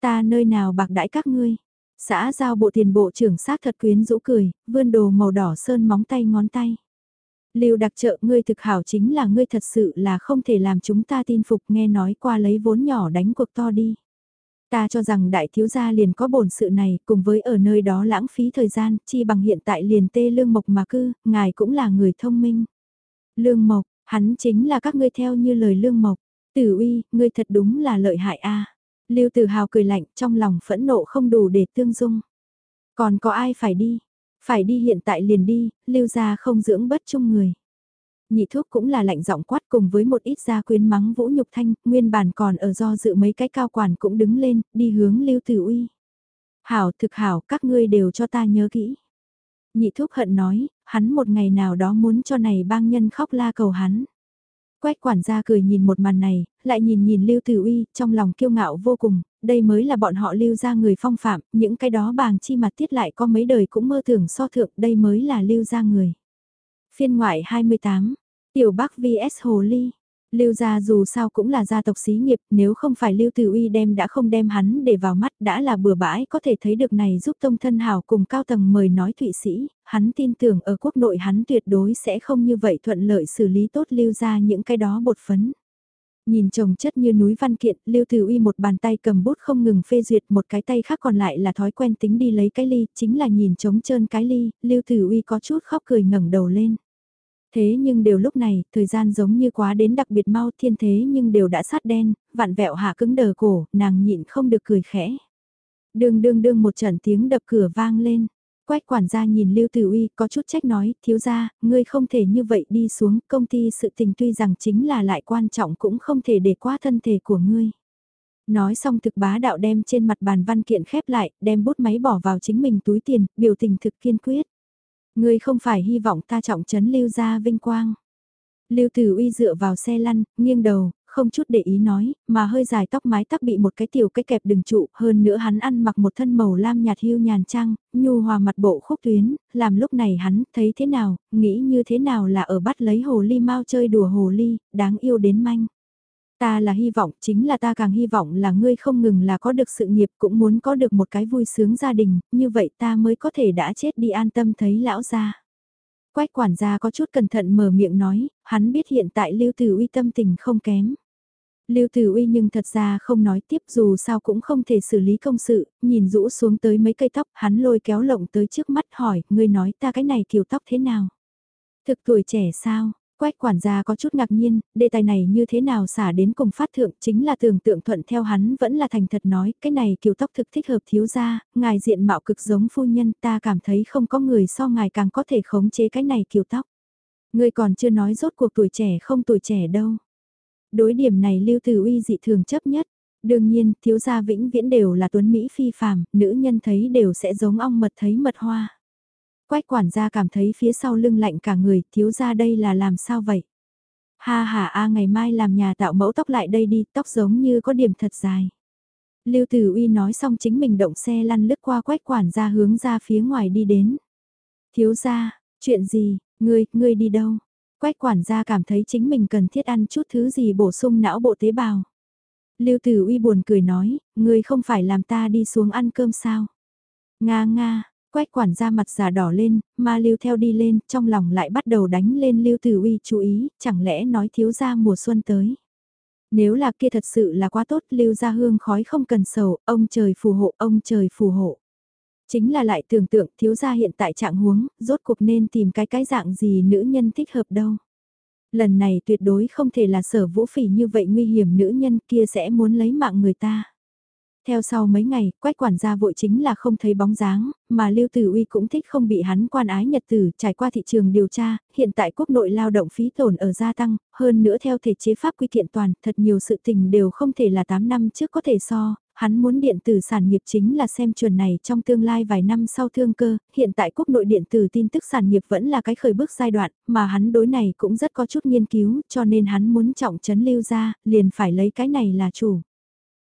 Ta nơi nào bạc đãi các ngươi. Xã giao bộ tiền bộ trưởng sát thật quyến rũ cười, vươn đồ màu đỏ sơn móng tay ngón tay. Lưu đặc trợ ngươi thực hảo chính là ngươi thật sự là không thể làm chúng ta tin phục nghe nói qua lấy vốn nhỏ đánh cuộc to đi. Ta cho rằng đại thiếu gia liền có bổn sự này cùng với ở nơi đó lãng phí thời gian chi bằng hiện tại liền tê lương mộc mà cư, ngài cũng là người thông minh. Lương mộc, hắn chính là các ngươi theo như lời lương mộc. Tử uy, ngươi thật đúng là lợi hại a. Lưu Tử Hào cười lạnh, trong lòng phẫn nộ không đủ để tương dung. Còn có ai phải đi? Phải đi hiện tại liền đi, Lưu gia không dưỡng bất chung người. Nhị thuốc cũng là lạnh giọng quát cùng với một ít gia quyến mắng vũ nhục thanh, nguyên bản còn ở do dự mấy cái cao quản cũng đứng lên, đi hướng Lưu Tử Uy. Hảo thực hảo, các ngươi đều cho ta nhớ kỹ. Nhị thuốc hận nói, hắn một ngày nào đó muốn cho này bang nhân khóc la cầu hắn. Quách quản gia cười nhìn một màn này, lại nhìn nhìn Lưu Tử Uy, trong lòng kiêu ngạo vô cùng, đây mới là bọn họ lưu ra người phong phạm, những cái đó bàng chi mặt tiết lại có mấy đời cũng mơ tưởng so thượng, đây mới là lưu ra người. Phiên ngoại 28, Tiểu Bắc vs Hồ Ly Lưu gia dù sao cũng là gia tộc xí nghiệp, nếu không phải Lưu Tử Uy đem đã không đem hắn để vào mắt đã là bừa bãi có thể thấy được này giúp tông thân hào cùng cao tầng mời nói thụy sĩ, hắn tin tưởng ở quốc nội hắn tuyệt đối sẽ không như vậy thuận lợi xử lý tốt Lưu gia những cái đó bột phấn. Nhìn chồng chất như núi văn kiện, Lưu Tử Uy một bàn tay cầm bút không ngừng phê duyệt, một cái tay khác còn lại là thói quen tính đi lấy cái ly, chính là nhìn trống trơn cái ly, Lưu Tử Uy có chút khóc cười ngẩng đầu lên. Thế nhưng đều lúc này, thời gian giống như quá đến đặc biệt mau thiên thế nhưng đều đã sát đen, vạn vẹo hạ cứng đờ cổ, nàng nhịn không được cười khẽ. Đương đương đương một trận tiếng đập cửa vang lên. Quách quản gia nhìn Lưu Tử Uy có chút trách nói, thiếu gia, ngươi không thể như vậy đi xuống, công ty sự tình tuy rằng chính là lại quan trọng cũng không thể để qua thân thể của ngươi. Nói xong thực bá đạo đem trên mặt bàn văn kiện khép lại, đem bút máy bỏ vào chính mình túi tiền, biểu tình thực kiên quyết. Ngươi không phải hy vọng ta trọng trấn lưu gia vinh quang. Lưu Tử Uy dựa vào xe lăn, nghiêng đầu, không chút để ý nói, mà hơi dài tóc mái tắc bị một cái tiểu cái kẹp đừng trụ, hơn nữa hắn ăn mặc một thân màu lam nhạt hưu nhàn trang, nhu hòa mặt bộ khúc tuyến, làm lúc này hắn thấy thế nào, nghĩ như thế nào là ở bắt lấy hồ ly mau chơi đùa hồ ly, đáng yêu đến manh. Ta là hy vọng, chính là ta càng hy vọng là ngươi không ngừng là có được sự nghiệp cũng muốn có được một cái vui sướng gia đình, như vậy ta mới có thể đã chết đi an tâm thấy lão gia. Quách quản gia có chút cẩn thận mở miệng nói, hắn biết hiện tại Lưu Tử Uy tâm tình không kém. Lưu Tử Uy nhưng thật ra không nói tiếp dù sao cũng không thể xử lý công sự, nhìn rũ xuống tới mấy cây tóc, hắn lôi kéo lộng tới trước mắt hỏi, ngươi nói ta cái này kiểu tóc thế nào? Thực tuổi trẻ sao? Quách quản gia có chút ngạc nhiên, đề tài này như thế nào xả đến cùng phát thượng chính là tưởng tượng thuận theo hắn vẫn là thành thật nói, cái này kiểu tóc thực thích hợp thiếu gia, ngài diện mạo cực giống phu nhân ta cảm thấy không có người so ngài càng có thể khống chế cái này kiểu tóc. Người còn chưa nói rốt cuộc tuổi trẻ không tuổi trẻ đâu. Đối điểm này lưu từ uy dị thường chấp nhất. Đương nhiên, thiếu gia vĩnh viễn đều là tuấn Mỹ phi phàm, nữ nhân thấy đều sẽ giống ong mật thấy mật hoa. Quách quản gia cảm thấy phía sau lưng lạnh cả người, thiếu gia đây là làm sao vậy? Ha ha a ngày mai làm nhà tạo mẫu tóc lại đây đi, tóc giống như có điểm thật dài. Lưu Tử Uy nói xong chính mình động xe lăn lướt qua quách quản gia hướng ra phía ngoài đi đến. Thiếu gia, chuyện gì, ngươi, ngươi đi đâu? Quách quản gia cảm thấy chính mình cần thiết ăn chút thứ gì bổ sung não bộ tế bào. Lưu Tử Uy buồn cười nói, ngươi không phải làm ta đi xuống ăn cơm sao? Nga nga, Quách quản gia mặt già đỏ lên, ma lưu theo đi lên, trong lòng lại bắt đầu đánh lên lưu tử uy chú ý, chẳng lẽ nói thiếu gia mùa xuân tới. Nếu là kia thật sự là quá tốt, lưu gia hương khói không cần sầu, ông trời phù hộ, ông trời phù hộ. Chính là lại tưởng tượng thiếu gia hiện tại trạng huống, rốt cuộc nên tìm cái cái dạng gì nữ nhân thích hợp đâu. Lần này tuyệt đối không thể là sở vũ phỉ như vậy nguy hiểm nữ nhân kia sẽ muốn lấy mạng người ta. Theo sau mấy ngày, quách quản gia vội chính là không thấy bóng dáng, mà Lưu Tử Uy cũng thích không bị hắn quan ái nhật tử trải qua thị trường điều tra, hiện tại quốc nội lao động phí tổn ở gia tăng, hơn nữa theo thể chế pháp quy kiện toàn, thật nhiều sự tình đều không thể là 8 năm trước có thể so, hắn muốn điện tử sản nghiệp chính là xem chuẩn này trong tương lai vài năm sau thương cơ, hiện tại quốc nội điện tử tin tức sản nghiệp vẫn là cái khởi bước giai đoạn, mà hắn đối này cũng rất có chút nghiên cứu, cho nên hắn muốn trọng trấn lưu ra, liền phải lấy cái này là chủ.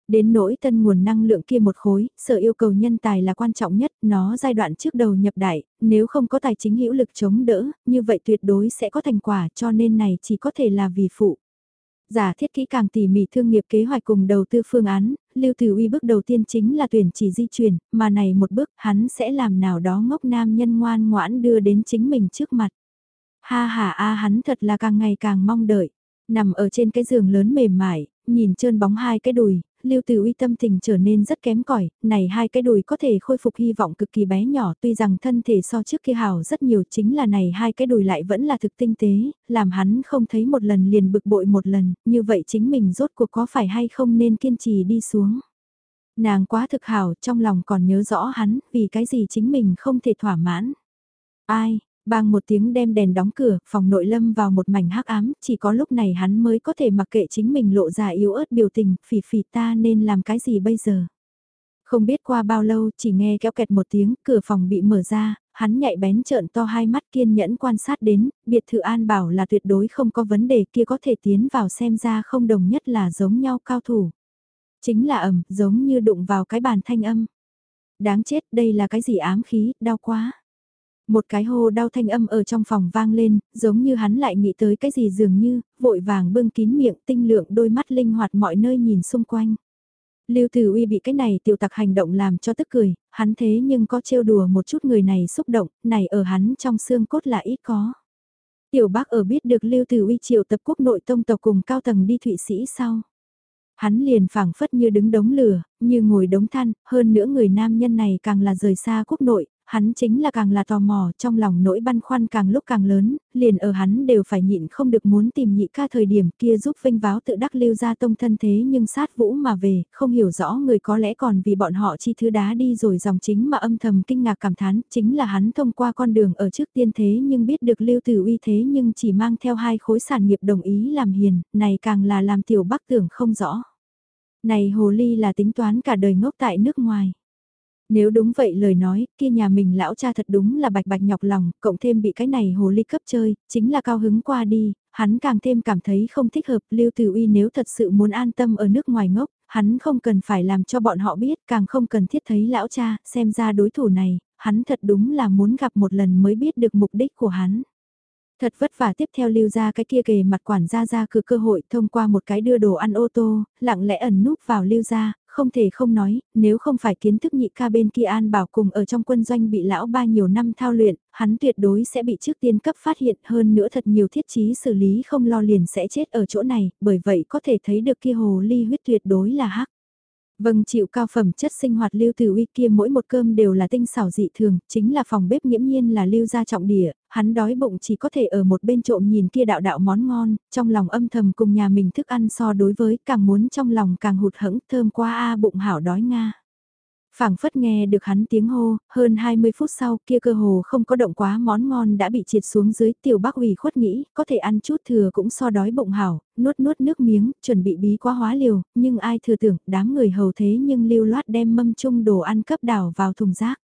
Đến nỗi tân nguồn năng lượng kia một khối, sở yêu cầu nhân tài là quan trọng nhất, nó giai đoạn trước đầu nhập đại, nếu không có tài chính hữu lực chống đỡ, như vậy tuyệt đối sẽ có thành quả cho nên này chỉ có thể là vì phụ. Giả thiết kỹ càng tỉ mỉ thương nghiệp kế hoạch cùng đầu tư phương án, Lưu Tử Uy bước đầu tiên chính là tuyển chỉ di chuyển, mà này một bước hắn sẽ làm nào đó ngốc nam nhân ngoan ngoãn đưa đến chính mình trước mặt. Ha ha a hắn thật là càng ngày càng mong đợi. Nằm ở trên cái giường lớn mềm mại, nhìn trơn bóng hai cái đùi, Lưu Từ Uy tâm tình trở nên rất kém cỏi, này hai cái đùi có thể khôi phục hy vọng cực kỳ bé nhỏ, tuy rằng thân thể so trước kia hào rất nhiều, chính là này hai cái đùi lại vẫn là thực tinh tế, làm hắn không thấy một lần liền bực bội một lần, như vậy chính mình rốt cuộc có phải hay không nên kiên trì đi xuống. Nàng quá thực hảo, trong lòng còn nhớ rõ hắn, vì cái gì chính mình không thể thỏa mãn. Ai, Bang một tiếng đem đèn đóng cửa, phòng nội lâm vào một mảnh hắc ám, chỉ có lúc này hắn mới có thể mặc kệ chính mình lộ ra yếu ớt biểu tình, phỉ phỉ ta nên làm cái gì bây giờ. Không biết qua bao lâu, chỉ nghe kéo kẹt một tiếng, cửa phòng bị mở ra, hắn nhạy bén trợn to hai mắt kiên nhẫn quan sát đến, biệt thự an bảo là tuyệt đối không có vấn đề kia có thể tiến vào xem ra không đồng nhất là giống nhau cao thủ. Chính là ẩm, giống như đụng vào cái bàn thanh âm. Đáng chết, đây là cái gì ám khí, đau quá. Một cái hô đau thanh âm ở trong phòng vang lên, giống như hắn lại nghĩ tới cái gì dường như, vội vàng bưng kín miệng tinh lượng đôi mắt linh hoạt mọi nơi nhìn xung quanh. Lưu Tử Uy bị cái này tiểu tặc hành động làm cho tức cười, hắn thế nhưng có trêu đùa một chút người này xúc động, này ở hắn trong xương cốt là ít có. Tiểu bác ở biết được Lưu Tử Uy triệu tập quốc nội tông tộc cùng cao tầng đi Thụy Sĩ sau. Hắn liền phảng phất như đứng đống lửa, như ngồi đống than, hơn nữa người nam nhân này càng là rời xa quốc nội, hắn chính là càng là tò mò, trong lòng nỗi băn khoăn càng lúc càng lớn, liền ở hắn đều phải nhịn không được muốn tìm nhị ca thời điểm kia giúp vinh váo tự đắc lưu ra tông thân thế nhưng sát vũ mà về, không hiểu rõ người có lẽ còn vì bọn họ chi thứ đá đi rồi dòng chính mà âm thầm kinh ngạc cảm thán, chính là hắn thông qua con đường ở trước tiên thế nhưng biết được lưu tử uy thế nhưng chỉ mang theo hai khối sản nghiệp đồng ý làm hiền, này càng là làm tiểu bắc tưởng không rõ. Này hồ ly là tính toán cả đời ngốc tại nước ngoài. Nếu đúng vậy lời nói, kia nhà mình lão cha thật đúng là bạch bạch nhọc lòng, cộng thêm bị cái này hồ ly cấp chơi, chính là cao hứng qua đi, hắn càng thêm cảm thấy không thích hợp, Lưu Tử Uy nếu thật sự muốn an tâm ở nước ngoài ngốc, hắn không cần phải làm cho bọn họ biết, càng không cần thiết thấy lão cha, xem ra đối thủ này, hắn thật đúng là muốn gặp một lần mới biết được mục đích của hắn. Thật vất vả tiếp theo lưu ra cái kia kề mặt quản gia ra cửa cơ hội thông qua một cái đưa đồ ăn ô tô, lặng lẽ ẩn núp vào lưu ra, không thể không nói, nếu không phải kiến thức nhị ca bên kia an bảo cùng ở trong quân doanh bị lão ba nhiều năm thao luyện, hắn tuyệt đối sẽ bị trước tiên cấp phát hiện hơn nữa thật nhiều thiết chí xử lý không lo liền sẽ chết ở chỗ này, bởi vậy có thể thấy được kia hồ ly huyết tuyệt đối là hắc. Vâng chịu cao phẩm chất sinh hoạt lưu từ uy kia mỗi một cơm đều là tinh xảo dị thường, chính là phòng bếp nghiễm nhiên là lưu gia trọng địa, hắn đói bụng chỉ có thể ở một bên trộm nhìn kia đạo đạo món ngon, trong lòng âm thầm cùng nhà mình thức ăn so đối với càng muốn trong lòng càng hụt hẫng thơm qua a bụng hảo đói nga phảng phất nghe được hắn tiếng hô, hơn 20 phút sau kia cơ hồ không có động quá món ngon đã bị triệt xuống dưới tiểu bác ủy khuất nghĩ, có thể ăn chút thừa cũng so đói bụng hảo, nuốt nuốt nước miếng, chuẩn bị bí quá hóa liều, nhưng ai thừa tưởng, đám người hầu thế nhưng lưu loát đem mâm chung đồ ăn cấp đảo vào thùng rác.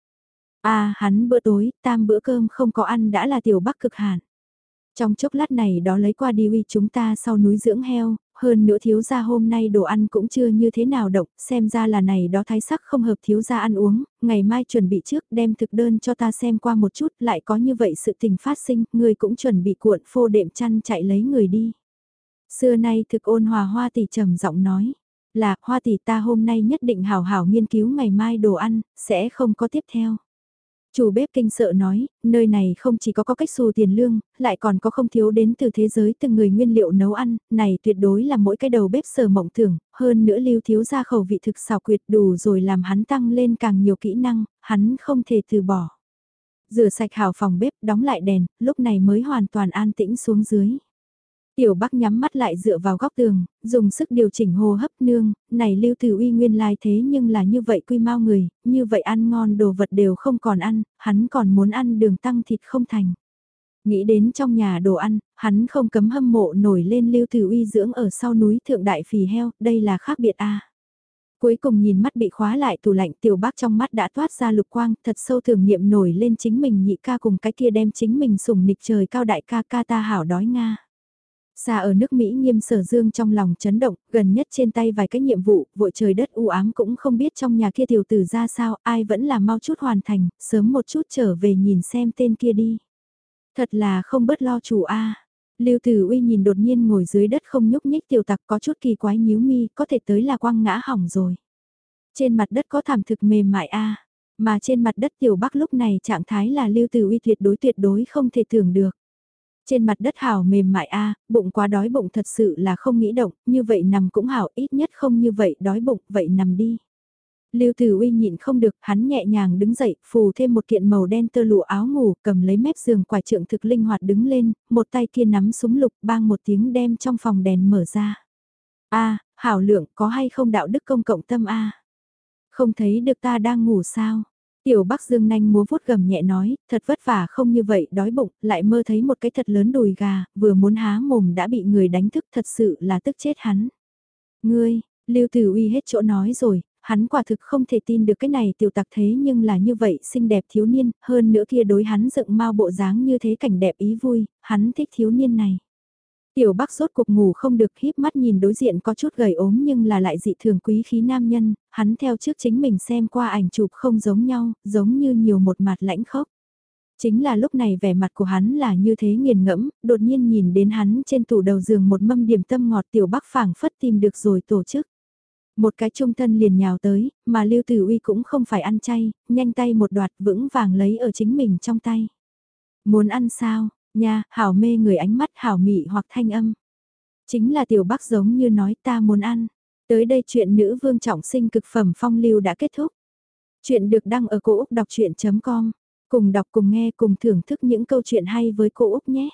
À, hắn bữa tối, tam bữa cơm không có ăn đã là tiểu bắc cực hạn. Trong chốc lát này đó lấy qua đi uy chúng ta sau núi dưỡng heo, hơn nữa thiếu gia hôm nay đồ ăn cũng chưa như thế nào động, xem ra là này đó thái sắc không hợp thiếu gia ăn uống, ngày mai chuẩn bị trước đem thực đơn cho ta xem qua một chút, lại có như vậy sự tình phát sinh, người cũng chuẩn bị cuộn phô đệm chăn chạy lấy người đi. Xưa nay thực ôn hòa hoa tỷ trầm giọng nói, là hoa tỷ ta hôm nay nhất định hào hảo nghiên cứu ngày mai đồ ăn, sẽ không có tiếp theo. Chủ bếp kinh sợ nói, nơi này không chỉ có có cách xù tiền lương, lại còn có không thiếu đến từ thế giới từng người nguyên liệu nấu ăn, này tuyệt đối là mỗi cái đầu bếp sở mộng tưởng, hơn nữa lưu thiếu ra khẩu vị thực xào quyệt đủ rồi làm hắn tăng lên càng nhiều kỹ năng, hắn không thể từ bỏ. Rửa sạch hào phòng bếp, đóng lại đèn, lúc này mới hoàn toàn an tĩnh xuống dưới. Tiểu Bắc nhắm mắt lại dựa vào góc tường, dùng sức điều chỉnh hô hấp nương, này lưu Tử uy nguyên lai thế nhưng là như vậy quy mau người, như vậy ăn ngon đồ vật đều không còn ăn, hắn còn muốn ăn đường tăng thịt không thành. Nghĩ đến trong nhà đồ ăn, hắn không cấm hâm mộ nổi lên lưu Tử uy dưỡng ở sau núi thượng đại phì heo, đây là khác biệt a Cuối cùng nhìn mắt bị khóa lại tủ lạnh tiểu bác trong mắt đã toát ra lục quang, thật sâu thường niệm nổi lên chính mình nhị ca cùng cái kia đem chính mình sùng nịch trời cao đại ca ca ta hảo đói Nga. Xa ở nước Mỹ nghiêm sở dương trong lòng chấn động, gần nhất trên tay vài cái nhiệm vụ, vội trời đất u ám cũng không biết trong nhà kia tiểu tử ra sao, ai vẫn là mau chút hoàn thành, sớm một chút trở về nhìn xem tên kia đi. Thật là không bớt lo chủ a. Lưu Tử Uy nhìn đột nhiên ngồi dưới đất không nhúc nhích tiểu tặc có chút kỳ quái nhíu mi, có thể tới là quăng ngã hỏng rồi. Trên mặt đất có thảm thực mềm mại a, mà trên mặt đất tiểu Bắc lúc này trạng thái là Lưu Tử Uy tuyệt đối tuyệt đối không thể tưởng được. Trên mặt đất hảo mềm mại a, bụng quá đói bụng thật sự là không nghĩ động, như vậy nằm cũng hảo, ít nhất không như vậy đói bụng, vậy nằm đi. Lưu Tử Uy nhịn không được, hắn nhẹ nhàng đứng dậy, phù thêm một kiện màu đen tơ lụa áo ngủ, cầm lấy mép giường quải trượng thực linh hoạt đứng lên, một tay kia nắm súng lục, bang một tiếng đem trong phòng đèn mở ra. A, hảo lượng, có hay không đạo đức công cộng tâm a? Không thấy được ta đang ngủ sao? Tiểu Bắc Dương nhanh múa vuốt gầm nhẹ nói, thật vất vả không như vậy, đói bụng, lại mơ thấy một cái thật lớn đùi gà, vừa muốn há mồm đã bị người đánh thức thật sự là tức chết hắn. Ngươi, Lưu Tử Uy hết chỗ nói rồi, hắn quả thực không thể tin được cái này tiểu tặc thế nhưng là như vậy xinh đẹp thiếu niên, hơn nữa kia đối hắn dựng mau bộ dáng như thế cảnh đẹp ý vui, hắn thích thiếu niên này. Tiểu Bắc rốt cuộc ngủ không được híp mắt nhìn đối diện có chút gầy ốm nhưng là lại dị thường quý khí nam nhân, hắn theo trước chính mình xem qua ảnh chụp không giống nhau, giống như nhiều một mặt lãnh khốc. Chính là lúc này vẻ mặt của hắn là như thế nghiền ngẫm, đột nhiên nhìn đến hắn trên tủ đầu giường một mâm điểm tâm ngọt tiểu Bắc phảng phất tìm được rồi tổ chức. Một cái trung thân liền nhào tới, mà Lưu Tử Uy cũng không phải ăn chay, nhanh tay một đoạt vững vàng lấy ở chính mình trong tay. Muốn ăn sao, nha, hảo mê người ánh mắt hảo mị hoặc thanh âm. Chính là tiểu bắc giống như nói ta muốn ăn. Tới đây chuyện nữ vương trọng sinh cực phẩm phong lưu đã kết thúc. Chuyện được đăng ở cổ Úc đọc chuyện.com. Cùng đọc cùng nghe cùng thưởng thức những câu chuyện hay với cô Úc nhé.